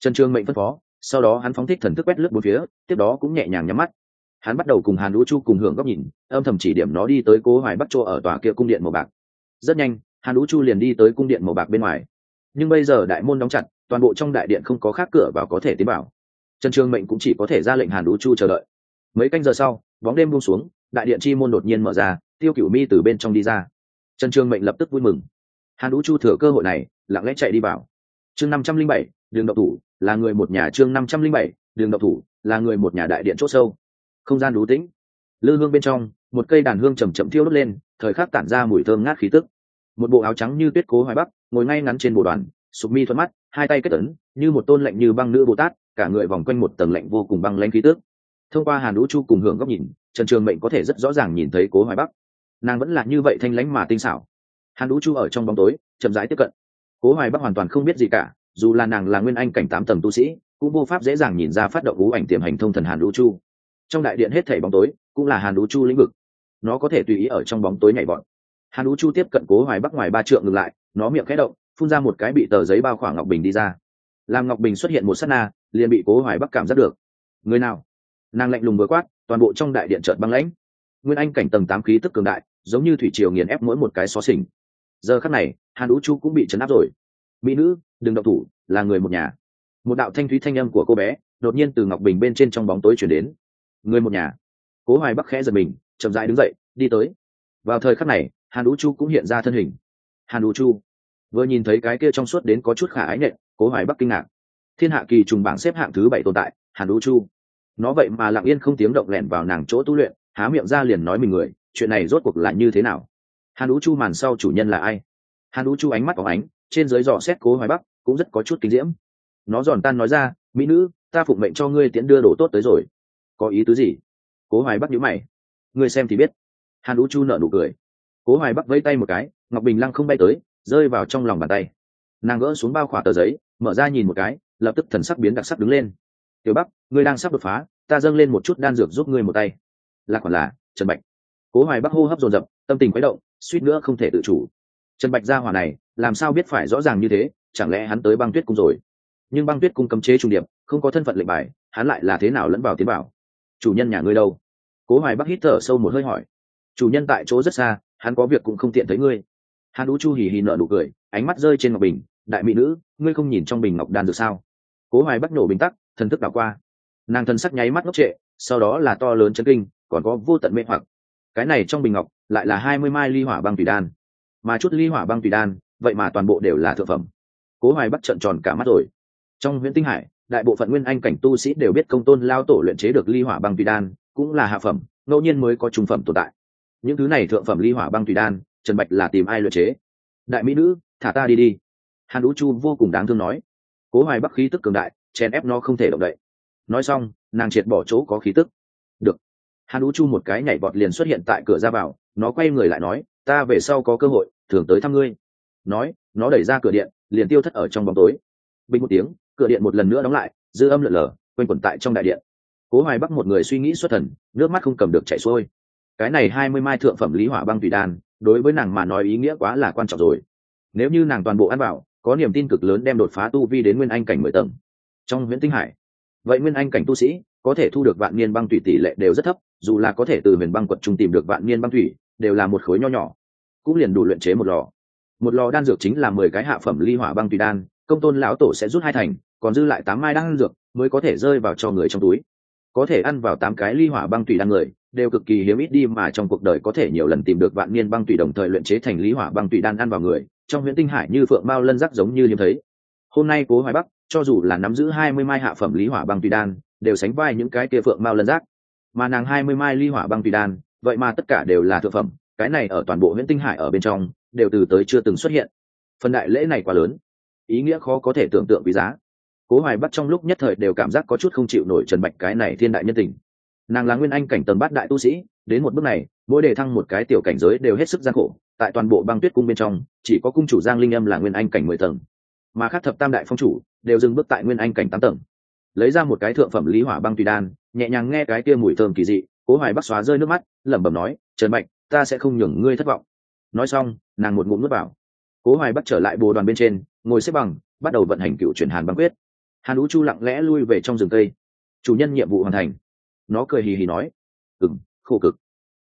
Trần trương mệnh phân phó, sau đó hắn phóng thích thần thức quét lướt bốn phía, tiếp đó cũng nhẹ nhàng nhắm mắt. Hắn bắt đầu cùng hàn lũ chu cùng hưởng góc nhìn, âm thầm chỉ điểm nó đi tới cố hoài bắc chỗ ở tòa kia cung điện màu bạc. Rất nhanh, hàn lũ chu liền đi tới cung điện màu bạc bên ngoài. Nhưng bây giờ đại môn đóng chặt, toàn bộ trong đại điện không có khác cửa vào có thể tiến vào. Trần trương mệnh cũng chỉ có thể ra lệnh hàn lũ chu chờ đợi. Mấy canh giờ sau, bóng đêm buông xuống đại điện chi môn đột nhiên mở ra, tiêu cửu mi từ bên trong đi ra. Trần trường mệnh lập tức vui mừng. Hàn đũ chu thừa cơ hội này, lặng lẽ chạy đi vào. Chương năm trăm linh bảy, đường độc thủ, là người một nhà chương năm trăm linh bảy, đường độc thủ, là người một nhà đại điện c h ỗ sâu. Không gian đủ tĩnh. Lư hương bên trong, một cây đàn hương chầm chậm thiêu đốt lên, thời khắc tản ra mùi thơm ngát khí tức. Một bộ áo trắng như tuyết cố hoài bắc, ngồi ngay ngắn trên bộ đoàn, sụp mi thuận mắt, hai tay kết ấn, như một tôn lạnh như băng nữ bồ tát, cả người vòng quanh một tầng lạnh vô cùng băng lãnh khí tức thông qua hàn đũ chu cùng hưởng góc nhìn, trần trường mệnh có thể rất rõ ràng nhìn thấy cố hoài bắc. Nàng vẫn là như vậy thanh lãnh mà tinh xảo. Hàn đũ chu ở trong bóng tối, chậm rãi tiếp cận. Cố hoài bắc hoàn toàn không biết gì cả, dù là nàng là nguyên anh cảnh tám tầng tu sĩ, cũng vô pháp dễ dàng nhìn ra phát động ngũ ảnh tiềm hành thông thần hàn đũ chu. Trong đại điện hết thảy bóng tối, cũng là hàn đũ chu lĩnh vực. Nó có thể tùy ý ở trong bóng tối nhảy bọn hàn đũ chu tiếp cận cố hoài bắc ngoài ba trượng ngược lại, nó miệng khẽ động, phun ra một cái bị tờ giấy bao khoảng ngọc bình đi ra. Làm ngọc bình xuất hiện một s á t na, liền bị cố hoài bắc cảm giác được. Người nào? Nàng lạnh lùng vừa quát, toàn bộ trong đại điện trợt băng lãnh. Nguyên anh cảnh tầng tám khí tức cường đại, giống như thủy triều nghiền ép mỗi một cái xó xỉnh. Giờ khắc này, hàn đũ chu cũng bị chấn áp rồi. Mỹ nữ, đừng động thủ, là người một nhà. Một đạo thanh thúy thanh âm của cô bé đột nhiên từ ngọc bình bên trên trong bóng tối chuyển đến. Người một nhà. Cố hoài bắc khẽ giật mình, chậm dại đứng dậy, đi tới. Vào thời khắc này, hàn đũ chu cũng hiện ra thân hình. Hàn đũ chu. Vừa nhìn thấy cái kia trong suốt đến có chút khả ái nhện cố hoài bắc kinh ngạc. Thiên hạ kỳ trùng bảng xếp hạng thứ bảy tồn tại, hàn đũ chu nó vậy mà lặng yên không tiếng động lẻn vào nàng chỗ tu luyện, há miệng ra liền nói mình người, chuyện này rốt cuộc là như thế nào? Hàn ú chu màn sau chủ nhân là ai? Hàn ú chu ánh mắt p ánh, trên dưới dò xét cố hoài bắc, cũng rất có chút kinh diễm. Nó giòn tan nói ra, mỹ nữ, ta phụng mệnh cho ngươi tiễn đưa đồ tốt tới rồi. Có ý tứ gì? Cố hoài bắc nhíu mày. Ngươi xem thì biết. Hàn ú chu nợ nụ cười. Cố hoài bắc vẫy tay một cái, ngọc bình lăng không bay tới, rơi vào trong lòng bàn tay. Nàng gỡ xuống bao khỏa tờ giấy, mở ra nhìn một cái, lập tức thần sắc biến đặc sắc đứng lên tiểu bắc, ngươi đang sắp đột phá, ta dâng lên một chút đan dược giúp ngươi một tay. Là còn là, trần bạch. Cố hoài bắc hô hấp dồn dập, tâm tình quấy động, suýt nữa không thể tự chủ. Trần bạch ra hỏa này, làm sao biết phải rõ ràng như thế, chẳng lẽ hắn tới băng tuyết cung rồi? Nhưng băng tuyết cung cấm chế trung điệp, không có thân phận lệnh bài, hắn lại là thế nào lẫn vào tiến bảo? Chủ nhân nhà ngươi đâu? Cố hoài bắc hít thở sâu một hơi hỏi. Chủ nhân tại chỗ rất xa, hắn có việc cũng không tiện thấy ngươi. Hắn đũ chu hì hì nợ nụ cười, ánh mắt rơi trên ngọc bình. Đại mỹ nữ, ngươi không nhìn trong bình ngọc đan được sao? Cố hoài bắc nổ bình tắc thần thức đảo qua. Nàng thần sắc nháy mắt ngốc trệ, sau đó là to lớn chấn kinh, còn có vô tận mê hoặc. Cái này trong bình ngọc lại là hai mươi mai ly hỏa băng tùy đan. Mà chút ly hỏa băng tùy đan, vậy mà toàn bộ đều là thượng phẩm. Cố hoài bắt trận tròn cả mắt rồi. Trong huyện tinh hải, đại bộ phận nguyên anh cảnh tu sĩ đều biết công tôn lao tổ luyện chế được ly hỏa băng tùy đan, cũng là hạ phẩm, ngẫu nhiên mới có trung phẩm tồn tại. Những thứ này thượng phẩm ly hỏa băng tùy đan, trần bạch là tìm ai luyện chế? Đại mỹ nữ, thả ta đi đi. Hàn ú chu vô cùng đáng thương nói cố hoài bắc khí tức cường đại, chèn ép nó không thể động đậy. Nói xong, nàng triệt bỏ chỗ có khí tức. Được. Hàn ú chu một cái nhảy vọt liền xuất hiện tại cửa ra vào, nó quay người lại nói, ta về sau có cơ hội, thường tới thăm ngươi. Nói, nó đẩy ra cửa điện, liền tiêu thất ở trong bóng tối. Bình một tiếng, cửa điện một lần nữa đóng lại, dư âm lượn lờ, quanh quẩn tại trong đại điện. Cố hoài bắc một người suy nghĩ xuất thần, nước mắt không cầm được chảy xuôi. Cái này hai mươi mai thượng phẩm lý hỏa băng thủy đan, đối với nàng mà nói ý nghĩa quá là quan trọng rồi. Nếu như nàng toàn bộ ăn vào có niềm tin cực lớn đem đột phá tu vi đến nguyên anh cảnh mười tầng. Trong huyện tinh hải, vậy nguyên anh cảnh tu sĩ có thể thu được vạn niên băng thủy tỷ lệ đều rất thấp, dù là có thể từ huyền băng quật trung tìm được vạn niên băng thủy, đều là một khối nho nhỏ. Cũng liền đủ luyện chế một lò. Một lò đan dược chính là mười cái hạ phẩm ly hỏa băng thủy đan, công tôn lão tổ sẽ rút hai thành, còn dư lại tám mai đan dược mới có thể rơi vào cho người trong túi. Có thể ăn vào tám cái ly hỏa băng tùy đan người, đều cực kỳ hiếm ít đi mà trong cuộc đời có thể nhiều lần tìm được vạn niên băng tùy đồng thời luyện chế thành lý hỏa băng tùy đan ăn vào người trong huyện tinh hải như phượng mao lân rắc giống như hiếm thấy. Hôm nay cố hoài bắc, cho dù là nắm giữ hai mươi mai hạ phẩm lý hỏa băng tùy đan, đều sánh vai những cái kia phượng mao lân rác mà nàng hai mươi mai ly hỏa băng tùy đan, vậy mà tất cả đều là thượng phẩm, cái này ở toàn bộ huyện tinh hải ở bên trong, đều từ tới chưa từng xuất hiện. Phần đại lễ này quá lớn, ý nghĩa khó có thể tưởng tượng quý giá. Cố hoài bắc trong lúc nhất thời đều cảm giác có chút không chịu nổi trần bạch cái này thiên đại nhân tình. Nàng là nguyên anh cảnh tầng bát đại tu sĩ, đến một bước này, mỗi đề thăng một cái tiểu cảnh giới đều hết sức gian khổ tại toàn bộ băng tuyết cung bên trong, chỉ có cung chủ giang linh âm là nguyên anh cảnh mười tầng. Mà khác thập tam đại phong chủ đều dừng bước tại nguyên anh cảnh tám tầng. Lấy ra một cái thượng phẩm lý hỏa băng tùy đan, nhẹ nhàng nghe cái kia mùi thơm kỳ dị, cố hoài bắc xóa rơi nước mắt, lẩm bẩm nói, trần bạch, ta sẽ không nhường ngươi thất vọng. Nói xong, nàng một ngụm nước vào. Cố hoài bắc trở lại bồ đoàn bên trên, ngồi xếp bằng, bắt đầu vận hành cựu chuyển hàn băng quyết. Hàn ú chu lặng lẽ lui về trong rừng cây. Chủ nhân nhiệm vụ hoàn thành. Nó cười hì hì nói. Ừng khổ cực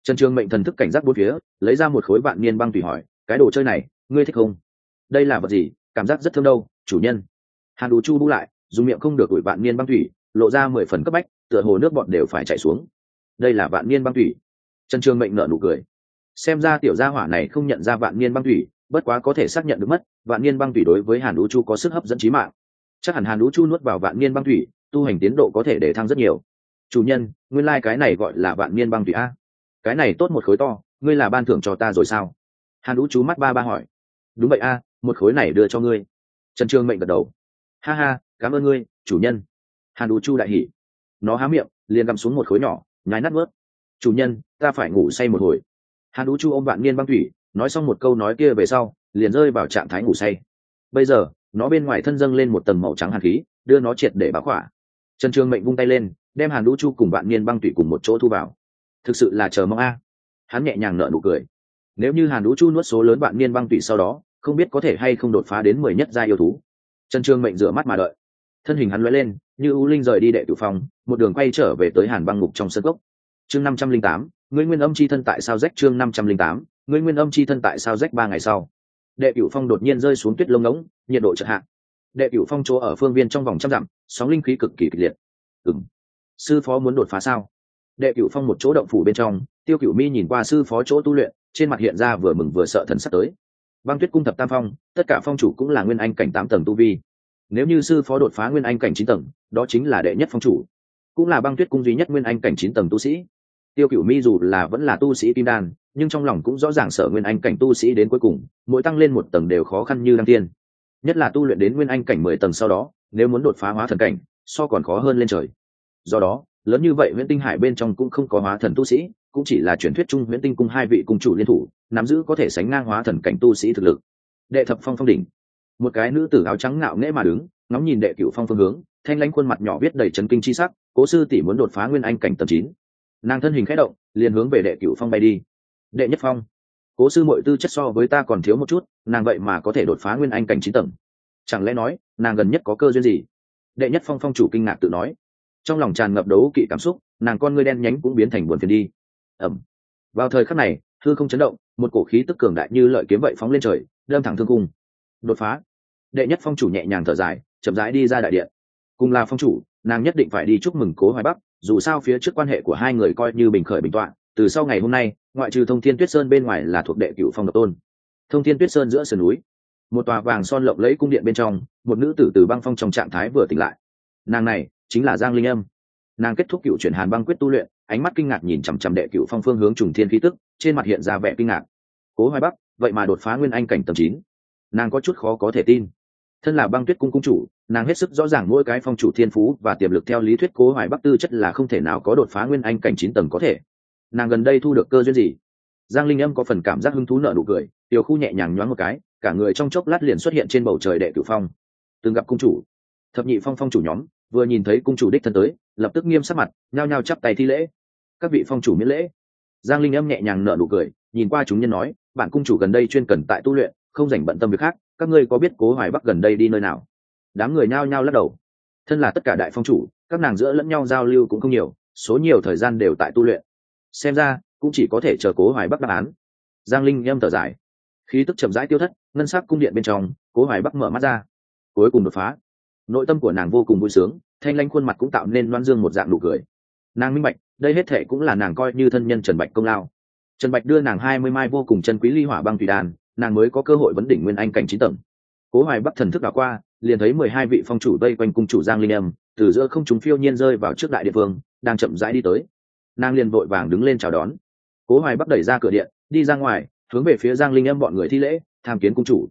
trần trường mệnh thần thức cảnh giác bốn phía, lấy ra một khối vạn niên băng tùy hỏi, cái đồ chơi này, ngươi thích không? Đây là vật gì? Cảm giác rất thương đâu, chủ nhân. Hàn ú chu bu lại, dùng miệng không được đuổi vạn niên băng thủy lộ ra mười phần cấp bách, tựa hồ nước bọn đều phải chạy xuống. Đây là vạn niên băng thủy trần trường mệnh nợ nụ cười. Xem ra tiểu gia hỏa này không nhận ra vạn niên băng thủy bất quá có thể xác nhận được mất, vạn niên băng thủy đối với hàn ú chu có sức hấp dẫn trí mạng. Chắc hẳn hàn ú chu nuốt vào vạn niên băng thủy tu hành tiến độ có thể để thăng rất nhiều. Chủ nhân, nguyên lai cái này gọi là vạn niên băng thủy a cái này tốt một khối to, ngươi là ban thưởng cho ta rồi sao? Hàn đũ chú mắt ba ba hỏi. Đúng vậy a, một khối này đưa cho ngươi. Trần trương mệnh gật đầu. Ha ha, cảm ơn ngươi, chủ nhân. Hàn đũ chu đại hỉ. Nó há miệng, liền găm xuống một khối nhỏ nhái nát vớt. Chủ nhân, ta phải ngủ say một hồi. Hàn đũ chu ôm vạn niên băng thủy, nói xong một câu nói kia về sau, liền rơi vào trạng thái ngủ say. Bây giờ, nó bên ngoài thân dâng lên một tầng màu trắng hàn khí, đưa nó triệt để báo khỏa. Trần trường mệnh vung tay lên, đem hàn đũ chu cùng vạn niên băng thủy cùng một chỗ thu vào thực sự là chờ mong a. Hắn nhẹ nhàng nợ nụ cười. Nếu như hàn đũ chu nuốt số lớn bạn niên băng tụy sau đó, không biết có thể hay không đột phá đến mười nhất gia yêu thú. Trần trương mệnh rửa mắt mà đợi. Thân hình hắn lóe lên, như u linh rời đi đệ tử phòng, một đường quay trở về tới hàn băng ngục trong sân gốc chương năm trăm linh tám, ngươi nguyên âm chi thân tại sao rách chương năm trăm linh tám, ngươi nguyên âm chi thân tại sao rách ba ngày sau. Đệ cửu phong đột nhiên rơi xuống tuyết lông ngỗng, nhiệt độ chợt hạ. Đệ cửu phong chỗ ở phương viên trong vòng trăm dặm, sóng linh khí cực kỳ kịch liệt. Ừng sư phó muốn đột phá sao? Đệ cửu phong một chỗ động phủ bên trong, tiêu cửu mi nhìn qua sư phó chỗ tu luyện, trên mặt hiện ra vừa mừng vừa sợ thần sắp tới. Băng tuyết cung thập tam phong, tất cả phong chủ cũng là nguyên anh cảnh tám tầng tu vi. Nếu như sư phó đột phá nguyên anh cảnh chín tầng, đó chính là đệ nhất phong chủ, cũng là băng tuyết cung duy nhất nguyên anh cảnh chín tầng tu sĩ. Tiêu cửu mi dù là vẫn là tu sĩ kim đan, nhưng trong lòng cũng rõ ràng sợ nguyên anh cảnh tu sĩ đến cuối cùng, mỗi tăng lên một tầng đều khó khăn như đăng tiên. Nhất là tu luyện đến nguyên anh cảnh mười tầng sau đó, nếu muốn đột phá hóa thần cảnh, so còn khó hơn lên trời. Do đó lớn như vậy nguyễn tinh hải bên trong cũng không có hóa thần tu sĩ, cũng chỉ là truyền thuyết chung nguyễn tinh cung hai vị cung chủ liên thủ, nắm giữ có thể sánh ngang hóa thần cảnh tu sĩ thực lực. Đệ thập phong phong đỉnh. Một cái nữ tử áo trắng ngạo nghễ mà đứng, ngóng nhìn đệ cựu phong phương hướng, thanh lãnh khuôn mặt nhỏ viết đầy chấn kinh chi sắc, cố sư tỷ muốn đột phá nguyên anh cảnh tầm chín. Nàng thân hình khẽ động, liền hướng về đệ cựu phong bay đi. Đệ nhất phong. Cố sư mọi tư chất so với ta còn thiếu một chút, nàng vậy mà có thể đột phá nguyên anh cảnh chín tầng. Chẳng lẽ nói, nàng gần nhất có cơ duyên gì? Đệ nhất phong phong chủ kinh ngạc tự nói trong lòng tràn ngập đấu kỵ cảm xúc, nàng con ngươi đen nhánh cũng biến thành buồn phiền đi. Ẩm vào thời khắc này thư không chấn động, một cổ khí tức cường đại như lợi kiếm vậy phóng lên trời, đâm thẳng thương cung. Đột phá. Đệ nhất phong chủ nhẹ nhàng thở dài, chậm rãi đi ra đại điện. Cùng là phong chủ, nàng nhất định phải đi chúc mừng cố hoài bắc, dù sao phía trước quan hệ của hai người coi như bình khởi bình tọa, từ sau ngày hôm nay, ngoại trừ thông thiên tuyết sơn bên ngoài là thuộc đệ cựu phong độc tôn. Thông thiên tuyết sơn giữa sườn núi, một tòa vàng son lộng lẫy cung điện bên trong, một nữ tử từ băng phong trong trạng thái vừa tỉnh lại. Nàng này chính là giang linh âm. Nàng kết thúc cựu chuyển hàn băng quyết tu luyện, ánh mắt kinh ngạc nhìn chằm chằm đệ cựu phong phương hướng trùng thiên khí tức, trên mặt hiện ra vẻ kinh ngạc. Cố hoài bắc, vậy mà đột phá nguyên anh cảnh tầm chín. Nàng có chút khó có thể tin. Thân là băng tuyết cung cung chủ, nàng hết sức rõ ràng mỗi cái phong chủ thiên phú và tiềm lực theo lý thuyết cố hoài bắc tư chất là không thể nào có đột phá nguyên anh cảnh chín tầng có thể. Nàng gần đây thu được cơ duyên gì? Giang linh âm có phần cảm giác hứng thú nợ nụ cười, tiểu khu nhẹ nhàng nhoáng một cái, cả người trong chốc lát liền xuất hiện trên bầu trời đệ cửu phong. Từng gặp cung chủ, thập nhị phong phong chủ nhóm vừa nhìn thấy cung chủ đích thân tới, lập tức nghiêm sắc mặt, nhao nhao chắp tay thi lễ. Các vị phong chủ miễn lễ. Giang linh âm nhẹ nhàng nở nụ cười, nhìn qua chúng nhân nói, bản cung chủ gần đây chuyên cần tại tu luyện, không dành bận tâm việc khác, các ngươi có biết cố hoài bắc gần đây đi nơi nào? Đám người nhao nhao lắc đầu. Thân là tất cả đại phong chủ, các nàng giữa lẫn nhau giao lưu cũng không nhiều, số nhiều thời gian đều tại tu luyện. Xem ra, cũng chỉ có thể chờ cố hoài bắc đáp án. Giang linh âm thở dài. Khí tức chậm rãi tiêu thất, ngân sắc cung điện bên trong, cố hoài bắc mở mắt ra. Cuối cùng đột phá nội tâm của nàng vô cùng vui sướng, thanh lanh khuôn mặt cũng tạo nên loan dương một dạng nụ cười. Nàng minh bạch, đây hết thệ cũng là nàng coi như thân nhân trần bạch công lao. Trần bạch đưa nàng hai mươi mai vô cùng chân quý ly hỏa băng thủy đàn nàng mới có cơ hội vấn đỉnh nguyên anh cảnh chín tầng. Cố hoài bắc thần thức đã qua, liền thấy mười hai vị phong chủ vây quanh cung chủ giang linh âm, từ giữa không chúng phiêu nhiên rơi vào trước đại địa phương đang chậm rãi đi tới. Nàng liền vội vàng đứng lên chào đón. Cố hoài bắc đẩy ra cửa điện, đi ra ngoài, hướng về phía giang linh âm bọn người thi lễ, tham kiến cung chủ.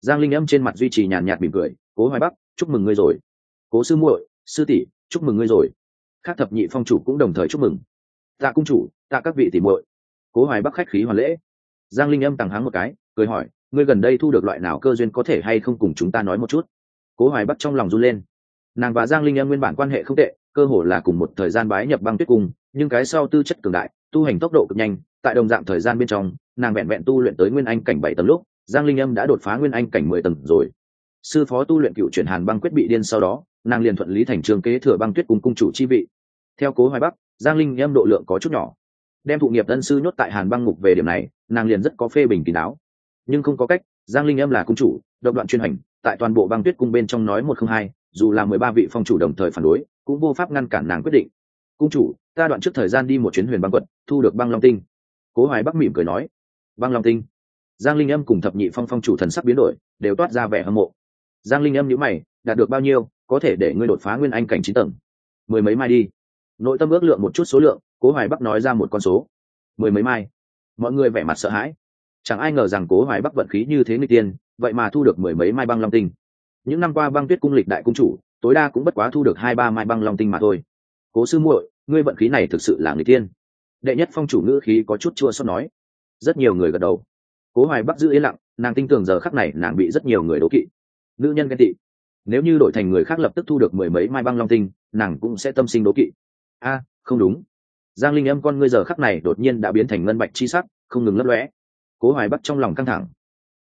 Giang linh âm trên mặt duy trì nhàn nhạt mỉm cười cố hoài bắc, chúc mừng ngươi rồi. Cố sư muội, sư tỷ, chúc mừng ngươi rồi. Khác thập nhị phong chủ cũng đồng thời chúc mừng. Tạ cung chủ, tạ các vị tỷ muội. Cố hoài bắc khách khí hoàn lễ. Giang linh âm tặng hắn một cái, cười hỏi, ngươi gần đây thu được loại nào cơ duyên có thể hay không cùng chúng ta nói một chút? Cố hoài bắc trong lòng run lên. Nàng và giang linh âm nguyên bản quan hệ không tệ, cơ hồ là cùng một thời gian bái nhập băng tuyết cung, nhưng cái sau tư chất cường đại, tu hành tốc độ cực nhanh, tại đồng dạng thời gian bên trong, nàng vẹn vẹn tu luyện tới nguyên anh cảnh bảy tầng lúc, giang linh âm đã đột phá nguyên anh cảnh mười tầng rồi sư phó tu luyện cựu chuyển hàn băng quyết bị điên sau đó, nàng liền thuận lý thành trường kế thừa băng tuyết cùng cung chủ chi vị. Theo cố hoài bắc, giang linh âm độ lượng có chút nhỏ. Đem thụ nghiệp ân sư nhốt tại hàn băng ngục về điểm này, nàng liền rất có phê bình kín đáo nhưng không có cách, giang linh âm là cung chủ, độc đoạn chuyên hành, tại toàn bộ băng tuyết cung bên trong nói một không hai, dù là mười ba vị phong chủ đồng thời phản đối, cũng vô pháp ngăn cản nàng quyết định. Cung chủ, ta đoạn trước thời gian đi một chuyến huyền băng quật thu được băng long tinh. Cố hoài bắc mỉm cười nói. Băng long tinh. Giang linh âm cùng thập nhị phong phong chủ thần sắc biến đổi, đều toát ra vẻ hâm mộ giang linh âm nhữ mày, đạt được bao nhiêu, có thể để ngươi đột phá nguyên anh cảnh chín tầng. Mười mấy mai đi. Nội tâm ước lượng một chút số lượng, cố hoài bắc nói ra một con số. Mười mấy mai. Mọi người vẻ mặt sợ hãi. Chẳng ai ngờ rằng cố hoài bắc vận khí như thế người tiên, vậy mà thu được mười mấy mai băng long tinh. Những năm qua băng tuyết cung lịch đại cung chủ, tối đa cũng bất quá thu được hai ba mai băng long tinh mà thôi. Cố sư muội, ngươi vận khí này thực sự là người tiên. Đệ nhất phong chủ ngữ khí có chút chua xót nói. Rất nhiều người gật đầu. Cố hoài bắc giữ yên lặng, nàng tin tưởng giờ khắc này nàng bị rất nhiều người đố kỵ nữ nhân ghen tị. Nếu như đổi thành người khác lập tức thu được mười mấy mai băng long tinh, nàng cũng sẽ tâm sinh đố kỵ. A, không đúng. Giang linh âm con ngươi giờ khắc này đột nhiên đã biến thành ngân bạch chi sắc, không ngừng lấp lóe. Cố hoài bắc trong lòng căng thẳng.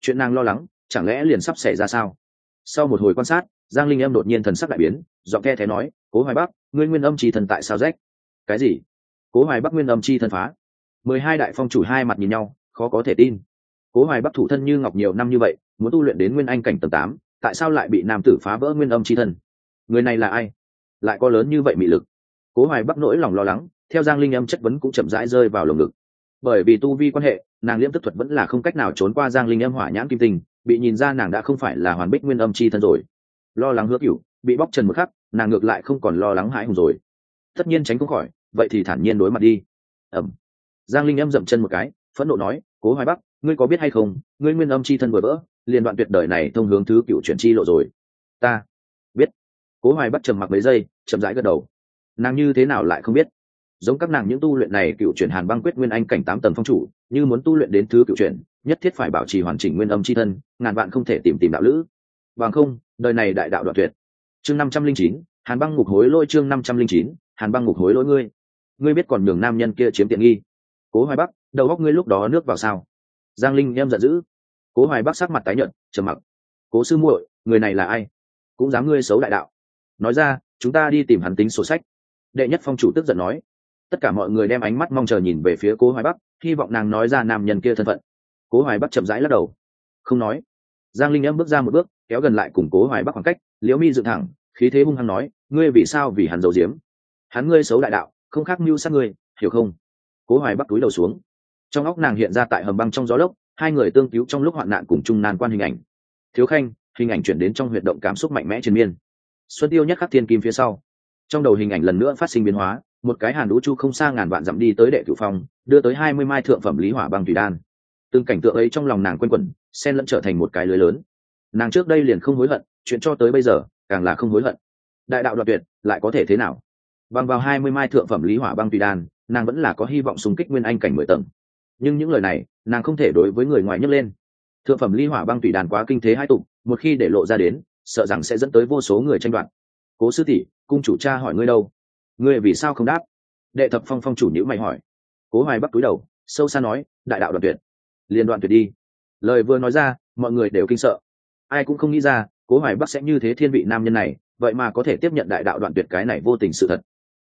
Chuyện nàng lo lắng, chẳng lẽ liền sắp xảy ra sao? Sau một hồi quan sát, giang linh âm đột nhiên thần sắc đại biến, giọng the thế nói, cố hoài bắc, ngươi nguyên âm chi thần tại sao rách? Cái gì? Cố hoài bắc nguyên âm chi thần phá. Mười hai đại phong chủ hai mặt nhìn nhau, khó có thể tin. Cố hoài bắc thủ thân như ngọc nhiều năm như vậy, muốn tu luyện đến nguyên anh cảnh tầng tám tại sao lại bị nam tử phá vỡ nguyên âm chi thần người này là ai? Lại có lớn như vậy mị lực? Cố hoài bắc nỗi lòng lo lắng, theo giang linh âm chất vấn cũng chậm rãi rơi vào lồng ngực. Bởi vì tu vi quan hệ, nàng liễm tức thuật vẫn là không cách nào trốn qua giang linh âm hỏa nhãn kim tình bị nhìn ra nàng đã không phải là hoàn bích nguyên âm chi thân rồi. Lo lắng hứa cựu bị bóc trần một khắc, nàng ngược lại không còn lo lắng hãi hùng rồi. Tất nhiên tránh không khỏi, vậy thì thản nhiên đối mặt đi. Ẩm. Giang linh âm dậm chân một cái, phẫn nộ nói, cố hoài bắc, ngươi có biết hay không, ngươi nguyên âm chi thân vừa vỡ liền đoạn tuyệt đời này thông hướng thứ cựu chuyển chi lộ rồi. Ta biết. Cố hoài bắc trầm mặc mấy giây, chậm rãi gật đầu. Nàng như thế nào lại không biết? Giống các nàng những tu luyện này, cựu chuyển hàn băng quyết nguyên anh cảnh tám tầng phong chủ, như muốn tu luyện đến thứ cựu chuyển, nhất thiết phải bảo trì hoàn chỉnh nguyên âm c h i thân, ngàn vạn không thể tìm tìm đạo lữ. Bằng không, đời này đại đạo đoạn tuyệt. Chương năm trăm linh chín, hàn băng ngục hối lôi chương năm trăm linh chín, hàn băng ngục hối lỗi ngươi. Ngươi biết còn nhường nam nhân kia chiếm tiện nghi. Cố hoài bắc, đầu góc ngươi lúc đó nước vào sao? Giang linh em giận dữ cố hoài bắc sắc mặt tái nhợt, trầm mặc. Cố sư muội, người này là ai? Cũng dám ngươi xấu đại đạo. Nói ra, chúng ta đi tìm hắn tính sổ sách. Đệ nhất phong chủ tức giận nói. Tất cả mọi người đem ánh mắt mong chờ nhìn về phía cố hoài bắc, hy vọng nàng nói ra nam nhân kia thân phận. Cố hoài bắc chậm rãi lắc đầu. Không nói. Giang linh em bước ra một bước, kéo gần lại cùng cố hoài bắc khoảng cách, liễu mi dựng thẳng, khí thế hung hăng nói, ngươi vì sao vì hắn giấu diếm hắn ngươi xấu đại đạo, không khác mưu sát ngươi, hiểu không? Cố hoài bắc túi đầu xuống. Trong óc nàng hiện ra tại hầm băng trong gió lốc hai người tương cứu trong lúc hoạn nạn cùng chung nan quan hình ảnh. Thiếu khanh, hình ảnh chuyển đến trong huyệt động cảm xúc mạnh mẽ trên miên. Xuân tiêu nhất khắc thiên kim phía sau. Trong đầu hình ảnh lần nữa phát sinh biến hóa, một cái hàn đũ chu không xa ngàn vạn dặm đi tới đệ cửu phong, đưa tới hai mươi mai thượng phẩm lý hỏa băng thủy đan. Từng cảnh tượng ấy trong lòng nàng quen quẩn sen lẫn trở thành một cái lưới lớn. Nàng trước đây liền không hối hận, chuyện cho tới bây giờ, càng là không hối hận. Đại đạo đoạt tuyệt, lại có thể thế nào? Bằng vào hai mươi mai thượng phẩm lý hỏa băng thủy đan, nàng vẫn là có hy vọng xung kích nguyên anh cảnh mười tầng nhưng những lời này, nàng không thể đối với người ngoài nhấc lên. Thượng phẩm ly hỏa băng thủy đàn quá kinh thế hai tục một khi để lộ ra đến, sợ rằng sẽ dẫn tới vô số người tranh đoạt. Cố sư tỷ, cung chủ cha hỏi ngươi đâu? Ngươi vì sao không đáp? Đệ thập phong phong chủ nhữ mày hỏi. Cố hoài bắc túi đầu, sâu xa nói, đại đạo đoạn tuyệt. Liền đoạn tuyệt đi. Lời vừa nói ra, mọi người đều kinh sợ. Ai cũng không nghĩ ra, cố hoài bắc sẽ như thế thiên vị nam nhân này, vậy mà có thể tiếp nhận đại đạo đoạn tuyệt cái này vô tình sự thật.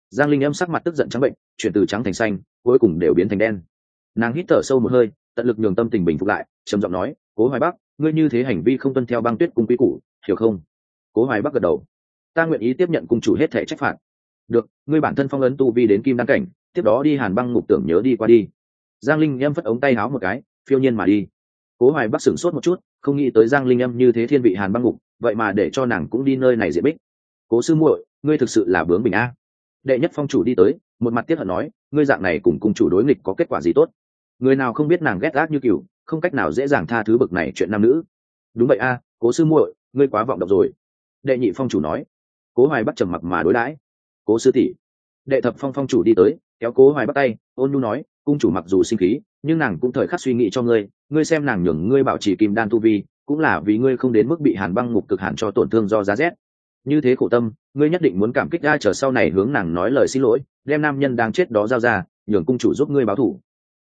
Giang linh âm sắc mặt tức giận trắng bệnh, chuyển từ trắng thành xanh, cuối cùng đều biến thành đen nàng hít thở sâu một hơi, tận lực nhường tâm tình bình phục lại, trầm giọng nói, cố hoài bắc, ngươi như thế hành vi không tuân theo băng tuyết cung quý củ, hiểu không? Cố hoài bắc gật đầu. Ta nguyện ý tiếp nhận cung chủ hết thể trách phạt. Được, ngươi bản thân phong ấn tu vi đến kim đăng cảnh, tiếp đó đi hàn băng ngục tưởng nhớ đi qua đi. Giang linh em phất ống tay háo một cái, phiêu nhiên mà đi. Cố hoài bắc sửng sốt một chút, không nghĩ tới giang linh em như thế thiên vị hàn băng ngục, vậy mà để cho nàng cũng đi nơi này diện bích. Cố sư muội, ngươi thực sự là bướng bình a. Đệ nhất phong chủ đi tới, một mặt tiếp hận nói, ngươi dạng này cùng cung chủ đối nghịch có kết quả gì tốt? Người nào không biết nàng ghét gác như cựu không cách nào dễ dàng tha thứ bực này chuyện nam nữ. Đúng vậy a, cố sư muội, ngươi quá vọng động rồi. Đệ nhị phong chủ nói. Cố hoài bắt trầm mặc mà đối đãi. Cố sư tỷ. Đệ thập phong phong chủ đi tới, kéo cố hoài bắt tay, ôn nhu nói, cung chủ mặc dù sinh khí, nhưng nàng cũng thời khắc suy nghĩ cho ngươi ngươi xem nàng nhường ngươi bảo trì kim đan tu vi, cũng là vì ngươi không đến mức bị hàn băng ngục cực hàn cho tổn thương do giá rét. Như thế khổ tâm, ngươi nhất định muốn cảm kích ra chờ sau này hướng nàng nói lời xin lỗi, đem nam nhân đang chết đó giao ra, nhường cung chủ giúp ngươi báo thủ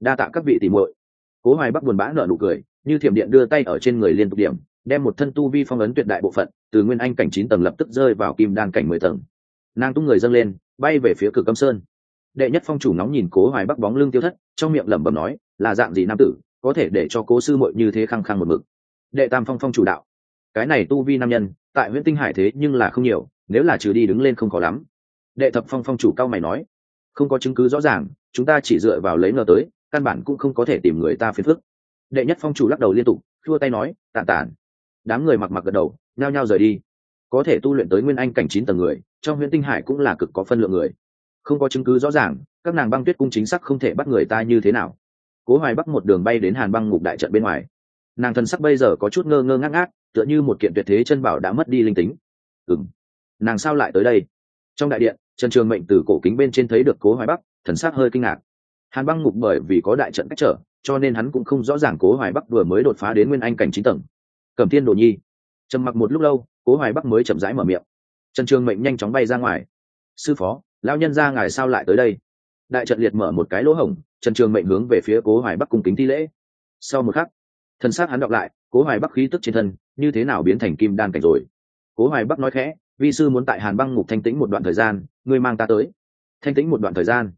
đa tạ các vị tỉ muội. Cố hoài bắc buồn bã nở nụ cười, như thiểm điện đưa tay ở trên người liên tục điểm, đem một thân tu vi phong ấn tuyệt đại bộ phận, từ nguyên anh cảnh chín tầng lập tức rơi vào kim đan cảnh mười tầng. Nàng tung người dâng lên, bay về phía cực âm sơn. Đệ nhất phong chủ nóng nhìn cố hoài bắc bóng lưng tiêu thất, trong miệng lẩm bẩm nói, là dạng gì nam tử, có thể để cho cố sư muội như thế khăng khăng một mực? Đệ tam phong phong chủ đạo, cái này tu vi nam nhân, tại huyện tinh hải thế nhưng là không nhiều, nếu là trừ đi đứng lên không khó lắm. Đệ thập phong phong chủ cao mày nói, không có chứng cứ rõ ràng, chúng ta chỉ dựa vào lấy ngờ tới căn bản cũng không có thể tìm người ta phiền phức. Đệ nhất phong chủ lắc đầu liên tục thua tay nói tàn tản đám người mặc mặc gật đầu nhao nhao rời đi. Có thể tu luyện tới nguyên anh cảnh chín tầng người trong huyện tinh hải cũng là cực có phân lượng người. Không có chứng cứ rõ ràng các nàng băng tuyết cung chính xác không thể bắt người ta như thế nào. Cố hoài bắc một đường bay đến hàn băng ngục đại trận bên ngoài. Nàng thân sắc bây giờ có chút ngơ ngơ ngác ngác tựa như một kiện tuyệt thế chân bảo đã mất đi linh tính. Ừm, nàng sao lại tới đây? Trong đại điện trần trường mệnh từ cổ kính bên trên thấy được cố hoài bắc thần sắc hơi kinh ngạc hàn băng ngục bởi vì có đại trận cách trở, cho nên hắn cũng không rõ ràng cố hoài bắc vừa mới đột phá đến nguyên anh cảnh chín tầng. Cẩm thiên đồ nhi. Trầm mặc một lúc lâu, cố hoài bắc mới chậm rãi mở miệng. Trần trường mệnh nhanh chóng bay ra ngoài. Sư phó, lão nhân ra ngài sao lại tới đây? Đại trận liệt mở một cái lỗ hổng, trần trường mệnh hướng về phía cố hoài bắc cung kính thi lễ. Sau một khắc thân xác hắn đọc lại, cố hoài bắc khí tức trên thân như thế nào biến thành kim đan cảnh rồi? Cố hoài bắc nói khẽ, vi sư muốn tại hàn băng ngục thanh tĩnh một đoạn thời gian, ngươi mang ta tới. Thanh tĩnh một đoạn thời gian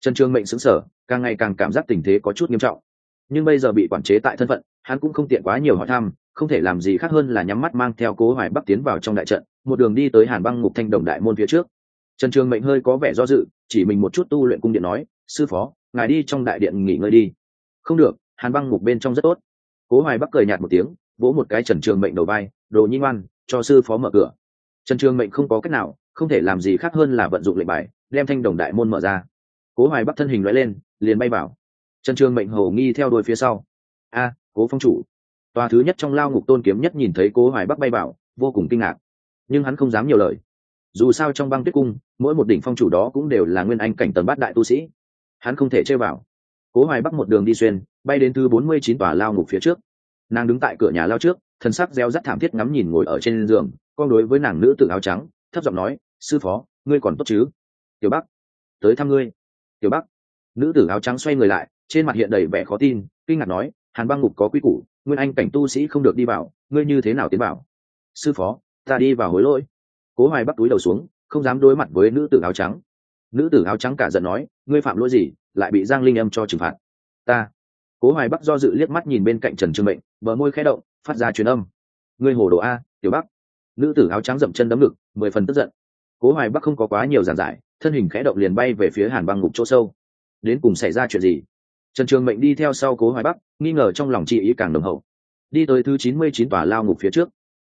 trần trường mệnh xứng sở càng ngày càng cảm giác tình thế có chút nghiêm trọng. Nhưng bây giờ bị quản chế tại thân phận, hắn cũng không tiện quá nhiều hỏi thăm, không thể làm gì khác hơn là nhắm mắt mang theo cố hoài bắc tiến vào trong đại trận, một đường đi tới hàn băng ngục thanh đồng đại môn phía trước. Trần trường mệnh hơi có vẻ do dự, chỉ mình một chút tu luyện cung điện nói, sư phó, ngài đi trong đại điện nghỉ ngơi đi. Không được, hàn băng ngục bên trong rất tốt. Cố hoài bắc cười nhạt một tiếng, vỗ một cái trần trường mệnh đầu vai, đồ nhi ngoan, cho sư phó mở cửa. Trần trường mệnh không có cách nào, không thể làm gì khác hơn là vận dụng lệnh bài, đem thanh đồng đại môn mở ra cố hoài bắc thân hình loại lên, liền bay vào. Trần trường mệnh hầu nghi theo đuôi phía sau. A, cố phong chủ. Tòa thứ nhất trong lao ngục tôn kiếm nhất nhìn thấy cố hoài bắc bay vào, vô cùng kinh ngạc. Nhưng hắn không dám nhiều lời. Dù sao trong băng tuyết cung, mỗi một đỉnh phong chủ đó cũng đều là nguyên anh cảnh tần bát đại tu sĩ. Hắn không thể chơi vào. Cố hoài bắc một đường đi xuyên, bay đến thứ bốn mươi chín tòa lao ngục phía trước. Nàng đứng tại cửa nhà lao trước, thân sắc reo rắt thảm thiết ngắm nhìn ngồi ở trên giường, con đối với nàng nữ tự áo trắng, thấp giọng nói, sư phó, ngươi còn tốt chứ? Tiểu bắc, tới thăm ngươi tiểu bắc. Nữ tử áo trắng xoay người lại, trên mặt hiện đầy vẻ khó tin, kinh ngạc nói, hàn băng ngục có quy củ, nguyên anh cảnh tu sĩ không được đi vào, ngươi như thế nào tiến vào? Sư phó, ta đi vào hối lỗi. Cố hoài bắc túi đầu xuống, không dám đối mặt với nữ tử áo trắng. Nữ tử áo trắng cả giận nói, ngươi phạm lỗi gì, lại bị giang linh âm cho trừng phạt. Ta. Cố hoài bắc do dự liếc mắt nhìn bên cạnh trần trương mệnh vợ môi khẽ động, phát ra truyền âm. Ngươi hồ đồ a, tiểu bắc. Nữ tử áo trắng dậm chân đấm ngực, mười phần tức giận cố hoài bắc không có quá nhiều giàn giải, thân hình khẽ động liền bay về phía hàn băng ngục chỗ sâu. Đến cùng xảy ra chuyện gì? Trần trường mệnh đi theo sau cố hoài bắc, nghi ngờ trong lòng chị ý càng đồng hậu. Đi tới thứ chín mươi chín tòa lao ngục phía trước.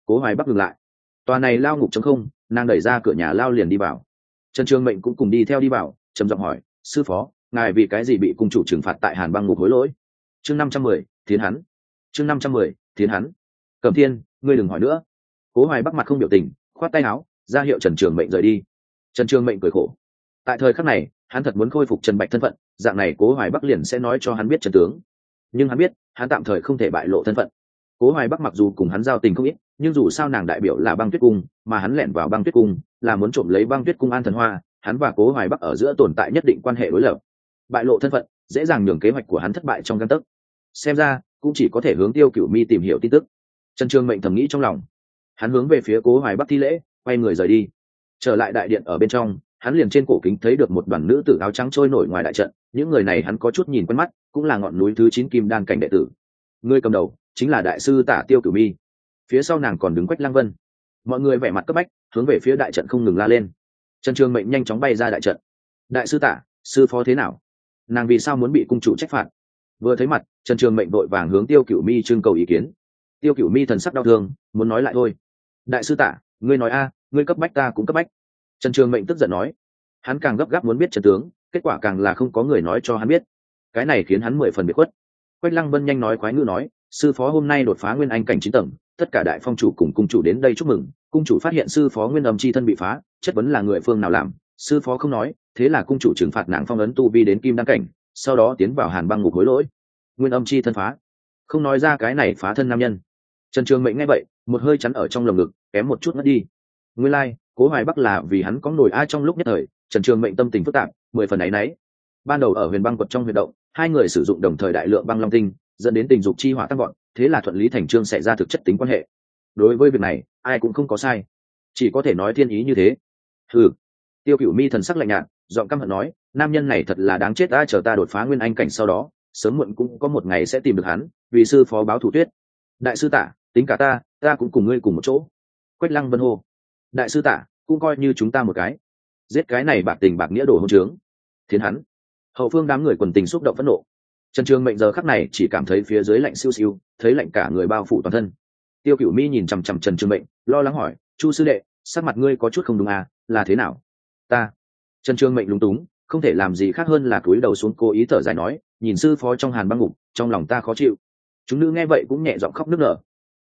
Cố hoài bắc ngừng lại. Tòa này lao ngục chống không, nàng đẩy ra cửa nhà lao liền đi vào. Trần trường mệnh cũng cùng đi theo đi vào, trầm giọng hỏi, sư phó, ngài vì cái gì bị cung chủ trừng phạt tại hàn băng ngục hối lỗi? Chương năm trăm mười thiến hắn chương năm trăm mười thiến hắn cẩm thiên, ngươi đừng hỏi nữa. Cố hoài bắc mặt không biểu tình, khoát tay áo ra hiệu trần trường mệnh rời đi. Trần trường mệnh cười khổ. Tại thời khắc này, hắn thật muốn khôi phục trần bạch thân phận, dạng này cố hoài bắc liền sẽ nói cho hắn biết trần tướng. Nhưng hắn biết, hắn tạm thời không thể bại lộ thân phận. Cố hoài bắc mặc dù cùng hắn giao tình không ít, nhưng dù sao nàng đại biểu là băng tuyết cung, mà hắn lẻn vào băng tuyết cung, là muốn trộm lấy băng tuyết cung an thần hoa, hắn và cố hoài bắc ở giữa tồn tại nhất định quan hệ đối lập. Bại lộ thân phận, dễ dàng nhường kế hoạch của hắn thất bại trong căn tấc. Xem ra, cũng chỉ có thể hướng tiêu cựu mi tìm hiểu tin tức. Trần trường mệnh thầm nghĩ trong lòng. Hắn hướng về phía cố hoài bắc thi lễ quay người rời đi. Trở lại đại điện ở bên trong, hắn liền trên cổ kính thấy được một đoàn nữ tử áo trắng trôi nổi ngoài đại trận. Những người này hắn có chút nhìn quen mắt, cũng là ngọn núi thứ chín kim đan cảnh đệ tử. Người cầm đầu chính là đại sư tả tiêu cửu mi. Phía sau nàng còn đứng quách lăng vân. Mọi người vẻ mặt cấp bách, hướng về phía đại trận không ngừng la lên. Trần trường mệnh nhanh chóng bay ra đại trận. Đại sư tả, sư phó thế nào? Nàng vì sao muốn bị cung chủ trách phạt? Vừa thấy mặt, trần trường mệnh vội vàng hướng tiêu cửu mi trưng cầu ý kiến. Tiêu cửu mi thần sắc đau thương, muốn nói lại thôi. Đại sư tả, ngươi nói a ngươi cấp bách ta cũng cấp bách. Trần trường mệnh tức giận nói. Hắn càng gấp gáp muốn biết trần tướng, kết quả càng là không có người nói cho hắn biết. Cái này khiến hắn mười phần bị khuất. Quách lăng vân nhanh nói khoái ngữ nói, sư phó hôm nay đột phá nguyên anh cảnh chín tầng, tất cả đại phong chủ cùng cung chủ đến đây chúc mừng. Cung chủ phát hiện sư phó nguyên âm c h i thân bị phá, chất vấn là người phương nào làm. Sư phó không nói, thế là cung chủ trừng phạt nàng phong ấn tu vi đến kim đăng cảnh, sau đó tiến vào hàn băng ngục hối lỗi. Nguyên âm c h i thân phá. Không nói ra cái này phá thân nam nhân. Trần trường mệnh nghe vậy, một hơi chắn ở trong lồng ngực, kém một chút mất đi nguyên lai、like, cố hoài bắc là vì hắn có nổi ai trong lúc nhất thời trần trường mệnh tâm tình phức tạp mười phần ấ y n ấ y ban đầu ở huyền băng quật trong huyền động hai người sử dụng đồng thời đại lượng băng long tinh dẫn đến tình dục chi hỏa tăng gọn thế là thuận lý thành trương xảy ra thực chất tính quan hệ. Đối với việc này ai cũng không có sai. Chỉ có thể nói thiên ý như thế. Ừ tiêu cựu mi thần sắc lạnh nhạt giọng căm hận nói nam nhân này thật là đáng chết ta chờ ta đột phá nguyên anh cảnh sau đó sớm muộn cũng có một ngày sẽ tìm được hắn vì sư phó báo thủ tuyết. Đại sư tả tính cả ta ta cũng cùng ngươi cùng một chỗ. Quách lăng vân hô đại sư tả, cũng coi như chúng ta một cái. Giết cái này bạc tình bạc nghĩa đồ hôn trướng. Thiến hắn. Hậu phương đám người quần tình xúc động phẫn nộ. Trần trường mệnh giờ khắc này chỉ cảm thấy phía dưới lạnh siêu siêu, thấy lạnh cả người bao phủ toàn thân. Tiêu cửu mi nhìn chằm chằm trần trường mệnh, lo lắng hỏi, chu sư đệ, sắc mặt ngươi có chút không đúng à là thế nào? Ta. Trần trường mệnh lúng túng, không thể làm gì khác hơn là cúi đầu xuống cố ý thở dài nói, nhìn sư phó trong hàn băng ngục, trong lòng ta khó chịu. Chúng nữ nghe vậy cũng nhẹ giọng khóc nức nở.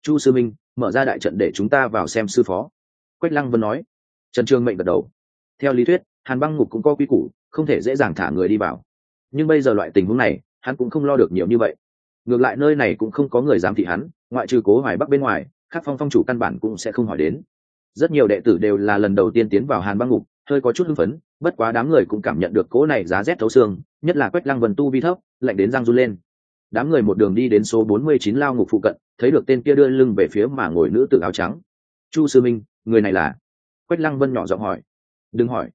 Chu sư minh, mở ra đại trận để chúng ta vào xem sư phó quách lăng vân nói. Trần trương mệnh gật đầu. Theo lý thuyết, hàn băng ngục cũng có quy củ, không thể dễ dàng thả người đi vào. Nhưng bây giờ loại tình huống này, hắn cũng không lo được nhiều như vậy. Ngược lại nơi này cũng không có người dám thị hắn, ngoại trừ cố hoài bắc bên ngoài, Khắc phong phong chủ căn bản cũng sẽ không hỏi đến. Rất nhiều đệ tử đều là lần đầu tiên tiến vào hàn băng ngục, hơi có chút hưng phấn, bất quá đám người cũng cảm nhận được cỗ này giá rét thấu xương, nhất là quách lăng vần tu vi thấp, lạnh đến răng run lên. Đám người một đường đi đến số bốn mươi chín lao ngục phụ cận, thấy được tên kia đưa lưng về phía mà ngồi nữ tử áo trắng. Chu sư minh người này là? Quách lăng vân nhỏ giọng hỏi. Đừng hỏi.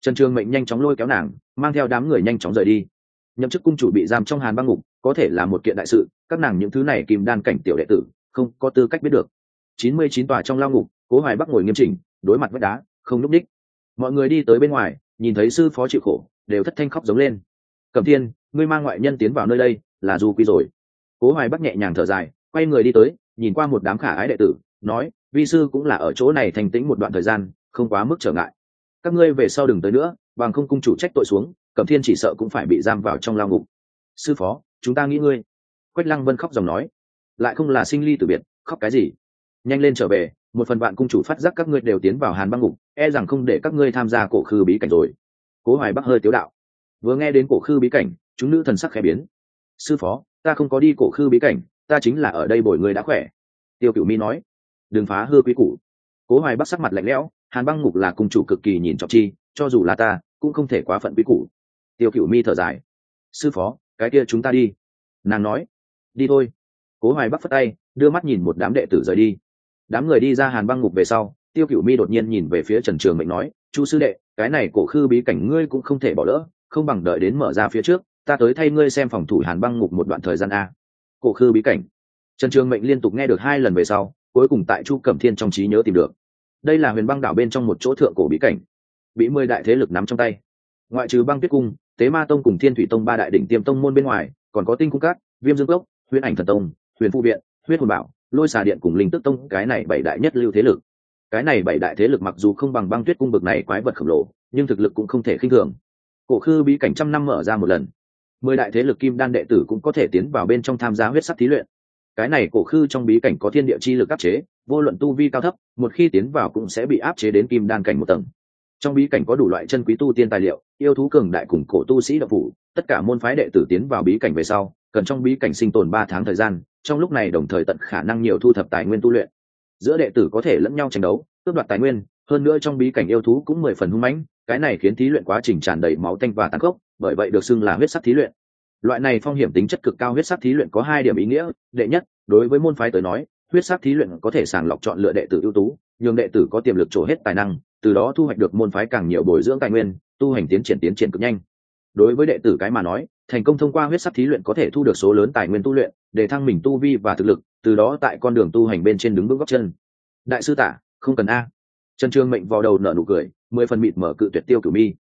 Trần trường mệnh nhanh chóng lôi kéo nàng, mang theo đám người nhanh chóng rời đi. Nhậm chức cung chủ bị giam trong hàn băng ngục, có thể là một kiện đại sự, các nàng những thứ này kìm đan cảnh tiểu đệ tử, không có tư cách biết được. Chín mươi chín tòa trong lao ngục, cố hoài bắc ngồi nghiêm chỉnh, đối mặt với đá, không núp đích. Mọi người đi tới bên ngoài, nhìn thấy sư phó chịu khổ, đều thất thanh khóc giống lên. Cẩm thiên, ngươi mang ngoại nhân tiến vào nơi đây, là du quy rồi. Cố hoài bắc nhẹ nhàng thở dài, quay người đi tới, nhìn qua một đám khả ái đệ tử nói, vi sư cũng là ở chỗ này thành tĩnh một đoạn thời gian, không quá mức trở ngại. Các ngươi về sau đừng tới nữa, bằng không cung chủ trách tội xuống, cẩm thiên chỉ sợ cũng phải bị giam vào trong lao ngục. Sư phó, chúng ta nghĩ ngươi. Quách lăng vân khóc dòng nói, lại không là sinh ly tử biệt, khóc cái gì? Nhanh lên trở về, một phần bạn cung chủ phát giác các ngươi đều tiến vào hàn băng ngục e rằng không để các ngươi tham gia cổ khư bí cảnh rồi. Cố hoài bắc hơi tiếu đạo, vừa nghe đến cổ khư bí cảnh, chúng nữ thần sắc khẽ biến. Sư phó, ta không có đi cổ khư bí cảnh, ta chính là ở đây bồi người đã khỏe. Tiêu cựu mi nói đừng phá hư quý củ. Cố hoài bắc sắc mặt lạnh lẽo, hàn băng ngục là cung chủ cực kỳ nhìn trọng chi, cho dù là ta, cũng không thể quá phận quý củ. Tiêu cựu mi thở dài. Sư phó, cái kia chúng ta đi. Nàng nói. Đi thôi. Cố hoài bắc phất tay, đưa mắt nhìn một đám đệ tử rời đi. Đám người đi ra hàn băng ngục về sau, tiêu cựu mi đột nhiên nhìn về phía trần trường mệnh nói, chu sư đệ, cái này cổ khư bí cảnh ngươi cũng không thể bỏ lỡ, không bằng đợi đến mở ra phía trước, ta tới thay ngươi xem phòng thủ hàn băng ngục một đoạn thời gian a. Cổ khư bí cảnh. Trần trường mệnh liên tục nghe được hai lần về sau cuối cùng tại chu cẩm thiên trong trí nhớ tìm được. Đây là huyền băng đảo bên trong một chỗ thượng cổ bí cảnh, bị mười đại thế lực nắm trong tay. Ngoại trừ băng tuyết cung, tế ma tông cùng thiên thủy tông ba đại đỉnh tiêm tông môn bên ngoài, còn có tinh cung cát viêm dương cốc, huyền ảnh thần tông, huyền phụ viện, huyết hồn bảo, lôi xà điện cùng linh tức tông, cái này bảy đại nhất lưu thế lực. Cái này bảy đại thế lực mặc dù không bằng băng tuyết cung bực này quái vật khổng lồ, nhưng thực lực cũng không thể khinh thường. Cổ khư bí cảnh trăm năm mở ra một lần. Mười đại thế lực kim đan đệ tử cũng có thể tiến vào bên trong tham gia huyết sắc thí luyện cái này cổ khư trong bí cảnh có thiên địa chi lực áp chế, vô luận tu vi cao thấp, một khi tiến vào cũng sẽ bị áp chế đến kim đan cảnh một tầng. Trong bí cảnh có đủ loại chân quý tu tiên tài liệu, yêu thú cường đại cùng cổ tu sĩ độc phủ tất cả môn phái đệ tử tiến vào bí cảnh về sau, cần trong bí cảnh sinh tồn ba tháng thời gian, trong lúc này đồng thời tận khả năng nhiều thu thập tài nguyên tu luyện. Giữa đệ tử có thể lẫn nhau tranh đấu, tước đoạt tài nguyên, hơn nữa trong bí cảnh yêu thú cũng mười phần hung mãnh, cái này khiến thí luyện quá trình tràn đầy máu tanh và tàn khốc, bởi vậy được xưng là huyết sắc thí luyện loại này phong hiểm tính chất cực cao huyết sắc thí luyện có hai điểm ý nghĩa. Đệ nhất, đối với môn phái tới nói, huyết sắc thí luyện có thể sàng lọc chọn lựa đệ tử ưu tú, nhường đệ tử có tiềm lực trổ hết tài năng, từ đó thu hoạch được môn phái càng nhiều bồi dưỡng tài nguyên, tu hành tiến triển tiến triển cực nhanh. Đối với đệ tử cái mà nói, thành công thông qua huyết sắc thí luyện có thể thu được số lớn tài nguyên tu luyện, để thăng mình tu vi và thực lực, từ đó tại con đường tu hành bên trên đứng bước góc chân. Đại sư tả không cần a. Trần trương mệnh vào đầu nở nụ cười, mười phần mịt mở cự tuyệt tiêu cửu mi.